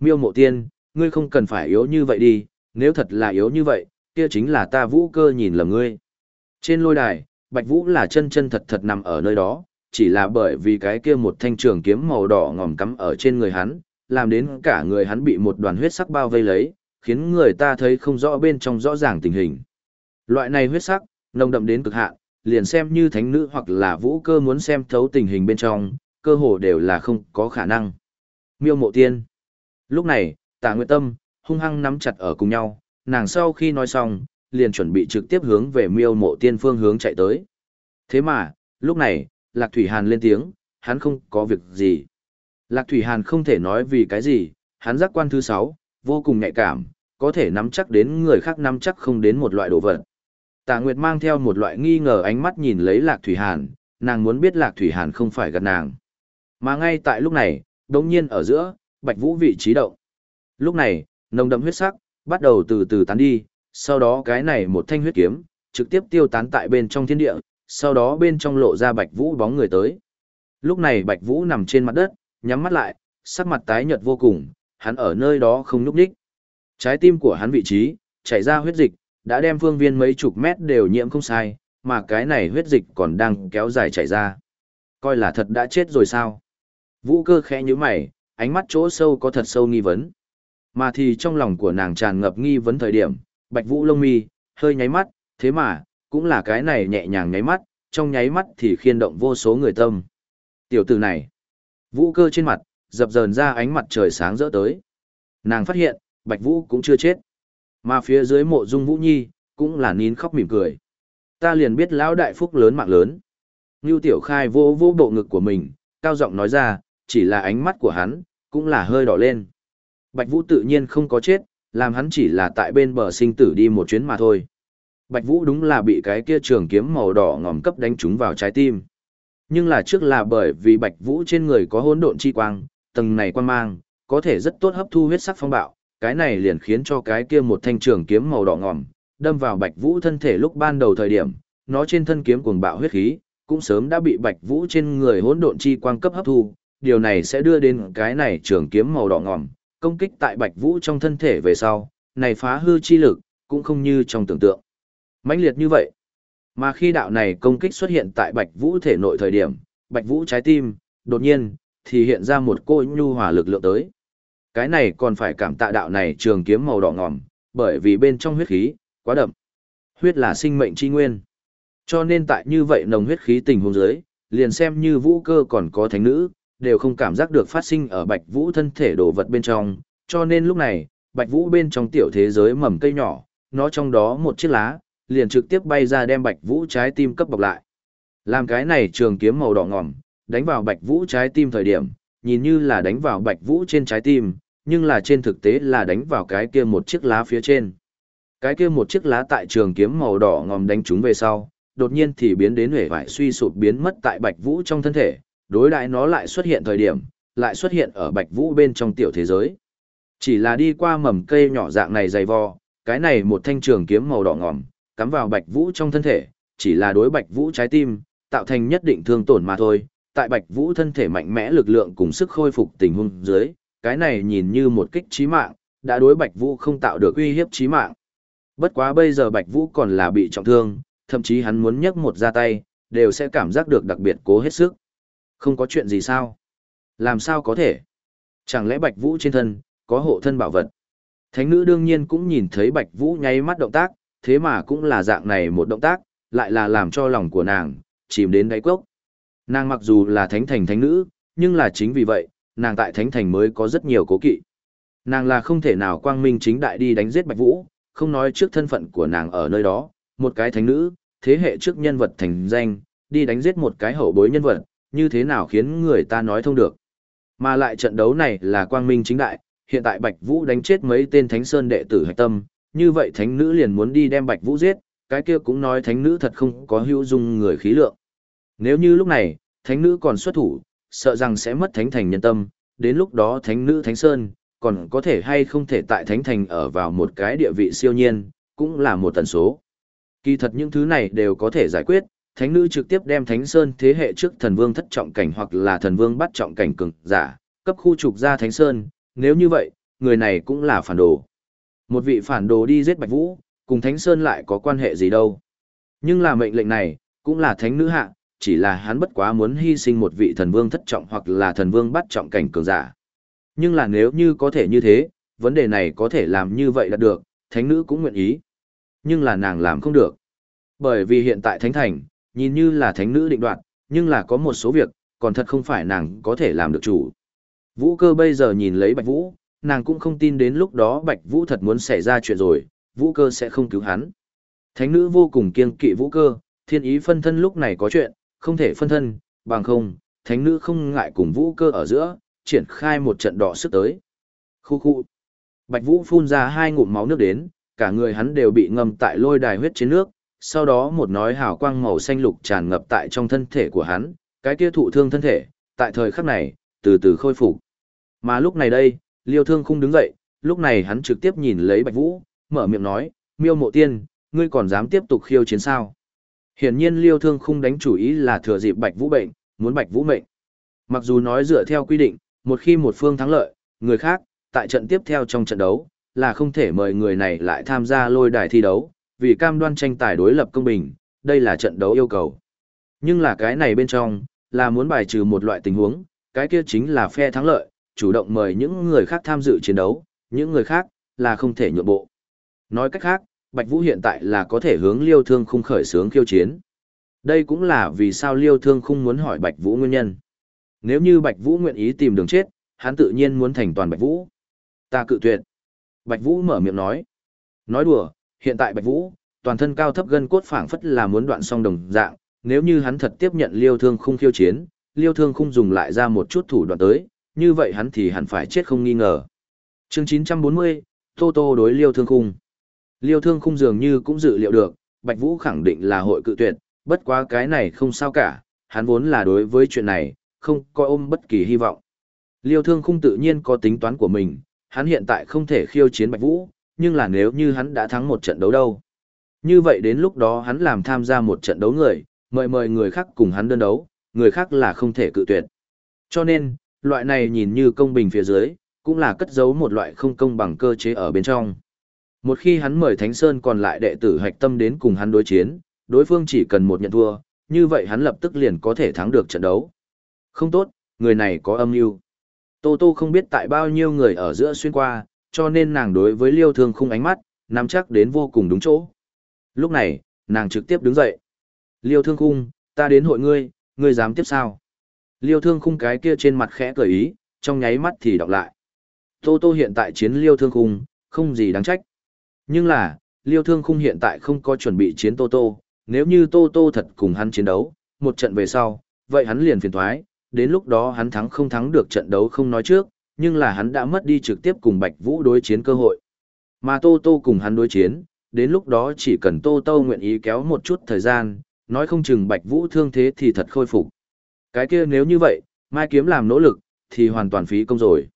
Miêu mộ tiên, ngươi không cần phải yếu như vậy đi, nếu thật là yếu như vậy, kia chính là ta vũ cơ nhìn lầm ngươi. Trên lôi đài, Bạch Vũ là chân chân thật thật nằm ở nơi đó, chỉ là bởi vì cái kia một thanh trường kiếm màu đỏ ngòm cắm ở trên người hắn, làm đến cả người hắn bị một đoàn huyết sắc bao vây lấy, khiến người ta thấy không rõ bên trong rõ ràng tình hình. Loại này huyết sắc, nồng đậm đến cực hạn, liền xem như thánh nữ hoặc là vũ cơ muốn xem thấu tình hình bên trong, cơ hồ đều là không có khả năng. Miêu mộ tiên. Lúc này, Tạ nguyệt tâm, hung hăng nắm chặt ở cùng nhau, nàng sau khi nói xong, liền chuẩn bị trực tiếp hướng về miêu mộ tiên phương hướng chạy tới. Thế mà, lúc này, Lạc Thủy Hàn lên tiếng, hắn không có việc gì. Lạc Thủy Hàn không thể nói vì cái gì, hắn giác quan thứ sáu, vô cùng nhạy cảm, có thể nắm chắc đến người khác nắm chắc không đến một loại đồ vật. Tạ Nguyệt mang theo một loại nghi ngờ ánh mắt nhìn lấy Lạc Thủy Hàn, nàng muốn biết Lạc Thủy Hàn không phải gạt nàng. Mà ngay tại lúc này, đống nhiên ở giữa, Bạch Vũ vị trí động. Lúc này, nồng đậm huyết sắc, bắt đầu từ từ tán đi, sau đó cái này một thanh huyết kiếm, trực tiếp tiêu tán tại bên trong thiên địa, sau đó bên trong lộ ra Bạch Vũ bóng người tới. Lúc này Bạch Vũ nằm trên mặt đất, nhắm mắt lại, sắc mặt tái nhợt vô cùng, hắn ở nơi đó không nhúc nhích. Trái tim của hắn vị trí, chảy ra huyết dịch, đã đem phương viên mấy chục mét đều nhiễm không sai, mà cái này huyết dịch còn đang kéo dài chảy ra. Coi là thật đã chết rồi sao? Vũ cơ khẽ như mày, ánh mắt chỗ sâu có thật sâu nghi vấn. Mà thì trong lòng của nàng tràn ngập nghi vấn thời điểm, bạch vũ lông mi, hơi nháy mắt, thế mà, cũng là cái này nhẹ nhàng nháy mắt, trong nháy mắt thì khiên động vô số người tâm. Tiểu tử này, vũ cơ trên mặt, dập dờn ra ánh mặt trời sáng rỡ tới. Nàng phát hiện, bạch vũ cũng chưa chết. Mà phía dưới mộ dung vũ nhi, cũng là nín khóc mỉm cười. Ta liền biết lão đại phúc lớn mạng lớn. Ngưu tiểu khai vô vô bộ ngực của mình, cao giọng nói ra, chỉ là ánh mắt của hắn, cũng là hơi đỏ lên. Bạch Vũ tự nhiên không có chết, làm hắn chỉ là tại bên bờ sinh tử đi một chuyến mà thôi. Bạch Vũ đúng là bị cái kia trường kiếm màu đỏ ngòm cấp đánh trúng vào trái tim. Nhưng là trước là bởi vì Bạch Vũ trên người có hỗn độn chi quang, tầng này quang mang, có thể rất tốt hấp thu huyết sắc phong bạo, cái này liền khiến cho cái kia một thanh trường kiếm màu đỏ ngòm, đâm vào Bạch Vũ thân thể lúc ban đầu thời điểm, nó trên thân kiếm cuồng bạo huyết khí, cũng sớm đã bị Bạch Vũ trên người hỗn độn chi quang cấp hấp thu, điều này sẽ đưa đến cái này trường kiếm màu đỏ ngòm, công kích tại Bạch Vũ trong thân thể về sau, này phá hư chi lực, cũng không như trong tưởng tượng. mãnh liệt như vậy. Mà khi đạo này công kích xuất hiện tại Bạch Vũ thể nội thời điểm, Bạch Vũ trái tim, đột nhiên, thì hiện ra một cô nhu hòa lực lượng tới. Cái này còn phải cảm tạ đạo này trường kiếm màu đỏ ngòm, bởi vì bên trong huyết khí, quá đậm. Huyết là sinh mệnh chi nguyên. Cho nên tại như vậy nồng huyết khí tình huống dưới, liền xem như vũ cơ còn có thánh nữ, đều không cảm giác được phát sinh ở Bạch Vũ thân thể đồ vật bên trong, cho nên lúc này, Bạch Vũ bên trong tiểu thế giới mầm cây nhỏ, nó trong đó một chiếc lá, liền trực tiếp bay ra đem Bạch Vũ trái tim cấp bọc lại. Làm cái này trường kiếm màu đỏ ngòm, đánh vào Bạch Vũ trái tim thời điểm, nhìn như là đánh vào Bạch Vũ trên trái tim, nhưng là trên thực tế là đánh vào cái kia một chiếc lá phía trên. Cái kia một chiếc lá tại trường kiếm màu đỏ ngòm đánh chúng về sau, đột nhiên thì biến đến hể vải suy sụp biến mất tại Bạch Vũ trong thân thể, đối đại nó lại xuất hiện thời điểm, lại xuất hiện ở Bạch Vũ bên trong tiểu thế giới. Chỉ là đi qua mầm cây nhỏ dạng này dày vò, cái này một thanh trường kiếm màu đỏ ngòm, cắm vào Bạch Vũ trong thân thể, chỉ là đối Bạch Vũ trái tim, tạo thành nhất định thương tổn mà thôi. Tại Bạch Vũ thân thể mạnh mẽ lực lượng cùng sức khôi phục tình huống dưới, cái này nhìn như một kích chí mạng, đã đối Bạch Vũ không tạo được uy hiếp chí mạng. Bất quá bây giờ Bạch Vũ còn là bị trọng thương, thậm chí hắn muốn nhấc một ra tay, đều sẽ cảm giác được đặc biệt cố hết sức. Không có chuyện gì sao? Làm sao có thể? Chẳng lẽ Bạch Vũ trên thân, có hộ thân bảo vật? Thánh nữ đương nhiên cũng nhìn thấy Bạch Vũ nháy mắt động tác, thế mà cũng là dạng này một động tác, lại là làm cho lòng của nàng, chìm đến đáy cốc. Nàng mặc dù là thánh thành thánh nữ, nhưng là chính vì vậy, nàng tại thánh thành mới có rất nhiều cố kỵ. Nàng là không thể nào quang minh chính đại đi đánh giết Bạch Vũ, không nói trước thân phận của nàng ở nơi đó, một cái thánh nữ, thế hệ trước nhân vật thành danh, đi đánh giết một cái hậu bối nhân vật, như thế nào khiến người ta nói thông được. Mà lại trận đấu này là quang minh chính đại, hiện tại Bạch Vũ đánh chết mấy tên Thánh Sơn đệ tử hạch tâm, như vậy thánh nữ liền muốn đi đem Bạch Vũ giết, cái kia cũng nói thánh nữ thật không có hữu dung người khí lượng. Nếu như lúc này, thánh nữ còn xuất thủ, sợ rằng sẽ mất thánh thành nhân tâm, đến lúc đó thánh nữ Thánh Sơn, còn có thể hay không thể tại thánh thành ở vào một cái địa vị siêu nhiên, cũng là một tần số. Kỳ thật những thứ này đều có thể giải quyết, thánh nữ trực tiếp đem thánh sơn thế hệ trước thần vương thất trọng cảnh hoặc là thần vương bắt trọng cảnh cường giả, cấp khu trục ra thánh sơn, nếu như vậy, người này cũng là phản đồ. Một vị phản đồ đi giết Bạch Vũ, cùng thánh sơn lại có quan hệ gì đâu. Nhưng là mệnh lệnh này, cũng là thánh nữ hạ, chỉ là hắn bất quá muốn hy sinh một vị thần vương thất trọng hoặc là thần vương bắt trọng cảnh cường giả. Nhưng là nếu như có thể như thế, vấn đề này có thể làm như vậy là được, thánh nữ cũng nguyện ý. Nhưng là nàng làm không được. Bởi vì hiện tại thánh thành, nhìn như là thánh nữ định đoạt, nhưng là có một số việc, còn thật không phải nàng có thể làm được chủ. Vũ cơ bây giờ nhìn lấy Bạch Vũ, nàng cũng không tin đến lúc đó Bạch Vũ thật muốn xảy ra chuyện rồi, Vũ cơ sẽ không cứu hắn. Thánh nữ vô cùng kiêng kỵ Vũ cơ, thiên ý phân thân lúc này có chuyện, không thể phân thân, bằng không, thánh nữ không ngại cùng Vũ cơ ở giữa, triển khai một trận đỏ sức tới. Khu khu. Bạch Vũ phun ra hai ngụm máu nước đến, cả người hắn đều bị ngâm tại lôi đài huyết trên nước, sau đó một nói hào quang màu xanh lục tràn ngập tại trong thân thể của hắn, cái kia thụ thương thân thể, tại thời khắc này, từ từ khôi phục. Mà lúc này đây, Liêu Thương không đứng dậy, lúc này hắn trực tiếp nhìn lấy Bạch Vũ, mở miệng nói, miêu mộ tiên, ngươi còn dám tiếp tục khiêu chiến sao? Hiển nhiên Liêu Thương không đánh chủ ý là thừa dịp Bạch Vũ bệnh, muốn Bạch Vũ mệnh. Mặc dù nói dựa theo quy định, một khi một phương thắng lợi, người khác, tại trận tiếp theo trong trận đấu, là không thể mời người này lại tham gia lôi đài thi đấu, vì cam đoan tranh tài đối lập công bình, đây là trận đấu yêu cầu. Nhưng là cái này bên trong, là muốn bài trừ một loại tình huống, cái kia chính là phe thắng lợi, chủ động mời những người khác tham dự chiến đấu, những người khác, là không thể nhượng bộ. Nói cách khác, Bạch Vũ hiện tại là có thể hướng Liêu Thương khung khởi sướng khiêu chiến. Đây cũng là vì sao Liêu Thương khung muốn hỏi Bạch Vũ nguyên nhân. Nếu như Bạch Vũ nguyện ý tìm đường chết, hắn tự nhiên muốn thành toàn Bạch Vũ. Ta cự tuyệt. Bạch Vũ mở miệng nói. Nói đùa, hiện tại Bạch Vũ, toàn thân cao thấp gân cốt phảng phất là muốn đoạn song đồng dạng, nếu như hắn thật tiếp nhận Liêu Thương Khung khiêu chiến, Liêu Thương Khung dùng lại ra một chút thủ đoạn tới, như vậy hắn thì hẳn phải chết không nghi ngờ. Chương 940, Tô Tô đối Liêu Thương Khung. Liêu Thương Khung dường như cũng dự liệu được, Bạch Vũ khẳng định là hội cự tuyệt, bất quá cái này không sao cả, hắn vốn là đối với chuyện này, không coi ôm bất kỳ hy vọng. Liêu Thương Khung tự nhiên có tính toán của mình, hắn hiện tại không thể khiêu chiến Bạch Vũ, nhưng là nếu như hắn đã thắng một trận đấu đâu. Như vậy đến lúc đó hắn làm tham gia một trận đấu người, mời mời người khác cùng hắn đơn đấu, người khác là không thể cự tuyệt. Cho nên, loại này nhìn như công bình phía dưới, cũng là cất giấu một loại không công bằng cơ chế ở bên trong. Một khi hắn mời Thánh Sơn còn lại đệ tử hạch tâm đến cùng hắn đối chiến, đối phương chỉ cần một nhận thua, như vậy hắn lập tức liền có thể thắng được trận đấu. Không tốt, người này có âm mưu. Tô Tô không biết tại bao nhiêu người ở giữa xuyên qua, cho nên nàng đối với liêu thương khung ánh mắt, nắm chắc đến vô cùng đúng chỗ. Lúc này, nàng trực tiếp đứng dậy. Liêu thương khung, ta đến hội ngươi, ngươi dám tiếp sao? Liêu thương khung cái kia trên mặt khẽ cười ý, trong nháy mắt thì đọc lại. Tô Tô hiện tại chiến liêu thương khung, không gì đáng trách. Nhưng là, liêu thương khung hiện tại không có chuẩn bị chiến Tô Tô, nếu như Tô Tô thật cùng hắn chiến đấu, một trận về sau, vậy hắn liền phiền thoái, đến lúc đó hắn thắng không thắng được trận đấu không nói trước, nhưng là hắn đã mất đi trực tiếp cùng Bạch Vũ đối chiến cơ hội. Mà Tô Tô cùng hắn đối chiến, đến lúc đó chỉ cần Tô Tô nguyện ý kéo một chút thời gian, nói không chừng Bạch Vũ thương thế thì thật khôi phục. Cái kia nếu như vậy, Mai Kiếm làm nỗ lực, thì hoàn toàn phí công rồi.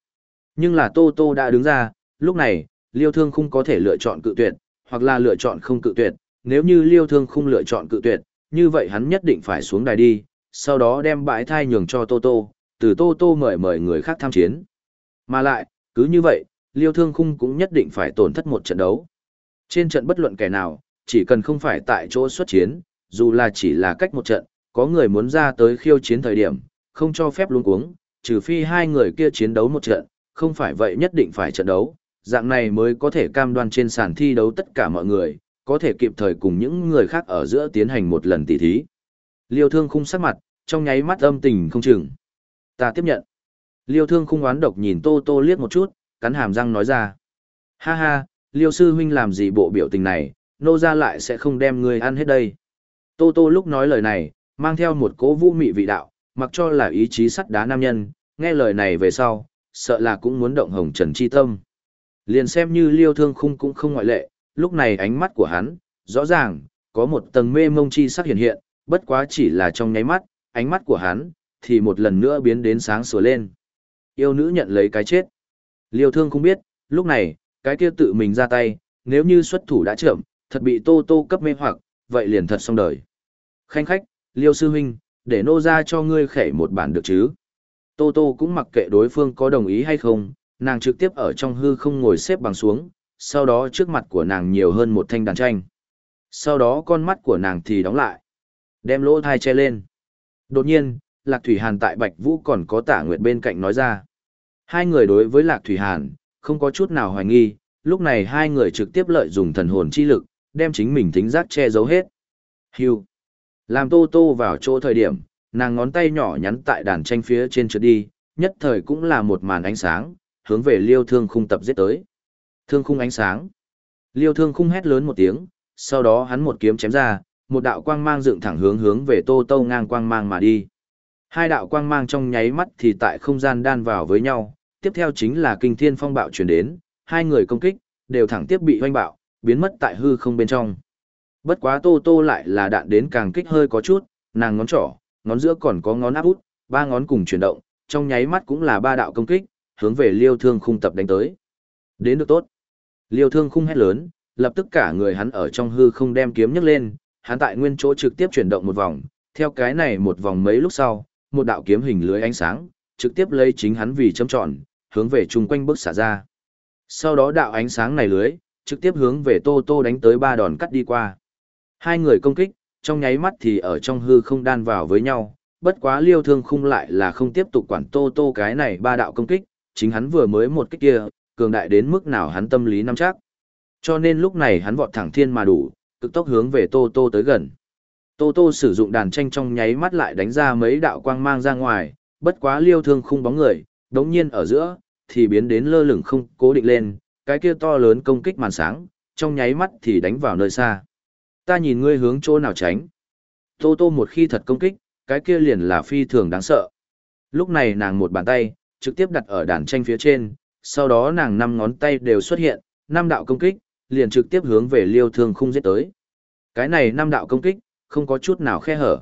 Nhưng là Tô Tô đã đứng ra, lúc này, liêu thương không có thể lựa chọn cự tuyệt, hoặc là lựa chọn không cự tuyệt, nếu như liêu thương không lựa chọn cự tuyệt, như vậy hắn nhất định phải xuống đài đi, sau đó đem bãi thai nhường cho Tô Tô, từ Tô Tô mời mời người khác tham chiến. Mà lại, cứ như vậy, liêu thương khung cũng nhất định phải tổn thất một trận đấu. Trên trận bất luận kẻ nào, chỉ cần không phải tại chỗ xuất chiến, dù là chỉ là cách một trận, có người muốn ra tới khiêu chiến thời điểm, không cho phép luống cuống, trừ phi hai người kia chiến đấu một trận, không phải vậy nhất định phải trận đấu, dạng này mới có thể cam đoan trên sàn thi đấu tất cả mọi người, có thể kịp thời cùng những người khác ở giữa tiến hành một lần tỉ thí. Liêu thương khung sắc mặt, trong nháy mắt âm tình không chừng. Ta tiếp nhận. Liêu thương khung oán độc nhìn Tô Tô liếc một chút, cắn hàm răng nói ra. Ha ha, Liêu sư huynh làm gì bộ biểu tình này, nô ra lại sẽ không đem người ăn hết đây. Tô Tô lúc nói lời này, mang theo một cố vũ mị vị đạo, mặc cho là ý chí sắt đá nam nhân, nghe lời này về sau, sợ là cũng muốn động hồng trần chi tâm. Liền xem như liêu thương khung cũng không ngoại lệ, lúc này ánh mắt của hắn, rõ ràng, có một tầng mê mông chi sắc hiện hiện, bất quá chỉ là trong nháy mắt, ánh mắt của hắn, thì một lần nữa biến đến sáng sủa lên. Yêu nữ nhận lấy cái chết. Liêu thương không biết, lúc này, cái kia tự mình ra tay, nếu như xuất thủ đã chậm, thật bị tô tô cấp mê hoặc, vậy liền thật xong đời. Khanh khách, Liêu sư huynh, để nô ra cho ngươi khẻ một bản được chứ. Tô tô cũng mặc kệ đối phương có đồng ý hay không, nàng trực tiếp ở trong hư không ngồi xếp bằng xuống, sau đó trước mặt của nàng nhiều hơn một thanh đàn tranh. Sau đó con mắt của nàng thì đóng lại, đem lỗ thai che lên. Đột nhiên, Lạc Thủy Hàn tại Bạch Vũ còn có tả nguyệt bên cạnh nói ra. Hai người đối với Lạc Thủy Hàn, không có chút nào hoài nghi, lúc này hai người trực tiếp lợi dùng thần hồn chi lực, đem chính mình tính giác che giấu hết. Hưu. Làm tô tô vào chỗ thời điểm, nàng ngón tay nhỏ nhắn tại đàn tranh phía trên trượt đi, nhất thời cũng là một màn ánh sáng, hướng về liêu thương khung tập giết tới. Thương khung ánh sáng. Liêu thương khung hét lớn một tiếng, sau đó hắn một kiếm chém ra, một đạo quang mang dựng thẳng hướng hướng về tô tô ngang quang mang mà đi. Hai đạo quang mang trong nháy mắt thì tại không gian đan vào với nhau, tiếp theo chính là kinh thiên phong bạo chuyển đến, hai người công kích, đều thẳng tiếp bị hoanh bạo, biến mất tại hư không bên trong. Bất quá tô tô lại là đạn đến càng kích hơi có chút, nàng ngón trỏ, ngón giữa còn có ngón áp út, ba ngón cùng chuyển động, trong nháy mắt cũng là ba đạo công kích, hướng về liêu thương khung tập đánh tới. Đến được tốt. Liêu thương khung hét lớn, lập tức cả người hắn ở trong hư không đem kiếm nhấc lên, hắn tại nguyên chỗ trực tiếp chuyển động một vòng, theo cái này một vòng mấy lúc sau, một đạo kiếm hình lưới ánh sáng, trực tiếp lấy chính hắn vì châm tròn, hướng về chung quanh bước xả ra. Sau đó đạo ánh sáng này lưới, trực tiếp hướng về Tô Tô đánh tới ba đòn cắt đi qua. Hai người công kích, trong nháy mắt thì ở trong hư không đan vào với nhau, bất quá liêu thương khung lại là không tiếp tục quản Tô Tô cái này ba đạo công kích, chính hắn vừa mới một kích kia, cường đại đến mức nào hắn tâm lý nắm chắc. Cho nên lúc này hắn vọt thẳng thiên mà đủ, cực tốc hướng về Tô Tô tới gần. Tô Tô sử dụng đàn tranh trong nháy mắt lại đánh ra mấy đạo quang mang ra ngoài, bất quá liêu thương khung bóng người, đống nhiên ở giữa, thì biến đến lơ lửng không cố định lên, cái kia to lớn công kích màn sáng, trong nháy mắt thì đánh vào nơi xa. Ta nhìn ngươi hướng chỗ nào tránh. Tô Tô một khi thật công kích, cái kia liền là phi thường đáng sợ. Lúc này nàng một bàn tay, trực tiếp đặt ở đàn tranh phía trên, sau đó nàng năm ngón tay đều xuất hiện, năm đạo công kích, liền trực tiếp hướng về liêu thương khung giết tới. Cái này năm đạo công kích, không có chút nào khe hở.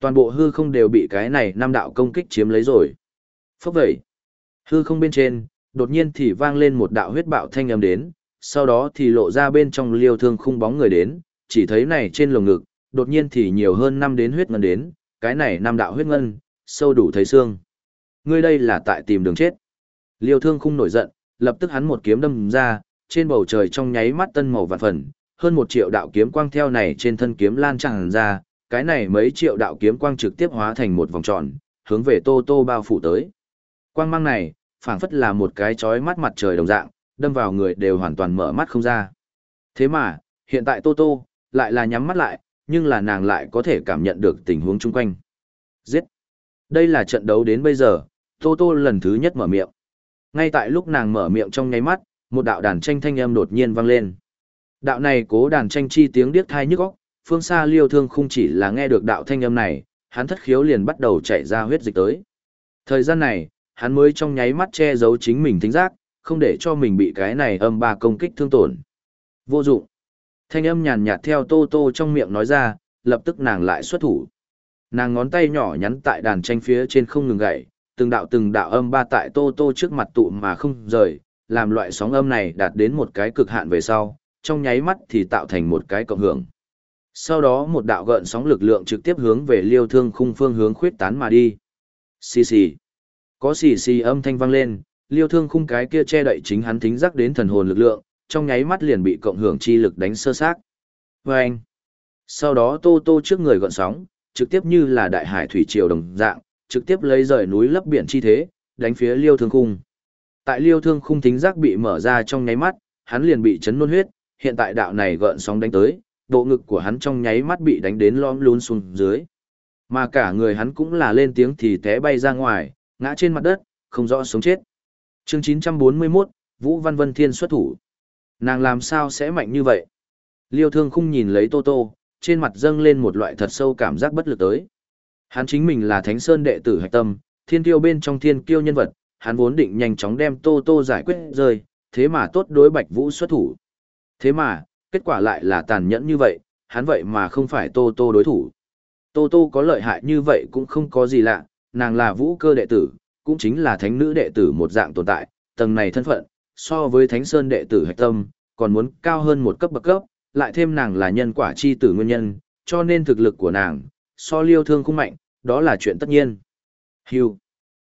Toàn bộ hư không đều bị cái này năm đạo công kích chiếm lấy rồi. Phốc vậy. Hư không bên trên, đột nhiên thì vang lên một đạo huyết bạo thanh âm đến, sau đó thì lộ ra bên trong liêu thương khung bóng người đến, chỉ thấy này trên lồng ngực, đột nhiên thì nhiều hơn năm đến huyết ngân đến, cái này năm đạo huyết ngân, sâu đủ thấy xương. Ngươi đây là tại tìm đường chết. Liêu thương khung nổi giận, lập tức hắn một kiếm đâm ra, trên bầu trời trong nháy mắt tân màu vạn phần, hơn một triệu đạo kiếm quang theo này trên thân kiếm lan tràn ra, cái này mấy triệu đạo kiếm quang trực tiếp hóa thành một vòng tròn, hướng về Tô Tô bao phủ tới. Quang mang này, phảng phất là một cái chói mắt mặt trời đồng dạng, đâm vào người đều hoàn toàn mở mắt không ra. Thế mà, hiện tại Tô Tô, lại là nhắm mắt lại, nhưng là nàng lại có thể cảm nhận được tình huống chung quanh. Giết! Đây là trận đấu đến bây giờ, Tô Tô lần thứ nhất mở miệng. Ngay tại lúc nàng mở miệng trong nháy mắt, một đạo đàn tranh thanh âm đột nhiên vang lên. Đạo này cố đàn tranh chi tiếng điếc thai nhức óc, phương xa liêu thương không chỉ là nghe được đạo thanh âm này, hắn thất khiếu liền bắt đầu chạy ra huyết dịch tới. Thời gian này, hắn mới trong nháy mắt che giấu chính mình thính giác, không để cho mình bị cái này âm ba công kích thương tổn. Vô dụng. Thanh âm nhàn nhạt theo Tô Tô trong miệng nói ra, lập tức nàng lại xuất thủ. Nàng ngón tay nhỏ nhắn tại đàn tranh phía trên không ngừng gậy, từng đạo từng đạo âm ba tại Tô Tô trước mặt tụ mà không rời, làm loại sóng âm này đạt đến một cái cực hạn về sau, trong nháy mắt thì tạo thành một cái cộng hưởng. Sau đó một đạo gợn sóng lực lượng trực tiếp hướng về liêu thương khung phương hướng khuyết tán mà đi. Xì xì. Có xì xì âm thanh vang lên, liêu thương khung cái kia che đậy chính hắn thính giác đến thần hồn lực lượng, trong nháy mắt liền bị cộng hưởng chi lực đánh sơ xác. Và anh. Sau đó tô tô trước người gợn sóng, trực tiếp như là đại hải thủy triều đồng dạng, trực tiếp lấy rời núi lấp biển chi thế, đánh phía liêu thương khung. Tại liêu thương khung thính giác bị mở ra trong nháy mắt, hắn liền bị chấn nôn huyết, hiện tại đạo này gợn sóng đánh tới, bộ ngực của hắn trong nháy mắt bị đánh đến lom lún xuống dưới. Mà cả người hắn cũng là lên tiếng thì té bay ra ngoài, ngã trên mặt đất, không rõ sống chết. Chương 941, Vũ Văn Vân Thiên xuất thủ. Nàng làm sao sẽ mạnh như vậy? Liêu thương khung nhìn lấy Tô Tô, trên mặt dâng lên một loại thật sâu cảm giác bất lực tới. Hắn chính mình là Thánh Sơn đệ tử hạch tâm, thiên kiêu bên trong thiên kiêu nhân vật, hắn vốn định nhanh chóng đem Tô Tô giải quyết rơi, thế mà tốt đối Bạch Vũ xuất thủ. Thế mà, kết quả lại là tàn nhẫn như vậy, hắn vậy mà không phải Tô Tô đối thủ. Tô Tô có lợi hại như vậy cũng không có gì lạ, nàng là vũ cơ đệ tử, cũng chính là thánh nữ đệ tử một dạng tồn tại, tầng này thân phận, so với thánh sơn đệ tử hạch tâm, còn muốn cao hơn một cấp bậc cấp, lại thêm nàng là nhân quả chi tử nguyên nhân, cho nên thực lực của nàng, so liêu thương không mạnh, đó là chuyện tất nhiên. Hưu.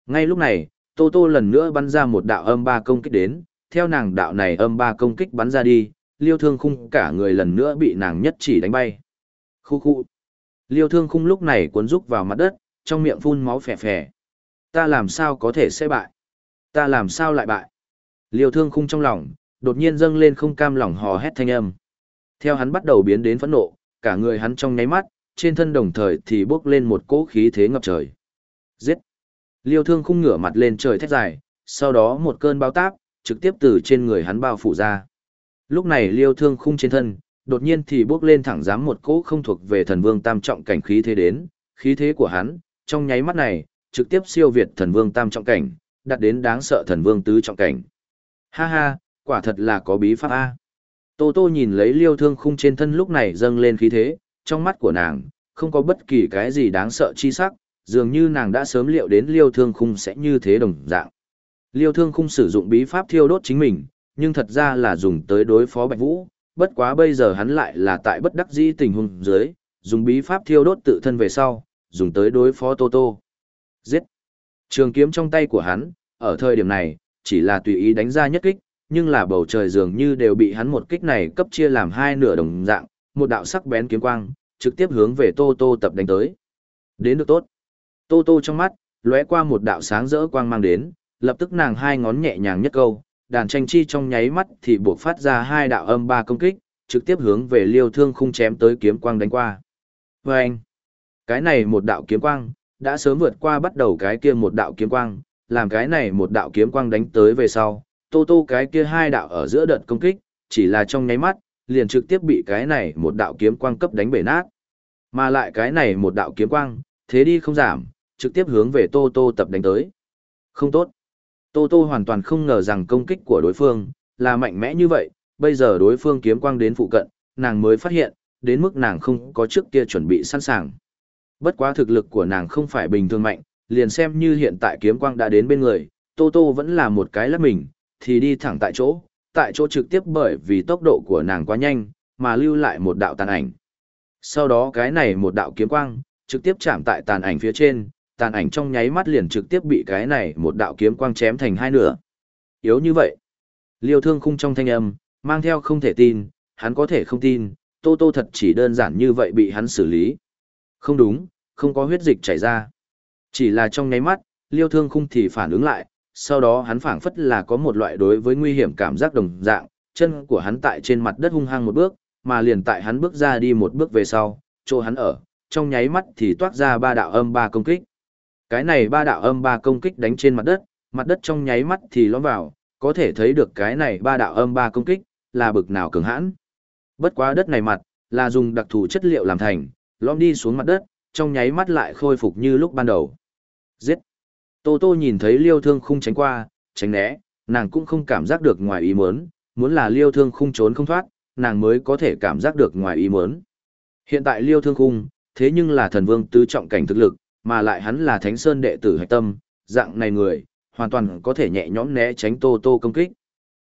Ngay lúc này, Tô Tô lần nữa bắn ra một đạo âm ba công kích đến, theo nàng đạo này âm ba công kích bắn ra đi, liêu thương khung cả người lần nữa bị nàng nhất chỉ đánh bay. Khu khu. Liêu thương khung lúc này cuốn rúc vào mặt đất, trong miệng phun máu phè phè. Ta làm sao có thể sẽ bại? Ta làm sao lại bại? Liêu thương khung trong lòng, đột nhiên dâng lên không cam lòng hò hét thanh âm. Theo hắn bắt đầu biến đến phẫn nộ, cả người hắn trong nháy mắt, trên thân đồng thời thì bước lên một cỗ khí thế ngập trời. Giết! Liêu thương khung ngửa mặt lên trời thét dài, sau đó một cơn bao táp, trực tiếp từ trên người hắn bao phủ ra. Lúc này liêu thương khung trên thân, đột nhiên thì bước lên thẳng dám một cỗ không thuộc về thần vương tam trọng cảnh khí thế đến, khí thế của hắn, trong nháy mắt này, trực tiếp siêu việt thần vương tam trọng cảnh, đạt đến đáng sợ thần vương tứ trọng cảnh. Ha ha, quả thật là có bí pháp A. Tô Tô nhìn lấy liêu thương khung trên thân lúc này dâng lên khí thế, trong mắt của nàng, không có bất kỳ cái gì đáng sợ chi sắc, dường như nàng đã sớm liệu đến liêu thương khung sẽ như thế đồng dạng. Liêu thương khung sử dụng bí pháp thiêu đốt chính mình, nhưng thật ra là dùng tới đối phó Bạch Vũ, bất quá bây giờ hắn lại là tại bất đắc dĩ tình huống dưới, dùng bí pháp thiêu đốt tự thân về sau, dùng tới đối phó Tô Tô. Giết! Trường kiếm trong tay của hắn, ở thời điểm này, chỉ là tùy ý đánh ra nhất kích, nhưng là bầu trời dường như đều bị hắn một kích này cấp chia làm hai nửa đồng dạng, một đạo sắc bén kiếm quang, trực tiếp hướng về Tô Tô tập đánh tới. Đến được tốt. Tô Tô trong mắt, lóe qua một đạo sáng rỡ quang mang đến, lập tức nàng hai ngón nhẹ nhàng nhất câu, đàn tranh chi trong nháy mắt thì buộc phát ra hai đạo âm ba công kích, trực tiếp hướng về liêu thương khung chém tới kiếm quang đánh qua. Và anh, cái này một đạo kiếm quang, đã sớm vượt qua bắt đầu cái kia một đạo kiếm quang, làm cái này một đạo kiếm quang đánh tới về sau, tô tô cái kia hai đạo ở giữa đợt công kích, chỉ là trong nháy mắt, liền trực tiếp bị cái này một đạo kiếm quang cấp đánh bể nát. Mà lại cái này một đạo kiếm quang, thế đi không giảm, trực tiếp hướng về tô tô tập đánh tới. Không tốt. Tô Tô hoàn toàn không ngờ rằng công kích của đối phương là mạnh mẽ như vậy, bây giờ đối phương kiếm quang đến phụ cận, nàng mới phát hiện, đến mức nàng không có trước kia chuẩn bị sẵn sàng. Bất quá thực lực của nàng không phải bình thường mạnh, liền xem như hiện tại kiếm quang đã đến bên người, Tô Tô vẫn là một cái lắp mình, thì đi thẳng tại chỗ, tại chỗ trực tiếp bởi vì tốc độ của nàng quá nhanh, mà lưu lại một đạo tàn ảnh. Sau đó cái này một đạo kiếm quang, trực tiếp chạm tại tàn ảnh phía trên, tàn ảnh trong nháy mắt liền trực tiếp bị cái này một đạo kiếm quang chém thành hai nửa. Yếu như vậy. Liêu thương khung trong thanh âm, mang theo không thể tin, hắn có thể không tin, Tô Tô thật chỉ đơn giản như vậy bị hắn xử lý. Không đúng, không có huyết dịch chảy ra. Chỉ là trong nháy mắt, liêu thương khung thì phản ứng lại, sau đó hắn phảng phất là có một loại đối với nguy hiểm cảm giác đồng dạng, chân của hắn tại trên mặt đất hung hăng một bước, mà liền tại hắn bước ra đi một bước về sau, chỗ hắn ở, trong nháy mắt thì toát ra ba đạo âm ba công kích. Cái này ba đạo âm ba công kích đánh trên mặt đất, mặt đất trong nháy mắt thì lõm vào, có thể thấy được cái này ba đạo âm ba công kích, là bực nào cường hãn. Bất quá đất này mặt, là dùng đặc thù chất liệu làm thành, lõm đi xuống mặt đất, trong nháy mắt lại khôi phục như lúc ban đầu. Giết! Tô Tô nhìn thấy liêu thương khung tránh qua, tránh né, nàng cũng không cảm giác được ngoài ý muốn, muốn là liêu thương khung trốn không thoát, nàng mới có thể cảm giác được ngoài ý muốn. Hiện tại liêu thương khung, thế nhưng là thần vương tứ trọng cảnh thực lực, mà lại hắn là Thánh Sơn đệ tử hạch tâm, dạng này người, hoàn toàn có thể nhẹ nhõm né tránh Tô Tô công kích.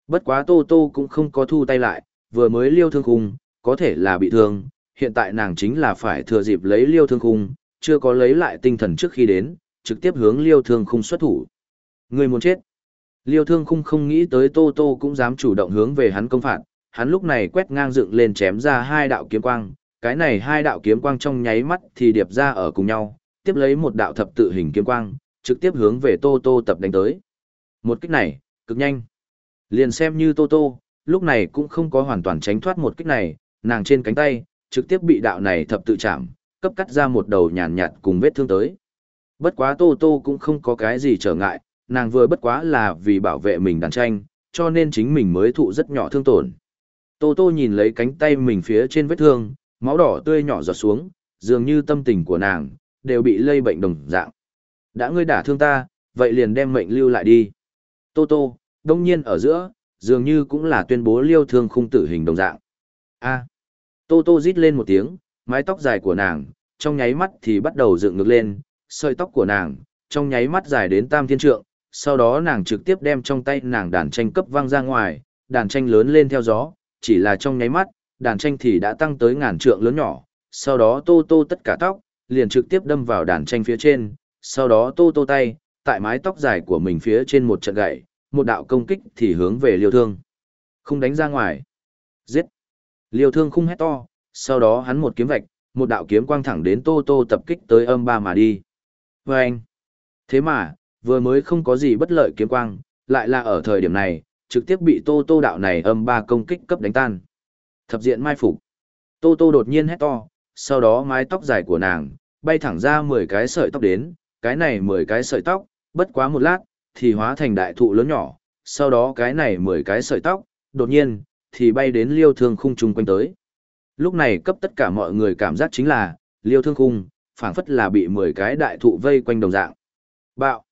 Bất quá Tô Tô cũng không có thu tay lại, vừa mới liêu thương khung, có thể là bị thương, hiện tại nàng chính là phải thừa dịp lấy liêu thương khung, chưa có lấy lại tinh thần trước khi đến, trực tiếp hướng liêu thương khung xuất thủ. Người muốn chết. Liêu thương khung không nghĩ tới Tô Tô cũng dám chủ động hướng về hắn công phạt, hắn lúc này quét ngang dựng lên chém ra hai đạo kiếm quang, cái này hai đạo kiếm quang trong nháy mắt thì điệp ra ở cùng nhau, tiếp lấy một đạo thập tự hình kiếm quang, trực tiếp hướng về Tô Tô tập đánh tới. Một kích này, cực nhanh. Liền xem như Tô Tô, lúc này cũng không có hoàn toàn tránh thoát một kích này, nàng trên cánh tay, trực tiếp bị đạo này thập tự chạm, cấp cắt ra một đầu nhàn nhạt cùng vết thương tới. Bất quá Tô Tô cũng không có cái gì trở ngại, nàng vừa bất quá là vì bảo vệ mình đàn tranh, cho nên chính mình mới thụ rất nhỏ thương tổn. Tô Tô nhìn lấy cánh tay mình phía trên vết thương, máu đỏ tươi nhỏ giọt xuống, dường như tâm tình của nàng, đều bị lây bệnh đồng dạng. Đã ngươi đả thương ta, vậy liền đem mệnh lưu lại đi. Tô Tô, đông nhiên ở giữa, dường như cũng là tuyên bố liêu thương khung tử hình đồng dạng. A. Tô Tô rít lên một tiếng, mái tóc dài của nàng, trong nháy mắt thì bắt đầu dựng ngược lên, sợi tóc của nàng, trong nháy mắt dài đến tam thiên trượng, sau đó nàng trực tiếp đem trong tay nàng đàn tranh cấp vang ra ngoài, đàn tranh lớn lên theo gió, chỉ là trong nháy mắt, đàn tranh thì đã tăng tới ngàn trượng lớn nhỏ, sau đó tô tô tất cả tóc, liền trực tiếp đâm vào đàn tranh phía trên, sau đó tô tô tay, tại mái tóc dài của mình phía trên một trận gậy, một đạo công kích thì hướng về liêu thương. Không đánh ra ngoài. Giết. Liêu thương khung hét to, sau đó hắn một kiếm vạch, một đạo kiếm quang thẳng đến tô tô tập kích tới âm ba mà đi. Và anh. Thế mà, vừa mới không có gì bất lợi kiếm quang, lại là ở thời điểm này, trực tiếp bị tô tô đạo này âm ba công kích cấp đánh tan. Thập diện mai phục. Tô tô đột nhiên hét to, sau đó mái tóc dài của nàng, bay thẳng ra 10 cái sợi tóc đến, cái này 10 cái sợi tóc, bất quá một lát, thì hóa thành đại thụ lớn nhỏ, sau đó cái này 10 cái sợi tóc, đột nhiên, thì bay đến liêu thương khung chung quanh tới. Lúc này cấp tất cả mọi người cảm giác chính là, liêu thương khung, phảng phất là bị 10 cái đại thụ vây quanh đồng dạng. Bạo!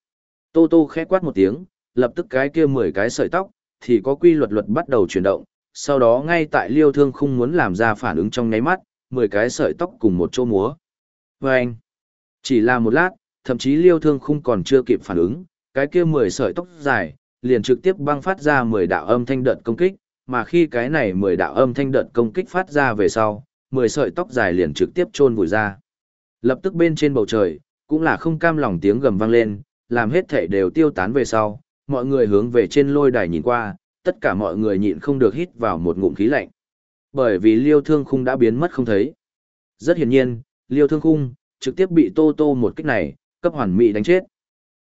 Tô tô khẽ quát một tiếng, lập tức cái kia 10 cái sợi tóc, thì có quy luật luật bắt đầu chuyển động, sau đó ngay tại liêu thương khung muốn làm ra phản ứng trong nháy mắt, 10 cái sợi tóc cùng một chỗ múa. Vâng! chỉ là một lát, thậm chí liêu thương khung còn chưa kịp phản ứng, cái kia 10 sợi tóc dài, liền trực tiếp băng phát ra 10 đạo âm thanh đợt công kích, mà khi cái này 10 đạo âm thanh đợt công kích phát ra về sau, 10 sợi tóc dài liền trực tiếp chôn vùi ra. Lập tức bên trên bầu trời, cũng là không cam lòng tiếng gầm vang lên, làm hết thể đều tiêu tán về sau, mọi người hướng về trên lôi đài nhìn qua, tất cả mọi người nhịn không được hít vào một ngụm khí lạnh. Bởi vì liêu thương khung đã biến mất không thấy. Rất hiển nhiên, liêu thương khung, trực tiếp bị Tô Tô một kích này, cấp hoàn mỹ đánh chết.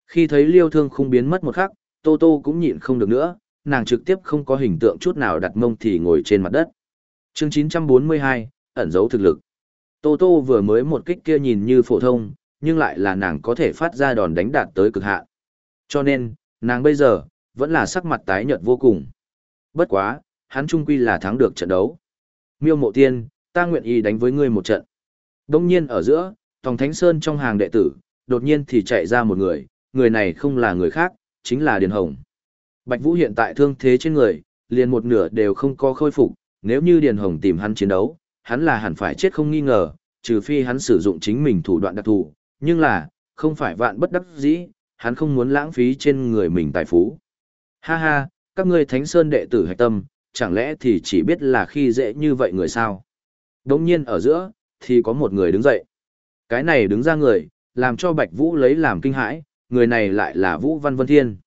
Khi thấy liêu thương khung biến mất một khắc, Tô Tô cũng nhịn không được nữa, nàng trực tiếp không có hình tượng chút nào đặt mông thì ngồi trên mặt đất. chương 942, ẩn giấu thực lực. Tô Tô vừa mới một kích kia nhìn như phổ thông, nhưng lại là nàng có thể phát ra đòn đánh đạt tới cực hạn. Cho nên, nàng bây giờ, vẫn là sắc mặt tái nhợt vô cùng. Bất quá, hắn trung quy là thắng được trận đấu. Miêu mộ tiên, ta nguyện ý đánh với ngươi một trận. Đông nhiên ở giữa, Tòng Thánh Sơn trong hàng đệ tử, đột nhiên thì chạy ra một người, người này không là người khác, chính là Điền Hồng. Bạch Vũ hiện tại thương thế trên người, liền một nửa đều không có khôi phục, nếu như Điền Hồng tìm hắn chiến đấu, hắn là hẳn phải chết không nghi ngờ, trừ phi hắn sử dụng chính mình thủ đoạn đặc thù, nhưng là, không phải vạn bất đắc dĩ, hắn không muốn lãng phí trên người mình tài phú. Ha ha, các ngươi Thánh Sơn đệ tử hạch tâm, chẳng lẽ thì chỉ biết là khi dễ như vậy người sao? Đống nhiên ở giữa, thì có một người đứng dậy. Cái này đứng ra người, làm cho Bạch Vũ lấy làm kinh hãi, người này lại là Vũ Văn Vân Thiên.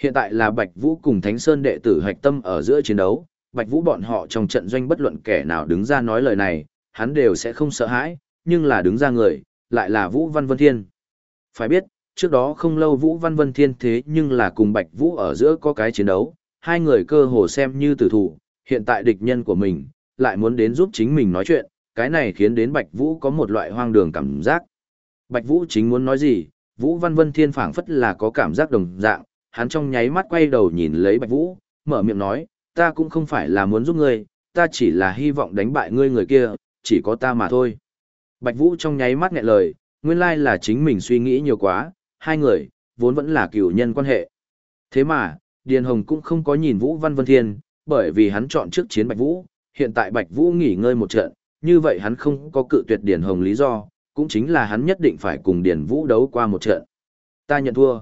Hiện tại là Bạch Vũ cùng Thánh Sơn đệ tử hạch tâm ở giữa chiến đấu, Bạch Vũ bọn họ trong trận doanh bất luận kẻ nào đứng ra nói lời này, hắn đều sẽ không sợ hãi, nhưng là đứng ra người, lại là Vũ Văn Vân Thiên. Phải biết, trước đó không lâu Vũ Văn Vân Thiên thế nhưng là cùng Bạch Vũ ở giữa có cái chiến đấu, hai người cơ hồ xem như tử thủ, hiện tại địch nhân của mình, lại muốn đến giúp chính mình nói chuyện, cái này khiến đến Bạch Vũ có một loại hoang đường cảm giác. Bạch Vũ chính muốn nói gì, Vũ Văn Vân Thiên phảng phất là có cảm giác đồng dạng, hắn trong nháy mắt quay đầu nhìn lấy Bạch Vũ, mở miệng nói, ta cũng không phải là muốn giúp ngươi, ta chỉ là hy vọng đánh bại ngươi người kia, chỉ có ta mà thôi. Bạch Vũ trong nháy mắt nghẹn lời, nguyên lai là chính mình suy nghĩ nhiều quá, hai người, vốn vẫn là cựu nhân quan hệ. Thế mà, Điền Hồng cũng không có nhìn Vũ Văn Vân Thiên, bởi vì hắn chọn trước chiến Bạch Vũ, hiện tại Bạch Vũ nghỉ ngơi một trận, như vậy hắn không có cự tuyệt Điền Hồng lý do, cũng chính là hắn nhất định phải cùng Điền Vũ đấu qua một trận. Ta nhận thua.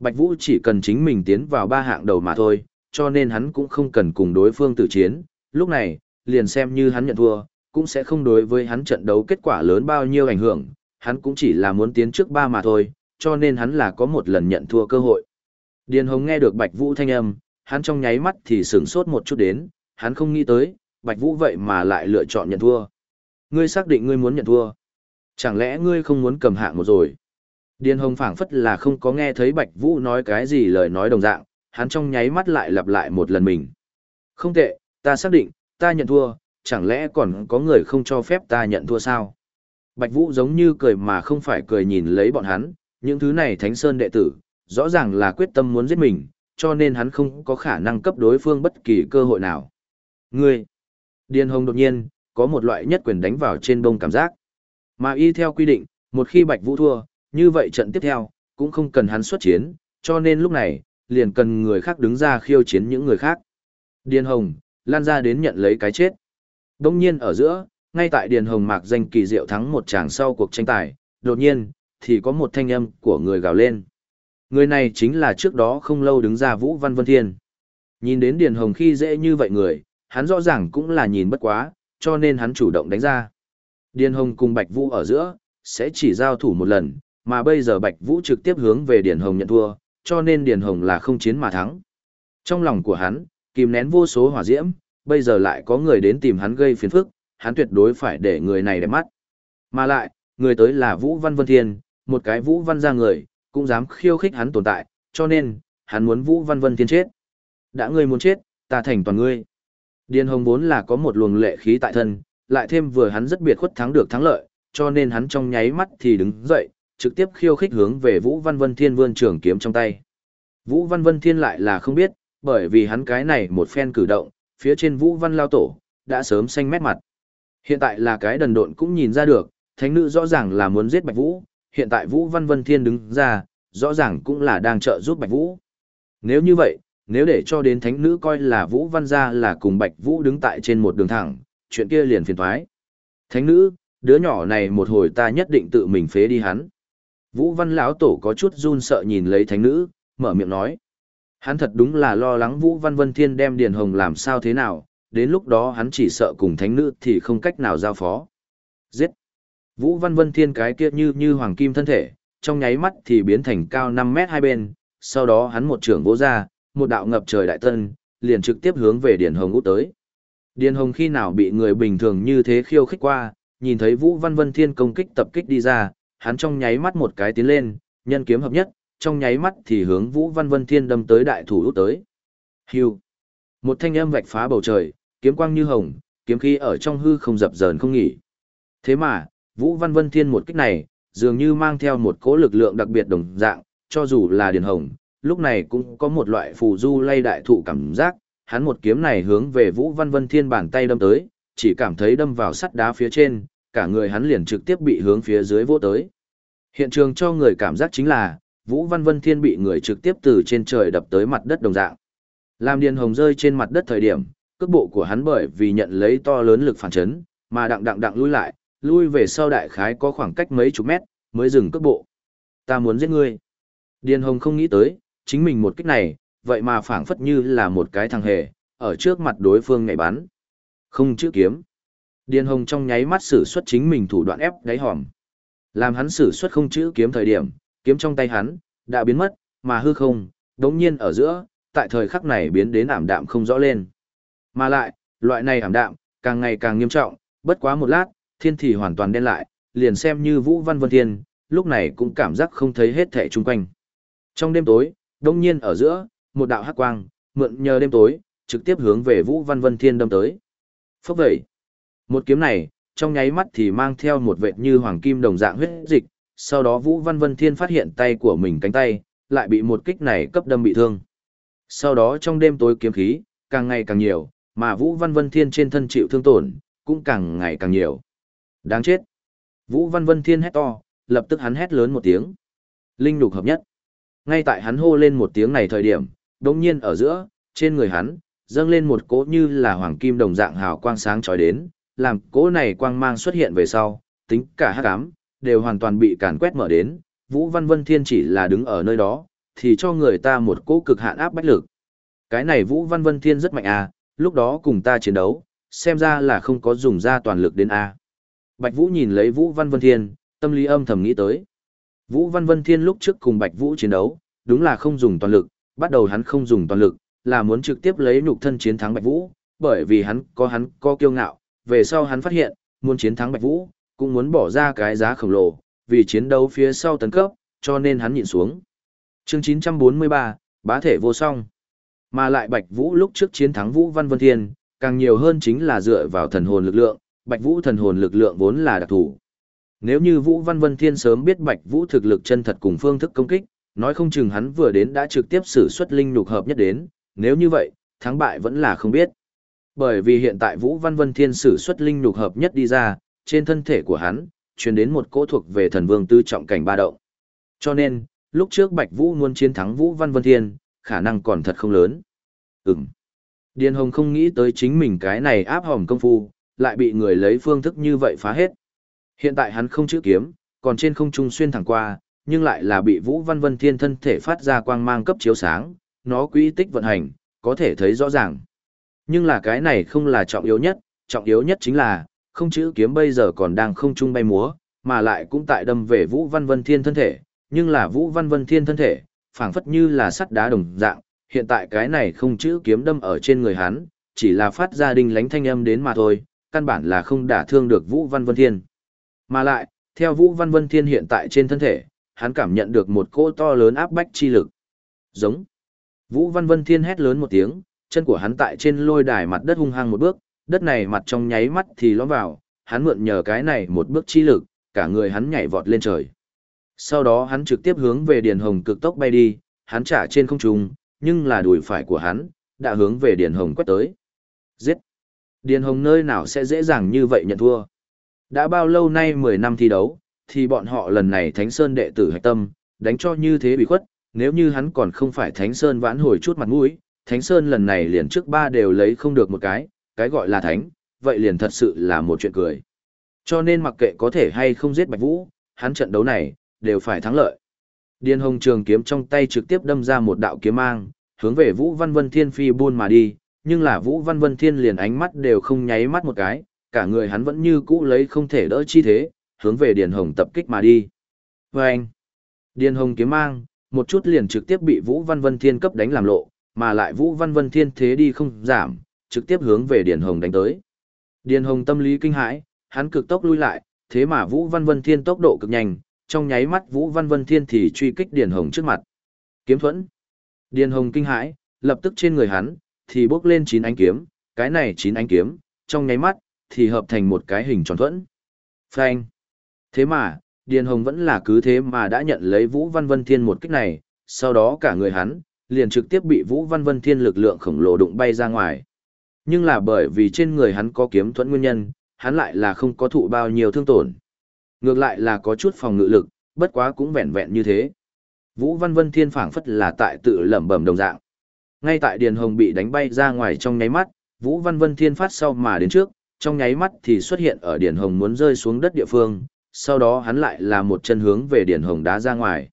Bạch Vũ chỉ cần chính mình tiến vào ba hạng đầu mà thôi, cho nên hắn cũng không cần cùng đối phương tử chiến, lúc này, liền xem như hắn nhận thua, cũng sẽ không đối với hắn trận đấu kết quả lớn bao nhiêu ảnh hưởng, hắn cũng chỉ là muốn tiến trước ba mà thôi, cho nên hắn là có một lần nhận thua cơ hội. Điền Hồng nghe được Bạch Vũ thanh âm, hắn trong nháy mắt thì sửng sốt một chút đến, hắn không nghĩ tới, Bạch Vũ vậy mà lại lựa chọn nhận thua. Ngươi xác định ngươi muốn nhận thua. Chẳng lẽ ngươi không muốn cầm hạng một rồi? Điền Hồng phảng phất là không có nghe thấy Bạch Vũ nói cái gì lời nói đồng dạng, hắn trong nháy mắt lại lặp lại một lần mình. Không tệ, ta xác định, ta nhận thua, chẳng lẽ còn có người không cho phép ta nhận thua sao? Bạch Vũ giống như cười mà không phải cười nhìn lấy bọn hắn, những thứ này Thánh Sơn đệ tử, rõ ràng là quyết tâm muốn giết mình, cho nên hắn không có khả năng cấp đối phương bất kỳ cơ hội nào. Ngươi! Điền Hồng đột nhiên, có một loại nhất quyền đánh vào trên bông cảm giác. Mà y theo quy định, một khi Bạch Vũ thua, như vậy trận tiếp theo, cũng không cần hắn xuất chiến, cho nên lúc này, liền cần người khác đứng ra khiêu chiến những người khác. Điền Hồng, lan ra đến nhận lấy cái chết. Đông nhiên ở giữa, ngay tại Điền Hồng mạc danh kỳ diệu thắng một tràng sau cuộc tranh tài, đột nhiên, thì có một thanh âm của người gào lên. Người này chính là trước đó không lâu đứng ra Vũ Văn Vân Thiên. Nhìn đến Điền Hồng khi dễ như vậy người, hắn rõ ràng cũng là nhìn bất quá, cho nên hắn chủ động đánh ra. Điền Hồng cùng Bạch Vũ ở giữa, sẽ chỉ giao thủ một lần, mà bây giờ Bạch Vũ trực tiếp hướng về Điền Hồng nhận thua, cho nên Điền Hồng là không chiến mà thắng. Trong lòng của hắn, kìm nén vô số hỏa diễm, bây giờ lại có người đến tìm hắn gây phiền phức, hắn tuyệt đối phải để người này đẹp mắt. Mà lại, người tới là Vũ Văn Vân Thiên, một cái Vũ Văn ra người, cũng dám khiêu khích hắn tồn tại, cho nên, hắn muốn Vũ Văn Vân Thiên chết. Đã ngươi muốn chết, ta thành toàn ngươi. Điền Hồng vốn là có một luồng lệ khí tại thân, lại thêm vừa hắn rất biệt khuất thắng được thắng lợi, cho nên hắn trong nháy mắt thì đứng dậy, trực tiếp khiêu khích hướng về Vũ Văn Vân Thiên vươn trường kiếm trong tay. Vũ Văn Vân Thiên lại là không biết, bởi vì hắn cái này một phen cử động, phía trên Vũ Văn lao tổ, đã sớm xanh mét mặt. Hiện tại là cái đần độn cũng nhìn ra được, thánh nữ rõ ràng là muốn giết Bạch Vũ, hiện tại Vũ Văn Vân Thiên đứng ra, rõ ràng cũng là đang trợ giúp Bạch Vũ. Nếu như vậy, nếu để cho đến thánh nữ coi là Vũ Văn gia là cùng Bạch Vũ đứng tại trên một đường thẳng, chuyện kia liền phiền toái. Thánh nữ, đứa nhỏ này một hồi ta nhất định tự mình phế đi hắn. Vũ Văn lão tổ có chút run sợ nhìn lấy thánh nữ, mở miệng nói. Hắn thật đúng là lo lắng Vũ Văn Vân Thiên đem Điền Hồng làm sao thế nào, đến lúc đó hắn chỉ sợ cùng thánh nữ thì không cách nào giao phó. Giết! Vũ Văn Vân Thiên cái kia như như hoàng kim thân thể, trong nháy mắt thì biến thành cao 5 mét hai bên, sau đó hắn một trưởng vỗ ra, một đạo ngập trời đại tân, liền trực tiếp hướng về Điền Hồng út tới. Điền Hồng khi nào bị người bình thường như thế khiêu khích qua, nhìn thấy Vũ Văn Vân Thiên công kích tập kích đi ra, hắn trong nháy mắt một cái tiến lên, nhân kiếm hợp nhất, trong nháy mắt thì hướng Vũ Văn Vân Thiên đâm tới đại thủ út tới. Hưu. Một thanh âm vạch phá bầu trời, kiếm quang như hồng, kiếm khí ở trong hư không dập dờn không nghỉ. Thế mà, Vũ Văn Vân Thiên một kích này, dường như mang theo một cỗ lực lượng đặc biệt đồng dạng, cho dù là Điền Hồng, lúc này cũng có một loại phù du lay đại thụ cảm giác, hắn một kiếm này hướng về Vũ Văn Vân Thiên bàn tay đâm tới, chỉ cảm thấy đâm vào sắt đá phía trên, cả người hắn liền trực tiếp bị hướng phía dưới vỗ tới. Hiện trường cho người cảm giác chính là, Vũ Văn Vân Thiên bị người trực tiếp từ trên trời đập tới mặt đất đồng dạng. Làm Điền Hồng rơi trên mặt đất thời điểm, cước bộ của hắn bởi vì nhận lấy to lớn lực phản chấn, mà đặng đặng đặng lui lại, lui về sau đại khái có khoảng cách mấy chục mét, mới dừng cước bộ. Ta muốn giết ngươi. Điền Hồng không nghĩ tới, chính mình một kích này, vậy mà phảng phất như là một cái thằng hề, ở trước mặt đối phương nhảy bắn. Không chữ kiếm. Điền Hồng trong nháy mắt sử xuất chính mình thủ đoạn ép đáy hòm. Làm hắn sử xuất không chữ kiếm thời điểm, kiếm trong tay hắn đã biến mất, mà hư không, đống nhiên ở giữa, tại thời khắc này biến đến ảm đạm không rõ lên. Mà lại, loại này ảm đạm, càng ngày càng nghiêm trọng, bất quá một lát, thiên thì hoàn toàn đen lại, liền xem như Vũ Văn Vân Thiên, lúc này cũng cảm giác không thấy hết thảy chung quanh. Trong đêm tối, đống nhiên ở giữa, một đạo hắc quang, mượn nhờ đêm tối, trực tiếp hướng về Vũ Văn Vân Thiên đâm tới. Phốc vậy, một kiếm này, trong nháy mắt thì mang theo một vệt như hoàng kim đồng dạng huyết dịch, sau đó Vũ Văn Vân Thiên phát hiện tay của mình cánh tay, lại bị một kích này cấp đâm bị thương. Sau đó trong đêm tối kiếm khí, càng ngày càng nhiều, mà Vũ Văn Vân Thiên trên thân chịu thương tổn, cũng càng ngày càng nhiều. Đáng chết. Vũ Văn Vân Thiên hét to, lập tức hắn hét lớn một tiếng. Linh đục hợp nhất. Ngay tại hắn hô lên một tiếng này thời điểm, đồng nhiên ở giữa, trên người hắn, dâng lên một cỗ như là hoàng kim đồng dạng hào quang sáng chói đến, làm cỗ này quang mang xuất hiện về sau, tính cả hắc ám, đều hoàn toàn bị càn quét mở đến, Vũ Văn Vân Thiên chỉ là đứng ở nơi đó, thì cho người ta một cỗ cực hạn áp bách lực. Cái này Vũ Văn Vân Thiên rất mạnh à, lúc đó cùng ta chiến đấu, xem ra là không có dùng ra toàn lực đến A. Bạch Vũ nhìn lấy Vũ Văn Vân Thiên, tâm lý âm thầm nghĩ tới. Vũ Văn Vân Thiên lúc trước cùng Bạch Vũ chiến đấu, đúng là không dùng toàn lực, bắt đầu hắn không dùng toàn lực, là muốn trực tiếp lấy nhục thân chiến thắng Bạch Vũ, bởi vì hắn có hắn có kiêu ngạo, về sau hắn phát hiện, muốn chiến thắng Bạch Vũ, cũng muốn bỏ ra cái giá khổng lồ, vì chiến đấu phía sau tấn cấp, cho nên hắn nhịn xuống. Chương 943, bá thể vô song. Mà lại Bạch Vũ lúc trước chiến thắng Vũ Văn Vân Thiên, càng nhiều hơn chính là dựa vào thần hồn lực lượng, Bạch Vũ thần hồn lực lượng vốn là đặc thù. Nếu như Vũ Văn Vân Thiên sớm biết Bạch Vũ thực lực chân thật cùng phương thức công kích, nói không chừng hắn vừa đến đã trực tiếp sử xuất linh nhục hợp nhất đến, nếu như vậy, thắng bại vẫn là không biết. Bởi vì hiện tại Vũ Văn Vân Thiên sử xuất linh nhục hợp nhất đi ra, trên thân thể của hắn, truyền đến một cỗ thuộc về thần vương tư trọng cảnh ba động. Cho nên, lúc trước Bạch Vũ muốn chiến thắng Vũ Văn Vân Thiên, khả năng còn thật không lớn. Ừm. Điền Hồng không nghĩ tới chính mình cái này áp hỏng công phu, lại bị người lấy phương thức như vậy phá hết. Hiện tại hắn không chữ kiếm, còn trên không trung xuyên thẳng qua, nhưng lại là bị Vũ Văn Vân Thiên thân thể phát ra quang mang cấp chiếu sáng, nó quỹ tích vận hành, có thể thấy rõ ràng. Nhưng là cái này không là trọng yếu nhất, trọng yếu nhất chính là, không chữ kiếm bây giờ còn đang không trung bay múa, mà lại cũng tại đâm về Vũ Văn Vân Thiên thân thể, nhưng là Vũ Văn Vân Thiên thân thể, phảng phất như là sắt đá đồng dạng, hiện tại cái này không chữ kiếm đâm ở trên người hắn, chỉ là phát ra đinh lánh thanh âm đến mà thôi, căn bản là không đả thương được Vũ Văn Vân Thiên. Mà lại, theo Vũ Văn Vân Thiên hiện tại trên thân thể, hắn cảm nhận được một cỗ to lớn áp bách chi lực. Giống. Vũ Văn Vân Thiên hét lớn một tiếng, chân của hắn tại trên lôi đài mặt đất hung hăng một bước, đất này mặt trong nháy mắt thì lõm vào, hắn mượn nhờ cái này một bước chi lực, cả người hắn nhảy vọt lên trời. Sau đó hắn trực tiếp hướng về Điền Hồng cực tốc bay đi, hắn trả trên không trung, nhưng là đùi phải của hắn, đã hướng về Điền Hồng quét tới. Giết! Điền Hồng nơi nào sẽ dễ dàng như vậy nhận thua. Đã bao lâu nay 10 năm thi đấu, thì bọn họ lần này Thánh Sơn đệ tử hạch tâm, đánh cho như thế bị khuất, nếu như hắn còn không phải Thánh Sơn vãn hồi chút mặt mũi, Thánh Sơn lần này liền trước ba đều lấy không được một cái, cái gọi là Thánh, vậy liền thật sự là một chuyện cười. Cho nên mặc kệ có thể hay không giết Bạch Vũ, hắn trận đấu này, đều phải thắng lợi. Điền Hồng trường kiếm trong tay trực tiếp đâm ra một đạo kiếm mang, hướng về Vũ Văn Vân Thiên phi buôn mà đi, nhưng là Vũ Văn Vân Thiên liền ánh mắt đều không nháy mắt một cái, cả người hắn vẫn như cũ lấy không thể đỡ chi thế, hướng về Điền Hồng tập kích mà đi. Và anh, Điền Hồng kiếm mang, một chút liền trực tiếp bị Vũ Văn Vân Thiên cấp đánh làm lộ, mà lại Vũ Văn Vân Thiên thế đi không giảm, trực tiếp hướng về Điền Hồng đánh tới. Điền Hồng tâm lý kinh hãi, hắn cực tốc lui lại, thế mà Vũ Văn Vân Thiên tốc độ cực nhanh, trong nháy mắt Vũ Văn Vân Thiên thì truy kích Điền Hồng trước mặt. Kiếm thuẫn. Điền Hồng kinh hãi, lập tức trên người hắn thì bốc lên chín ánh kiếm, cái này chín ánh kiếm, trong nháy mắt thì hợp thành một cái hình tròn thuẫn. Phanh. Thế mà, Điền Hồng vẫn là cứ thế mà đã nhận lấy Vũ Văn Vân Thiên một kích này, sau đó cả người hắn liền trực tiếp bị Vũ Văn Vân Thiên lực lượng khổng lồ đụng bay ra ngoài. Nhưng là bởi vì trên người hắn có kiếm thuẫn nguyên nhân, hắn lại là không có thụ bao nhiêu thương tổn. Ngược lại là có chút phòng ngự lực, bất quá cũng vẹn vẹn như thế. Vũ Văn Vân Thiên phảng phất là tại tự lẩm bẩm đồng dạng. Ngay tại Điền Hồng bị đánh bay ra ngoài trong nháy mắt, Vũ Văn Vân Thiên phát sau mà đến trước, trong nháy mắt thì xuất hiện ở Điền Hồng muốn rơi xuống đất địa phương, sau đó hắn lại là một chân hướng về Điền Hồng đá ra ngoài.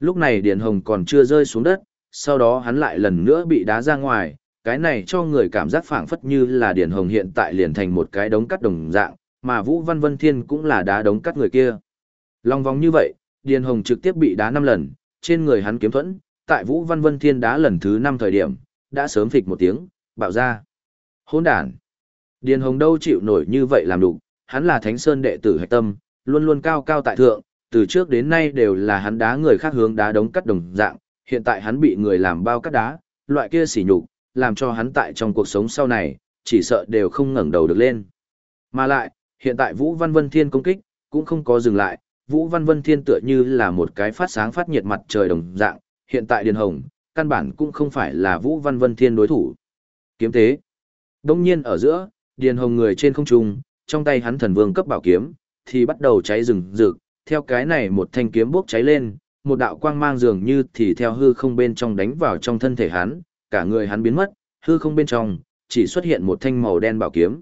Lúc này Điền Hồng còn chưa rơi xuống đất, sau đó hắn lại lần nữa bị đá ra ngoài, cái này cho người cảm giác phảng phất như là Điền Hồng hiện tại liền thành một cái đống cắt đồng dạng, mà Vũ Văn Vân Thiên cũng là đá đống cắt người kia. Long vòng như vậy, Điền Hồng trực tiếp bị đá 5 lần, trên người hắn kiếm thuẫn, tại Vũ Văn Vân Thiên đá lần thứ 5 thời điểm, đã sớm phịch một tiếng, bạo ra. Hỗn đản. Điền Hồng đâu chịu nổi như vậy làm đủ, hắn là Thánh Sơn đệ tử hạch tâm, luôn luôn cao cao tại thượng, từ trước đến nay đều là hắn đá người khác hướng đá đống cắt đồng dạng, hiện tại hắn bị người làm bao cắt đá, loại kia sỉ nhục, làm cho hắn tại trong cuộc sống sau này, chỉ sợ đều không ngẩng đầu được lên. Mà lại, hiện tại Vũ Văn Vân Thiên công kích, cũng không có dừng lại, Vũ Văn Vân Thiên tựa như là một cái phát sáng phát nhiệt mặt trời đồng dạng, hiện tại Điền Hồng, căn bản cũng không phải là Vũ Văn Vân Thiên đối thủ. Kiếm thế. Đông nhiên ở giữa, Điền Hồng người trên không trung, trong tay hắn thần vương cấp bảo kiếm, thì bắt đầu cháy rừng rực, theo cái này một thanh kiếm bốc cháy lên, một đạo quang mang dường như thì theo hư không bên trong đánh vào trong thân thể hắn, cả người hắn biến mất, hư không bên trong, chỉ xuất hiện một thanh màu đen bảo kiếm.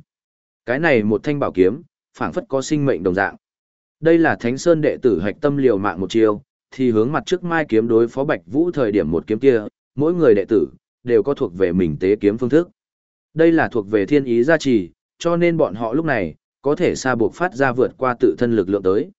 Cái này một thanh bảo kiếm, phảng phất có sinh mệnh đồng dạng. Đây là Thánh Sơn đệ tử hạch tâm liều mạng một chiêu, thì hướng mặt trước mai kiếm đối phó Bạch Vũ thời điểm một kiếm kia, mỗi người đệ tử đều có thuộc về mình tế kiếm phương thức. Đây là thuộc về thiên ý gia trì, cho nên bọn họ lúc này, có thể xa buộc phát ra vượt qua tự thân lực lượng tới.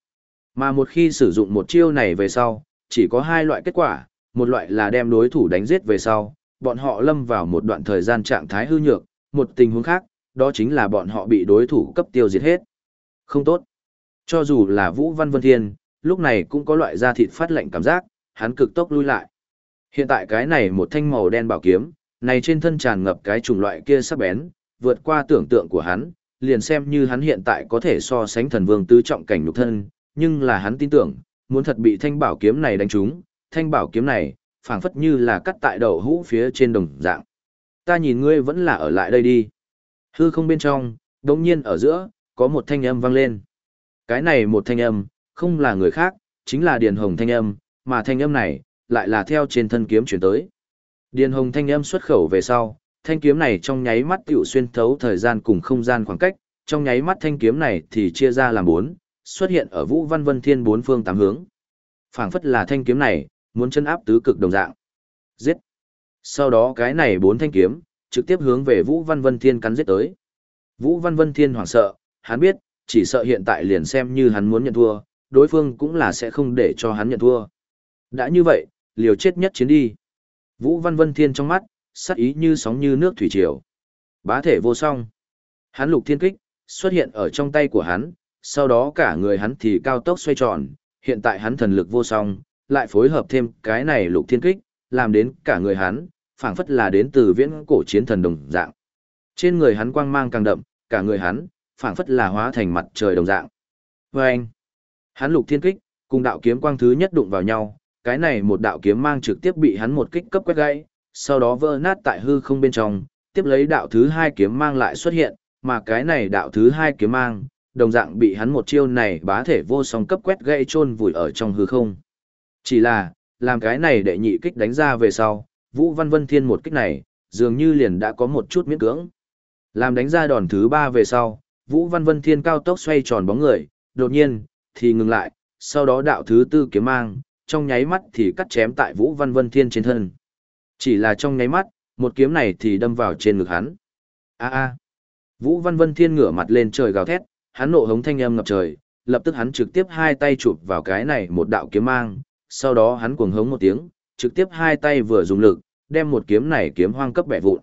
Mà một khi sử dụng một chiêu này về sau, chỉ có hai loại kết quả, một loại là đem đối thủ đánh giết về sau, bọn họ lâm vào một đoạn thời gian trạng thái hư nhược, một tình huống khác, đó chính là bọn họ bị đối thủ cấp tiêu diệt hết. Không tốt. Cho dù là Vũ Văn Vân Thiên, lúc này cũng có loại da thịt phát lạnh cảm giác, hắn cực tốc lui lại. Hiện tại cái này một thanh màu đen bảo kiếm, này trên thân tràn ngập cái chủng loại kia sắc bén, vượt qua tưởng tượng của hắn, liền xem như hắn hiện tại có thể so sánh thần vương tứ trọng cảnh nhục thân, nhưng là hắn tin tưởng, muốn thật bị thanh bảo kiếm này đánh trúng, thanh bảo kiếm này, phảng phất như là cắt tại đầu hũ phía trên đồng dạng. Ta nhìn ngươi vẫn là ở lại đây đi. Hư không bên trong, đống nhiên ở giữa, có một thanh âm vang lên. Cái này một thanh âm, không là người khác, chính là Điền Hồng thanh âm, mà thanh âm này, lại là theo trên thân kiếm chuyển tới. Điền Hồng thanh âm xuất khẩu về sau, thanh kiếm này trong nháy mắt tiểu xuyên thấu thời gian cùng không gian khoảng cách, trong nháy mắt thanh kiếm này thì chia ra làm bốn, xuất hiện ở Vũ Văn Vân Thiên bốn phương tám hướng. Phảng phất là thanh kiếm này, muốn chân áp tứ cực đồng dạng. Giết. Sau đó cái này bốn thanh kiếm, trực tiếp hướng về Vũ Văn Vân Thiên cắn giết tới. Vũ Văn Vân Thiên hoảng sợ, hắn biết, chỉ sợ hiện tại liền xem như hắn muốn nhận thua, đối phương cũng là sẽ không để cho hắn nhận thua. Đã như vậy, liều chết nhất chiến đi. Vũ Văn Vân Thiên trong mắt, sắc ý như sóng như nước thủy triều. Bá thể vô song. Hắn lục thiên kích, xuất hiện ở trong tay của hắn, sau đó cả người hắn thì cao tốc xoay tròn, hiện tại hắn thần lực vô song, lại phối hợp thêm cái này lục thiên kích, làm đến cả người hắn, phảng phất là đến từ viễn cổ chiến thần đồng dạng. Trên người hắn quang mang càng đậm, cả người hắn, phảng phất là hóa thành mặt trời đồng dạng. Và anh, hắn lục thiên kích, cùng đạo kiếm quang thứ nhất đụng vào nhau, cái này một đạo kiếm mang trực tiếp bị hắn một kích cấp quét gãy, sau đó vỡ nát tại hư không bên trong, tiếp lấy đạo thứ hai kiếm mang lại xuất hiện, mà cái này đạo thứ hai kiếm mang, đồng dạng bị hắn một chiêu này bá thể vô song cấp quét gãy chôn vùi ở trong hư không. Chỉ là, làm cái này đệ nhị kích đánh ra về sau, Vũ Văn Vân Thiên một kích này, dường như liền đã có một chút miễn cưỡng. Làm đánh ra đòn thứ ba về sau, Vũ Văn Vân Thiên cao tốc xoay tròn bóng người, đột nhiên, thì ngừng lại, sau đó đạo thứ tư kiếm mang, trong nháy mắt thì cắt chém tại Vũ Văn Vân Thiên trên thân. Chỉ là trong nháy mắt, một kiếm này thì đâm vào trên ngực hắn. A a. Vũ Văn Vân Thiên ngửa mặt lên trời gào thét, hắn nộ hống thanh âm ngập trời, lập tức hắn trực tiếp hai tay chụp vào cái này một đạo kiếm mang, sau đó hắn cuồng hống một tiếng, trực tiếp hai tay vừa dùng lực, đem một kiếm này kiếm hoang cấp bẻ vụn.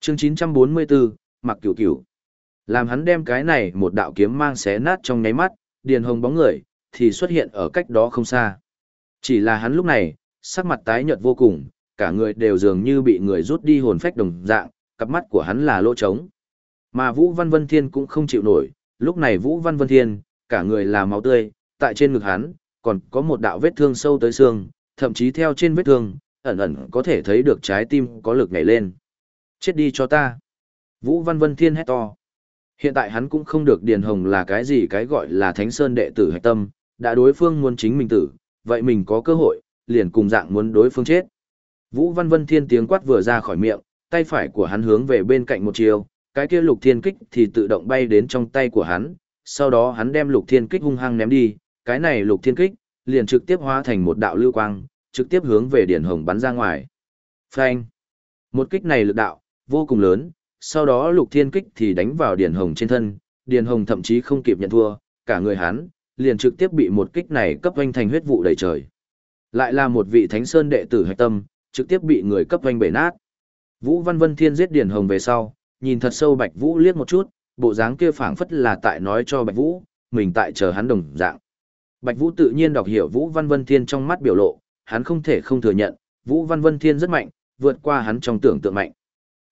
Chương 944, Mặc Cửu Cửu. Làm hắn đem cái này một đạo kiếm mang xé nát trong nháy mắt, điền hồng bóng người thì xuất hiện ở cách đó không xa. Chỉ là hắn lúc này, sắc mặt tái nhợt vô cùng, cả người đều dường như bị người rút đi hồn phách đồng dạng, cặp mắt của hắn là lỗ trống. Mà Vũ Văn Vân Thiên cũng không chịu nổi, lúc này Vũ Văn Vân Thiên, cả người là máu tươi, tại trên ngực hắn, còn có một đạo vết thương sâu tới xương, thậm chí theo trên vết thương, ẩn ẩn có thể thấy được trái tim có lực nhảy lên. Chết đi cho ta. Vũ Văn Vân Thiên hét to. Hiện tại hắn cũng không được Điền Hồng là cái gì cái gọi là Thánh Sơn đệ tử hạch tâm, đã đối phương muốn chính mình tử, vậy mình có cơ hội, liền cùng dạng muốn đối phương chết. Vũ Văn Vân Thiên tiếng quát vừa ra khỏi miệng, tay phải của hắn hướng về bên cạnh một chiều, cái kia lục thiên kích thì tự động bay đến trong tay của hắn, sau đó hắn đem lục thiên kích hung hăng ném đi, cái này lục thiên kích, liền trực tiếp hóa thành một đạo lưu quang, trực tiếp hướng về điển Hồng bắn ra ngoài. Phanh! Một kích này lực đạo, vô cùng lớn, sau đó lục thiên kích thì đánh vào điển Hồng trên thân, điển Hồng thậm chí không kịp nhận thua, cả người hắn, liền trực tiếp bị một kích này cấp vanh thành huyết vụ đầy trời. Lại là một vị Thánh Sơn đệ tử hạch tâm, trực tiếp bị người cấp vanh bể nát. Vũ Văn Vân Thiên giết Điền Hồng về sau, nhìn thật sâu Bạch Vũ liếc một chút, bộ dáng kia phảng phất là tại nói cho Bạch Vũ, mình tại chờ hắn đồng dạng. Bạch Vũ tự nhiên đọc hiểu Vũ Văn Vân Thiên trong mắt biểu lộ, hắn không thể không thừa nhận, Vũ Văn Vân Thiên rất mạnh, vượt qua hắn trong tưởng tượng mạnh.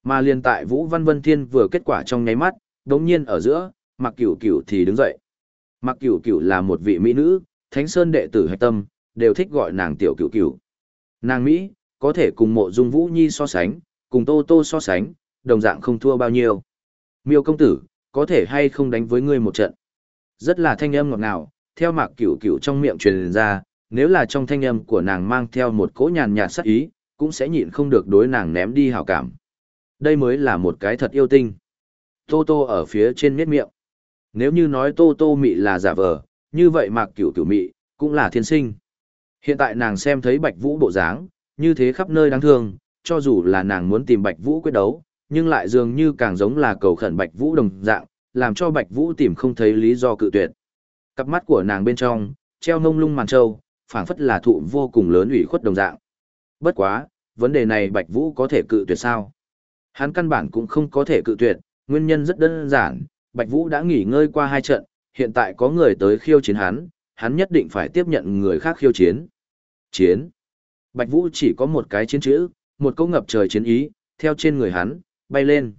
Mà liên tại Vũ Văn Vân Thiên vừa kết quả trong nháy mắt, đống nhiên ở giữa, Mạc Cửu Cửu thì đứng dậy. Mạc Cửu Cửu là một vị mỹ nữ, Thánh Sơn đệ tử hạch tâm, đều thích gọi nàng tiểu Cửu Cửu. Nàng Mỹ, có thể cùng mộ dung Vũ Nhi so sánh, cùng Tô Tô so sánh, đồng dạng không thua bao nhiêu. Miêu công tử, có thể hay không đánh với ngươi một trận. Rất là thanh âm ngọt ngào, theo Mạc Cửu Cửu trong miệng truyền ra, nếu là trong thanh âm của nàng mang theo một cỗ nhàn nhạt sắc ý, cũng sẽ nhịn không được đối nàng ném đi hảo cảm. Đây mới là một cái thật yêu tinh. Tô Tô ở phía trên miết miệng. Nếu như nói Tô Tô mị là giả vờ, như vậy Mạc Cửu Cửu mị cũng là thiên sinh. Hiện tại nàng xem thấy Bạch Vũ bộ dáng, như thế khắp nơi đáng thương, cho dù là nàng muốn tìm Bạch Vũ quyết đấu, nhưng lại dường như càng giống là cầu khẩn Bạch Vũ đồng dạng, làm cho Bạch Vũ tìm không thấy lý do cự tuyệt. Cặp mắt của nàng bên trong, treo nông lung màn trâu, phảng phất là thụ vô cùng lớn ủy khuất đồng dạng. Bất quá, vấn đề này Bạch Vũ có thể cự tuyệt sao? Hắn căn bản cũng không có thể cự tuyệt, nguyên nhân rất đơn giản, Bạch Vũ đã nghỉ ngơi qua hai trận, hiện tại có người tới khiêu chiến hắn, hắn nhất định phải tiếp nhận người khác khiêu chiến. Chiến. Bạch Vũ chỉ có một cái chiến chữ, một câu ngập trời chiến ý, theo trên người hắn, bay lên.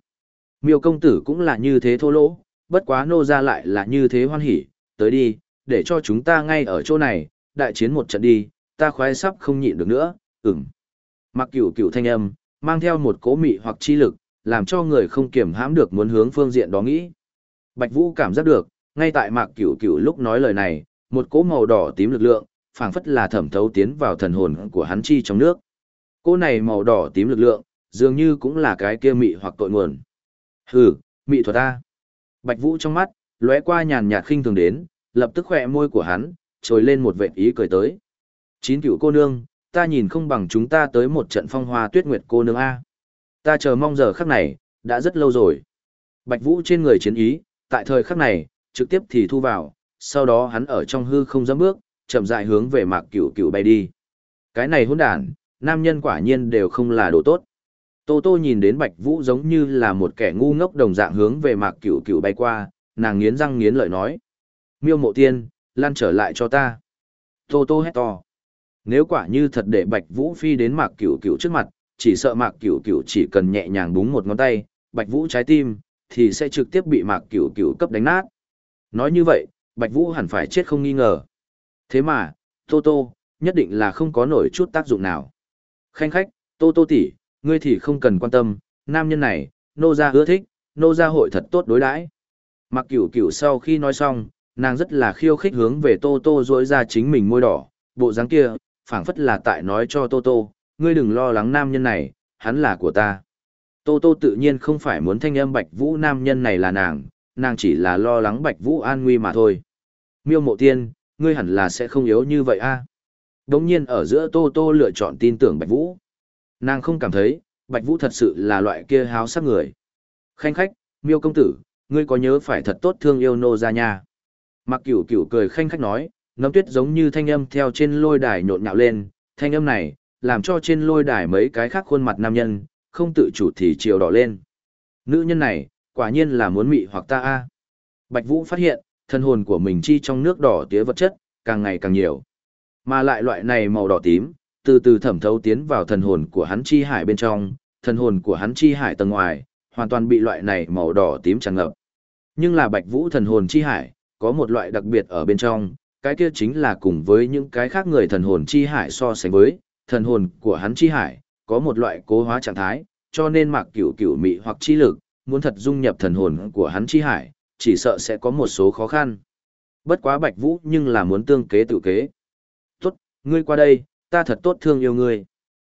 Miêu công tử cũng là như thế thô lỗ, bất quá nô ra lại là như thế hoan hỉ, tới đi, để cho chúng ta ngay ở chỗ này, đại chiến một trận đi, ta khoái sắp không nhịn được nữa, ừm. Mặc cửu cửu thanh âm, mang theo một cố mị hoặc chi lực, làm cho người không kiểm hãm được muốn hướng phương diện đó nghĩ. Bạch Vũ cảm giác được, ngay tại mạc cửu cửu lúc nói lời này, một cỗ màu đỏ tím lực lượng, phảng phất là thẩm thấu tiến vào thần hồn của hắn chi trong nước. Cỗ này màu đỏ tím lực lượng, dường như cũng là cái kia mị hoặc tội nguồn. Hừ, mị thuật ta. Bạch Vũ trong mắt, lóe qua nhàn nhạt khinh thường đến, lập tức khỏe môi của hắn, trồi lên một vệt ý cười tới. Chín cửu cô nương, ta nhìn không bằng chúng ta tới một trận phong hoa tuyết nguyệt cô nương A. Ta chờ mong giờ khắc này, đã rất lâu rồi. Bạch Vũ trên người chiến ý, tại thời khắc này, trực tiếp thì thu vào, sau đó hắn ở trong hư không dám bước, chậm rãi hướng về mạc cửu cửu bay đi. Cái này hỗn đản, nam nhân quả nhiên đều không là đồ tốt. Tô Tô nhìn đến Bạch Vũ giống như là một kẻ ngu ngốc đồng dạng hướng về mạc cửu cửu bay qua, nàng nghiến răng nghiến lợi nói. Miêu mộ tiên, lan trở lại cho ta. Tô Tô hét to. Nếu quả như thật để Bạch Vũ phi đến mạc cửu cửu trước mặt, chỉ sợ mạc cửu cửu chỉ cần nhẹ nhàng búng một ngón tay, Bạch Vũ trái tim, thì sẽ trực tiếp bị mạc cửu cửu cấp đánh nát. Nói như vậy, Bạch Vũ hẳn phải chết không nghi ngờ. Thế mà, Tô Tô, nhất định là không có nổi chút tác dụng nào. Khanh khách, Tô Tô tỷ, ngươi thì không cần quan tâm, nam nhân này, nô gia ưa thích, nô gia hội thật tốt đối đãi. Mặc cửu cửu sau khi nói xong, nàng rất là khiêu khích hướng về Tô Tô rỗi ra chính mình môi đỏ, bộ dáng kia, phảng phất là tại nói cho Tô Tô, ngươi đừng lo lắng nam nhân này, hắn là của ta. Tô Tô tự nhiên không phải muốn thanh âm Bạch Vũ nam nhân này là nàng, nàng chỉ là lo lắng Bạch Vũ an nguy mà thôi. Miêu mộ tiên, ngươi hẳn là sẽ không yếu như vậy a. À? Đống nhiên ở giữa Tô Tô lựa chọn tin tưởng Bạch Vũ. Nàng không cảm thấy, Bạch Vũ thật sự là loại kia háo sắc người. Khanh khách, miêu công tử, ngươi có nhớ phải thật tốt thương yêu nô ra nha. Mặc cửu cửu cười khanh khách nói, nấm tuyết giống như thanh âm theo trên lôi đài nhộn nhạo lên, thanh âm này, làm cho trên lôi đài mấy cái khác khuôn mặt nam nhân, không tự chủ thì chiều đỏ lên. Nữ nhân này, quả nhiên là muốn mị hoặc ta a. Bạch Vũ phát hiện, thân hồn của mình chi trong nước đỏ tía vật chất, càng ngày càng nhiều. Mà lại loại này màu đỏ tím, từ từ thẩm thấu tiến vào thần hồn của hắn chi hải bên trong, thần hồn của hắn chi hải tầng ngoài, hoàn toàn bị loại này màu đỏ tím tràn ngập. Nhưng là Bạch Vũ thần hồn chi hải, có một loại đặc biệt ở bên trong, cái kia chính là cùng với những cái khác người thần hồn chi hải so sánh với, thần hồn của hắn chi hải, có một loại cố hóa trạng thái, cho nên mạc cửu cửu mị hoặc chi lực, muốn thật dung nhập thần hồn của hắn chi hải, chỉ sợ sẽ có một số khó khăn. Bất quá Bạch Vũ nhưng là muốn tương kế tự kế. Tốt, ngươi qua đây, ta thật tốt thương yêu ngươi.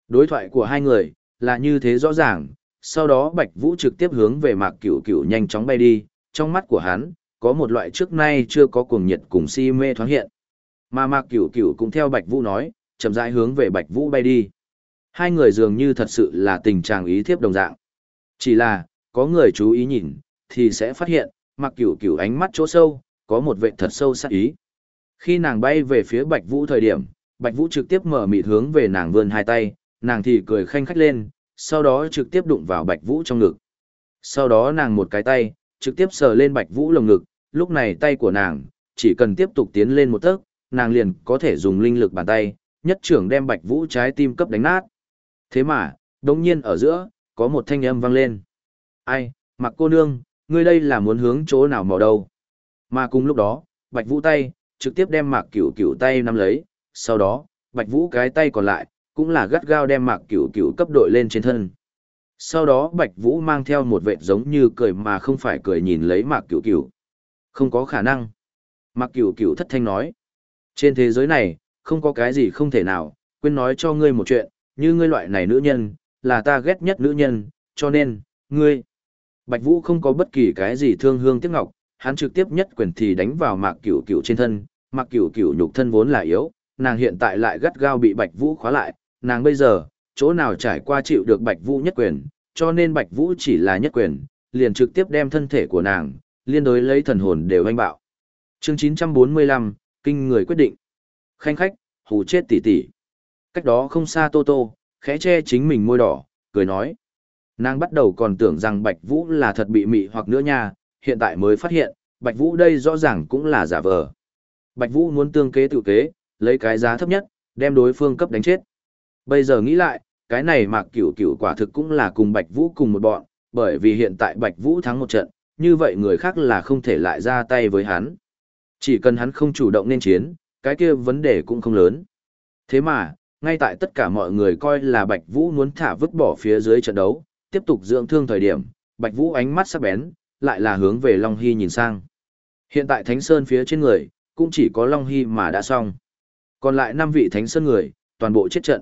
Đối thoại của hai người, là như thế rõ ràng, sau đó Bạch Vũ trực tiếp hướng về Mạc Cửu Cửu nhanh chóng bay đi, trong mắt của hắn, có một loại trước nay chưa có cuồng nhiệt cùng si mê thoáng hiện. Mà Mạc Cửu Cửu cũng theo Bạch Vũ nói, chậm rãi hướng về Bạch Vũ bay đi. Hai người dường như thật sự là tình trạng ý thiếp đồng dạng. Chỉ là, có người chú ý nhìn, thì sẽ phát hiện, Mạc Cửu Cửu ánh mắt chỗ sâu, có một vệ thật sâu sắc ý. Khi nàng bay về phía Bạch Vũ thời điểm, Bạch Vũ trực tiếp mở mịt hướng về nàng vươn hai tay, nàng thì cười khanh khách lên, sau đó trực tiếp đụng vào Bạch Vũ trong ngực. Sau đó nàng một cái tay, trực tiếp sờ lên Bạch Vũ lồng ngực, lúc này tay của nàng, chỉ cần tiếp tục tiến lên một tấc, nàng liền có thể dùng linh lực bàn tay, nhất trưởng đem Bạch Vũ trái tim cấp đánh nát. Thế mà, đống nhiên ở giữa, có một thanh âm vang lên. Ai, mặc cô nương, ngươi đây là muốn hướng chỗ nào màu đâu? Mà cùng lúc đó, Bạch Vũ tay, trực tiếp đem mạc cửu cửu tay nắm lấy, sau đó, Bạch Vũ cái tay còn lại, cũng là gắt gao đem mạc cửu cửu cấp đội lên trên thân. Sau đó Bạch Vũ mang theo một vệt giống như cười mà không phải cười nhìn lấy mạc cửu cửu. Không có khả năng. Mạc cửu cửu thất thanh nói. Trên thế giới này, không có cái gì không thể nào, quên nói cho ngươi một chuyện, như ngươi loại này nữ nhân, là ta ghét nhất nữ nhân, cho nên, ngươi. Bạch Vũ không có bất kỳ cái gì thương hương tiếc ngọc, hắn trực tiếp nhất quyền thì đánh vào Mạc Cửu Cửu trên thân, Mạc Cửu Cửu nhục thân vốn là yếu, nàng hiện tại lại gắt gao bị Bạch Vũ khóa lại, nàng bây giờ, chỗ nào trải qua chịu được Bạch Vũ nhất quyền, cho nên Bạch Vũ chỉ là nhất quyền, liền trực tiếp đem thân thể của nàng, liên đối lấy thần hồn đều anh bạo. Chương 945, kinh người quyết định. Khanh khách, hù chết tỷ tỷ. Cách đó không xa Tô Tô, khẽ che chính mình môi đỏ, cười nói. Nàng bắt đầu còn tưởng rằng Bạch Vũ là thật bị mị hoặc nữa nha, hiện tại mới phát hiện, Bạch Vũ đây rõ ràng cũng là giả vờ. Bạch Vũ muốn tương kế tự kế, lấy cái giá thấp nhất, đem đối phương cấp đánh chết. Bây giờ nghĩ lại, cái này Mạc Cửu Cửu quả thực cũng là cùng Bạch Vũ cùng một bọn, bởi vì hiện tại Bạch Vũ thắng một trận, như vậy người khác là không thể lại ra tay với hắn. Chỉ cần hắn không chủ động nên chiến, cái kia vấn đề cũng không lớn. Thế mà, ngay tại tất cả mọi người coi là Bạch Vũ muốn thả vứt bỏ phía dưới trận đấu, tiếp tục dưỡng thương thời điểm, Bạch Vũ ánh mắt sắc bén, lại là hướng về Long Hy nhìn sang. Hiện tại Thánh Sơn phía trên người, cũng chỉ có Long Hy mà đã xong. Còn lại năm vị Thánh Sơn người, toàn bộ chết trận.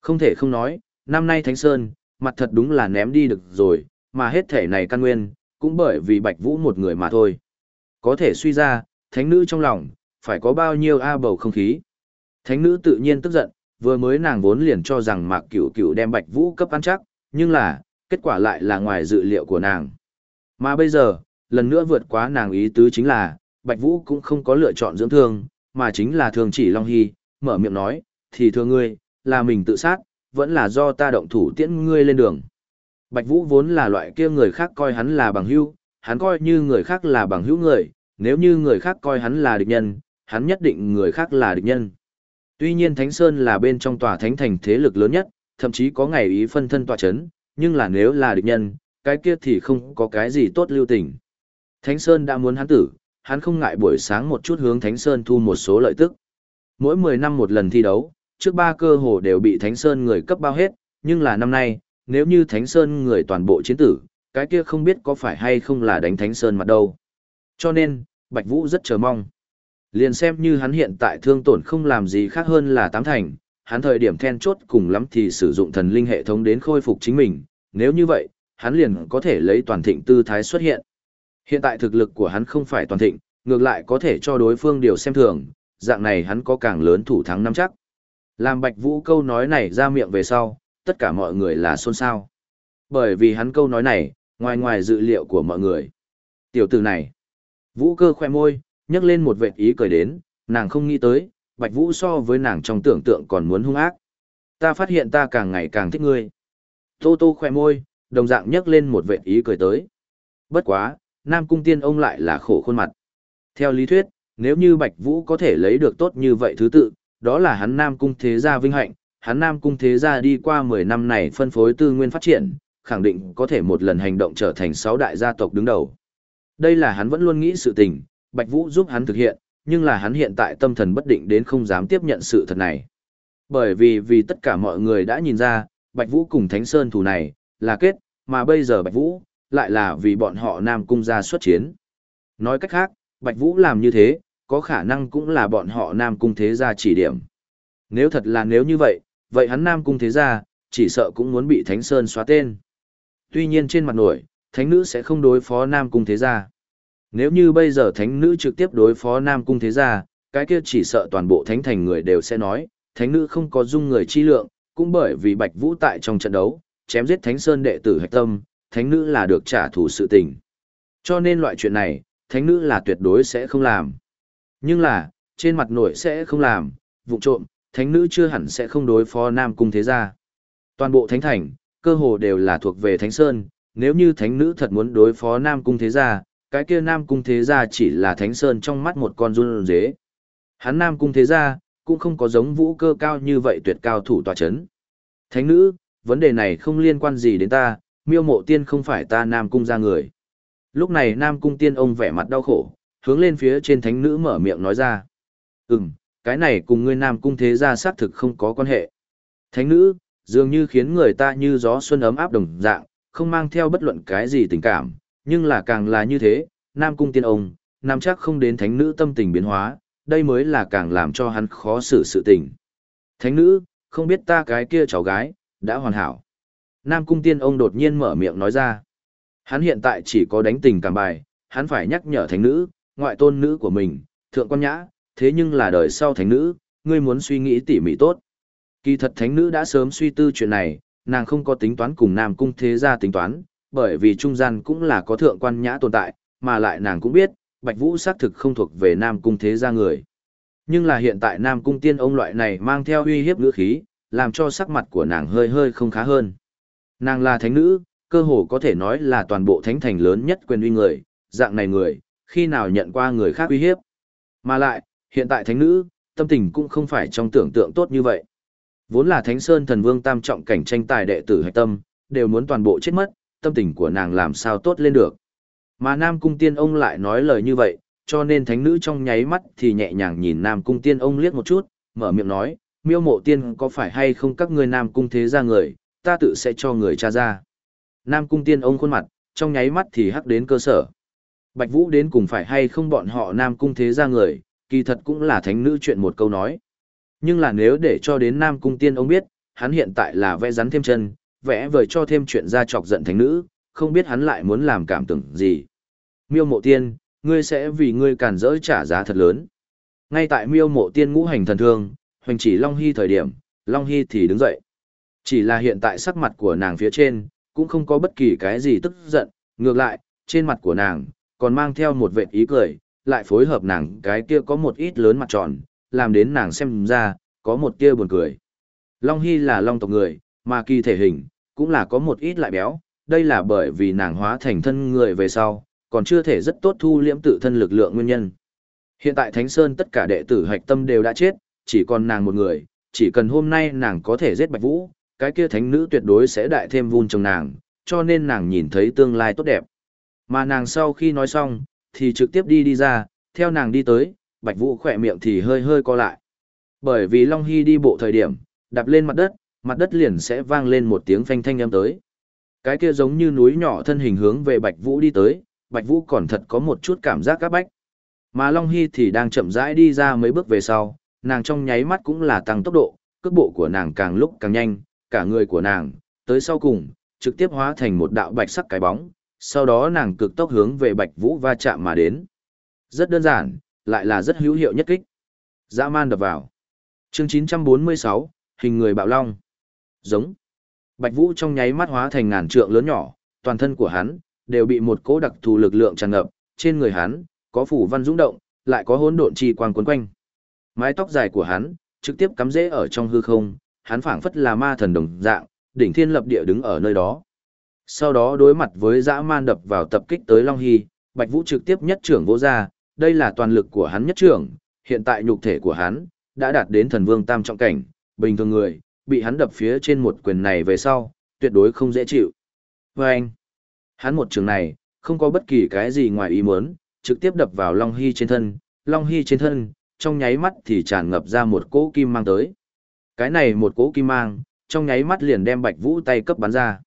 Không thể không nói, năm nay Thánh Sơn, mặt thật đúng là ném đi được rồi, mà hết thể này căn nguyên, cũng bởi vì Bạch Vũ một người mà thôi. Có thể suy ra, thánh nữ trong lòng, phải có bao nhiêu a bầu không khí. Thánh nữ tự nhiên tức giận, vừa mới nàng vốn liền cho rằng Mạc Cửu Cửu đem Bạch Vũ cấp ăn chắc, nhưng là, kết quả lại là ngoài dự liệu của nàng. Mà bây giờ, lần nữa vượt quá nàng ý tứ chính là, Bạch Vũ cũng không có lựa chọn dưỡng thương, mà chính là thường chỉ Long Hy, mở miệng nói, thì thưa ngươi, là mình tự sát, vẫn là do ta động thủ tiễn ngươi lên đường. Bạch Vũ vốn là loại kia người khác coi hắn là bằng hữu, hắn coi như người khác là bằng hữu người, nếu như người khác coi hắn là địch nhân, hắn nhất định người khác là địch nhân. Tuy nhiên Thánh Sơn là bên trong tòa thánh thành thế lực lớn nhất, thậm chí có ngày ý phân thân tòa chấn, nhưng là nếu là địch nhân, cái kia thì không có cái gì tốt lưu tình. Thánh Sơn đã muốn hắn tử, hắn không ngại buổi sáng một chút hướng Thánh Sơn thu một số lợi tức. Mỗi 10 năm một lần thi đấu, trước ba cơ hồ đều bị Thánh Sơn người cấp bao hết, nhưng là năm nay, nếu như Thánh Sơn người toàn bộ chiến tử, cái kia không biết có phải hay không là đánh Thánh Sơn mặt đâu. Cho nên, Bạch Vũ rất chờ mong. Liền xem như hắn hiện tại thương tổn không làm gì khác hơn là tám thành, hắn thời điểm then chốt cùng lắm thì sử dụng thần linh hệ thống đến khôi phục chính mình, nếu như vậy, hắn liền có thể lấy toàn thịnh tư thái xuất hiện. Hiện tại thực lực của hắn không phải toàn thịnh, ngược lại có thể cho đối phương điều xem thường, dạng này hắn có càng lớn thủ thắng năm chắc. Làm Bạch Vũ câu nói này ra miệng về sau, tất cả mọi người là xôn xao. Bởi vì hắn câu nói này, ngoài ngoài dự liệu của mọi người. Tiểu tử này, Vũ cơ khoe môi, nhấc lên một vệt ý cười đến, nàng không nghĩ tới, Bạch Vũ so với nàng trong tưởng tượng còn muốn hung ác. Ta phát hiện ta càng ngày càng thích ngươi. Tô Tô khoe môi, đồng dạng nhấc lên một vệt ý cười tới. Bất quá, Nam Cung Tiên ông lại là khổ khuôn mặt. Theo lý thuyết, nếu như Bạch Vũ có thể lấy được tốt như vậy thứ tự, đó là hắn Nam Cung Thế Gia vinh hạnh, hắn Nam Cung Thế Gia đi qua 10 năm này phân phối tư nguyên phát triển, khẳng định có thể một lần hành động trở thành 6 đại gia tộc đứng đầu. Đây là hắn vẫn luôn nghĩ sự tình, Bạch Vũ giúp hắn thực hiện, nhưng là hắn hiện tại tâm thần bất định đến không dám tiếp nhận sự thật này. Bởi vì vì tất cả mọi người đã nhìn ra, Bạch Vũ cùng Thánh Sơn thủ này, là kết, mà bây giờ Bạch Vũ, lại là vì bọn họ Nam Cung ra xuất chiến. Nói cách khác, Bạch Vũ làm như thế, có khả năng cũng là bọn họ Nam Cung thế gia chỉ điểm. Nếu thật là nếu như vậy, vậy hắn Nam Cung thế gia, chỉ sợ cũng muốn bị Thánh Sơn xóa tên. Tuy nhiên trên mặt nổi, thánh nữ sẽ không đối phó Nam Cung Thế Gia. Nếu như bây giờ thánh nữ trực tiếp đối phó Nam Cung Thế Gia, cái kia chỉ sợ toàn bộ thánh thành người đều sẽ nói, thánh nữ không có dung người chi lượng, cũng bởi vì Bạch Vũ tại trong trận đấu, chém giết Thánh Sơn đệ tử hạch tâm, thánh nữ là được trả thù sự tình. Cho nên loại chuyện này, thánh nữ là tuyệt đối sẽ không làm. Nhưng là, trên mặt nổi sẽ không làm, vụ trộm, thánh nữ chưa hẳn sẽ không đối phó Nam Cung Thế Gia. Toàn bộ thánh thành, cơ hồ đều là thuộc về Thánh Sơn, nếu như thánh nữ thật muốn đối phó Nam Cung Thế Gia, cái kia Nam Cung Thế Gia chỉ là Thánh Sơn trong mắt một con run dế. Hắn Nam Cung Thế Gia, cũng không có giống vũ cơ cao như vậy tuyệt cao thủ tòa chấn. Thánh nữ, vấn đề này không liên quan gì đến ta, miêu mộ tiên không phải ta Nam Cung ra người. Lúc này Nam Cung tiên ông vẻ mặt đau khổ, hướng lên phía trên thánh nữ mở miệng nói ra. Ừm, cái này cùng ngươi Nam Cung Thế Gia xác thực không có quan hệ. Thánh nữ, dường như khiến người ta như gió xuân ấm áp đồng dạng, không mang theo bất luận cái gì tình cảm, nhưng là càng là như thế, Nam Cung Tiên ông, Nam chắc không đến thánh nữ tâm tình biến hóa, đây mới là càng làm cho hắn khó xử sự tình. Thánh nữ, không biết ta cái kia cháu gái, đã hoàn hảo. Nam Cung Tiên ông đột nhiên mở miệng nói ra. Hắn hiện tại chỉ có đánh tình cảm bài, hắn phải nhắc nhở thánh nữ, ngoại tôn nữ của mình, thượng quan nhã, thế nhưng là đời sau thánh nữ, ngươi muốn suy nghĩ tỉ mỉ tốt. Kỳ thật thánh nữ đã sớm suy tư chuyện này, nàng không có tính toán cùng Nam Cung thế gia tính toán, bởi vì trung gian cũng là có thượng quan nhã tồn tại, mà lại nàng cũng biết, Bạch Vũ xác thực không thuộc về Nam Cung thế gia người. Nhưng là hiện tại Nam Cung tiên ông loại này mang theo uy hiếp ngữ khí, làm cho sắc mặt của nàng hơi hơi không khá hơn. Nàng là thánh nữ, cơ hồ có thể nói là toàn bộ thánh thành lớn nhất quyền uy người, dạng này người, khi nào nhận qua người khác uy hiếp. Mà lại, hiện tại thánh nữ, tâm tình cũng không phải trong tưởng tượng tốt như vậy. Vốn là Thánh Sơn Thần Vương tam trọng cảnh tranh tài đệ tử hạch tâm, đều muốn toàn bộ chết mất, tâm tình của nàng làm sao tốt lên được. Mà Nam Cung Tiên ông lại nói lời như vậy, cho nên thánh nữ trong nháy mắt thì nhẹ nhàng nhìn Nam Cung Tiên ông liếc một chút, mở miệng nói, miêu mộ tiên có phải hay không các người Nam Cung thế ra người, ta tự sẽ cho người tra ra. Nam Cung Tiên ông khuôn mặt, trong nháy mắt thì hắc đến cơ sở. Bạch Vũ đến cùng phải hay không bọn họ Nam Cung thế ra người, kỳ thật cũng là thánh nữ chuyện một câu nói. Nhưng là nếu để cho đến Nam Cung Tiên ông biết, hắn hiện tại là vẽ rắn thêm chân, vẽ vời cho thêm chuyện ra chọc giận thánh nữ, không biết hắn lại muốn làm cảm tưởng gì. Miêu mộ tiên, ngươi sẽ vì ngươi càn rỡ trả giá thật lớn. Ngay tại miêu mộ tiên ngũ hành thần thương, hoành chỉ Long Hy thời điểm, Long Hy thì đứng dậy. Chỉ là hiện tại sắc mặt của nàng phía trên, cũng không có bất kỳ cái gì tức giận, ngược lại, trên mặt của nàng, còn mang theo một vệt ý cười, lại phối hợp nàng cái kia có một ít lớn mặt tròn, làm đến nàng xem ra, có một tia buồn cười. Long Hy là long tộc người, mà kỳ thể hình, cũng là có một ít lại béo, đây là bởi vì nàng hóa thành thân người về sau, còn chưa thể rất tốt thu liễm tự thân lực lượng nguyên nhân. Hiện tại Thánh Sơn tất cả đệ tử hạch tâm đều đã chết, chỉ còn nàng một người, chỉ cần hôm nay nàng có thể giết Bạch Vũ, cái kia thánh nữ tuyệt đối sẽ đại thêm vun trong nàng, cho nên nàng nhìn thấy tương lai tốt đẹp. Mà nàng sau khi nói xong, thì trực tiếp đi đi ra, theo nàng đi tới, Bạch Vũ khỏe miệng thì hơi hơi co lại. Bởi vì Long Hy đi bộ thời điểm, đạp lên mặt đất, mặt đất liền sẽ vang lên một tiếng phanh thanh âm tới. Cái kia giống như núi nhỏ thân hình hướng về Bạch Vũ đi tới, Bạch Vũ còn thật có một chút cảm giác các bách. Mà Long Hy thì đang chậm rãi đi ra mấy bước về sau, nàng trong nháy mắt cũng là tăng tốc độ, cước bộ của nàng càng lúc càng nhanh, cả người của nàng, tới sau cùng, trực tiếp hóa thành một đạo bạch sắc cái bóng, sau đó nàng cực tốc hướng về Bạch Vũ va chạm mà đến. Rất đơn giản, lại là rất hữu hiệu nhất kích. Dã man đập vào. Chương 946, hình người bạo long. Giống. Bạch Vũ trong nháy mắt hóa thành ngàn trượng lớn nhỏ, toàn thân của hắn đều bị một cỗ đặc thù lực lượng tràn ngập, trên người hắn có phủ văn dũng động, lại có hỗn độn chi quang quấn quanh. Mái tóc dài của hắn trực tiếp cắm rễ ở trong hư không, hắn phảng phất là ma thần đồng dạng, đỉnh thiên lập địa đứng ở nơi đó. Sau đó đối mặt với dã man đập vào tập kích tới Long Hy, Bạch Vũ trực tiếp nhất trưởng vỗ ra, đây là toàn lực của hắn nhất trưởng, hiện tại nhục thể của hắn đã đạt đến thần vương tam trọng cảnh, bình thường người, bị hắn đập phía trên một quyền này về sau, tuyệt đối không dễ chịu. Và anh, hắn một trường này, không có bất kỳ cái gì ngoài ý muốn, trực tiếp đập vào Long Hy trên thân, Long Hy trên thân, trong nháy mắt thì tràn ngập ra một cỗ kim mang tới. Cái này một cỗ kim mang, trong nháy mắt liền đem Bạch Vũ tay cấp bắn ra.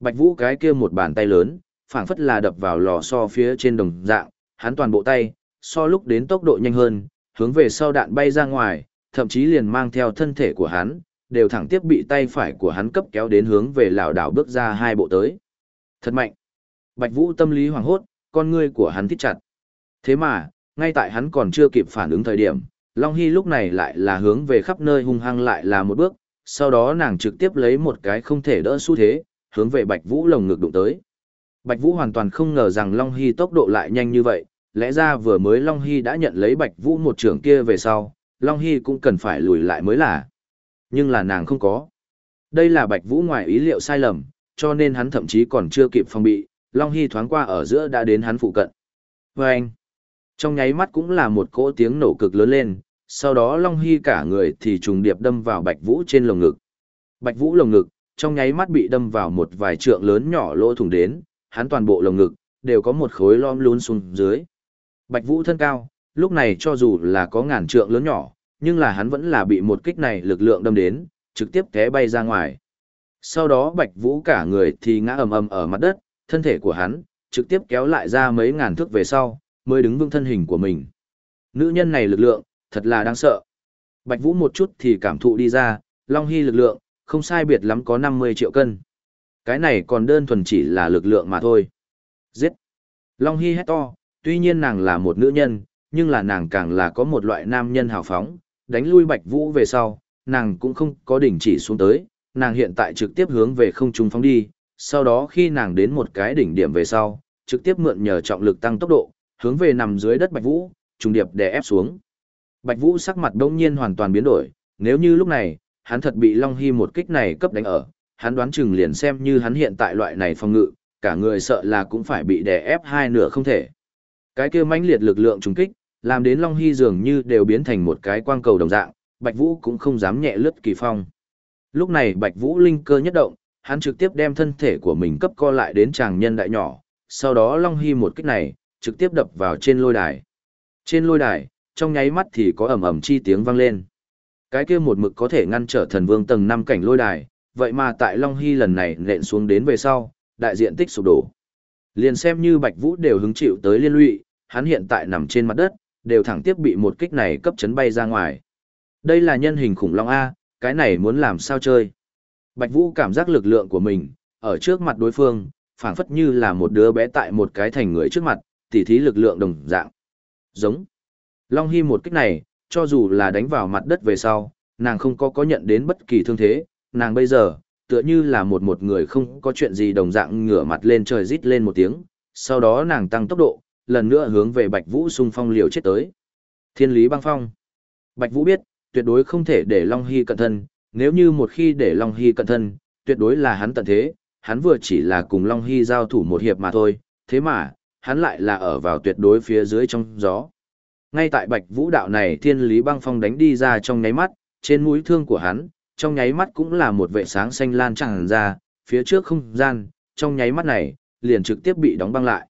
Bạch Vũ cái kia một bàn tay lớn, phảng phất là đập vào lò xo phía trên đồng dạng, hắn toàn bộ tay, so lúc đến tốc độ nhanh hơn, hướng về sau đạn bay ra ngoài, thậm chí liền mang theo thân thể của hắn, đều thẳng tiếp bị tay phải của hắn cấp kéo đến hướng về lảo đảo bước ra hai bộ tới. Thật mạnh. Bạch Vũ tâm lý hoảng hốt, con ngươi của hắn thích chặt. Thế mà, ngay tại hắn còn chưa kịp phản ứng thời điểm, Long Hy lúc này lại là hướng về khắp nơi hung hăng lại là một bước, sau đó nàng trực tiếp lấy một cái không thể đỡ xu thế, hướng về Bạch Vũ lồng ngực đụng tới. Bạch Vũ hoàn toàn không ngờ rằng Long Hy tốc độ lại nhanh như vậy, lẽ ra vừa mới Long Hy đã nhận lấy Bạch Vũ một trưởng kia về sau, Long Hy cũng cần phải lùi lại mới là. Nhưng là nàng không có. Đây là Bạch Vũ ngoài ý liệu sai lầm, cho nên hắn thậm chí còn chưa kịp phòng bị, Long Hy thoáng qua ở giữa đã đến hắn phụ cận. Vâng! anh, trong nháy mắt cũng là một cỗ tiếng nổ cực lớn lên, sau đó Long Hy cả người thì trùng điệp đâm vào Bạch Vũ trên lồng ngực. Bạch Vũ lồng ngực, trong nháy mắt bị đâm vào một vài trượng lớn nhỏ lỗ thủng đến, hắn toàn bộ lồng ngực, đều có một khối lom lún xuống dưới. Bạch Vũ thân cao, lúc này cho dù là có ngàn trượng lớn nhỏ, nhưng là hắn vẫn là bị một kích này lực lượng đâm đến, trực tiếp té bay ra ngoài. Sau đó Bạch Vũ cả người thì ngã ầm ầm ở mặt đất, thân thể của hắn trực tiếp kéo lại ra mấy ngàn thước về sau, mới đứng vững thân hình của mình. Nữ nhân này lực lượng, thật là đáng sợ. Bạch Vũ một chút thì cảm thụ đi ra, Long Hy lực lượng, không sai biệt lắm có 50 triệu cân. Cái này còn đơn thuần chỉ là lực lượng mà thôi. Giết! Long Hy hét to, tuy nhiên nàng là một nữ nhân, nhưng là nàng càng là có một loại nam nhân hào phóng, đánh lui Bạch Vũ về sau, nàng cũng không có đỉnh chỉ xuống tới, nàng hiện tại trực tiếp hướng về không trung phóng đi, sau đó khi nàng đến một cái đỉnh điểm về sau, trực tiếp mượn nhờ trọng lực tăng tốc độ, hướng về nằm dưới đất Bạch Vũ, trùng điệp đè ép xuống. Bạch Vũ sắc mặt đông nhiên hoàn toàn biến đổi, nếu như lúc này, hắn thật bị Long Hy một kích này cấp đánh ở, hắn đoán chừng liền xem như hắn hiện tại loại này phòng ngự, cả người sợ là cũng phải bị đè ép hai nửa không thể. Cái kia mãnh liệt lực lượng trùng kích, làm đến Long Hy dường như đều biến thành một cái quang cầu đồng dạng, Bạch Vũ cũng không dám nhẹ lướt kỳ phong. Lúc này Bạch Vũ linh cơ nhất động, hắn trực tiếp đem thân thể của mình cấp co lại đến chàng nhân đại nhỏ, sau đó Long Hy một kích này, trực tiếp đập vào trên lôi đài. Trên lôi đài, trong nháy mắt thì có ầm ầm chi tiếng vang lên. Cái kia một mực có thể ngăn trở thần vương tầng 5 cảnh lôi đài, vậy mà tại Long Hy lần này nện xuống đến về sau, đại diện tích sụp đổ. Liền xem như Bạch Vũ đều hứng chịu tới liên lụy, hắn hiện tại nằm trên mặt đất, đều thẳng tiếp bị một kích này cấp chấn bay ra ngoài. Đây là nhân hình khủng long A, cái này muốn làm sao chơi. Bạch Vũ cảm giác lực lượng của mình, ở trước mặt đối phương, phảng phất như là một đứa bé tại một cái thành người trước mặt, tỉ thí lực lượng đồng dạng. Giống. Long Hy một kích này, cho dù là đánh vào mặt đất về sau, nàng không có có nhận đến bất kỳ thương thế, nàng bây giờ, tựa như là một một người không có chuyện gì đồng dạng ngửa mặt lên trời rít lên một tiếng, sau đó nàng tăng tốc độ, lần nữa hướng về Bạch Vũ xung phong liều chết tới. Thiên lý băng phong. Bạch Vũ biết, tuyệt đối không thể để Long Hy cận thân, nếu như một khi để Long Hy cận thân, tuyệt đối là hắn tận thế, hắn vừa chỉ là cùng Long Hy giao thủ một hiệp mà thôi, thế mà, hắn lại là ở vào tuyệt đối phía dưới trong gió. Ngay tại Bạch Vũ đạo này thiên lý băng phong đánh đi ra trong nháy mắt, trên mũi thương của hắn, trong nháy mắt cũng là một vệ sáng xanh lan tràn ra, phía trước không gian, trong nháy mắt này, liền trực tiếp bị đóng băng lại.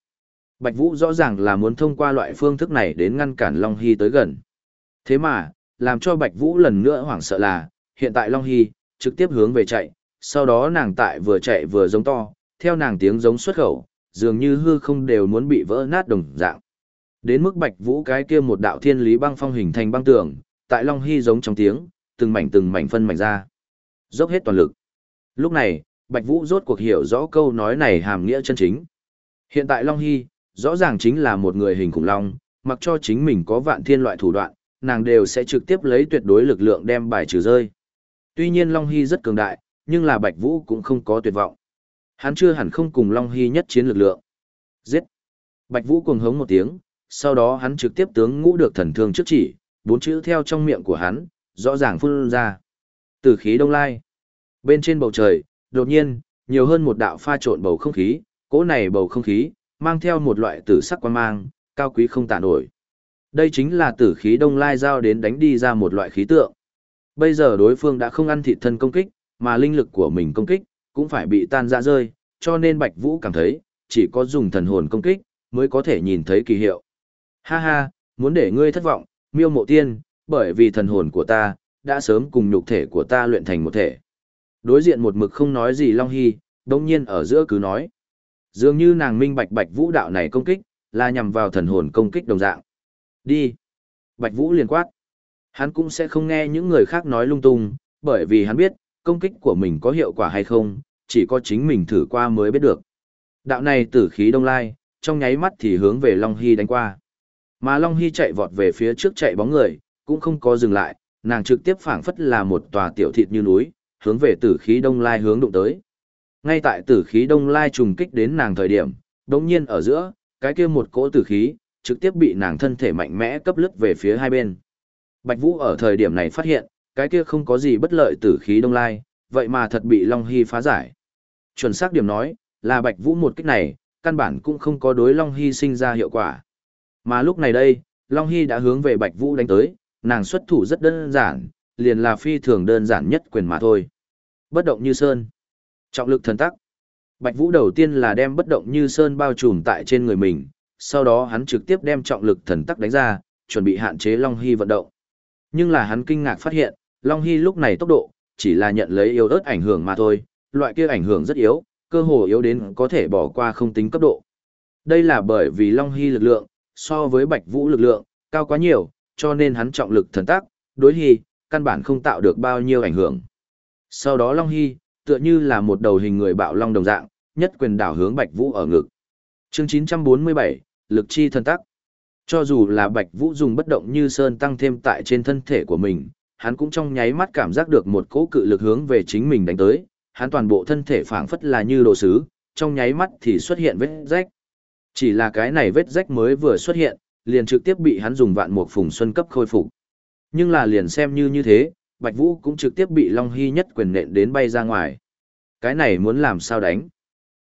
Bạch Vũ rõ ràng là muốn thông qua loại phương thức này đến ngăn cản Long Hy tới gần. Thế mà, làm cho Bạch Vũ lần nữa hoảng sợ là, hiện tại Long Hy, trực tiếp hướng về chạy, sau đó nàng tại vừa chạy vừa giống to, theo nàng tiếng giống xuất khẩu, dường như hư không đều muốn bị vỡ nát đồng dạng. Đến mức Bạch Vũ cái kia một đạo thiên lý băng phong hình thành băng tường, tại Long Hy giống trong tiếng, từng mảnh từng mảnh phân mảnh ra. Dốc hết toàn lực. Lúc này, Bạch Vũ rốt cuộc hiểu rõ câu nói này hàm nghĩa chân chính. Hiện tại Long Hy, rõ ràng chính là một người hình khủng long, mặc cho chính mình có vạn thiên loại thủ đoạn, nàng đều sẽ trực tiếp lấy tuyệt đối lực lượng đem bài trừ rơi. Tuy nhiên Long Hy rất cường đại, nhưng là Bạch Vũ cũng không có tuyệt vọng. Hắn chưa hẳn không cùng Long Hy nhất chiến lực lượng. Giết! Bạch Vũ cuồng hống một tiếng, sau đó hắn trực tiếp tướng ngũ được thần thương trước chỉ, bốn chữ theo trong miệng của hắn, rõ ràng phun ra. Tử khí đông lai. Bên trên bầu trời, đột nhiên, nhiều hơn một đạo pha trộn bầu không khí, cỗ này bầu không khí, mang theo một loại tử sắc quan mang, cao quý không tả nổi. Đây chính là tử khí đông lai giao đến đánh đi ra một loại khí tượng. Bây giờ đối phương đã không ăn thịt thân công kích, mà linh lực của mình công kích, cũng phải bị tan ra rơi, cho nên Bạch Vũ cảm thấy, chỉ có dùng thần hồn công kích, mới có thể nhìn thấy kỳ hiệu. Ha ha, muốn để ngươi thất vọng, miêu mộ tiên, bởi vì thần hồn của ta, đã sớm cùng nhục thể của ta luyện thành một thể. Đối diện một mực không nói gì Long Hy, đông nhiên ở giữa cứ nói. Dường như nàng minh bạch bạch vũ đạo này công kích, là nhằm vào thần hồn công kích đồng dạng. Đi. Bạch vũ liền quát. Hắn cũng sẽ không nghe những người khác nói lung tung, bởi vì hắn biết, công kích của mình có hiệu quả hay không, chỉ có chính mình thử qua mới biết được. Đạo này tử khí đông lai, trong nháy mắt thì hướng về Long Hy đánh qua. Mà Long Hy chạy vọt về phía trước chạy bóng người, cũng không có dừng lại, nàng trực tiếp phảng phất là một tòa tiểu thịt như núi, hướng về tử khí đông lai hướng đụng tới. Ngay tại tử khí đông lai trùng kích đến nàng thời điểm, đồng nhiên ở giữa, cái kia một cỗ tử khí, trực tiếp bị nàng thân thể mạnh mẽ cấp lướt về phía hai bên. Bạch Vũ ở thời điểm này phát hiện, cái kia không có gì bất lợi tử khí đông lai, vậy mà thật bị Long Hy phá giải. Chuẩn xác điểm nói, là Bạch Vũ một kích này, căn bản cũng không có đối Long Hy sinh ra hiệu quả. Mà lúc này đây, Long Hy đã hướng về Bạch Vũ đánh tới, nàng xuất thủ rất đơn giản, liền là phi thường đơn giản nhất quyền mà thôi. Bất động như sơn. Trọng lực thần tắc. Bạch Vũ đầu tiên là đem bất động như sơn bao trùm tại trên người mình, sau đó hắn trực tiếp đem trọng lực thần tắc đánh ra, chuẩn bị hạn chế Long Hy vận động. Nhưng là hắn kinh ngạc phát hiện, Long Hy lúc này tốc độ, chỉ là nhận lấy yếu ớt ảnh hưởng mà thôi, loại kia ảnh hưởng rất yếu, cơ hồ yếu đến có thể bỏ qua không tính cấp độ. Đây là bởi vì Long Hy lực lượng, so với Bạch Vũ lực lượng, cao quá nhiều, cho nên hắn trọng lực thần tác, đối Hy, căn bản không tạo được bao nhiêu ảnh hưởng. Sau đó Long Hy, tựa như là một đầu hình người bạo long đồng dạng, nhất quyền đảo hướng Bạch Vũ ở ngực. Chương 947, lực chi thần tắc. Cho dù là Bạch Vũ dùng bất động như sơn tăng thêm tại trên thân thể của mình, hắn cũng trong nháy mắt cảm giác được một cỗ cự lực hướng về chính mình đánh tới, hắn toàn bộ thân thể phảng phất là như đồ sứ, trong nháy mắt thì xuất hiện vết rách. Chỉ là cái này vết rách mới vừa xuất hiện, liền trực tiếp bị hắn dùng vạn mục phùng xuân cấp khôi phục. Nhưng là liền xem như như thế, Bạch Vũ cũng trực tiếp bị Long Hy nhất quyền nện đến bay ra ngoài. Cái này muốn làm sao đánh?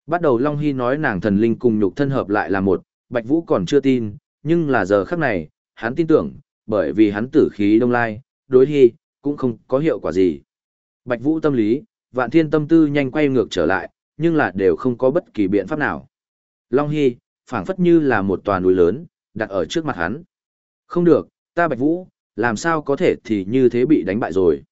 Bắt đầu Long Hy nói nàng thần linh cùng nhục thân hợp lại là một, Bạch Vũ còn chưa tin, nhưng là giờ khắc này, hắn tin tưởng, bởi vì hắn tử khí đông lai, đối Hy, cũng không có hiệu quả gì. Bạch Vũ tâm lý, vạn thiên tâm tư nhanh quay ngược trở lại, nhưng là đều không có bất kỳ biện pháp nào. Long Hy, phảng phất như là một tòa núi lớn, đặt ở trước mặt hắn. Không được, ta Bạch Vũ, làm sao có thể thì như thế bị đánh bại rồi.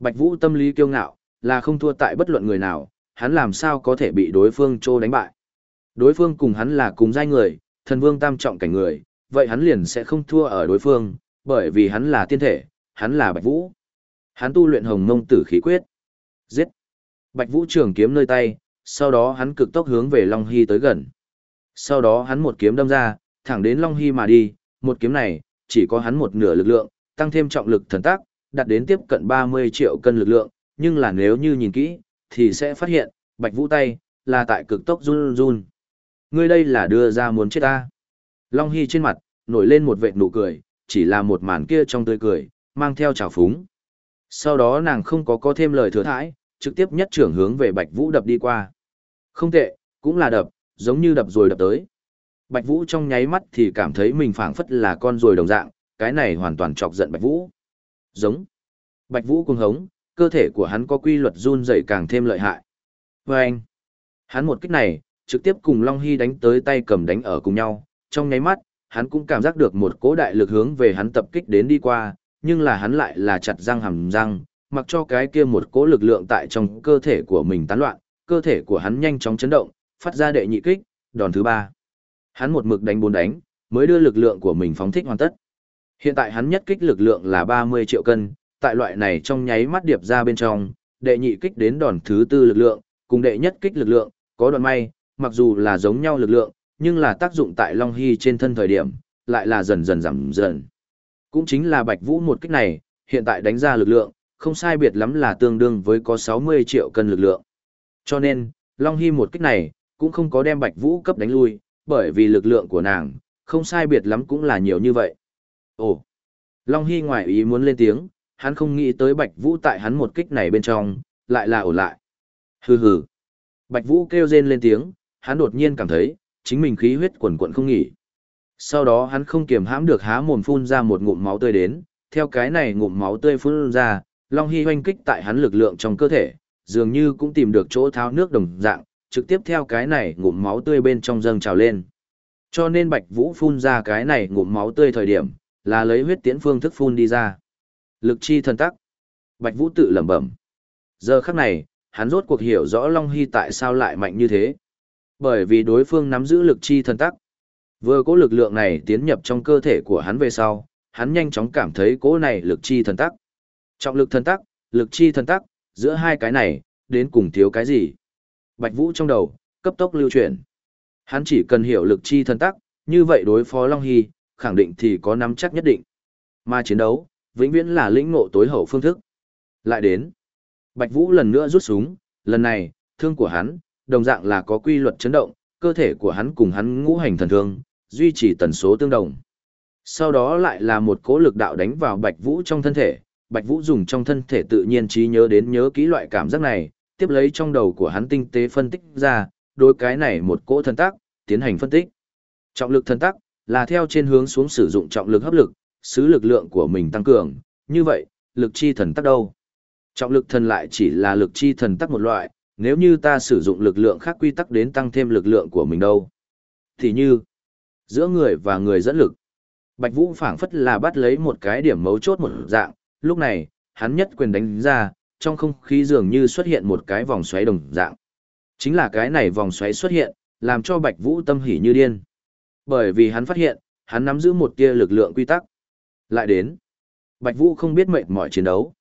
Bạch Vũ tâm lý kiêu ngạo, là không thua tại bất luận người nào, hắn làm sao có thể bị đối phương trô đánh bại. Đối phương cùng hắn là cùng giai người, thần vương tam trọng cảnh người, vậy hắn liền sẽ không thua ở đối phương, bởi vì hắn là tiên thể, hắn là Bạch Vũ. Hắn tu luyện hồng mông tử khí quyết. Giết. Bạch Vũ trường kiếm nơi tay, sau đó hắn cực tốc hướng về Long Hy tới gần. Sau đó hắn một kiếm đâm ra, thẳng đến Long Hy mà đi, một kiếm này, chỉ có hắn một nửa lực lượng, tăng thêm trọng lực thần tác, đạt đến tiếp cận 30 triệu cân lực lượng, nhưng là nếu như nhìn kỹ, thì sẽ phát hiện, Bạch Vũ tay, là tại cực tốc run run. Ngươi đây là đưa ra muốn chết ta. Long Hy trên mặt, nổi lên một vệt nụ cười, chỉ là một màn kia trong tươi cười, mang theo trào phúng. Sau đó nàng không có có thêm lời thừa thãi, trực tiếp nhất trưởng hướng về Bạch Vũ đập đi qua. Không tệ, cũng là đập, giống như đập rồi đập tới. Bạch Vũ trong nháy mắt thì cảm thấy mình phảng phất là con rồi đồng dạng, cái này hoàn toàn chọc giận Bạch Vũ. Giống. Bạch Vũ cuồng hống, cơ thể của hắn có quy luật run rẩy càng thêm lợi hại. Và anh. Hắn một kích này, trực tiếp cùng Long Hy đánh tới tay cầm đánh ở cùng nhau, trong nháy mắt, hắn cũng cảm giác được một cỗ đại lực hướng về hắn tập kích đến đi qua, nhưng là hắn lại là chặt răng hầm răng, mặc cho cái kia một cỗ lực lượng tại trong cơ thể của mình tán loạn, cơ thể của hắn nhanh chóng chấn động, phát ra đệ nhị kích, đòn thứ ba. Hắn một mực đánh bốn đánh, mới đưa lực lượng của mình phóng thích hoàn tất. Hiện tại hắn nhất kích lực lượng là 30 triệu cân, tại loại này trong nháy mắt điệp ra bên trong, đệ nhị kích đến đòn thứ tư lực lượng, cùng đệ nhất kích lực lượng, có đoạn may, mặc dù là giống nhau lực lượng, nhưng là tác dụng tại Long Hy trên thân thời điểm, lại là dần dần giảm dần. Cũng chính là Bạch Vũ một kích này, hiện tại đánh ra lực lượng, không sai biệt lắm là tương đương với có 60 triệu cân lực lượng. Cho nên, Long Hy một kích này, cũng không có đem Bạch Vũ cấp đánh lui, bởi vì lực lượng của nàng, không sai biệt lắm cũng là nhiều như vậy. Ồ! Long Hy ngoài ý muốn lên tiếng, hắn không nghĩ tới Bạch Vũ tại hắn một kích này bên trong, lại là ổ lại. Hừ hừ! Bạch Vũ kêu rên lên tiếng, hắn đột nhiên cảm thấy, chính mình khí huyết quần quận không nghỉ. Sau đó hắn không kiềm hãm được há mồm phun ra một ngụm máu tươi đến, theo cái này ngụm máu tươi phun ra, Long Hy hoanh kích tại hắn lực lượng trong cơ thể, dường như cũng tìm được chỗ tháo nước đồng dạng, trực tiếp theo cái này ngụm máu tươi bên trong dâng trào lên. Cho nên Bạch Vũ phun ra cái này ngụm máu tươi thời điểm, là lấy huyết tiễn phương thức phun đi ra. Lực chi thần tắc. Bạch Vũ tự lẩm bẩm. Giờ khắc này, hắn rốt cuộc hiểu rõ Long Hy tại sao lại mạnh như thế. Bởi vì đối phương nắm giữ lực chi thần tắc. Vừa cố lực lượng này tiến nhập trong cơ thể của hắn về sau, hắn nhanh chóng cảm thấy cỗ này lực chi thần tắc. Trọng lực thần tắc, lực chi thần tắc, giữa hai cái này, đến cùng thiếu cái gì? Bạch Vũ trong đầu, cấp tốc lưu chuyển. Hắn chỉ cần hiểu lực chi thần tắc, như vậy đối phó Long Hy, khẳng định thì có nắm chắc nhất định. Mà chiến đấu, vĩnh viễn là lĩnh ngộ tối hậu phương thức. Lại đến. Bạch Vũ lần nữa rút súng, lần này, thương của hắn, đồng dạng là có quy luật chấn động, cơ thể của hắn cùng hắn ngũ hành thần thương, duy trì tần số tương đồng. Sau đó lại là một cố lực đạo đánh vào Bạch Vũ trong thân thể, Bạch Vũ dùng trong thân thể tự nhiên trí nhớ đến nhớ kỹ loại cảm giác này, tiếp lấy trong đầu của hắn tinh tế phân tích ra, đối cái này một cỗ thần tác, tiến hành phân tích. Trọng lực thần tác, là theo trên hướng xuống sử dụng trọng lực hấp lực, xứ lực lượng của mình tăng cường, như vậy, lực chi thần tác đâu? Trọng lực thần lại chỉ là lực chi thần tác một loại, nếu như ta sử dụng lực lượng khác quy tắc đến tăng thêm lực lượng của mình đâu? Thì như, giữa người và người dẫn lực. Bạch Vũ phảng phất là bắt lấy một cái điểm mấu chốt một dạng, lúc này, hắn nhất quyền đánh ra, trong không khí dường như xuất hiện một cái vòng xoáy đồng dạng. Chính là cái này vòng xoáy xuất hiện, làm cho Bạch Vũ tâm hỉ như điên. Bởi vì hắn phát hiện, hắn nắm giữ một tia lực lượng quy tắc. Lại đến, Bạch Vũ không biết mệnh mọi chiến đấu.